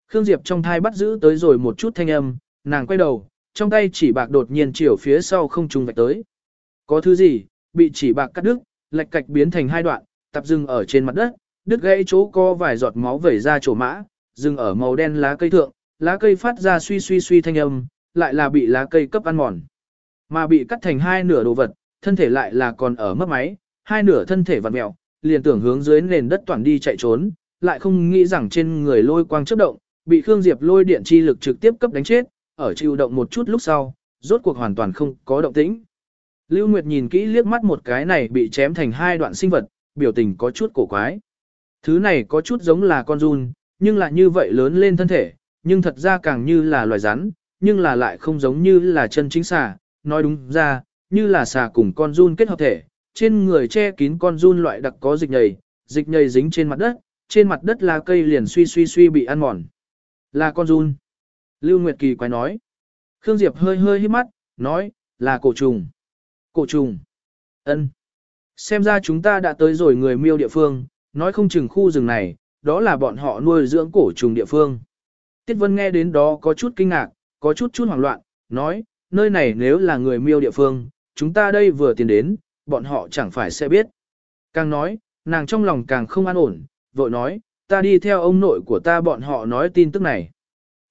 [SPEAKER 1] Khương Diệp trong thai bắt giữ tới rồi một chút thanh âm, nàng quay đầu, trong tay chỉ bạc đột nhiên chiều phía sau không trùng vạch tới. Có thứ gì, bị chỉ bạc cắt đứt, lệch cạch biến thành hai đoạn, tập dừng ở trên mặt đất, đứt gãy chỗ có vài giọt máu vẩy ra chỗ mã, dừng ở màu đen lá cây thượng, lá cây phát ra suy suy suy thanh âm, lại là bị lá cây cấp ăn mòn. Mà bị cắt thành hai nửa đồ vật, thân thể lại là còn ở mất máy, hai nửa thân thể vặn mèo liền tưởng hướng dưới nền đất toàn đi chạy trốn, lại không nghĩ rằng trên người lôi quang chớp động, bị Khương Diệp lôi điện chi lực trực tiếp cấp đánh chết, ở chịu động một chút lúc sau, rốt cuộc hoàn toàn không có động tĩnh. Lưu Nguyệt nhìn kỹ liếc mắt một cái này bị chém thành hai đoạn sinh vật, biểu tình có chút cổ quái. Thứ này có chút giống là con run, nhưng lại như vậy lớn lên thân thể, nhưng thật ra càng như là loài rắn, nhưng là lại không giống như là chân chính xà, nói đúng ra, như là xà cùng con run kết hợp thể, trên người che kín con run loại đặc có dịch nhầy, dịch nhầy dính trên mặt đất, trên mặt đất là cây liền suy suy suy bị ăn mòn. Là con run. Lưu Nguyệt Kỳ quái nói. Khương Diệp hơi hơi hít mắt, nói, là cổ trùng. Cổ trùng. ân Xem ra chúng ta đã tới rồi người miêu địa phương, nói không chừng khu rừng này, đó là bọn họ nuôi dưỡng cổ trùng địa phương. Tiết Vân nghe đến đó có chút kinh ngạc, có chút chút hoảng loạn, nói, nơi này nếu là người miêu địa phương, chúng ta đây vừa tiến đến, bọn họ chẳng phải sẽ biết. Càng nói, nàng trong lòng càng không an ổn, vội nói, ta đi theo ông nội của ta bọn họ nói tin tức này.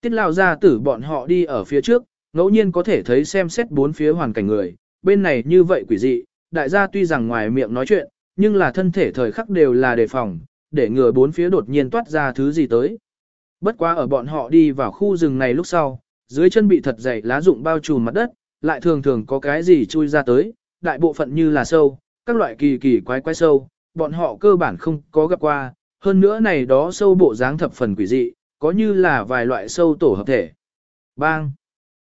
[SPEAKER 1] Tiết lao ra tử bọn họ đi ở phía trước, ngẫu nhiên có thể thấy xem xét bốn phía hoàn cảnh người, bên này như vậy quỷ dị, đại gia tuy rằng ngoài miệng nói chuyện, nhưng là thân thể thời khắc đều là đề phòng, để ngừa bốn phía đột nhiên toát ra thứ gì tới. Bất quá ở bọn họ đi vào khu rừng này lúc sau, dưới chân bị thật dày lá rụng bao trùm mặt đất, lại thường thường có cái gì chui ra tới, đại bộ phận như là sâu, các loại kỳ kỳ quái quái sâu, bọn họ cơ bản không có gặp qua, hơn nữa này đó sâu bộ dáng thập phần quỷ dị, có như là vài loại sâu tổ hợp thể. Bang!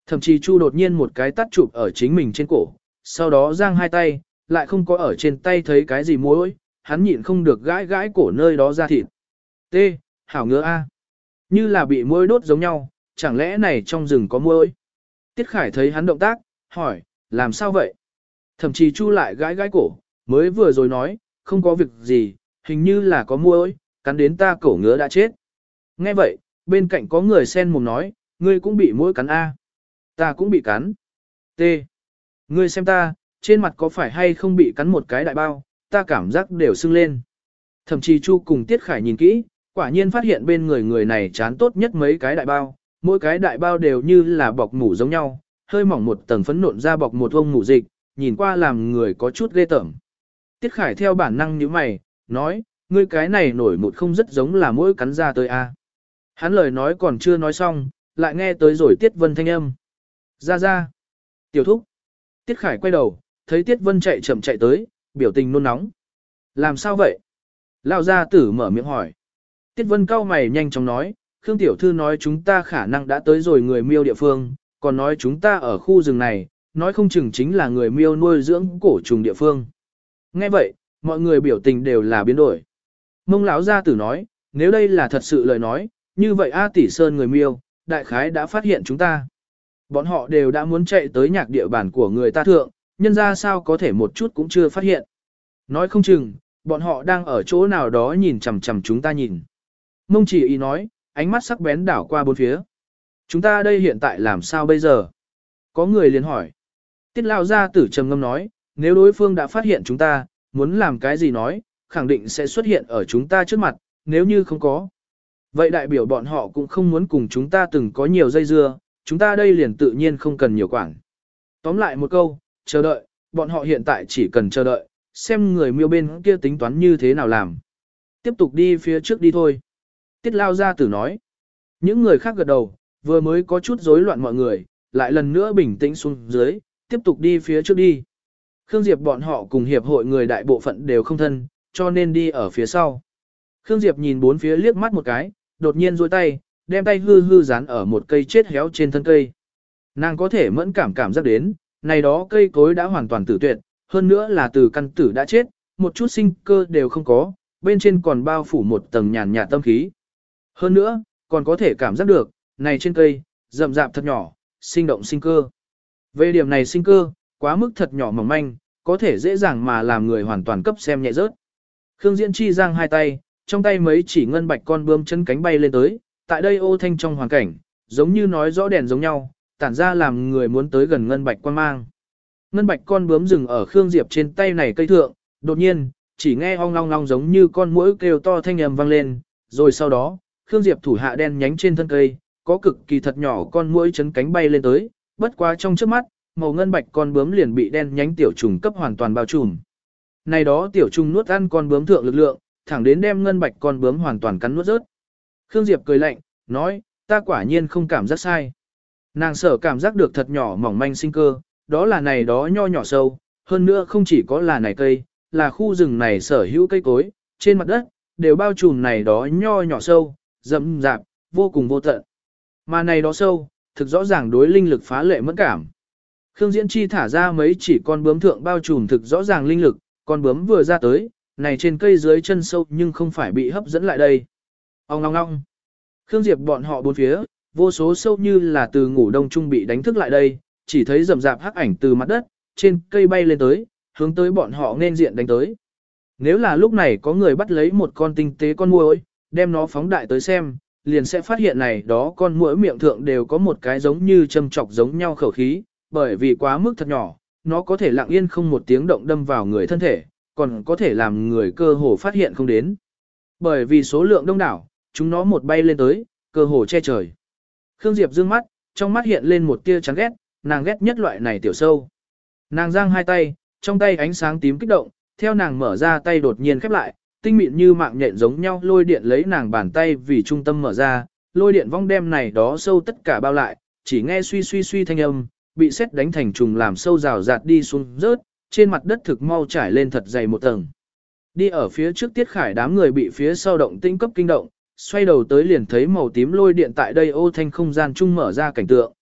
[SPEAKER 1] Thậm chí Chu đột nhiên một cái tắt chụp ở chính mình trên cổ, sau đó giang hai tay, lại không có ở trên tay thấy cái gì mối, hắn nhịn không được gãi gãi cổ nơi đó ra thịt. T. Hảo ngứa A. Như là bị mối đốt giống nhau, chẳng lẽ này trong rừng có mối? Tiết Khải thấy hắn động tác, hỏi, làm sao vậy? Thậm chí chu lại gãi gãi cổ, mới vừa rồi nói, không có việc gì, hình như là có mối, cắn đến ta cổ ngứa đã chết. Nghe vậy, bên cạnh có người sen mồm nói, ngươi cũng bị mũi cắn A. Ta cũng bị cắn. T. Ngươi xem ta, trên mặt có phải hay không bị cắn một cái đại bao, ta cảm giác đều sưng lên. Thậm chí Chu cùng Tiết Khải nhìn kỹ, quả nhiên phát hiện bên người người này chán tốt nhất mấy cái đại bao, mỗi cái đại bao đều như là bọc mủ giống nhau, hơi mỏng một tầng phấn nộn ra bọc một vông mủ dịch, nhìn qua làm người có chút ghê tởm. Tiết Khải theo bản năng như mày, nói, ngươi cái này nổi một không rất giống là mỗi cắn ra tới a. Hắn lời nói còn chưa nói xong, lại nghe tới rồi Tiết Vân thanh âm. Ra ra. Tiểu thúc. Tiết Khải quay đầu, thấy Tiết Vân chạy chậm chạy tới, biểu tình nôn nóng. Làm sao vậy? Lão gia tử mở miệng hỏi. Tiết Vân cao mày nhanh chóng nói, Khương Tiểu Thư nói chúng ta khả năng đã tới rồi người miêu địa phương, còn nói chúng ta ở khu rừng này, nói không chừng chính là người miêu nuôi dưỡng cổ trùng địa phương. Nghe vậy, mọi người biểu tình đều là biến đổi. Mông lão gia tử nói, nếu đây là thật sự lời nói, như vậy A Tỷ Sơn người miêu, đại khái đã phát hiện chúng ta. Bọn họ đều đã muốn chạy tới nhạc địa bàn của người ta thượng, nhân ra sao có thể một chút cũng chưa phát hiện. Nói không chừng, bọn họ đang ở chỗ nào đó nhìn chằm chằm chúng ta nhìn. Mông chỉ ý nói, ánh mắt sắc bén đảo qua bốn phía. Chúng ta đây hiện tại làm sao bây giờ? Có người liền hỏi. Tiết lao gia tử trầm ngâm nói, nếu đối phương đã phát hiện chúng ta, muốn làm cái gì nói, khẳng định sẽ xuất hiện ở chúng ta trước mặt, nếu như không có. Vậy đại biểu bọn họ cũng không muốn cùng chúng ta từng có nhiều dây dưa, chúng ta đây liền tự nhiên không cần nhiều quản. Tóm lại một câu, chờ đợi, bọn họ hiện tại chỉ cần chờ đợi, xem người miêu bên kia tính toán như thế nào làm. Tiếp tục đi phía trước đi thôi. Tiết lao ra tử nói. Những người khác gật đầu, vừa mới có chút rối loạn mọi người, lại lần nữa bình tĩnh xuống dưới, tiếp tục đi phía trước đi. Khương Diệp bọn họ cùng hiệp hội người đại bộ phận đều không thân, cho nên đi ở phía sau. Khương Diệp nhìn bốn phía liếc mắt một cái, đột nhiên duỗi tay, đem tay hư hư dán ở một cây chết héo trên thân cây. Nàng có thể mẫn cảm cảm giác đến, này đó cây cối đã hoàn toàn tử tuyệt, hơn nữa là từ căn tử đã chết, một chút sinh cơ đều không có, bên trên còn bao phủ một tầng nhàn nhạt tâm khí. Hơn nữa, còn có thể cảm giác được, này trên cây, rậm rạp thật nhỏ, sinh động sinh cơ. Về điểm này sinh cơ, quá mức thật nhỏ mỏng manh, có thể dễ dàng mà làm người hoàn toàn cấp xem nhẹ rớt. Khương Diễn Chi giang hai tay, trong tay mấy chỉ ngân bạch con bướm chân cánh bay lên tới, tại đây ô thanh trong hoàn cảnh, giống như nói rõ đèn giống nhau, tản ra làm người muốn tới gần ngân bạch quan mang. Ngân bạch con bướm dừng ở Khương Diệp trên tay này cây thượng, đột nhiên, chỉ nghe ong long long giống như con muỗi kêu to thanh ầm vang lên, rồi sau đó, Khương Diệp thủ hạ đen nhánh trên thân cây, có cực kỳ thật nhỏ con muỗi chấn cánh bay lên tới, bất quá trong trước mắt, màu ngân bạch con bướm liền bị đen nhánh tiểu trùng cấp hoàn toàn bao trùm. Này đó tiểu trùng nuốt ăn con bướm thượng lực lượng, thẳng đến đem ngân bạch con bướm hoàn toàn cắn nuốt rớt. Khương Diệp cười lạnh, nói, ta quả nhiên không cảm giác sai. Nàng sở cảm giác được thật nhỏ mỏng manh sinh cơ, đó là này đó nho nhỏ sâu, hơn nữa không chỉ có là này cây, là khu rừng này sở hữu cây cối, trên mặt đất, đều bao trùm này đó nho nhỏ sâu, rậm rạp, vô cùng vô tận. Mà này đó sâu, thực rõ ràng đối linh lực phá lệ mẫn cảm. Khương Diễn Chi thả ra mấy chỉ con bướm thượng bao trùm thực rõ ràng linh lực, con bướm vừa ra tới, này trên cây dưới chân sâu nhưng không phải bị hấp dẫn lại đây. Ông ngong ngong. Khương Diệp bọn họ bốn phía, vô số sâu như là từ ngủ đông trung bị đánh thức lại đây, chỉ thấy rầm rạp hắc ảnh từ mặt đất, trên cây bay lên tới, hướng tới bọn họ nên diện đánh tới. Nếu là lúc này có người bắt lấy một con tinh tế con muỗi, đem nó phóng đại tới xem, liền sẽ phát hiện này đó con muỗi miệng thượng đều có một cái giống như châm chọc giống nhau khẩu khí, bởi vì quá mức thật nhỏ, nó có thể lặng yên không một tiếng động đâm vào người thân thể, còn có thể làm người cơ hồ phát hiện không đến. Bởi vì số lượng đông đảo, chúng nó một bay lên tới, cơ hồ che trời. Khương Diệp dương mắt, trong mắt hiện lên một tia chán ghét, nàng ghét nhất loại này tiểu sâu. Nàng giang hai tay, trong tay ánh sáng tím kích động, theo nàng mở ra tay đột nhiên khép lại, tinh mịn như mạng nhện giống nhau lôi điện lấy nàng bàn tay vì trung tâm mở ra, lôi điện vong đem này đó sâu tất cả bao lại, chỉ nghe suy suy suy thanh âm, bị xét đánh thành trùng làm sâu rào rạt đi xuống rớt, trên mặt đất thực mau trải lên thật dày một tầng. Đi ở phía trước tiết khải đám người bị phía sau động tinh cấp kinh động, xoay đầu tới liền thấy màu tím lôi điện tại đây ô thanh không gian trung mở ra cảnh tượng.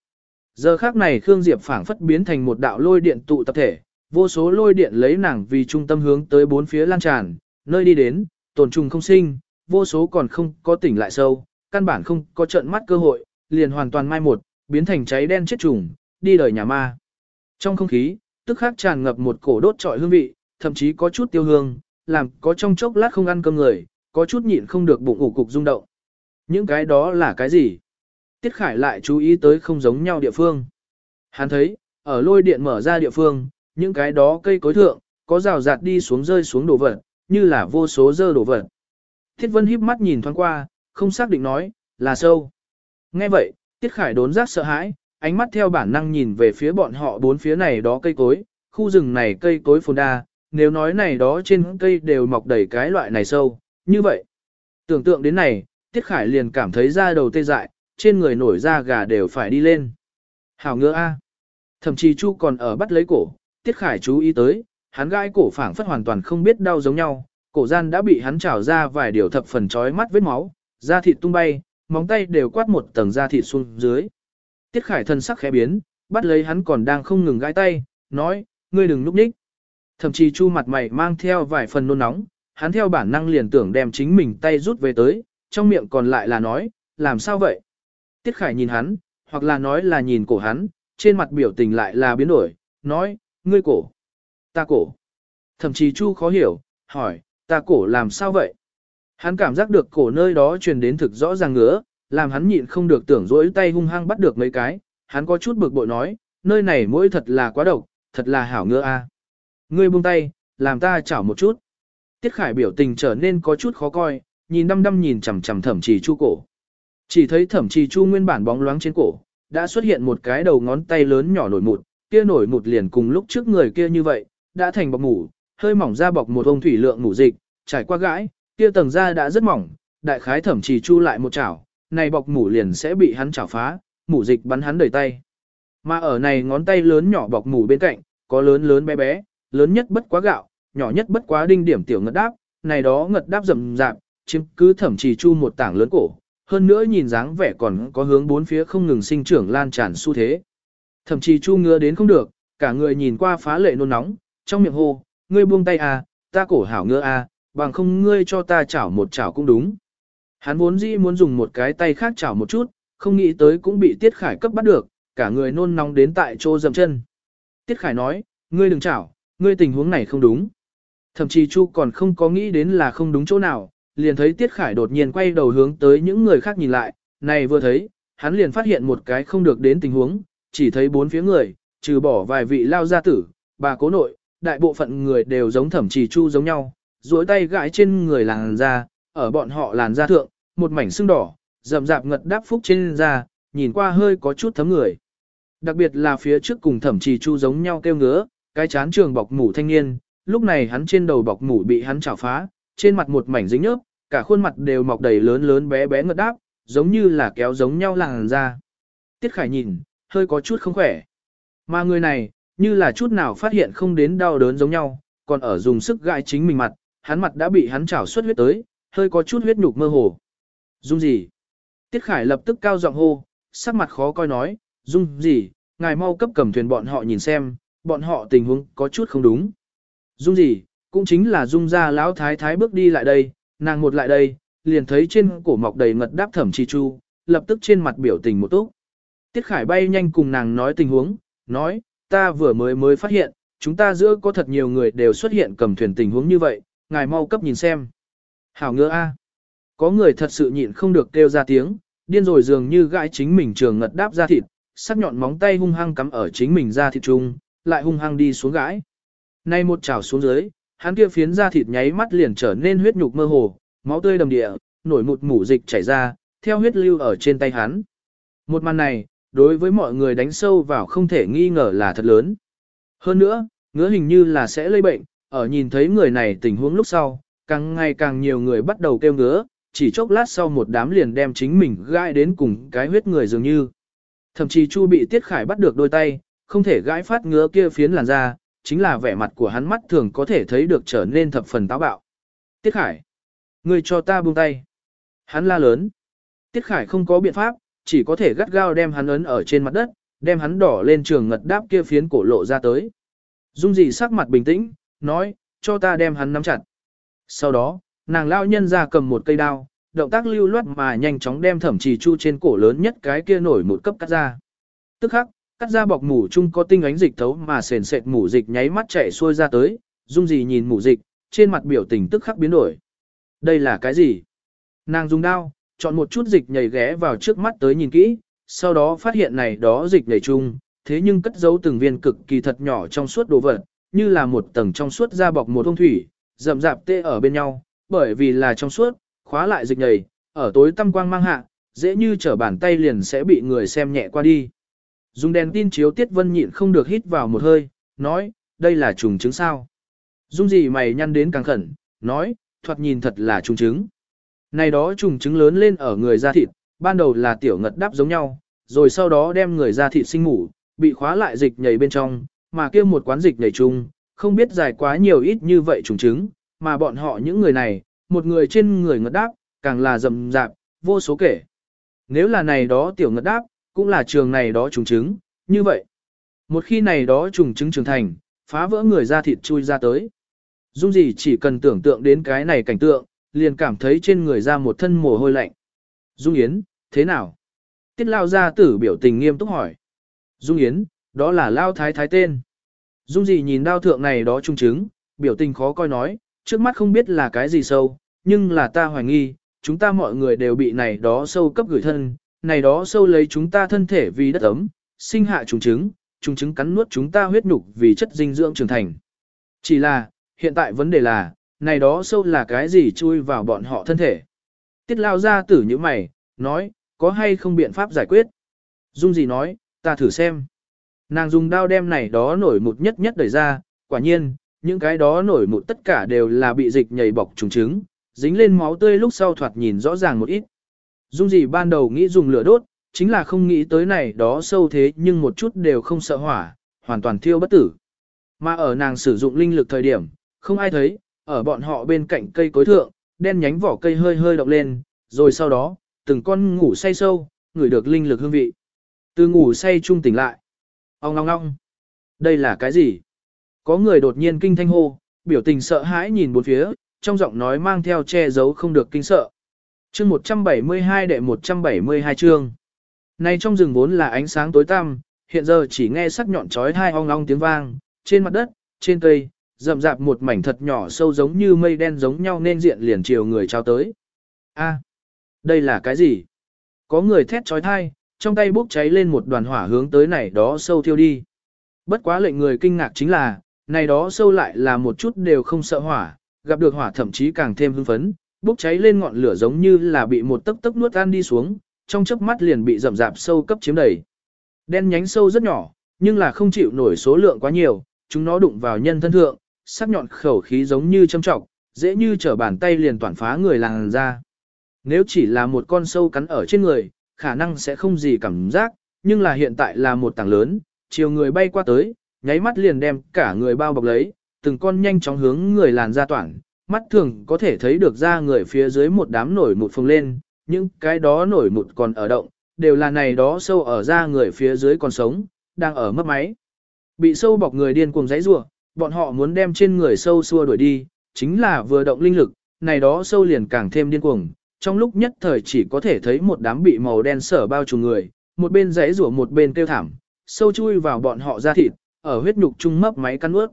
[SPEAKER 1] Giờ khác này Khương Diệp phảng phất biến thành một đạo lôi điện tụ tập thể, vô số lôi điện lấy nàng vì trung tâm hướng tới bốn phía lan tràn, nơi đi đến, tồn trùng không sinh, vô số còn không có tỉnh lại sâu, căn bản không có trận mắt cơ hội, liền hoàn toàn mai một, biến thành cháy đen chết trùng, đi đời nhà ma. Trong không khí, tức khắc tràn ngập một cổ đốt trọi hương vị, thậm chí có chút tiêu hương, làm có trong chốc lát không ăn cơm người, có chút nhịn không được bụng ủ cục rung động. Những cái đó là cái gì? Tiết Khải lại chú ý tới không giống nhau địa phương. Hắn thấy, ở lôi điện mở ra địa phương, những cái đó cây cối thượng, có rào rạt đi xuống rơi xuống đổ vật, như là vô số dơ đổ vật. Thiết Vân híp mắt nhìn thoáng qua, không xác định nói, là sâu. Nghe vậy, Tiết Khải đốn giác sợ hãi, ánh mắt theo bản năng nhìn về phía bọn họ bốn phía này đó cây cối, khu rừng này cây cối phồn đa, nếu nói này đó trên cây đều mọc đầy cái loại này sâu, như vậy. Tưởng tượng đến này, Tiết Khải liền cảm thấy da đầu tê dại, trên người nổi da gà đều phải đi lên. Hảo ngựa A. Thậm chí Chu còn ở bắt lấy cổ, Tiết Khải chú ý tới, hắn gai cổ phảng phất hoàn toàn không biết đau giống nhau, cổ gian đã bị hắn trào ra vài điều thập phần chói mắt vết máu, da thịt tung bay, móng tay đều quát một tầng da thịt xuống dưới. Tiết Khải thân sắc khẽ biến, bắt lấy hắn còn đang không ngừng gãi tay, nói, ngươi đừng núp ních. Thậm chí chu mặt mày mang theo vài phần nôn nóng, hắn theo bản năng liền tưởng đem chính mình tay rút về tới, trong miệng còn lại là nói, làm sao vậy? Tiết Khải nhìn hắn, hoặc là nói là nhìn cổ hắn, trên mặt biểu tình lại là biến đổi, nói, ngươi cổ, ta cổ. Thậm chí chu khó hiểu, hỏi, ta cổ làm sao vậy? Hắn cảm giác được cổ nơi đó truyền đến thực rõ ràng ngứa, làm hắn nhịn không được tưởng dỗi tay hung hăng bắt được mấy cái, hắn có chút bực bội nói, nơi này mỗi thật là quá độc, thật là hảo ngựa a. Ngươi buông tay, làm ta chảo một chút. Tiết Khải biểu tình trở nên có chút khó coi, nhìn đăm đăm nhìn chằm chằm thẩm trì chu cổ. Chỉ thấy thẩm trì chu nguyên bản bóng loáng trên cổ, đã xuất hiện một cái đầu ngón tay lớn nhỏ nổi mụn kia nổi mụt liền cùng lúc trước người kia như vậy, đã thành bọc mủ, hơi mỏng ra bọc một ông thủy lượng ngủ dịch, trải qua gãi, kia tầng da đã rất mỏng, đại khái thẩm trì chu lại một chảo, này bọc mủ liền sẽ bị hắn chảo phá, mủ dịch bắn hắn đầy tay. Mà ở này ngón tay lớn nhỏ bọc mủ bên cạnh, có lớn lớn bé bé, lớn nhất bất quá gạo, nhỏ nhất bất quá đinh điểm tiểu ngật đáp, này đó ngật đáp rầm rạp, chiếm cứ thẩm trì chu một tảng lớn cổ, hơn nữa nhìn dáng vẻ còn có hướng bốn phía không ngừng sinh trưởng lan tràn xu thế. Thẩm trì chu ngứa đến không được, cả người nhìn qua phá lệ nôn nóng, trong miệng hô, ngươi buông tay à, ta cổ hảo ngứa à, bằng không ngươi cho ta chảo một chảo cũng đúng. Hắn vốn dĩ muốn dùng một cái tay khác chảo một chút, không nghĩ tới cũng bị Tiết Khải cấp bắt được, cả người nôn nóng đến tại chỗ dầm chân. Tiết Khải nói, ngươi đừng chảo, ngươi tình huống này không đúng. Thậm chí Chu còn không có nghĩ đến là không đúng chỗ nào, liền thấy Tiết Khải đột nhiên quay đầu hướng tới những người khác nhìn lại, này vừa thấy, hắn liền phát hiện một cái không được đến tình huống, chỉ thấy bốn phía người, trừ bỏ vài vị lao gia tử, bà cố nội, đại bộ phận người đều giống thẩm trì chu giống nhau, duỗi tay gãi trên người làn da, ở bọn họ làn da thượng, một mảnh sưng đỏ, rậm rạp ngật đáp phúc trên da, nhìn qua hơi có chút thấm người. Đặc biệt là phía trước cùng thẩm trì chu giống nhau kêu ngứa, cái chán trường bọc mủ thanh niên, lúc này hắn trên đầu bọc mủ bị hắn chảo phá, trên mặt một mảnh dính nhớp, cả khuôn mặt đều mọc đầy lớn lớn bé bé ngật đáp, giống như là kéo giống nhau làng ra. Tiết Khải nhìn, hơi có chút không khỏe. Mà người này, như là chút nào phát hiện không đến đau đớn giống nhau, còn ở dùng sức gãi chính mình mặt, hắn mặt đã bị hắn chảo xuất huyết tới, hơi có chút huyết nhục mơ hồ. Dung gì? Tiết Khải lập tức cao giọng hô, sắc mặt khó coi nói, Dung gì, ngài mau cấp cầm thuyền bọn họ nhìn xem, bọn họ tình huống có chút không đúng. Dung gì, cũng chính là Dung ra lão thái thái bước đi lại đây, nàng một lại đây, liền thấy trên cổ mọc đầy ngật đáp thẩm chi chu, lập tức trên mặt biểu tình một túc. Tiết Khải bay nhanh cùng nàng nói tình huống, nói, ta vừa mới mới phát hiện, chúng ta giữa có thật nhiều người đều xuất hiện cầm thuyền tình huống như vậy, ngài mau cấp nhìn xem. Hảo ngựa a, có người thật sự nhịn không được kêu ra tiếng, điên rồi dường như gãi chính mình trường ngật đáp ra thịt, sắc nhọn móng tay hung hăng cắm ở chính mình ra thịt chung, lại hung hăng đi xuống gãi. Nay một chảo xuống dưới, hắn kia phiến ra thịt nháy mắt liền trở nên huyết nhục mơ hồ, máu tươi đầm địa, nổi một mủ dịch chảy ra, theo huyết lưu ở trên tay hắn. Một màn này, đối với mọi người đánh sâu vào không thể nghi ngờ là thật lớn. Hơn nữa, ngứa hình như là sẽ lây bệnh, ở nhìn thấy người này tình huống lúc sau, càng ngày càng nhiều người bắt đầu kêu ngứa, chỉ chốc lát sau một đám liền đem chính mình gãi đến cùng cái huyết người dường như. Thậm chí Chu bị Tiết Khải bắt được đôi tay, không thể gãi phát ngứa kia phiến làn da chính là vẻ mặt của hắn mắt thường có thể thấy được trở nên thập phần táo bạo. Tiết Khải, ngươi cho ta buông tay. Hắn la lớn. Tiết Khải không có biện pháp, chỉ có thể gắt gao đem hắn ấn ở trên mặt đất, đem hắn đỏ lên trường ngật đáp kia phiến cổ lộ ra tới. Dung dị sắc mặt bình tĩnh, nói, cho ta đem hắn nắm chặt. Sau đó, nàng lao nhân ra cầm một cây đao, động tác lưu loát mà nhanh chóng đem thẩm trì chu trên cổ lớn nhất cái kia nổi một cấp cắt ra. Tức khắc, cắt ra bọc mủ chung có tinh ánh dịch thấu mà sền sệt mủ dịch nháy mắt chảy xuôi ra tới, dung gì nhìn mủ dịch, trên mặt biểu tình tức khắc biến đổi. Đây là cái gì? Nàng dùng đao, chọn một chút dịch nhảy ghé vào trước mắt tới nhìn kỹ, sau đó phát hiện này đó dịch nhảy chung, thế nhưng cất giấu từng viên cực kỳ thật nhỏ trong suốt đồ vật, như là một tầng trong suốt da bọc một thông thủy, rậm rạp tê ở bên nhau, bởi vì là trong suốt, khóa lại dịch nhầy ở tối tăm quang mang hạ, dễ như trở bàn tay liền sẽ bị người xem nhẹ qua đi. Dùng đèn tin chiếu Tiết Vân nhịn không được hít vào một hơi, nói, đây là trùng trứng sao. Dung gì mày nhăn đến càng khẩn, nói, thoạt nhìn thật là trùng trứng. Này đó trùng trứng lớn lên ở người da thịt, ban đầu là tiểu ngật đáp giống nhau, rồi sau đó đem người da thịt sinh ngủ, bị khóa lại dịch nhảy bên trong, mà kia một quán dịch nhảy chung, không biết dài quá nhiều ít như vậy trùng trứng, mà bọn họ những người này, một người trên người ngật đáp, càng là rầm rạp, vô số kể. Nếu là này đó tiểu ngật đáp, cũng là trường này đó trùng trứng, như vậy. Một khi này đó trùng trứng trưởng thành, phá vỡ người ra thịt chui ra tới. Dung gì chỉ cần tưởng tượng đến cái này cảnh tượng, liền cảm thấy trên người ra một thân mồ hôi lạnh. Dung Yến, thế nào? Tiết lao gia tử biểu tình nghiêm túc hỏi. Dung Yến, đó là lao thái thái tên. Dung gì nhìn đao thượng này đó trung chứng, biểu tình khó coi nói, trước mắt không biết là cái gì sâu, nhưng là ta hoài nghi, chúng ta mọi người đều bị này đó sâu cấp gửi thân, này đó sâu lấy chúng ta thân thể vì đất ấm, sinh hạ trùng trứng, trùng trứng cắn nuốt chúng ta huyết nhục vì chất dinh dưỡng trưởng thành. Chỉ là, hiện tại vấn đề là, này đó sâu là cái gì chui vào bọn họ thân thể. Tiết lao ra tử như mày, nói, có hay không biện pháp giải quyết. Dung gì nói, ta thử xem. Nàng dùng đao đem này đó nổi một nhất nhất đẩy ra, quả nhiên, những cái đó nổi mụn tất cả đều là bị dịch nhảy bọc trùng trứng, dính lên máu tươi lúc sau thoạt nhìn rõ ràng một ít. Dung gì ban đầu nghĩ dùng lửa đốt, chính là không nghĩ tới này đó sâu thế nhưng một chút đều không sợ hỏa, hoàn toàn thiêu bất tử. Mà ở nàng sử dụng linh lực thời điểm, không ai thấy, ở bọn họ bên cạnh cây cối thượng, đen nhánh vỏ cây hơi hơi động lên, rồi sau đó, từng con ngủ say sâu, ngửi được linh lực hương vị. Từ ngủ say trung tỉnh lại. Ông ngong ngong. Đây là cái gì? Có người đột nhiên kinh thanh hô, biểu tình sợ hãi nhìn bốn phía, trong giọng nói mang theo che giấu không được kinh sợ. Chương 172 đệ 172 chương. nay trong rừng vốn là ánh sáng tối tăm, hiện giờ chỉ nghe sắc nhọn chói hai ong ong tiếng vang, trên mặt đất, trên cây, rậm rạp một mảnh thật nhỏ sâu giống như mây đen giống nhau nên diện liền chiều người trao tới. A, đây là cái gì? Có người thét chói tai, trong tay bốc cháy lên một đoàn hỏa hướng tới này đó sâu thiêu đi. Bất quá lệnh người kinh ngạc chính là, này đó sâu lại là một chút đều không sợ hỏa, gặp được hỏa thậm chí càng thêm hưng phấn, bốc cháy lên ngọn lửa giống như là bị một tấc tấc nuốt ăn đi xuống, trong chớp mắt liền bị rậm rạp sâu cấp chiếm đầy. Đen nhánh sâu rất nhỏ, nhưng là không chịu nổi số lượng quá nhiều, chúng nó đụng vào nhân thân thượng, sắc nhọn khẩu khí giống như châm trọng, dễ như trở bàn tay liền toàn phá người làng ra. Nếu chỉ là một con sâu cắn ở trên người, khả năng sẽ không gì cảm giác, nhưng là hiện tại là một tảng lớn, chiều người bay qua tới, nháy mắt liền đem cả người bao bọc lấy, từng con nhanh chóng hướng người làn ra toản, mắt thường có thể thấy được ra người phía dưới một đám nổi một phồng lên, những cái đó nổi một còn ở động, đều là này đó sâu ở ra người phía dưới còn sống, đang ở mất máy. Bị sâu bọc người điên cuồng giãy rủa, bọn họ muốn đem trên người sâu xua đuổi đi, chính là vừa động linh lực, này đó sâu liền càng thêm điên cuồng, trong lúc nhất thời chỉ có thể thấy một đám bị màu đen sở bao trùm người, một bên giãy rủa một bên kêu thảm, sâu chui vào bọn họ ra thịt, ở huyết nhục trung mấp máy cắn ướt.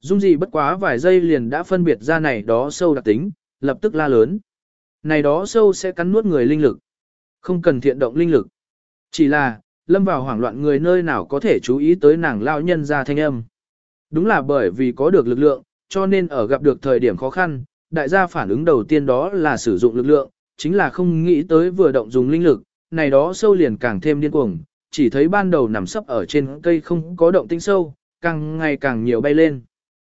[SPEAKER 1] Dung dị bất quá vài giây liền đã phân biệt ra này đó sâu đặc tính, lập tức la lớn. Này đó sâu sẽ cắn nuốt người linh lực. Không cần thiện động linh lực. Chỉ là, lâm vào hoảng loạn người nơi nào có thể chú ý tới nàng lao nhân ra thanh âm. Đúng là bởi vì có được lực lượng, cho nên ở gặp được thời điểm khó khăn, đại gia phản ứng đầu tiên đó là sử dụng lực lượng, chính là không nghĩ tới vừa động dùng linh lực, này đó sâu liền càng thêm điên cuồng, chỉ thấy ban đầu nằm sấp ở trên cây không có động tinh sâu, càng ngày càng nhiều bay lên.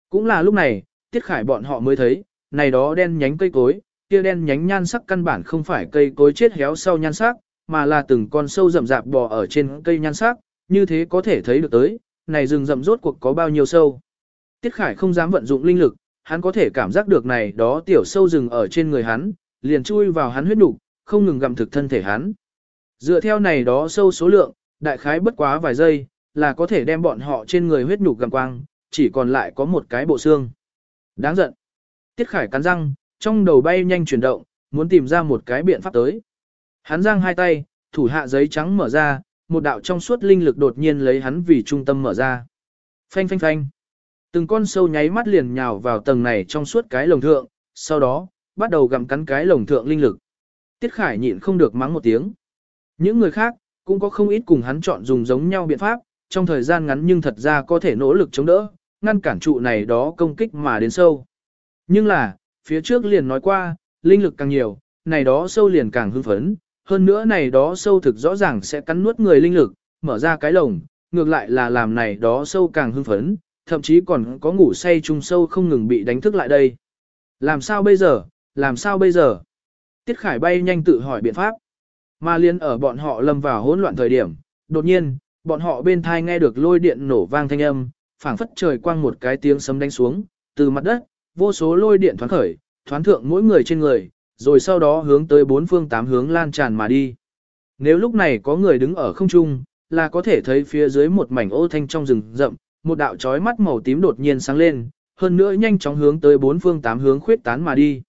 [SPEAKER 1] Cũng là lúc này, Tiết Khải bọn họ mới thấy, này đó đen nhánh cây cối, kia đen nhánh nhan sắc căn bản không phải cây cối chết héo sau nhan sắc, mà là từng con sâu rậm rạp bò ở trên cây nhan sắc, như thế có thể thấy được tới, này rừng rậm rốt cuộc có bao nhiêu sâu. Tiết Khải không dám vận dụng linh lực, hắn có thể cảm giác được này đó tiểu sâu rừng ở trên người hắn, liền chui vào hắn huyết nục, không ngừng gặm thực thân thể hắn. Dựa theo này đó sâu số lượng, đại khái bất quá vài giây, là có thể đem bọn họ trên người huyết nhục gầm quang, chỉ còn lại có một cái bộ xương. Đáng giận. Tiết Khải cắn răng, trong đầu bay nhanh chuyển động, muốn tìm ra một cái biện pháp tới. Hắn giang hai tay, thủ hạ giấy trắng mở ra, một đạo trong suốt linh lực đột nhiên lấy hắn vì trung tâm mở ra. Phanh phanh phanh. Từng con sâu nháy mắt liền nhào vào tầng này trong suốt cái lồng thượng, sau đó, bắt đầu gặm cắn cái lồng thượng linh lực. Tiết Khải nhịn không được mắng một tiếng. Những người khác, cũng có không ít cùng hắn chọn dùng giống nhau biện pháp, trong thời gian ngắn nhưng thật ra có thể nỗ lực chống đỡ, ngăn cản trụ này đó công kích mà đến sâu. Nhưng là, phía trước liền nói qua, linh lực càng nhiều, này đó sâu liền càng hưng phấn, hơn nữa này đó sâu thực rõ ràng sẽ cắn nuốt người linh lực, mở ra cái lồng, ngược lại là làm này đó sâu càng hưng phấn, thậm chí còn có ngủ say chung sâu không ngừng bị đánh thức lại đây. Làm sao bây giờ, làm sao bây giờ? Tiết Khải bay nhanh tự hỏi biện pháp. Mà liên ở bọn họ lâm vào hỗn loạn thời điểm, đột nhiên, bọn họ bên thai nghe được lôi điện nổ vang thanh âm, phảng phất trời quang một cái tiếng sấm đánh xuống, từ mặt đất, vô số lôi điện thoáng khởi, thoáng thượng mỗi người trên người, rồi sau đó hướng tới bốn phương tám hướng lan tràn mà đi. Nếu lúc này có người đứng ở không trung, là có thể thấy phía dưới một mảnh ô thanh trong rừng rậm, một đạo chói mắt màu tím đột nhiên sáng lên, hơn nữa nhanh chóng hướng tới bốn phương tám hướng khuyết tán mà đi.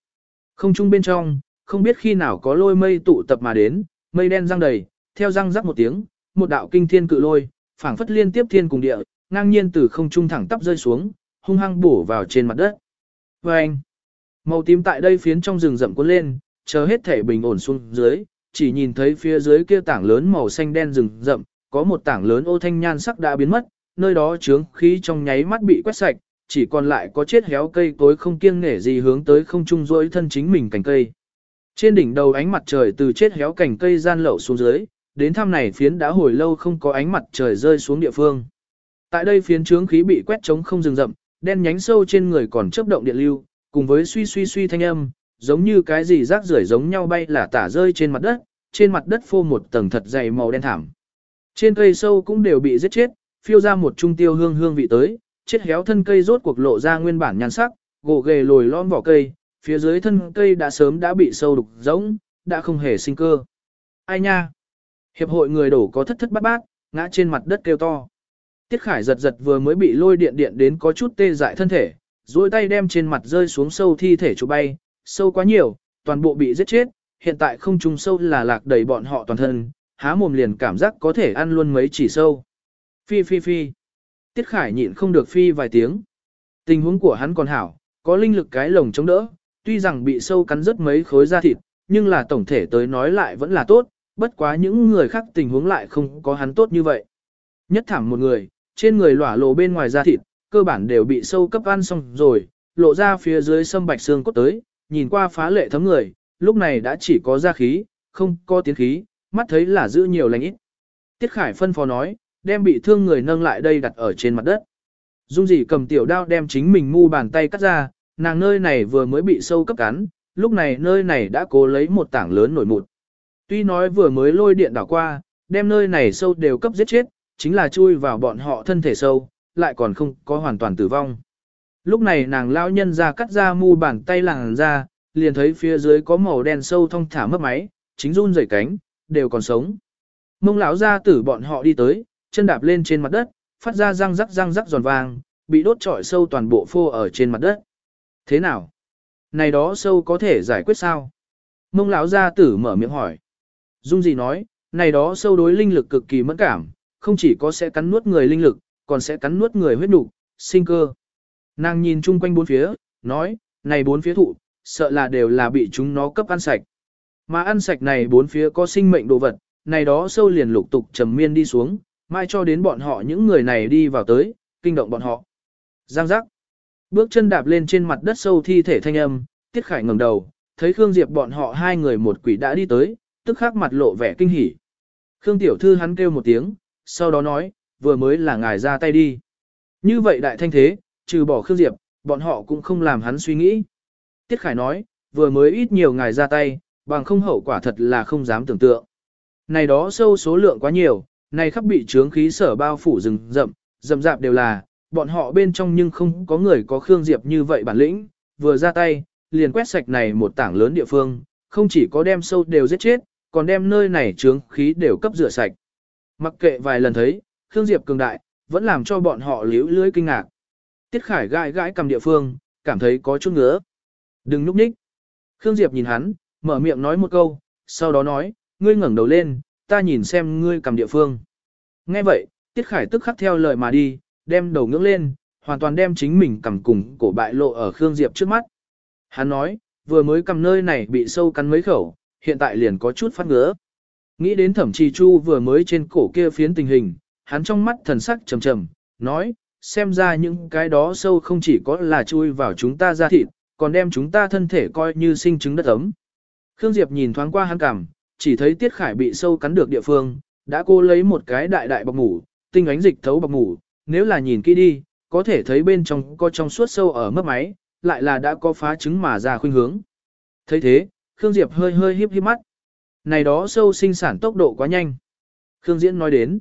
[SPEAKER 1] Không trung bên trong, không biết khi nào có lôi mây tụ tập mà đến, mây đen răng đầy, theo răng rắc một tiếng, một đạo kinh thiên cự lôi, phảng phất liên tiếp thiên cùng địa, ngang nhiên từ không trung thẳng tắp rơi xuống, hung hăng bổ vào trên mặt đất. Và anh, màu tím tại đây phiến trong rừng rậm cuốn lên, chờ hết thể bình ổn xuống dưới, chỉ nhìn thấy phía dưới kia tảng lớn màu xanh đen rừng rậm, có một tảng lớn ô thanh nhan sắc đã biến mất, nơi đó chướng khí trong nháy mắt bị quét sạch, chỉ còn lại có chết héo cây cối không kiêng nể gì hướng tới không trung rỗi thân chính mình cành cây. Trên đỉnh đầu ánh mặt trời từ chết héo cành cây gian lậu xuống dưới, đến thăm này phiến đã hồi lâu không có ánh mặt trời rơi xuống địa phương. Tại đây phiến trướng khí bị quét trống không rừng rậm, đen nhánh sâu trên người còn chớp động điện lưu, cùng với suy suy suy thanh âm, giống như cái gì rác rưởi giống nhau bay là tả rơi trên mặt đất, trên mặt đất phô một tầng thật dày màu đen thảm. Trên cây sâu cũng đều bị giết chết, phiêu ra một trung tiêu hương hương vị tới, chết héo thân cây rốt cuộc lộ ra nguyên bản nhan sắc, gỗ ghề lồi lõm vỏ cây, phía dưới thân cây đã sớm đã bị sâu đục rỗng, đã không hề sinh cơ. Ai nha? Hiệp hội người đổ có thất thất bát bát, ngã trên mặt đất kêu to. Tiết Khải giật giật vừa mới bị lôi điện điện đến có chút tê dại thân thể, duỗi tay đem trên mặt rơi xuống sâu thi thể chụp bay, sâu quá nhiều, toàn bộ bị giết chết, hiện tại không trùng sâu là lạc đầy bọn họ toàn thân, há mồm liền cảm giác có thể ăn luôn mấy chỉ sâu. Phi phi phi. Tiết Khải nhịn không được phi vài tiếng. Tình huống của hắn còn hảo, có linh lực cái lồng chống đỡ, tuy rằng bị sâu cắn rớt mấy khối da thịt, nhưng là tổng thể tới nói lại vẫn là tốt, bất quá những người khác tình huống lại không có hắn tốt như vậy. Nhất thảm một người, trên người lỏa lộ bên ngoài da thịt, cơ bản đều bị sâu cấp ăn xong rồi, lộ ra phía dưới sâm bạch xương cốt tới, nhìn qua phá lệ thấm người, lúc này đã chỉ có da khí, không có tiến khí, mắt thấy là giữ nhiều lành ít. Tiết Khải phân phó nói, đem bị thương người nâng lại đây đặt ở trên mặt đất. Dung Dị cầm tiểu đao đem chính mình mu bàn tay cắt ra, nàng nơi này vừa mới bị sâu cấp cắn, lúc này nơi này đã cố lấy một tảng lớn nổi mụn, Tuy nói vừa mới lôi điện đảo qua, đem nơi này sâu đều cấp giết chết, chính là chui vào bọn họ thân thể sâu, lại còn không có hoàn toàn tử vong. Lúc này nàng lão nhân ra cắt ra mu bàn tay làng ra, liền thấy phía dưới có màu đen sâu thông thả mất máy, chính run rẩy cánh, đều còn sống. Mông lão ra tử bọn họ đi tới, chân đạp lên trên mặt đất, phát ra răng rắc răng rắc giòn vàng, bị đốt trọi sâu toàn bộ phô ở trên mặt đất. Thế nào? Này đó sâu có thể giải quyết sao? Mông lão gia tử mở miệng hỏi. Dung gì nói, này đó sâu đối linh lực cực kỳ mẫn cảm, không chỉ có sẽ cắn nuốt người linh lực, còn sẽ cắn nuốt người huyết nục, sinh cơ. Nàng nhìn chung quanh bốn phía, nói, này bốn phía thụ, sợ là đều là bị chúng nó cấp ăn sạch. Mà ăn sạch này bốn phía có sinh mệnh đồ vật, này đó sâu liền lục tục trầm miên đi xuống, mai cho đến bọn họ những người này đi vào tới, kinh động bọn họ. Giang giác. Bước chân đạp lên trên mặt đất sâu thi thể thanh âm, Tiết Khải ngẩng đầu, thấy Khương Diệp bọn họ hai người một quỷ đã đi tới, tức khắc mặt lộ vẻ kinh hỉ. Khương Tiểu Thư hắn kêu một tiếng, sau đó nói, vừa mới là ngài ra tay đi. Như vậy đại thanh thế, trừ bỏ Khương Diệp, bọn họ cũng không làm hắn suy nghĩ. Tiết Khải nói, vừa mới ít nhiều ngài ra tay, bằng không hậu quả thật là không dám tưởng tượng. Này đó sâu số lượng quá nhiều, này khắp bị trướng khí sở bao phủ rừng rậm, rậm rạp đều là, bọn họ bên trong nhưng không có người có Khương Diệp như vậy bản lĩnh, vừa ra tay, liền quét sạch này một tảng lớn địa phương, không chỉ có đem sâu đều giết chết, còn đem nơi này trướng khí đều cấp rửa sạch. Mặc kệ vài lần thấy, Khương Diệp cường đại, vẫn làm cho bọn họ liễu lưới kinh ngạc. Tiết Khải gãi gãi cầm địa phương, cảm thấy có chút ngứa. Đừng núp ních. Khương Diệp nhìn hắn, mở miệng nói một câu, sau đó nói, ngươi ngẩng đầu lên, ta nhìn xem ngươi cầm địa phương. Nghe vậy, Tiết Khải tức khắc theo lời mà đi, đem đầu ngưỡng lên, hoàn toàn đem chính mình cầm cùng cổ bại lộ ở Khương Diệp trước mắt. Hắn nói, vừa mới cầm nơi này bị sâu cắn mấy khẩu, hiện tại liền có chút phát ngứa. Nghĩ đến thẩm trì chu vừa mới trên cổ kia phiến tình hình, hắn trong mắt thần sắc trầm trầm, nói, xem ra những cái đó sâu không chỉ có là chui vào chúng ta ra thịt, còn đem chúng ta thân thể coi như sinh trứng đất ấm. Khương Diệp nhìn thoáng qua hắn cảm, chỉ thấy Tiết Khải bị sâu cắn được địa phương, đã cô lấy một cái đại đại bọc ngủ, tinh ánh dịch thấu bọc ngủ, nếu là nhìn kỹ đi, có thể thấy bên trong có trong suốt sâu ở mấp máy, lại là đã có phá trứng mà ra khuynh hướng. thấy thế, Khương Diệp hơi hơi híp híp mắt. Này đó sâu sinh sản tốc độ quá nhanh. Khương Diễn nói đến.